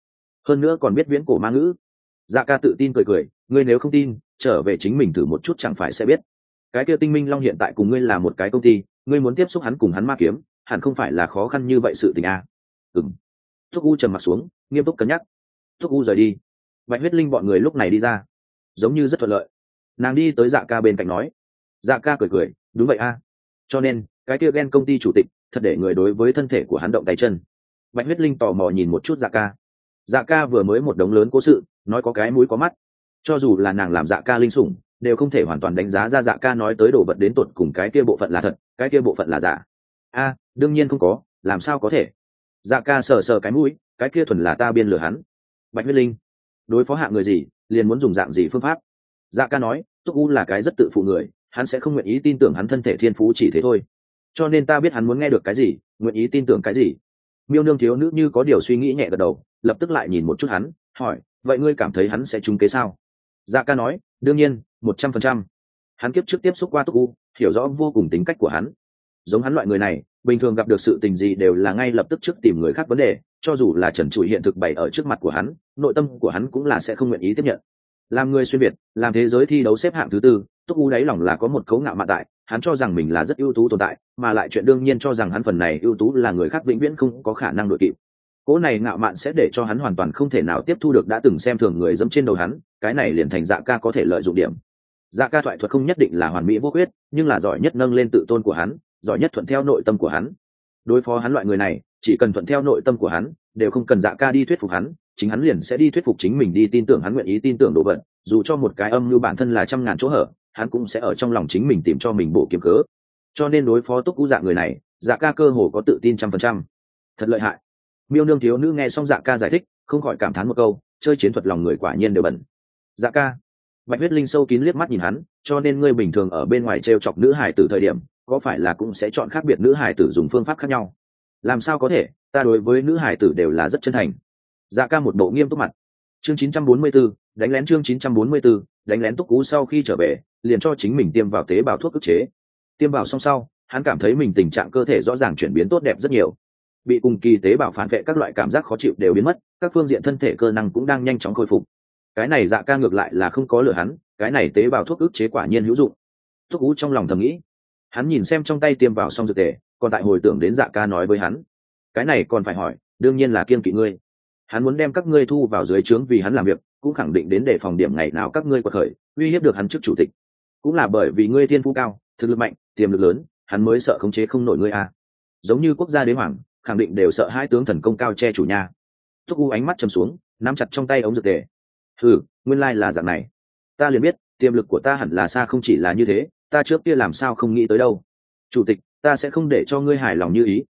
S1: Hơn nữa còn biết viễn cổ ma ngữ. Dạ ca tự tin cười cười, ngươi nếu không tin, trở về chính mình thử một chút chẳng phải sẽ biết. Cái kia tinh minh long hiện tại cùng ngươi là một cái công ty, ngươi muốn tiếp xúc hắn cùng hắn ma kiếm, hẳn không phải là khó khăn như vậy sự tình a à. ừng thúc u trầm mặt xuống, nghiêm túc cân nhắc. Thúc u rời đi. Bạch huyết linh bọn người lúc này đi ra. Giống như rất thuận lợi nàng đi tới dạ ca bên cạnh nói. Dạ ca cười cười, đúng vậy a. Cho nên, cái kia ghen công ty chủ tịch, thật để người đối với thân thể của hắn động tay chân. Bạch huyết linh tò mò nhìn một chút dạ ca. Dạ ca vừa mới một đống lớn cố sự, nói có cái mũi có mắt. Cho dù là nàng làm dạ ca linh sủng, đều không thể hoàn toàn đánh giá ra dạ ca nói tới đồ vật đến tột cùng cái kia bộ phận là thật, cái kia bộ phận là giả. A, đương nhiên không có, làm sao có thể? Dạ ca sờ sờ cái mũi, cái kia thuần là ta biên lừa hắn. Bạch huyết linh, đối phó hạ người gì, liền muốn dùng dạng gì phương pháp? Dạ ca nói, túc u là cái rất tự phụ người, hắn sẽ không nguyện ý tin tưởng hắn thân thể thiên phú chỉ thế thôi. Cho nên ta biết hắn muốn nghe được cái gì, nguyện ý tin tưởng cái gì. Miêu nương thiếu nữ như có điều suy nghĩ nhẹ gật đầu, lập tức lại nhìn một chút hắn, hỏi, vậy ngươi cảm thấy hắn sẽ trúng kế sao? Dạ ca nói, đương nhiên, một trăm phần trăm. Hắn kiếp trước tiếp xúc qua túc u, hiểu rõ vô cùng tính cách của hắn. Giống hắn loại người này, bình thường gặp được sự tình gì đều là ngay lập tức trước tìm người khác vấn đề, cho dù là trần trụi hiện thực bày ở trước mặt của hắn, nội tâm của hắn cũng là sẽ không nguyện ý tiếp nhận làm người xuyên việt, làm thế giới thi đấu xếp hạng thứ tư, túc u đáy lòng là có một cấu ngạo mạn tại, hắn cho rằng mình là rất ưu tú tồn tại, mà lại chuyện đương nhiên cho rằng hắn phần này ưu tú là người khác vĩnh viễn không có khả năng đội kịp. Cỗ này ngạo mạn sẽ để cho hắn hoàn toàn không thể nào tiếp thu được đã từng xem thường người dẫm trên đầu hắn, cái này liền thành dạ ca có thể lợi dụng điểm. Dạ ca thoại thuật không nhất định là hoàn mỹ vô khuyết, nhưng là giỏi nhất nâng lên tự tôn của hắn, giỏi nhất thuận theo nội tâm của hắn. Đối phó hắn loại người này, chỉ cần thuận theo nội tâm của hắn, đều không cần dạ ca đi thuyết phục hắn chính hắn liền sẽ đi thuyết phục chính mình đi tin tưởng hắn nguyện ý tin tưởng đồ vật, dù cho một cái âm mưu bản thân là trăm ngàn chỗ hở, hắn cũng sẽ ở trong lòng chính mình tìm cho mình bộ kiếm cớ. Cho nên đối phó túc cú dạng người này dạ ca cơ hồ có tự tin trăm phần trăm. Thật lợi hại. Miêu nương thiếu nữ nghe xong dạ ca giải thích, không khỏi cảm thán một câu, chơi chiến thuật lòng người quả nhiên đều bẩn. Dạ ca. Bạch huyết linh sâu kín liếc mắt nhìn hắn, cho nên ngươi bình thường ở bên ngoài t r e o chọc nữ hải tử thời điểm, có phải là cũng sẽ chọn khác biệt nữ hải tử dùng phương pháp khác nhau? Làm sao có thể? Ta đối với nữ hải tử đều là rất chân thành dạ ca một bộ nghiêm túc mặt. Chương 944, đánh lén chương 944, đánh lén túc cú sau khi trở về liền cho chính mình tiêm vào tế bào thuốc ức chế. Tiêm vào xong sau hắn cảm thấy mình tình trạng cơ thể rõ ràng chuyển biến tốt đẹp rất nhiều. Bị cùng kỳ tế bào phản vệ các loại cảm giác khó chịu đều biến mất các phương diện thân thể cơ năng cũng đang nhanh chóng khôi phục. Cái này dạ ca ngược lại là không có lừa hắn cái này tế bào thuốc ức chế quả nhiên hữu dụng. Thuốc ú trong lòng thầm nghĩ. Hắn nhìn xem trong tay tiêm vào xong dược tề còn tại hồi tưởng đến dạ ca nói với hắn. Cái này còn phải hỏi đương nhiên là kiên kỵ ngươi hắn muốn đem các ngươi thu vào dưới trướng vì hắn làm việc, cũng khẳng định đến để phòng điểm ngày nào các ngươi quật khởi, uy hiếp được hắn trước chủ tịch. Cũng là bởi vì ngươi thiên phú cao, thực lực mạnh, tiềm lực lớn, hắn mới sợ khống chế không nổi ngươi a. À. giống như quốc gia đế hoàng, khẳng định đều sợ hai tướng thần công cao che chủ nhà. Thúc u ánh mắt chầm xuống, nắm chặt trong tay ống dược tề. Ừ nguyên lai、like、là dạng này. Ta liền biết, tiềm lực của ta hẳn là xa không chỉ là như thế, ta trước kia làm sao không nghĩ tới đâu. Chủ tịch, ta sẽ không để cho ngươi hài lòng như ý.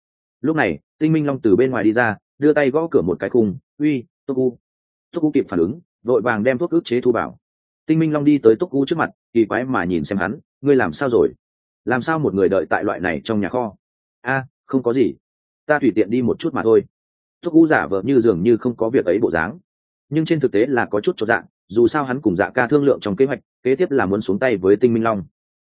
S1: Lúc này, tinh minh long từ bên ngoài đi ra đưa tay gõ cửa một cái khung, uy túc u túc u kịp phản ứng, vội vàng đem thuốc ức chế thu bảo tinh minh long đi tới túc u trước mặt, kỳ quái mà nhìn xem hắn, ngươi làm sao rồi? Làm sao một người đợi tại loại này trong nhà kho? A, không có gì. Ta tùy tiện đi một chút mà thôi. Túc u giả vờ như dường như không có việc ấy bộ dáng. Nhưng trên thực tế là có chút cho dạng dù sao hắn cùng dạ ca thương lượng trong kế hoạch, kế tiếp là muốn xuống tay với tinh minh long.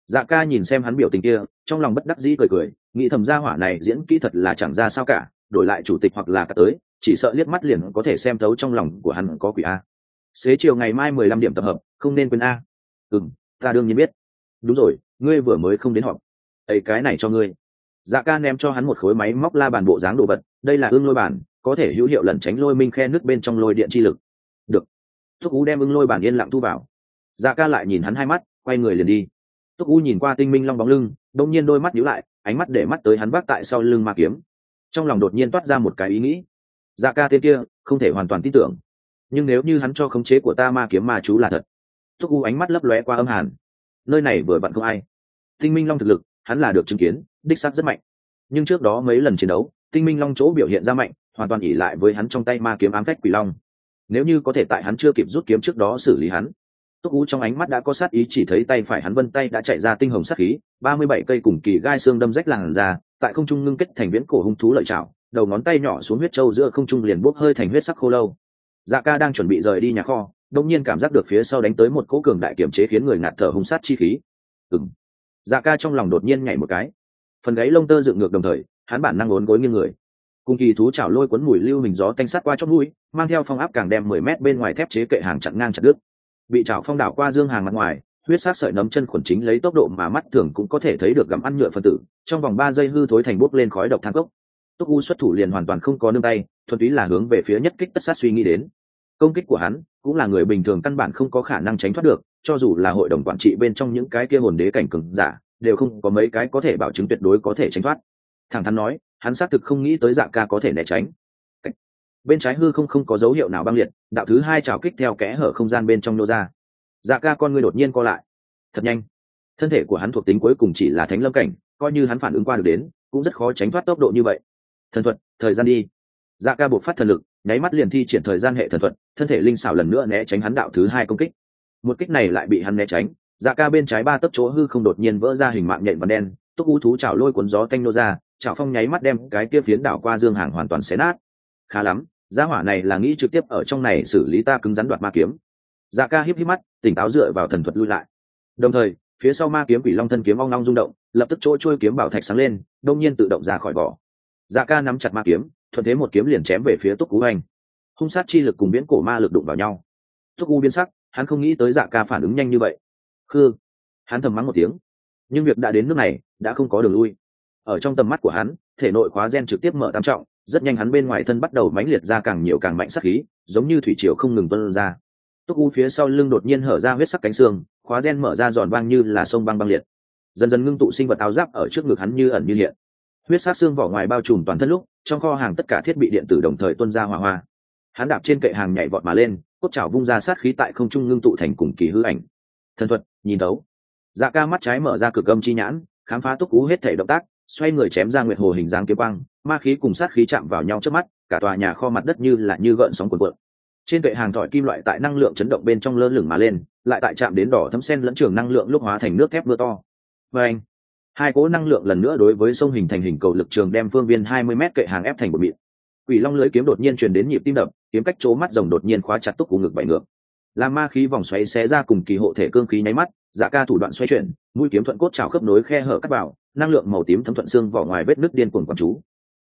S1: Dạ ca nhìn xem hắn biểu tình kia, trong lòng bất đắc dĩ cười cười, nghĩ thầm gia hỏa này diễn kỹ thật là chẳng ra sao cả đổi lại chủ tịch hoặc là cả tới, chỉ sợ liếc mắt liền có thể xem thấu trong lòng của hắn có quỷ a. Xế chiều ngày mai mười lăm điểm tập hợp, không nên quên a. Ừ ta đương nhiên biết. Đúng rồi, ngươi vừa mới không đến họp. Ấy cái này cho ngươi. Dạ ca ném cho hắn một khối máy móc la bàn bộ dáng đồ vật, đây là ương lôi bàn, có thể hữu hiệu lẩn tránh lôi minh khe nước bên trong lôi điện chi lực. Được. Thúc ú đem ưng lôi bàn yên lặng thu vào. Dạ ca lại nhìn hắn hai mắt, quay người liền đi. Thúc u nhìn qua tinh minh long bóng lưng, đông nhiên đôi mắt nhíu lại, ánh mắt để mắt tới hắn vác tại sau lưng ma kiếm trong lòng đột nhiên toát ra một cái ý nghĩ. Dạ ca tên kia, không thể hoàn toàn tin tưởng. Nhưng nếu như hắn cho khống chế của ta ma kiếm ma chú là thật, túc u ánh mắt lấp lóe qua âm hàn. Nơi này vừa vặn không ai. Tinh minh long thực lực, hắn là được chứng kiến, đích xác rất mạnh. Nhưng trước đó mấy lần chiến đấu, tinh minh long chỗ biểu hiện ra mạnh, hoàn toàn ỉ lại với hắn trong tay ma kiếm ám phách quỷ long. Nếu như có thể tại hắn chưa kịp rút kiếm trước đó xử lý hắn, túc ú trong ánh mắt đã có sát ý chỉ thấy tay phải hắn vân tay đã chạy ra tinh hồng sát khí, ba mươi bảy cây cùng kỳ gai xương đâm rách làn ra tại không trung ngưng kết thành viễn cổ hung thú lợi chảo đầu ngón tay nhỏ xuống huyết trâu giữa không trung liền bốc hơi thành huyết sắc khô lâu. Dạ ca đang chuẩn bị rời đi nhà kho đông nhiên cảm giác được phía sau đánh tới một cỗ cường đại kiểm chế khiến người ngạt thở hung sát chi khí. Ừng dạ ca trong lòng đột nhiên nhảy một cái. Phần gáy lông tơ dựng ngược đồng thời, hắn bản năng ốn gối nghiêng người. Cùng kỳ thú chảo lôi cuốn mùi lưu hình gió tanh sát qua chót mũi, mang theo phong áp càng đem mười mét bên ngoài thép chế kệ hàng chặn ngang chặt đứt. Bị chảo phong đảo qua dương hàng mặt ngoài huyết sát sợi nấm chân khuẩn chính lấy tốc độ mà mắt thường cũng có thể thấy được gặm ăn nhựa phân tử, trong vòng ba giây hư thối thành bốc lên khói độc thang cốc túc u xuất thủ liền hoàn toàn không có nương tay, thuần túy là hướng về phía nhất kích tất sát suy nghĩ đến. Công kích của hắn cũng là người bình thường căn bản không có khả năng tránh thoát được, cho dù là hội đồng quản trị bên trong những cái kia hồn đế cảnh cường giả, đều không có mấy cái có thể bảo chứng tuyệt đối có thể tránh thoát. Thẳng thắn nói, hắn xác thực không nghĩ tới dạng ca có thể né tránh. Bên trái hư không không có dấu hiệu nào băng liệt, đạo thứ hai trào kích theo kẽ hở không gian bên trong nô ra dạ ca con người đột nhiên co lại. Thật nhanh. Thân thể của hắn thuộc tính cuối cùng chỉ là thánh lâm cảnh, coi như hắn phản ứng qua được đến, cũng rất khó tránh thoát tốc độ như vậy. Thần thuật, thời gian đi. Dạ ca buộc phát thần lực, nháy mắt liền thi triển thời gian hệ thần thuật, thân thể linh xảo lần nữa né tránh hắn đạo thứ hai công kích. Một kích này lại bị hắn né tránh dạ ca bên trái ba tấc chỗ hư không đột nhiên vỡ ra hình mạng nhện và đen, túc u thú chảo lôi cuốn gió canh nô ra, chảo phong nháy mắt đem cái kia phiến đảo qua dương hàng hoàn toàn xé nát. Khá lắm, gia hỏa này là nghĩ trực tiếp ở trong này xử lý ta cứng rắn đoạt ma kiếm dạ ca híp híp mắt, tỉnh táo dựa vào thần thuật lui lại. Đồng thời, phía sau ma kiếm quỷ long thân kiếm ong long rung động, lập tức chỗ trôi kiếm bảo thạch sáng lên, đông nhiên tự động ra khỏi vỏ. Dạ ca nắm chặt ma kiếm, thuận thế một kiếm liền chém về phía túc cú anh. Hung sát chi lực cùng biến cổ ma lực đụng vào nhau. Túc u biến sắc, hắn không nghĩ tới dạ ca phản ứng nhanh như vậy. Khư. Hắn thầm mắng một tiếng. Nhưng việc đã đến nước này, đã không có đường lui. Ở trong tầm mắt của hắn, thể nội khóa gen trực tiếp mở tam trọng, rất nhanh hắn bên ngoài thân bắt đầu mãnh liệt ra càng nhiều càng mạnh sắc khí, giống như thủy triều không ngừng vân ra túc u phía sau lưng đột nhiên hở ra huyết sắc cánh xương, khóa gen mở ra giòn vang như là sông băng băng liệt. Dần dần ngưng tụ sinh vật áo giáp ở trước ngực hắn như ẩn như hiện. Huyết sát xương vỏ ngoài bao trùm toàn thân lúc, trong kho hàng tất cả thiết bị điện tử đồng thời tuân ra hỏa hoa. Hắn đạp trên kệ hàng nhảy vọt mà lên, cốt chảo vung ra sát khí tại không trung ngưng tụ thành cùng kỳ hư ảnh. Thần thuật, nhìn thấu. Dạ ca mắt trái mở ra cực âm chi nhãn, khám phá túc cú hết thể động tác, xoay người chém ra nguyệt hồ hình dáng kiếm băng ma khí cùng sát khí chạm vào nhau trước mắt, cả tòa nhà kho mặt đất như là như gợn sóng cuộn cuộn trên kệ hàng thỏi kim loại tại năng lượng chấn động bên trong lơ lửng mà lên, lại tại chạm đến đỏ thấm sen lẫn trường năng lượng lúc hóa thành nước thép mưa to. Và anh hai cố năng lượng lần nữa đối với sông hình thành hình cầu lực trường đem phương viên hai mươi m kệ hàng ép thành một mịn. Quỷ long lưới kiếm đột nhiên truyền đến nhịp tim đập, kiếm cách chỗ mắt rồng đột nhiên khóa chặt túc của ngực bảy ngược. Làm ma khí vòng xoáy xé ra cùng kỳ hộ thể cương khí nháy mắt giả ca thủ đoạn xoay chuyển, mũi kiếm thuận cốt trào khớp nối khe hở cắt vào, năng lượng màu tím thấm thuận xương vỏ ngoài vết nước điên cuồng quảng chú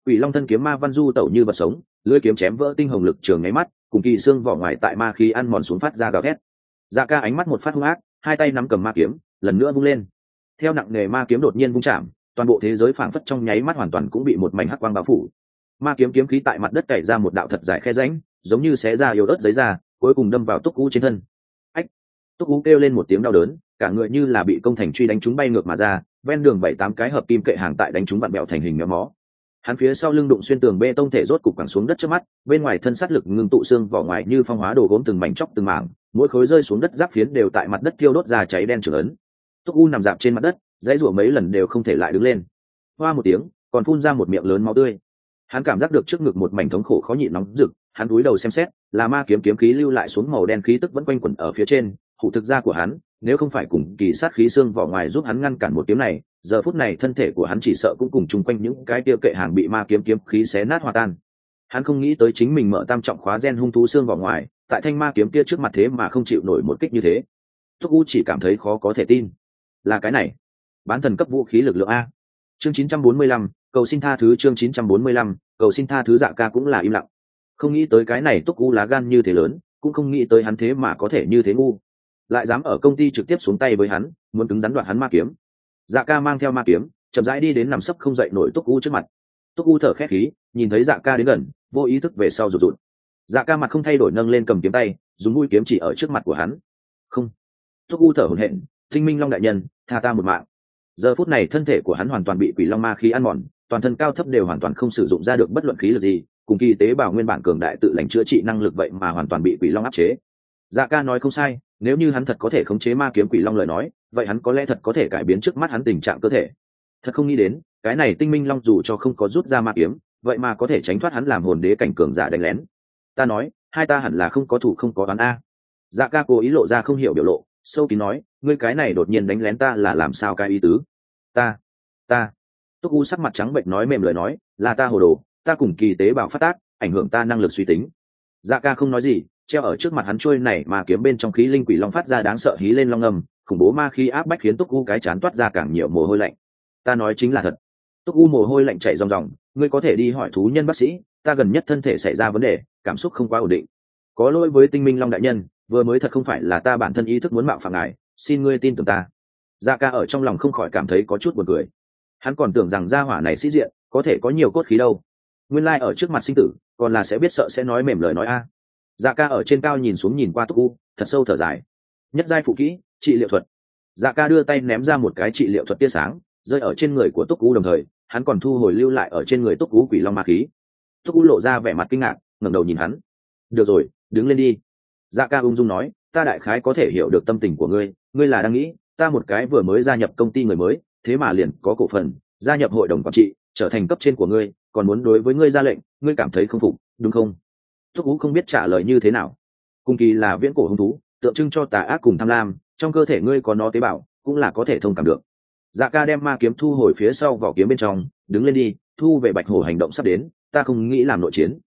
S1: quỷ long thân kiếm ma văn du tẩu như vật sống lưỡi kiếm chém vỡ tinh hồng lực trường nháy mắt cùng kỳ xương vỏ ngoài tại ma khí ăn mòn xuống phát ra gào thét. Dạ ca ánh mắt một phát hung ác hai tay nắm cầm ma kiếm lần nữa vung lên. Theo nặng nghề ma kiếm đột nhiên vung chạm toàn bộ thế giới phảng phất trong nháy mắt hoàn toàn cũng bị một mảnh hắc quang bao phủ. Ma kiếm kiếm khí tại mặt đất cày ra một đạo thật dài khe ránh, giống như xé ra yếu ớt giấy ra cuối cùng đâm vào túc cú trên thân. Ách! Túc cú kêu lên một tiếng đau đớn cả người như là bị công thành truy đánh chúng bay ngược mà ra ven đường bảy tám cái hợp kim kệ hàng tại đánh chúng bạn bèo thành hình méo mó hắn phía sau lưng đụng xuyên tường bê tông thể rốt cục quẳng xuống đất trước mắt, bên ngoài thân sát lực ngưng tụ xương vỏ ngoài như phong hóa đồ gốm từng mảnh chóc từng mảng, mỗi khối rơi xuống đất giáp phiến đều tại mặt đất thiêu đốt ra cháy đen trưởng ấn. Túc u nằm dạp trên mặt đất, dãy rủa mấy lần đều không thể lại đứng lên. Hoa một tiếng, còn phun ra một miệng lớn máu tươi. Hắn cảm giác được trước ngực một mảnh thống khổ khó nhịn nóng rực, hắn cúi đầu xem xét, là ma kiếm kiếm khí lưu lại xuống màu đen khí tức vẫn quanh quẩn ở phía trên, hủ thực ra của hắn nếu không phải cùng kỳ sát khí xương vỏ ngoài giúp hắn ngăn cản một kiếm này giờ phút này thân thể của hắn chỉ sợ cũng cùng chung quanh những cái tiêu kệ hàng bị ma kiếm kiếm khí xé nát hòa tan. Hắn không nghĩ tới chính mình mở tam trọng khóa gen hung thú xương vỏ ngoài tại thanh ma kiếm kia trước mặt thế mà không chịu nổi một kích như thế. Thúc u chỉ cảm thấy khó có thể tin. Là cái này. Bán thần cấp vũ khí lực lượng a. Chương 945, cầu xin tha thứ chương 945, cầu xin tha thứ dạ ca cũng là im lặng. Không nghĩ tới cái này túc u lá gan như thế lớn cũng không nghĩ tới hắn thế mà có thể như thế ngu lại dám ở công ty trực tiếp xuống tay với hắn, muốn cứng rắn đoạt hắn ma kiếm. Dạ ca mang theo ma kiếm, chậm rãi đi đến nằm sấp không dậy nổi túc u trước mặt. Túc u thở khét khí, nhìn thấy dạ ca đến gần, vô ý thức về sau rụt rụt. Dạ ca mặt không thay đổi nâng lên cầm kiếm tay, dùng mũi kiếm chỉ ở trước mặt của hắn. Không. Túc u thở hổn hển, thinh minh long đại nhân, tha ta một mạng. Giờ phút này thân thể của hắn hoàn toàn bị quỷ long ma khí ăn mòn, toàn thân cao thấp đều hoàn toàn không sử dụng ra được bất luận khí lực gì, cùng kỳ tế bào nguyên bản cường đại tự lành chữa trị năng lực vậy mà hoàn toàn bị quỷ long áp chế. Dạ ca nói không sai nếu như hắn thật có thể khống chế ma kiếm quỷ long lời nói, vậy hắn có lẽ thật có thể cải biến trước mắt hắn tình trạng cơ thể. Thật không nghĩ đến, cái này tinh minh long dù cho không có rút ra ma kiếm, vậy mà có thể tránh thoát hắn làm hồn đế cảnh cường giả đánh lén. Ta nói, hai ta hẳn là không có thủ không có đoán a. Dạ ca cố ý lộ ra không hiểu biểu lộ, sâu kín nói, ngươi cái này đột nhiên đánh lén ta là làm sao cái ý tứ? Ta ta. Túc u sắc mặt trắng bệnh nói mềm lời nói, là ta hồ đồ, ta cùng kỳ tế bào phát tác, ảnh hưởng ta năng lực suy tính. Dạ ca không nói gì treo ở trước mặt hắn trôi này mà kiếm bên trong khí linh quỷ long phát ra đáng sợ hí lên long ngầm khủng bố ma khí áp bách khiến túc u cái chán toát ra càng nhiều mồ hôi lạnh. Ta nói chính là thật. Túc u mồ hôi lạnh chảy ròng ròng, ngươi có thể đi hỏi thú nhân bác sĩ, ta gần nhất thân thể xảy ra vấn đề, cảm xúc không quá ổn định. Có lỗi với tinh minh long đại nhân, vừa mới thật không phải là ta bản thân ý thức muốn mạo phạm ngài, xin ngươi tin tưởng ta. Gia ca ở trong lòng không khỏi cảm thấy có chút buồn cười. Hắn còn tưởng rằng gia hỏa này sĩ diện, có thể có nhiều cốt khí đâu. Nguyên lai ở trước mặt sinh tử, còn là sẽ biết sợ sẽ nói mềm lời nói a. Dạ ca ở trên cao nhìn xuống nhìn qua túc u, thật sâu thở dài. Nhất giai phụ kỹ, trị liệu thuật. Dạ ca đưa tay ném ra một cái trị liệu thuật tia sáng, rơi ở trên người của túc u đồng thời, hắn còn thu hồi lưu lại ở trên người túc u quỷ long ma khí. Túc u lộ ra vẻ mặt kinh ngạc, ngẩng đầu nhìn hắn. Được rồi, đứng lên đi. Dạ ca ung dung nói, ta đại khái có thể hiểu được tâm tình của ngươi ngươi là đang nghĩ, ta một cái vừa mới gia nhập công ty người mới, thế mà liền có cổ phần, gia nhập hội đồng quản trị, trở thành cấp trên của ngươi, còn muốn đối với ngươi ra lệnh, ngươi cảm thấy không phục, đúng không? Thúc ú không biết trả lời như thế nào. Cùng kỳ là viễn cổ hung thú, tượng trưng cho tà ác cùng tham lam, trong cơ thể ngươi có nó tế bào, cũng là có thể thông cảm được. Dạ ca đem ma kiếm thu hồi phía sau vỏ kiếm bên trong, đứng lên đi, thu về bạch hổ hành động sắp đến, ta không nghĩ làm nội chiến.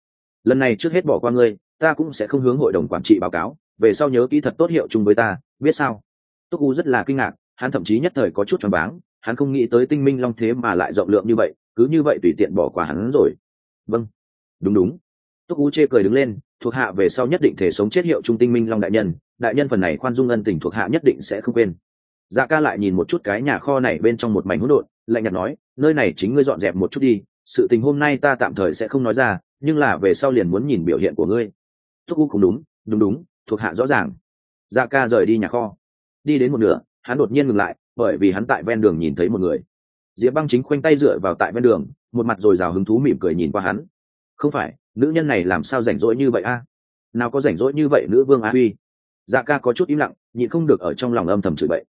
S1: Lần này trước hết bỏ qua ngươi, ta cũng sẽ không hướng hội đồng quản trị báo cáo, về sau nhớ kỹ thật tốt hiệu chung với ta, biết sao? Túc u rất là kinh ngạc, hắn thậm chí nhất thời có chút choáng váng, hắn không nghĩ tới tinh minh long thế mà lại rộng lượng như vậy, cứ như vậy tùy tiện bỏ qua hắn rồi. Vâng. Đúng đúng túc u chê cười đứng lên, thuộc hạ về sau nhất định thể sống chết hiệu trung tinh minh long đại nhân đại nhân phần này khoan dung ân tình thuộc hạ nhất định sẽ không quên. Dạ ca lại nhìn một chút cái nhà kho này bên trong một mảnh hỗn độn, lạnh nhạt nói, nơi này chính ngươi dọn dẹp một chút đi, sự tình hôm nay ta tạm thời sẽ không nói ra, nhưng là về sau liền muốn nhìn biểu hiện của ngươi. Thúc u cũng đúng đúng đúng, thuộc hạ rõ ràng. Dạ ca rời đi nhà kho. Đi đến một nửa, hắn đột nhiên ngừng lại, bởi vì hắn tại ven đường nhìn thấy một người. Diệp băng chính khoanh tay dựa vào tại ven đường, một mặt rồi rào hứng thú mỉm cười nhìn qua hắn không phải, nữ nhân này làm sao rảnh rỗi như vậy a? Nào có rảnh rỗi như vậy nữ vương a huy? Dạ ca có chút im lặng, nhịn không được ở trong lòng âm thầm chửi bậy.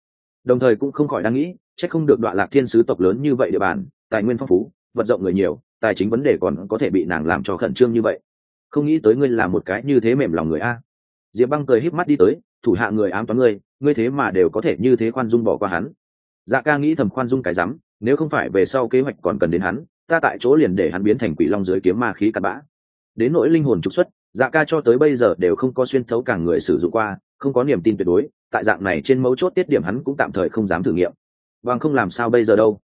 S1: Đồng thời cũng không khỏi đang nghĩ c h ắ c không được đoạn lạc thiên sứ tộc lớn như vậy địa bàn, tài nguyên phong phú vật rộng người nhiều, tài chính vấn đề còn có thể bị nàng làm cho khẩn trương như vậy. Không nghĩ tới ngươi là một cái như thế mềm lòng người a. Diệp băng cười híp mắt đi tới, thủ hạ người ám toán ngươi ngươi thế mà đều có thể như thế khoan dung bỏ qua hắn. Dạ ca nghĩ thầm khoan dung cái rắm, nếu không phải về sau kế hoạch còn cần đến hắn ta tại chỗ liền để hắn biến thành quỷ long dưới kiếm ma khí cặn bã. Đến nỗi linh hồn trục xuất dạ ca cho tới bây giờ đều không có xuyên thấu cả người sử dụng qua, không có niềm tin tuyệt đối, tại dạng này trên mấu chốt tiết điểm hắn cũng tạm thời không dám thử nghiệm. Bằng không làm sao bây giờ đâu?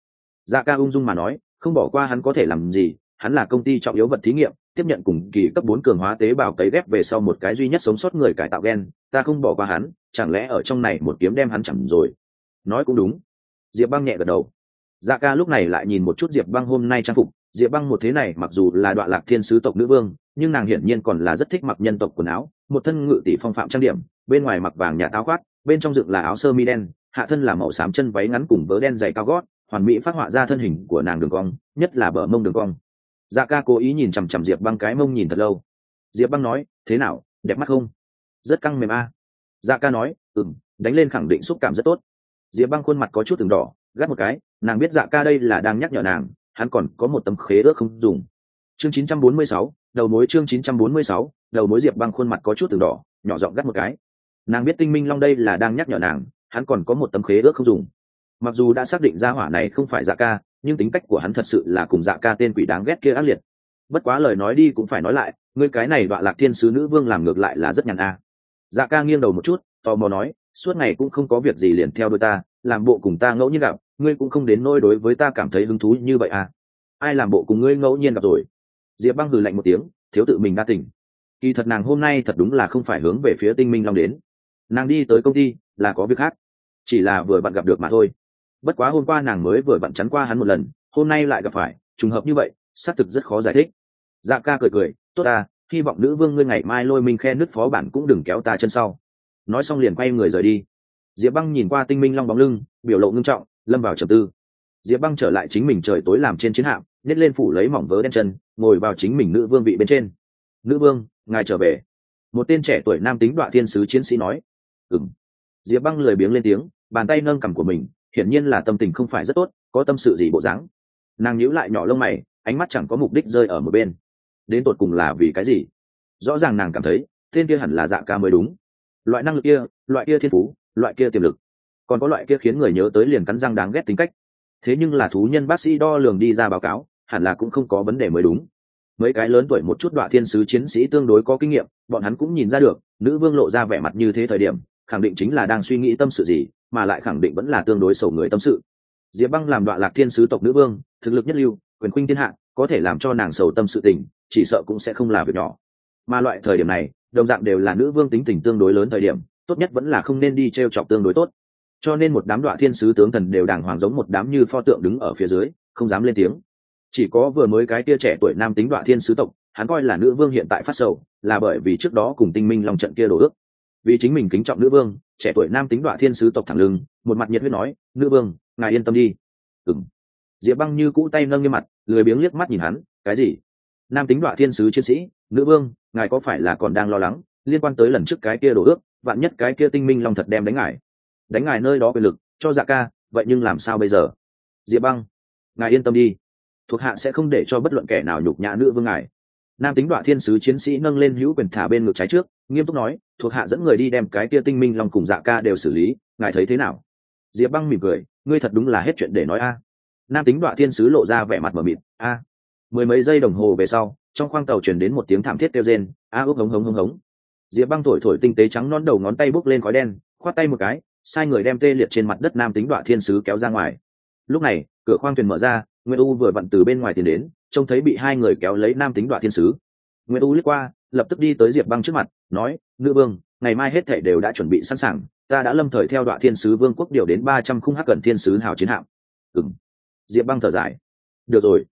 S1: Dạ ca ung dung mà nói, không bỏ qua hắn có thể làm gì, hắn là công ty trọng yếu vật thí nghiệm, tiếp nhận cùng kỳ cấp bốn cường hóa tế bào cấy ghép về sau một cái duy nhất sống sót người cải tạo gen, ta không bỏ qua hắn, chẳng lẽ ở trong này một kiếm đem hắn chẳng rồi? Nói cũng đúng. Diệp băng nhẹ gật đầu dạ ca lúc này lại nhìn một chút diệp băng hôm nay trang phục. Diệp băng một thế này mặc dù là đoạn lạc thiên sứ tộc nữ vương nhưng nàng hiển nhiên còn là rất thích mặc nhân tộc quần áo một thân ngự tỷ phong phạm trang điểm bên ngoài mặc vàng nhà táo khoát bên trong dựng là áo sơ mi đen hạ thân là màu xám chân váy ngắn cùng vớ đen dày cao gót hoàn mỹ phát họa ra thân hình của nàng đường cong nhất là bờ mông đường cong. Dạ ca cố ý nhìn chằm chằm diệp băng cái mông nhìn thật lâu. Diệp băng nói thế nào đẹp mắt không? Rất căng mềm a. À. dạ ca nói ừm, đánh lên khẳng định xúc cảm rất tốt. Diệp băng khuôn mặt có chút từng đỏ gắt một cái nàng biết dạ ca đây là đang nhắc nhở nàng hắn còn có một tấm khế ước không dùng. Chương 946, đầu mối chương 946, đầu mối diệp băng khuôn mặt có chút từng đỏ nhỏ giọng gắt một cái. Nàng biết tinh minh long đây là đang nhắc nhở nàng hắn còn có một tấm khế ước không dùng. Mặc dù đã xác định ra hỏa này không phải dạ ca nhưng tính cách của hắn thật sự là cùng dạ ca tên quỷ đáng ghét kia ác liệt. Bất quá lời nói đi cũng phải nói lại ngươi cái này đọa lạc thiên sứ nữ vương làm ngược lại là rất nhàn a. Dạ ca nghiêng đầu một chút tò mò nói suốt ngày cũng không có việc gì liền theo đôi ta làm bộ cùng ta ngẫu nhiên gặp, ngươi cũng không đến nôi đối với ta cảm thấy hứng thú như vậy à? Ai làm bộ cùng ngươi ngẫu nhiên gặp rồi? Diệp băng hừ lạnh một tiếng, thiếu tự mình đa tỉnh kỳ thật nàng hôm nay thật đúng là không phải hướng về phía tinh minh long đến. Nàng đi tới công ty là có việc khác, chỉ là vừa bạn gặp được mà thôi. Bất quá hôm qua nàng mới vừa bạn chắn qua hắn một lần, hôm nay lại gặp phải, trùng hợp như vậy, xác thực rất khó giải thích. Dạ ca cười cười, tốt ta, hy vọng nữ vương ngươi ngày mai lôi minh khe nước phó bản cũng đừng kéo ta chân sau. Nói xong liền quay người rời đi diệp băng nhìn qua tinh minh long bóng lưng, biểu lộ ngưng trọng, lâm vào trầm tư. Diệp băng trở lại chính mình trời tối làm trên chiến hạm, nhét lên phủ lấy mỏng vớ đen chân, ngồi vào chính mình nữ vương vị bên trên. Nữ vương, ngài trở về. Một tên trẻ tuổi nam tính đoạn thiên sứ chiến sĩ nói. Ừng diệp băng lười biếng lên tiếng, bàn tay nâng cằm của mình, hiển nhiên là tâm tình không phải rất tốt, có tâm sự gì bộ dáng. Nàng nhíu lại nhỏ lông mày, ánh mắt chẳng có mục đích rơi ở một bên. Đến tột cùng là vì cái gì? Rõ ràng nàng cảm thấy, tên kia hẳn là dạ ca mới đúng. Loại năng lực kia, loại kia thiên phú loại kia tiềm lực. Còn có loại kia khiến người nhớ tới liền cắn răng đáng ghét tính cách. Thế nhưng là thú nhân bác sĩ đo lường đi ra báo cáo, hẳn là cũng không có vấn đề mới đúng. Mấy cái lớn tuổi một chút đoạn thiên sứ chiến sĩ tương đối có kinh nghiệm, bọn hắn cũng nhìn ra được, nữ vương lộ ra vẻ mặt như thế thời điểm, khẳng định chính là đang suy nghĩ tâm sự gì, mà lại khẳng định vẫn là tương đối sầu người tâm sự. Diệp băng làm đoạn lạc thiên sứ tộc nữ vương, thực lực nhất lưu, quyền khuynh thiên hạ, có thể làm cho nàng sầu tâm sự tình, chỉ sợ cũng sẽ không là việc nhỏ. Mà loại thời điểm này, đồng dạng đều là nữ vương tính tình tương đối lớn thời điểm tốt nhất vẫn là không nên đi t r e o chọc tương đối tốt. Cho nên một đám đoạn thiên sứ tướng thần đều đàng hoàng giống một đám như pho tượng đứng ở phía dưới, không dám lên tiếng. Chỉ có vừa mới cái tia trẻ tuổi nam tính đoạn thiên sứ tộc, hắn coi là nữ vương hiện tại phát sầu, là bởi vì trước đó cùng tinh minh lòng trận kia đổ ước. Vì chính mình kính trọng nữ vương, trẻ tuổi nam tính đoạn thiên sứ tộc thẳng lưng, một mặt nhiệt huyết nói, nữ vương, ngài yên tâm đi. Ừng diệp băng như cũ tay nâng như mặt, lười biếng liếc mắt nhìn hắn, cái gì? Nam tính đoạn thiên sứ chiến sĩ, nữ vương, ngài có phải là còn đang lo lắng liên quan tới lần trước cái kia đổ ước? Vạn nhất cái kia tinh minh long thật đem đánh ngài. Đánh ngài nơi đó quyền lực, cho dạ ca, vậy nhưng làm sao bây giờ? Diệp băng, ngài yên tâm đi. Thuộc hạ sẽ không để cho bất luận kẻ nào nhục nhã nữ vương ngài. Nam tính đoạn thiên sứ chiến sĩ nâng lên hữu quyền thả bên ngực trái trước, nghiêm túc nói, thuộc hạ dẫn người đi đem cái kia tinh minh long cùng dạ ca đều xử lý, ngài thấy thế nào? Diệp băng mỉm cười, ngươi thật đúng là hết chuyện để nói a. Nam tính đoạn thiên sứ lộ ra vẻ mặt mờ mịt, a. Mười mấy giây đồng hồ về sau, trong khoang tàu chuyển đến một tiếng thảm thiết kêu rên, a ước hống hống hống hống diệp băng thổi thổi tinh tế trắng non đầu ngón tay bốc lên khói đen, khoát tay một cái, sai người đem tê liệt trên mặt đất nam tính đoạn thiên sứ kéo ra ngoài. Lúc này, cửa khoang thuyền mở ra nguyễn u vừa vặn từ bên ngoài tiến đến, trông thấy bị hai người kéo lấy nam tính đoạn thiên sứ. Nguyễn u liếc qua, lập tức đi tới diệp băng trước mặt, nói, nữ vương, ngày mai hết thể đều đã chuẩn bị sẵn sàng, ta đã lâm thời theo đoạn thiên sứ vương quốc điều đến ba trăm khung hắc cẩn thiên sứ hào chiến hạm. Ừng diệp băng thở dài. Được rồi.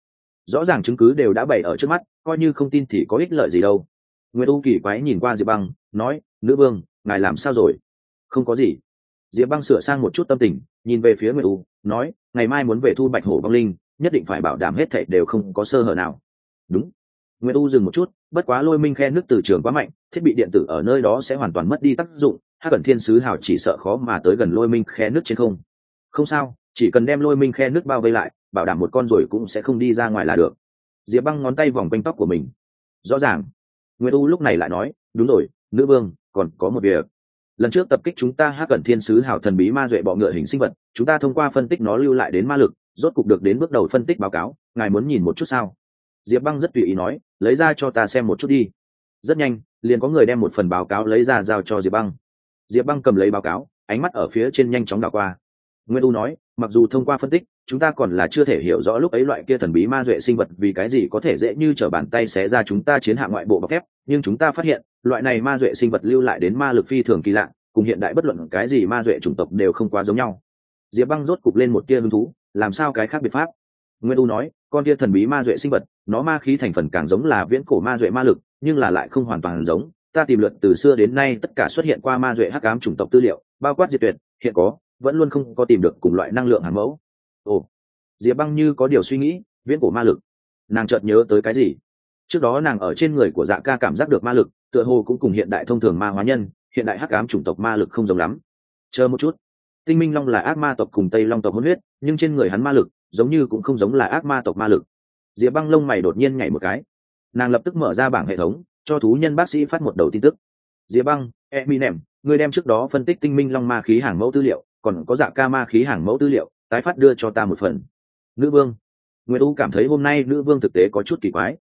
S1: Rõ ràng chứng cứ đều đã bày ở trước mắt, coi như không tin thì có ích lợi gì đâu nguyễn u kỳ quái nhìn qua diệp băng, nói, nữ vương, ngài làm sao rồi? Không có gì. Diệp băng sửa sang một chút tâm tình, nhìn về phía nguyễn u, nói, ngày mai muốn về thu bạch hổ băng linh, nhất định phải bảo đảm hết thảy đều không có sơ hở nào. Đúng. Nguyễn u dừng một chút, bất quá lôi minh khe nước từ trường quá mạnh, thiết bị điện tử ở nơi đó sẽ hoàn toàn mất đi tác dụng hát cẩn thiên sứ hào chỉ sợ khó mà tới gần lôi minh khe nước trên không. Không sao, chỉ cần đem lôi minh khe nước bao vây lại, bảo đảm một con rồi cũng sẽ không đi ra ngoài là được. Diệp băng ngón tay vòng quanh tóc của mình. Rõ ràng nguyễn u lúc này lại nói, đúng rồi, nữ vương, còn có một việc. Lần trước tập kích chúng ta hát cẩn thiên sứ hảo thần bí ma duệ bọ ngựa hình sinh vật, chúng ta thông qua phân tích nó lưu lại đến ma lực, rốt cục được đến bước đầu phân tích báo cáo, ngài muốn nhìn một chút sao? Diệp băng rất tùy ý nói, lấy ra cho ta xem một chút đi. Rất nhanh, liền có người đem một phần báo cáo lấy ra giao cho diệp băng. Diệp băng cầm lấy báo cáo, ánh mắt ở phía trên nhanh chóng đảo qua. Nguyên u nói, mặc dù thông qua phân tích chúng ta còn là chưa thể hiểu rõ lúc ấy loại kia thần bí ma duệ sinh vật vì cái gì có thể dễ như t bàn tay xé ra chúng ta chiến hạ ngoại bộ bọc thép, nhưng chúng ta phát hiện, loại này ma duệ sinh vật lưu lại đến ma lực phi thường kỳ lạ, cùng hiện đại bất luận cái gì ma duệ chủng tộc đều không quá giống nhau. Diệp băng rốt cục lên một tia hứng thú, làm sao cái khác biệt pháp? Nguyên u nói, con tia thần bí ma duệ sinh vật, nó ma khí thành phần càng giống là viễn cổ ma duệ ma lực, nhưng là lại không hoàn toàn giống. Ta tìm luận từ xưa đến nay tất cả xuất hiện qua ma duệ hắc ám chủng tộc tư liệu, bao quát diệt tuyệt, hiện có, vẫn luôn không có tìm được cùng loại năng lượng hàng mẫu ồ, diệp băng như có điều suy nghĩ, viễn cổ ma lực. Nàng chợt nhớ tới cái gì? Trước đó nàng ở trên người của dạ ca cảm giác được ma lực, tựa hồ cũng cùng hiện đại thông thường ma hóa nhân, hiện đại hắc ám chủng tộc ma lực không giống lắm. Chờ một chút. Tinh minh long là ác ma tộc cùng tây long tộc hôn huyết, nhưng trên người hắn ma lực, giống như cũng không giống là ác ma tộc ma lực. Diệp băng lông mày đột nhiên nhảy một cái. Nàng lập tức mở ra bảng hệ thống, cho thú nhân bác sĩ phát một đầu tin tức. Diệp băng, eminem, người đem trước đó phân tích tinh minh long ma khí hàng mẫu tư liệu, còn có dạ ca ma khí hàng mẫu tư liệu tái phát đưa cho ta một phần. Nữ vương. Nguyễn u cảm thấy hôm nay nữ vương thực tế có chút kỳ quái.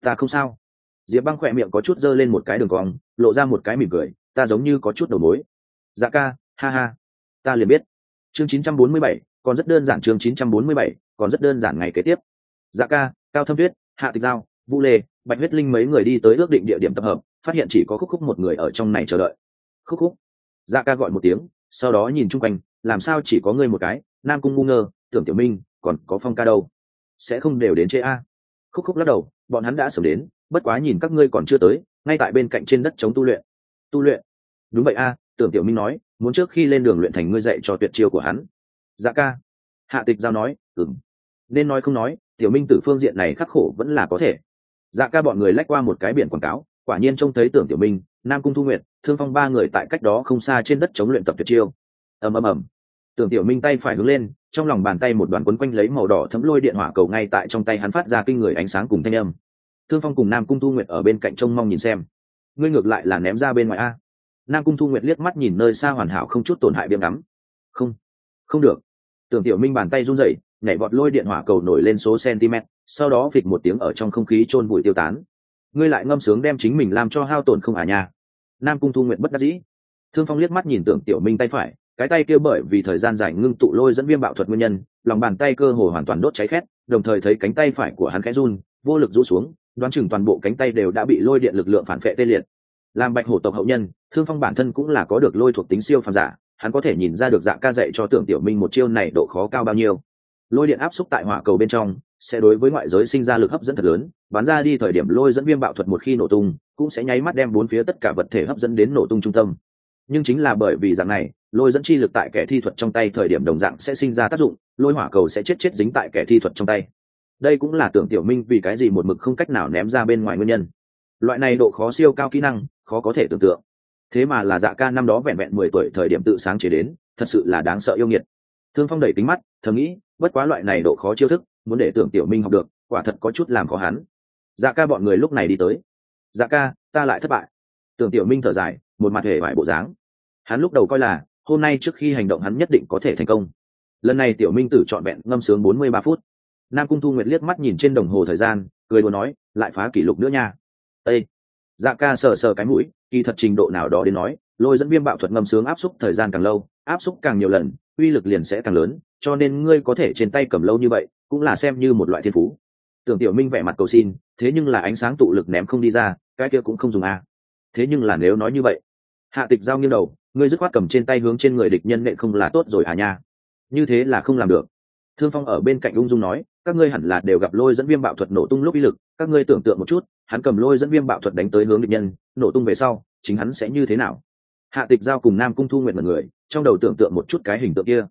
S1: Ta không sao. Diệp băng khỏe miệng có chút giơ lên một cái đường cong lộ ra một cái mỉm cười ta giống như có chút đầu mối. Dạ ca ha ha. Ta liền biết. Chương 947, còn rất đơn giản chương 947, còn rất đơn giản ngày kế tiếp. Dạ ca cao thâm tuyết hạ tịch giao vũ lê bạch huyết linh mấy người đi tới ước định địa điểm tập hợp phát hiện chỉ có khúc khúc một người ở trong này chờ đợi. Khúc khúc. Dạ ca gọi một tiếng sau đó nhìn chung quanh làm sao chỉ có ngươi một cái? Nam cung ngu ngơ, tưởng tiểu minh, còn có phong ca đâu? Sẽ không đều đến chê a. Khúc khúc lắc đầu, bọn hắn đã sớm đến, bất quá nhìn các ngươi còn chưa tới, ngay tại bên cạnh trên đất chống tu luyện. Tu luyện? Đúng vậy a, tưởng tiểu minh nói, muốn trước khi lên đường luyện thành ngươi dạy cho tuyệt chiêu của hắn. Dạ ca. Hạ tịch giao nói ừng nên nói không nói, tiểu minh từ phương diện này khắc khổ vẫn là có thể. Dạ ca bọn người lách qua một cái biển quảng cáo, quả nhiên trông thấy tưởng tiểu minh, nam cung thu nguyệt, thương phong ba người tại cách đó không xa trên đất chống luyện tập tuyệt chiêu. Ầm ầm ầm tưởng tiểu minh tay phải hướng lên, trong lòng bàn tay một đoàn quấn quanh lấy màu đỏ thấm lôi điện hỏa cầu ngay tại trong tay hắn phát ra kinh người ánh sáng cùng thanh âm. Thương phong cùng nam cung thu nguyệt ở bên cạnh trông mong nhìn xem. Ngươi ngược lại là ném ra bên ngoài a. Nam cung thu nguyệt liếc mắt nhìn nơi xa hoàn hảo không chút tổn hại biếm ngắm. Không không được. Tưởng tiểu minh bàn tay run rẩy, nhảy vọt lôi điện hỏa cầu nổi lên số cm sau đó phịch một tiếng ở trong không khí chôn bụi tiêu tán. Ngươi lại ngâm sướng đem chính mình làm cho hao tổn không à nha. Nam cung thu nguyệt bất đắc dĩ. Thương phong liếc mắt nhìn tưởng tiểu minh tay phải cái tay kia bởi vì thời gian dài ngưng tụ lôi dẫn viêm bạo thuật nguyên nhân, lòng bàn tay cơ hồ hoàn toàn đốt cháy khét, đồng thời thấy cánh tay phải của hắn khẽ run, vô lực rũ xuống, đoán chừng toàn bộ cánh tay đều đã bị lôi điện lực lượng phản vệ tê liệt. Làm bạch hổ tộc hậu nhân, thương phong bản thân cũng là có được lôi thuộc tính siêu phàm giả, hắn có thể nhìn ra được dạ ca dạy cho tưởng tiểu minh một chiêu này độ khó cao bao nhiêu. Lôi điện áp xúc tại hỏa cầu bên trong, sẽ đối với ngoại giới sinh ra lực hấp dẫn thật lớn, bắn ra đi thời điểm lôi dẫn viêm bạo thuật một khi nổ tung, cũng sẽ nháy mắt đem bốn phía tất cả vật thể hấp dẫn đến nổ tung trung tâm. Nhưng chính là bởi vì dạng này lôi dẫn chi lực tại kẻ thi thuật trong tay thời điểm đồng dạng sẽ sinh ra tác dụng, lôi hỏa cầu sẽ chết chết dính tại kẻ thi thuật trong tay. Đây cũng là tưởng tiểu minh vì cái gì một mực không cách nào ném ra bên ngoài nguyên nhân. Loại này độ khó siêu cao kỹ năng, khó có thể tưởng tượng. Thế mà là dạ ca năm đó vẹn vẹn mười tuổi thời điểm tự sáng chế đến, thật sự là đáng sợ yêu nghiệt. Thương phong đẩy tính mắt, thầm nghĩ, bất quá loại này độ khó chiêu thức, muốn để tưởng tiểu minh học được, quả thật có chút làm khó hắn. Dạ ca bọn người lúc này đi tới. Dạ ca, ta lại thất bại. Tưởng tiểu minh thở dài, một mặt hề vải bộ dáng. Hắn lúc đầu coi là hôm nay trước khi hành động hắn nhất định có thể thành công. Lần này tiểu minh tử trọn vẹn ngâm sướng bốn mươi ba phút. Nam cung thu nguyệt liếc mắt nhìn trên đồng hồ thời gian cười đùa nói lại phá kỷ lục nữa nha. Ê, dạ ca sờ sờ cái mũi kỳ thật trình độ nào đó đến nói lôi dẫn viêm bạo thuật ngâm sướng áp xúc thời gian càng lâu áp xúc càng nhiều lần uy lực liền sẽ càng lớn cho nên ngươi có thể trên tay cầm lâu như vậy cũng là xem như một loại thiên phú. Tưởng tiểu minh vẻ mặt cầu xin thế nhưng là ánh sáng tụ lực ném không đi ra cái kia cũng không dùng a à. thế nhưng là nếu nói như vậy hạ tịch giao nghiêng đầu ngươi dứt khoát cầm trên tay hướng trên người địch nhân nệ không là tốt rồi à nha. Như thế là không làm được. Thương phong ở bên cạnh ung dung nói, các ngươi hẳn là đều gặp lôi dẫn viêm bạo thuật nổ tung lúc uy lực, các ngươi tưởng tượng một chút, hắn cầm lôi dẫn viêm bạo thuật đánh tới hướng địch nhân, nổ tung về sau, chính hắn sẽ như thế nào? Hạ tịch giao cùng nam cung thu nguyện một người, trong đầu tưởng tượng một chút cái hình tượng kia.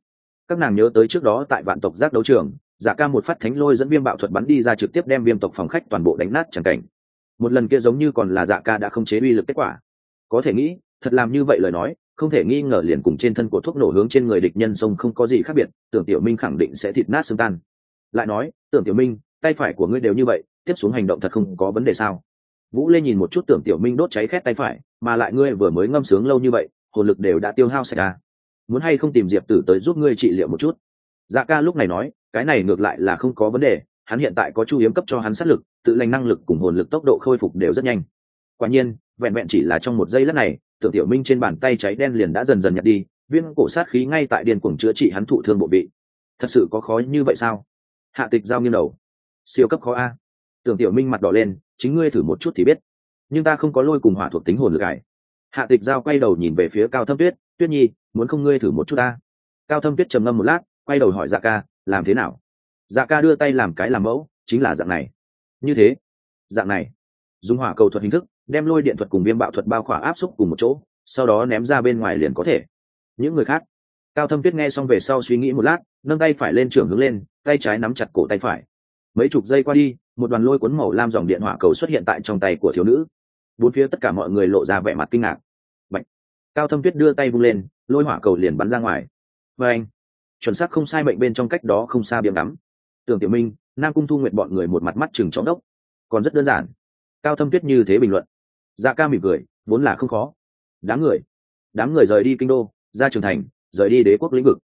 S1: Các nàng nhớ tới trước đó tại vạn tộc giác đấu trường giả ca một phát thánh lôi dẫn viêm bạo thuật bắn đi ra trực tiếp đem viêm tộc phòng khách toàn bộ đánh nát chẳng cảnh. Một lần kia giống như còn là dạ ca đã không chế uy lực kết quả. Có thể nghĩ, thật làm như vậy lời nói không thể nghi ngờ liền cùng trên thân của thuốc nổ hướng trên người địch nhân sông không có gì khác biệt, tưởng tiểu minh khẳng định sẽ thịt nát xương tan. Lại nói, tưởng tiểu minh, tay phải của ngươi đều như vậy, tiếp xuống hành động thật không có vấn đề sao? Vũ lê nhìn một chút tưởng tiểu minh đốt cháy khét tay phải, mà lại ngươi vừa mới ngâm sướng lâu như vậy, hồn lực đều đã tiêu hao sạch ra muốn hay không tìm diệp tử tới giúp ngươi trị liệu một chút? Dạ ca lúc này nói, cái này ngược lại là không có vấn đề, hắn hiện tại có chu hiếm cấp cho hắn sát lực, tự lành năng lực cùng hồn lực tốc độ khôi phục đều rất nhanh. Quả nhiên, vẹn vẹn chỉ là trong một giây lát này tưởng tiểu minh trên bàn tay cháy đen liền đã dần dần nhạt đi viên cổ sát khí ngay tại điền cuồng chữa trị hắn thụ thương bộ vị. Thật sự có khó như vậy sao? Hạ tịch giao nghiêng đầu. Siêu cấp khó a. Tưởng tiểu minh mặt đỏ lên, chính ngươi thử một chút thì biết. Nhưng ta không có lôi cùng hỏa thuộc tính hồn lực ải hạ tịch giao quay đầu nhìn về phía cao thâm tuyết tuyết nhi, muốn không ngươi thử một chút ta? Cao thâm tuyết trầm ngâm một lát, quay đầu hỏi dạ ca, làm thế nào? Dạ ca đưa tay làm cái làm mẫu, chính là dạng này. Như thế. Dạng này. Dùng hỏa cầu thuật hình thức đem lôi điện thuật cùng viêm bạo thuật bao khỏa áp xúc cùng một chỗ, sau đó ném ra bên ngoài liền có thể. Những người khác, cao thâm tuyết nghe xong về sau suy nghĩ một lát, nâng tay phải lên trưởng hướng lên, tay trái nắm chặt cổ tay phải. Mấy chục giây qua đi, một đoàn lôi cuốn màu lam dòng điện hỏa cầu xuất hiện tại trong tay của thiếu nữ. Bốn phía tất cả mọi người lộ ra vẻ mặt kinh ngạc. Bạch. cao thâm tuyết đưa tay vung lên, lôi hỏa cầu liền bắn ra ngoài. Và anh chuẩn xác không sai mệnh bên trong cách đó không xa biếm đắm tưởng tiểu minh, nam cung thu nguyện bọn người một mặt mắt chừng chóng đốc. Còn rất đơn giản. Cao thâm tuyết như thế bình luận dạ ca mỉm cười, vốn là không khó. Đám người đám người rời đi kinh đô, ra trường thành, rời đi đế quốc lĩnh vực.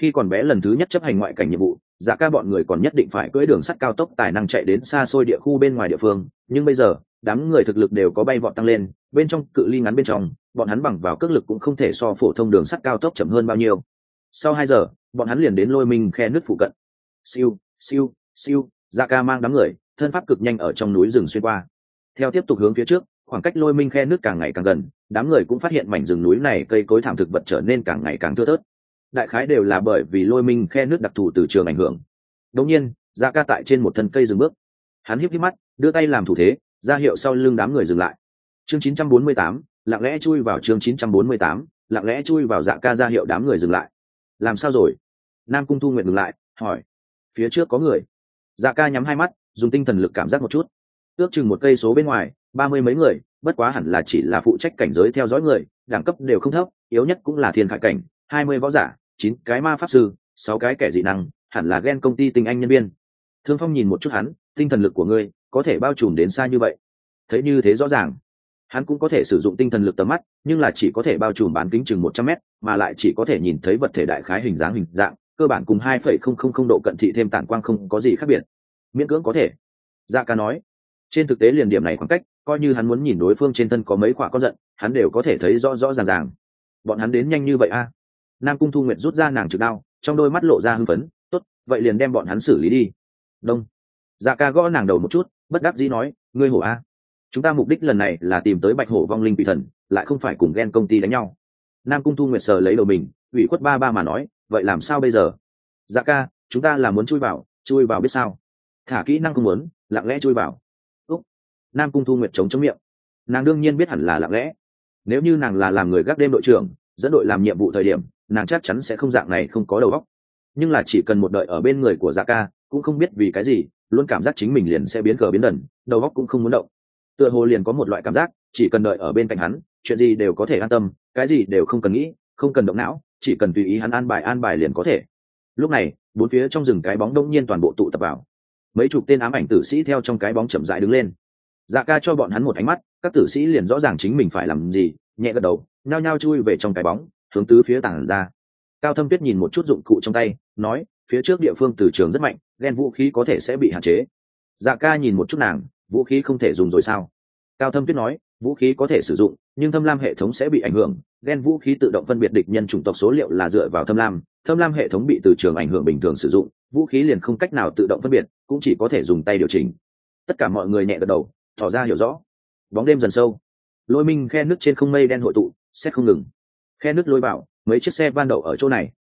S1: Khi còn bé lần thứ nhất chấp hành ngoại cảnh nhiệm vụ dạ ca bọn người còn nhất định phải cưỡi đường sắt cao tốc tài năng chạy đến xa xôi địa khu bên ngoài địa phương. Nhưng bây giờ, đám người thực lực đều có bay vọt tăng lên, bên trong cự ly ngắn bên trong, bọn hắn bằng vào cước lực cũng không thể so phổ thông đường sắt cao tốc chậm hơn bao nhiêu. Sau hai giờ, bọn hắn liền đến lôi minh khe nước phụ cận. Siêu siêu siêu dạ ca mang đám người, thân pháp cực nhanh ở trong núi rừng xuyên qua. Theo tiếp tục hướng phía trước khoảng cách lôi minh khe nước càng ngày càng gần đám người cũng phát hiện mảnh rừng núi này cây cối thảm thực vật trở nên càng ngày càng thưa thớt. Đại khái đều là bởi vì lôi minh khe nước đặc thù từ trường ảnh hưởng. Đông nhiên dạ ca tại trên một thân cây dừng bước. Hắn híp híp mắt đưa tay làm thủ thế ra hiệu sau lưng đám người dừng lại. Chương 948, lặng lẽ chui vào chương 948, lặng lẽ chui vào dạ ca ra hiệu đám người dừng lại. Làm sao rồi? Nam cung thu nguyện ngừng lại hỏi. Phía trước có người. Dạ ca nhắm hai mắt dùng tinh thần lực cảm giác một chút ước chừng một cây số bên ngoài, ba mươi mấy người, bất quá hẳn là chỉ là phụ trách cảnh giới theo dõi người, đẳng cấp đều không thấp, yếu nhất cũng là thiên khải cảnh, hai mươi võ giả, chín cái ma pháp sư, sáu cái kẻ dị năng, hẳn là ghen công ty tinh anh nhân viên. Thương phong nhìn một chút hắn, tinh thần lực của ngươi có thể bao trùm đến xa như vậy. Thấy như thế rõ ràng. Hắn cũng có thể sử dụng tinh thần lực tầm mắt, nhưng là chỉ có thể bao trùm bán kính chừng một trăm mét, mà lại chỉ có thể nhìn thấy vật thể đại khái hình dáng hình dạng, cơ bản cùng hai phẩy không không không độ cận thị thêm tản quang không có gì khác biệt. Miễn cưỡng có thể. Dạ ca nói trên thực tế liền điểm này khoảng cách, coi như hắn muốn nhìn đối phương trên thân có mấy quả con giận, hắn đều có thể thấy rõ rõ ràng ràng. Bọn hắn đến nhanh như vậy a? À? nam cung thu nguyện rút ra nàng trực đao, trong đôi mắt lộ ra hưng phấn, tốt, vậy liền đem bọn hắn xử lý đi. Đông. Dạ ca gõ nàng đầu một chút, bất đắc dĩ nói, ngươi hổ a. Chúng ta mục đích lần này là tìm tới bạch hổ vong linh vị thần, lại không phải cùng ghen công ty đánh nhau. Nam cung thu nguyện sờ lấy đầu mình, ủy khuất ba ba mà nói, vậy làm sao bây giờ? Dạ ca, chúng ta là muốn chui vào chui vào biết sao? Thả kỹ năng không muốn, lặng lẽ chui vào nam cung thu nguyệt chống chống miệng. Nàng đương nhiên biết hẳn là lặng lẽ. Nếu như nàng là làm người gác đêm đội trưởng, dẫn đội làm nhiệm vụ thời điểm, nàng chắc chắn sẽ không dạng này không có đầu óc. Nhưng là chỉ cần một đợi ở bên người của dạ ca, cũng không biết vì cái gì, luôn cảm giác chính mình liền sẽ biến cờ biến đần, đầu óc cũng không muốn động. Tựa hồ liền có một loại cảm giác, chỉ cần đợi ở bên cạnh hắn, chuyện gì đều có thể an tâm, cái gì đều không cần nghĩ, không cần động não, chỉ cần tùy ý hắn an bài an bài liền có thể. Lúc này, bốn phía trong rừng cái bóng đông nhiên toàn bộ tụ tập vào. Mấy chục tên ám ảnh tử sĩ theo trong cái bóng chậm rãi đứng lên dạ ca cho bọn hắn một ánh mắt, các tử sĩ liền rõ ràng chính mình phải làm gì, nhẹ gật đầu, nhao nhao chui về trong cái bóng, hướng tứ phía tảng ra. Cao thâm tuyết nhìn một chút dụng cụ trong tay, nói, phía trước địa phương từ trường rất mạnh ghen vũ khí có thể sẽ bị hạn chế. Dạ ca nhìn một chút nàng, vũ khí không thể dùng rồi sao? Cao thâm tuyết nói, vũ khí có thể sử dụng, nhưng thâm lam hệ thống sẽ bị ảnh hưởng ghen vũ khí tự động phân biệt địch nhân chủng tộc số liệu là dựa vào thâm lam thâm lam hệ thống bị từ trường ảnh hưởng bình thường sử dụng, vũ khí liền không cách nào tự động phân biệt, cũng chỉ có thể dùng tay điều chỉnh. Tất cả mọi người nhẹ gật đầu tỏ ra hiểu rõ. Bóng đêm dần sâu. Lôi minh khe nước trên không mây đen hội tụ, xét không ngừng. Khe nước lôi vào mấy chiếc xe van đậu ở chỗ này.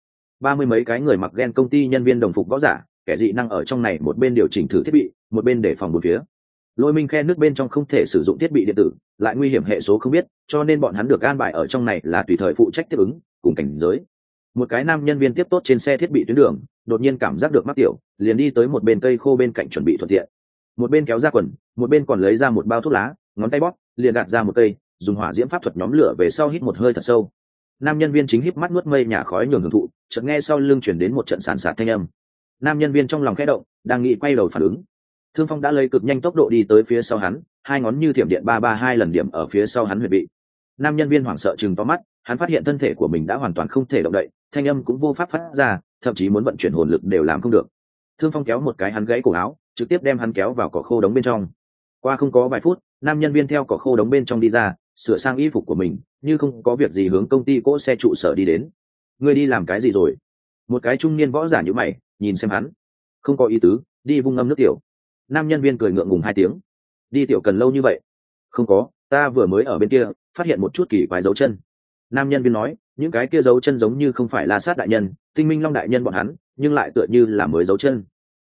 S1: Ba mươi mấy cái người mặc ghen công ty nhân viên đồng phục võ giả, kẻ dị năng ở trong này một bên điều chỉnh thử thiết bị, một bên để phòng một phía. Lôi minh khe nước bên trong không thể sử dụng thiết bị điện tử, lại nguy hiểm hệ số không biết, cho nên bọn hắn được an bài ở trong này là tùy thời phụ trách tiếp ứng, cùng cảnh giới. Một cái nam nhân viên tiếp tốt trên xe thiết bị tuyến đường, đột nhiên cảm giác được mắc tiểu, liền đi tới một bên cây khô bên cạnh chuẩn bị thuận tiện một bên kéo ra quần, một bên còn lấy ra một bao thuốc lá, ngón tay bóp, liền gạt ra một cây, dùng hỏa diễm pháp thuật nhóm lửa về sau hít một hơi thật sâu. Nam nhân viên chính híp mắt nuốt mây nhà khói nhường hưởng thụ, chợt nghe sau lưng chuyển đến một trận sàn sạt thanh âm. Nam nhân viên trong lòng khẽ động, đang nghĩ quay đầu phản ứng. Thương phong đã lấy cực nhanh tốc độ đi tới phía sau hắn, hai ngón như thiểm điện ba ba hai lần điểm ở phía sau hắn huyệt bị. Nam nhân viên hoảng sợ chừng to mắt, hắn phát hiện thân thể của mình đã hoàn toàn không thể động đậy, thanh âm cũng vô pháp phát ra, thậm chí muốn vận chuyển hồn lực đều làm không được. Thương phong kéo một cái hắn gãy cổ áo trực tiếp đem hắn kéo vào cỏ khô đống bên trong. Qua không có vài phút, nam nhân viên theo cỏ khô đống bên trong đi ra, sửa sang y phục của mình, như không có việc gì hướng công ty cỗ xe trụ sở đi đến. Ngươi đi làm cái gì rồi? Một cái trung niên võ giả như mày, nhìn xem hắn. Không có ý tứ, đi vung ngâm nước tiểu. Nam nhân viên cười ngượng ngùng hai tiếng. Đi tiểu cần lâu như vậy? Không có, ta vừa mới ở bên kia, phát hiện một chút kỳ quái dấu chân. Nam nhân viên nói, những cái kia dấu chân giống như không phải la sát đại nhân, tinh minh long đại nhân bọn hắn, nhưng lại tựa như là mới dấu chân.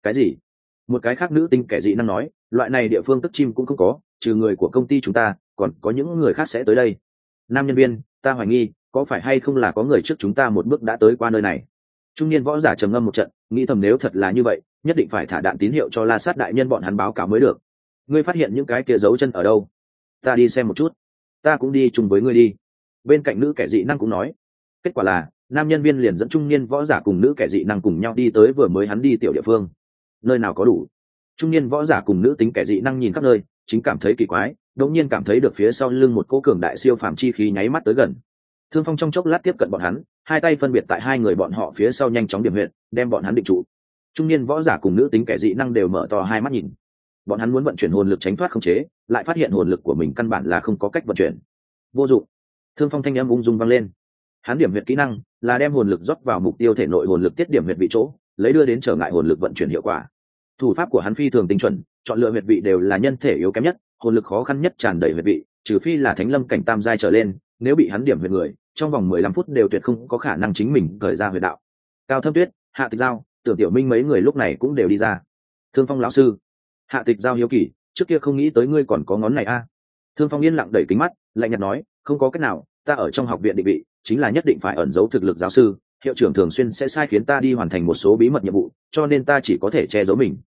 S1: Cái gì? Một cái khác nữ tinh kẻ dị năng nói, loại này địa phương tức chim cũng không có, trừ người của công ty chúng ta, còn có những người khác sẽ tới đây. Nam nhân viên, ta hoài nghi, có phải hay không là có người trước chúng ta một bước đã tới qua nơi này? Trung niên võ giả trầm ngâm một trận, nghĩ thầm nếu thật là như vậy, nhất định phải thả đạn tín hiệu cho la sát đại nhân bọn hắn báo cáo mới được. Ngươi phát hiện những cái kia dấu chân ở đâu? Ta đi xem một chút. Ta cũng đi chung với ngươi đi. Bên cạnh nữ kẻ dị năng cũng nói. Kết quả là, nam nhân viên liền dẫn trung niên võ giả cùng nữ kẻ dị năng cùng nhau đi tới vừa mới hắn đi tiểu địa phương nơi nào có đủ. Trung niên võ giả cùng nữ tính kẻ dị năng nhìn khắp nơi, chính cảm thấy kỳ quái, đột nhiên cảm thấy được phía sau lưng một cỗ cường đại siêu phàm chi khí nháy mắt tới gần. Thương phong trong chốc lát tiếp cận bọn hắn, hai tay phân biệt tại hai người bọn họ phía sau nhanh chóng điểm huyện đem bọn hắn định trụ. Trung niên võ giả cùng nữ tính kẻ dị năng đều mở to hai mắt nhìn. Bọn hắn muốn vận chuyển hồn lực tránh thoát không chế, lại phát hiện hồn lực của mình căn bản là không có cách vận chuyển. Vô dụng. Thương phong thanh âm ung dung vang lên. Hắn điểm huyệt kỹ năng là đem hồn lực rót vào mục tiêu thể nội hồn lực tiết điểm huyệt vị chỗ lấy đưa đến trở ngại hồn lực vận chuyển hiệu quả. Thủ pháp của hắn phi thường tinh chuẩn, chọn lựa huyệt vị đều là nhân thể yếu kém nhất, hồn lực khó khăn nhất tràn đầy huyệt vị, trừ phi là thánh lâm cảnh tam giai trở lên, nếu bị hắn điểm huyệt người, trong vòng mười lăm phút đều tuyệt không có khả năng chính mình khởi ra huyệt đạo. Cao thâm tuyết, hạ tịch giao, tưởng tiểu minh mấy người lúc này cũng đều đi ra. Thương phong lão sư, hạ tịch giao hiếu kỳ, trước kia không nghĩ tới ngươi còn có ngón này a. Thương phong yên lặng đẩy kính mắt, lạnh nhạt nói, không có cách nào, ta ở trong học viện định vị, chính là nhất định phải ẩn giấu thực lực giáo sư hiệu trưởng thường xuyên sẽ sai khiến ta đi hoàn thành một số bí mật nhiệm vụ, cho nên ta chỉ có thể che giấu mình.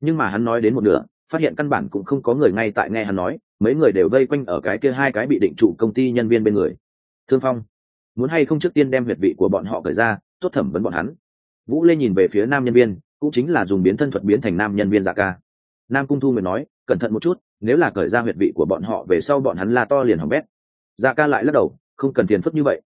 S1: Nhưng mà hắn nói đến một nửa, phát hiện căn bản cũng không có người ngay tại nghe hắn nói, mấy người đều vây quanh ở cái kia hai cái bị định trụ công ty nhân viên bên người. Thương phong, muốn hay không trước tiên đem huyệt vị của bọn họ cởi ra, tốt thẩm vấn bọn hắn. Vũ lê nhìn về phía nam nhân viên, cũng chính là dùng biến thân thuật biến thành nam nhân viên giả ca. Nam cung thu nguyện nói, cẩn thận một chút, nếu là cởi ra huyệt vị của bọn họ về sau bọn hắn la to liền hỏng bét. Giả ca lại lắc đầu, không cần tiền phức như vậy.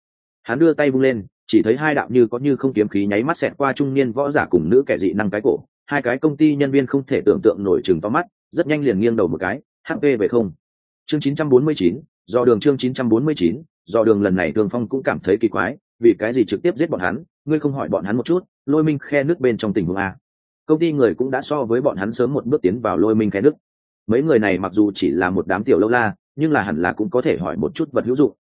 S1: Hắn đưa tay vung lên chỉ thấy hai đạo như có như không kiếm khí nháy mắt xẹt qua trung niên võ giả cùng nữ kẻ dị năng cái cổ. Hai cái công ty nhân viên không thể tưởng tượng nổi chừng to mắt rất nhanh liền nghiêng đầu một cái hp về không. Chương 949, do đường chương 949, do đường lần này thường phong cũng cảm thấy kỳ quái vì cái gì trực tiếp giết bọn hắn ngươi không hỏi bọn hắn một chút lôi minh khe nước bên trong tình huống a. Công ty người cũng đã so với bọn hắn sớm một bước tiến vào lôi minh khe nước. Mấy người này mặc dù chỉ là một đám tiểu lâu la nhưng là hẳn là cũng có thể hỏi một chút vật hữu dụng.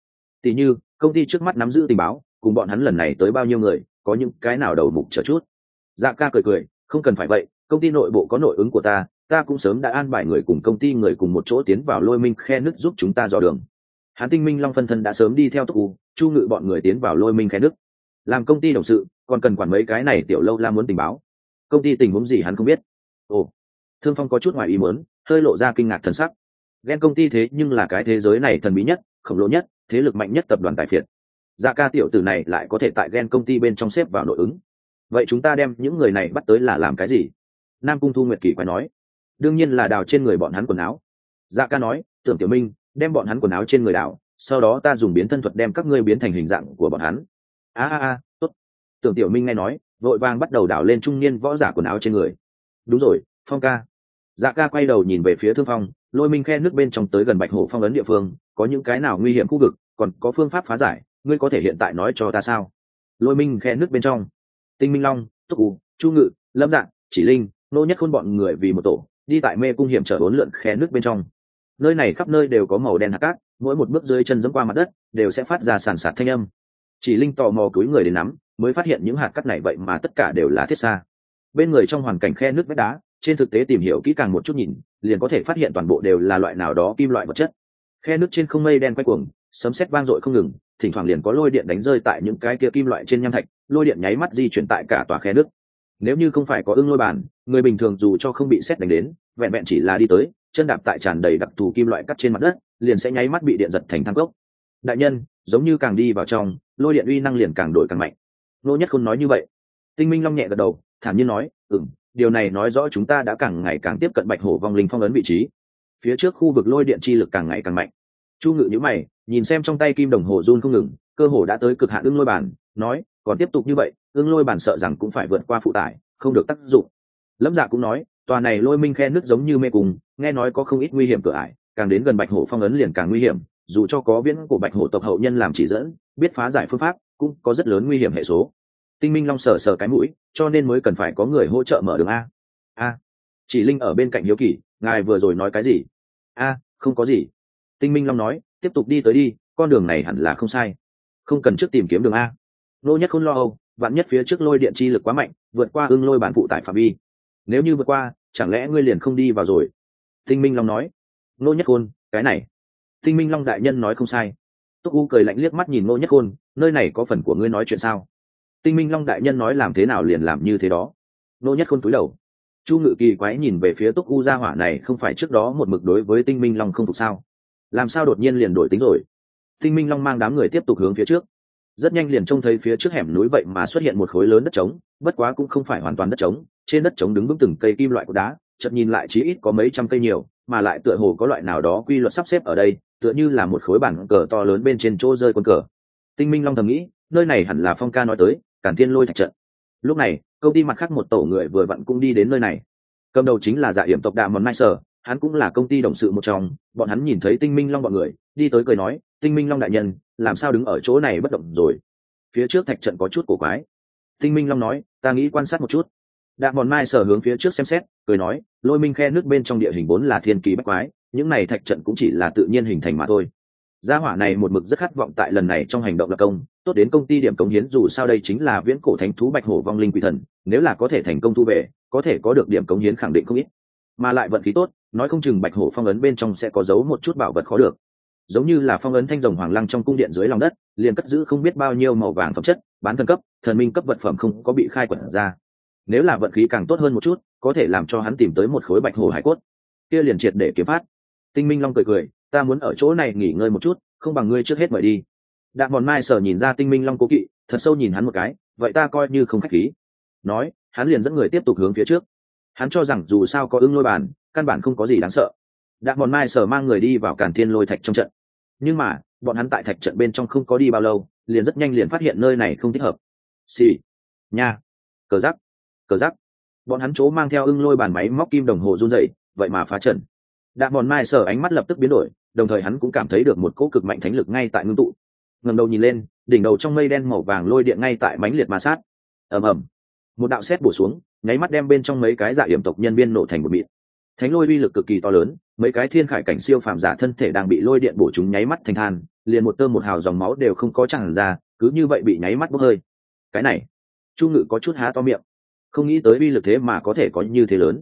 S1: Tỉ như công ty trước mắt nắm giữ tình báo cùng bọn hắn lần này tới bao nhiêu người, có những cái nào đầu mục chờ chút? Dạ ca cười cười, không cần phải vậy, công ty nội bộ có nội ứng của ta ta cũng sớm đã an bài người cùng công ty người cùng một chỗ tiến vào lôi minh khe nước giúp chúng ta dò đường. Hán tinh minh long phân thân đã sớm đi theo túc u, chu ngự bọn người tiến vào lôi minh khe nước. Làm công ty đồng sự, còn cần quản mấy cái này tiểu lâu la muốn tình báo. Công ty tình huống gì hắn không biết. Ồ, thương phong có chút ngoài ý muốn, hơi lộ ra kinh ngạc thần sắc. Ghen công ty thế nhưng là cái thế giới này thần bí nhất, khổng lồ nhất, thế lực mạnh nhất tập đoàn tài phiệt dạ ca tiểu tử này lại có thể tại ghen công ty bên trong xếp vào nội ứng. Vậy chúng ta đem những người này bắt tới là làm cái gì? Nam cung thu nguyệt kỳ quay nói. Đương nhiên là đào trên người bọn hắn quần áo. Dạ ca nói, tưởng tiểu minh, đem bọn hắn quần áo trên người đào, sau đó ta dùng biến thân thuật đem các ngươi biến thành hình dạng của bọn hắn. A a a, tốt. Tưởng tiểu minh nghe nói, vội vàng bắt đầu đảo lên trung niên võ giả quần áo trên người. Đúng rồi, phong ca. Dạ ca quay đầu nhìn về phía thương phong, lôi minh khe nước bên trong tới gần bạch hổ phong ấn địa phương, có những cái nào nguy hiểm khu vực, còn có phương pháp phá giải ngươi có thể hiện tại nói cho ta sao? Lôi minh khe nước bên trong. Tinh minh long, túc u, chu ngự, lâm dạng chỉ linh, nô nhất khôn bọn người vì một tổ, đi tại mê cung hiểm trở bốn lượn khe nước bên trong. Nơi này khắp nơi đều có màu đen hạt cát, mỗi một bước dưới chân dẫm qua mặt đất, đều sẽ phát ra sàn sạt thanh âm. Chỉ linh tò mò cúi người đến nắm, mới phát hiện những hạt cát này vậy mà tất cả đều là thiết xa bên người trong hoàn cảnh khe nước vách đá, trên thực tế tìm hiểu kỹ càng một chút nhìn, liền có thể phát hiện toàn bộ đều là loại nào đó kim loại vật chất. Khe nước trên không mây đen quay cuồng sấm sét vang dội không ngừng thỉnh thoảng liền có lôi điện đánh rơi tại những cái kia kim loại trên nham thạch lôi điện nháy mắt di chuyển tại cả tòa khe nước. Nếu như không phải có ưng lôi bàn người bình thường dù cho không bị xét đánh đến vẹn vẹn chỉ là đi tới chân đạp tại tràn đầy đặc thù kim loại cắt trên mặt đất liền sẽ nháy mắt bị điện giật thành thang cốc. Đại nhân giống như càng đi vào trong lôi điện uy năng liền càng đổi càng mạnh. Nô nhất không nói như vậy. Tinh minh long nhẹ gật đầu thản nhiên nói ừm, điều này nói rõ chúng ta đã càng ngày càng tiếp cận bạch hổ vong linh phong ấn vị trí. Phía trước khu vực lôi điện chi lực càng ngày càng mạnh chu ngự nhữ mày, nhìn xem trong tay kim đồng hồ run không ngừng, cơ hồ đã tới cực hạn ưng lôi bản, nói, còn tiếp tục như vậy, ưng lôi bản sợ rằng cũng phải vượt qua phụ tải, không được tác dụng. Lâm dạ cũng nói, tòa này lôi minh khe nước giống như mê cùng nghe nói có không ít nguy hiểm cửa ải, càng đến gần bạch hổ phong ấn liền càng nguy hiểm, dù cho có viễn của bạch hổ tộc hậu nhân làm chỉ dẫn, biết phá giải phương pháp, cũng có rất lớn nguy hiểm hệ số. Tinh minh long sờ sờ cái mũi, cho nên mới cần phải có người hỗ trợ mở đường a. A, chỉ linh ở bên cạnh hiếu kỳ, ngài vừa rồi nói cái gì? A, không có gì tinh minh long nói, tiếp tục đi tới đi, con đường này hẳn là không sai. Không cần trước tìm kiếm đường a. Nô nhất không lo âu, vạn nhất phía trước lôi điện chi lực quá mạnh, vượt qua ưng lôi bản phụ tại phạm vi. Nếu như vượt qua, chẳng lẽ ngươi liền không đi vào rồi? Tinh minh long nói. Nô nhất khôn, cái này. Tinh minh long đại nhân nói không sai. Túc u cười lạnh liếc mắt nhìn nô nhất khôn, nơi này có phần của ngươi nói chuyện sao? Tinh minh long đại nhân nói, làm thế nào liền làm như thế đó? Nô nhất khôn túi đầu. Chu ngự kỳ quái nhìn về phía túc u gia hỏa này, không phải trước đó một mực đối với tinh minh long không phục sao? Làm sao đột nhiên liền đổi tính rồi? Tinh minh long mang đám người tiếp tục hướng phía trước. Rất nhanh liền trông thấy phía trước hẻm núi vậy mà xuất hiện một khối lớn đất trống, bất quá cũng không phải hoàn toàn đất trống, trên đất trống đứng vững từng cây kim loại của đá Chậm nhìn lại chí ít có mấy trăm cây nhiều, mà lại tựa hồ có loại nào đó quy luật sắp xếp ở đây, tựa như là một khối bản cờ to lớn bên trên chỗ rơi quân cờ. Tinh minh long thầm nghĩ, nơi này hẳn là phong ca nói tới, cản thiên lôi thạch trận. Lúc này công ty mặt khác một tổ người vừa vặn cũng đi đến nơi này. Cầm đầu chính là dạ hiểm tộc đạ mòn mai sở hắn cũng là công ty đồng sự một trong, bọn hắn nhìn thấy tinh minh long bọn người, đi tới cười nói, tinh minh long đại nhân, làm sao đứng ở chỗ này bất động rồi? Phía trước thạch trận có chút cổ quái. Tinh minh long nói, ta nghĩ quan sát một chút. Đạ mòn mai sở hướng phía trước xem xét, cười nói, lôi minh khe nước bên trong địa hình vốn là thiên kỳ bách quái, những này thạch trận cũng chỉ là tự nhiên hình thành mà thôi. Gia hỏa này một mực rất khát vọng tại lần này trong hành động lập công, tốt đến công ty điểm cống hiến dù sao đây chính là viễn cổ thánh thú bạch hổ vong linh quỷ thần, nếu là có thể thành công thu về, có thể có được điểm cống hiến khẳng định không ít. Mà lại vận khí tốt nói không chừng bạch hổ phong ấn bên trong sẽ có giấu một chút bảo vật khó được. Giống như là phong ấn thanh rồng hoàng lăng trong cung điện dưới lòng đất, liền cất giữ không biết bao nhiêu màu vàng phẩm chất, bán thần cấp, thần minh cấp vật phẩm không có bị khai quẩn ra. Nếu là vận khí càng tốt hơn một chút, có thể làm cho hắn tìm tới một khối bạch hổ hải cốt. Kia liền triệt để kiếm phát. Tinh minh long cười cười, ta muốn ở chỗ này nghỉ ngơi một chút, không bằng ngươi trước hết mời đi. Đạn mòn mai sở nhìn ra tinh minh long cố kỵ, thật sâu nhìn hắn một cái, vậy ta coi như không khách khí. Nói, hắn liền dẫn người tiếp tục hướng phía trước. Hắn cho rằng dù sao có ưng lôi bàn căn bản không có gì đáng sợ. Đạn bọn mai sở mang người đi vào càn thiên lôi thạch trong trận. Nhưng mà, bọn hắn tại thạch trận bên trong không có đi bao lâu, liền rất nhanh liền phát hiện nơi này không thích hợp. Xì、sì. nha. Cờ giắc cờ giắc bọn hắn chỗ mang theo ưng lôi bàn máy móc kim đồng hồ run dậy vậy mà phá trận. Đạn bọn mai sở ánh mắt lập tức biến đổi, đồng thời hắn cũng cảm thấy được một cỗ cực mạnh thánh lực ngay tại ngưng tụ. Ngầm đầu nhìn lên, đỉnh đầu trong mây đen màu vàng lôi điện ngay tại mánh liệt ma sát. Ầm ầm. Một đạo xét bổ xuống, nháy mắt đem bên trong mấy cái dạ hiểm tộc nhân viên nổ thành một mịn thánh lôi uy lực cực kỳ to lớn, mấy cái thiên khải cảnh siêu phàm giả thân thể đang bị lôi điện bổ chúng nháy mắt thành than, liền một tơ một hào dòng máu đều không có chẳng ra, cứ như vậy bị nháy mắt bốc hơi. Cái này, chu ngự có chút há to miệng. Không nghĩ tới uy lực thế mà có thể có như thế lớn.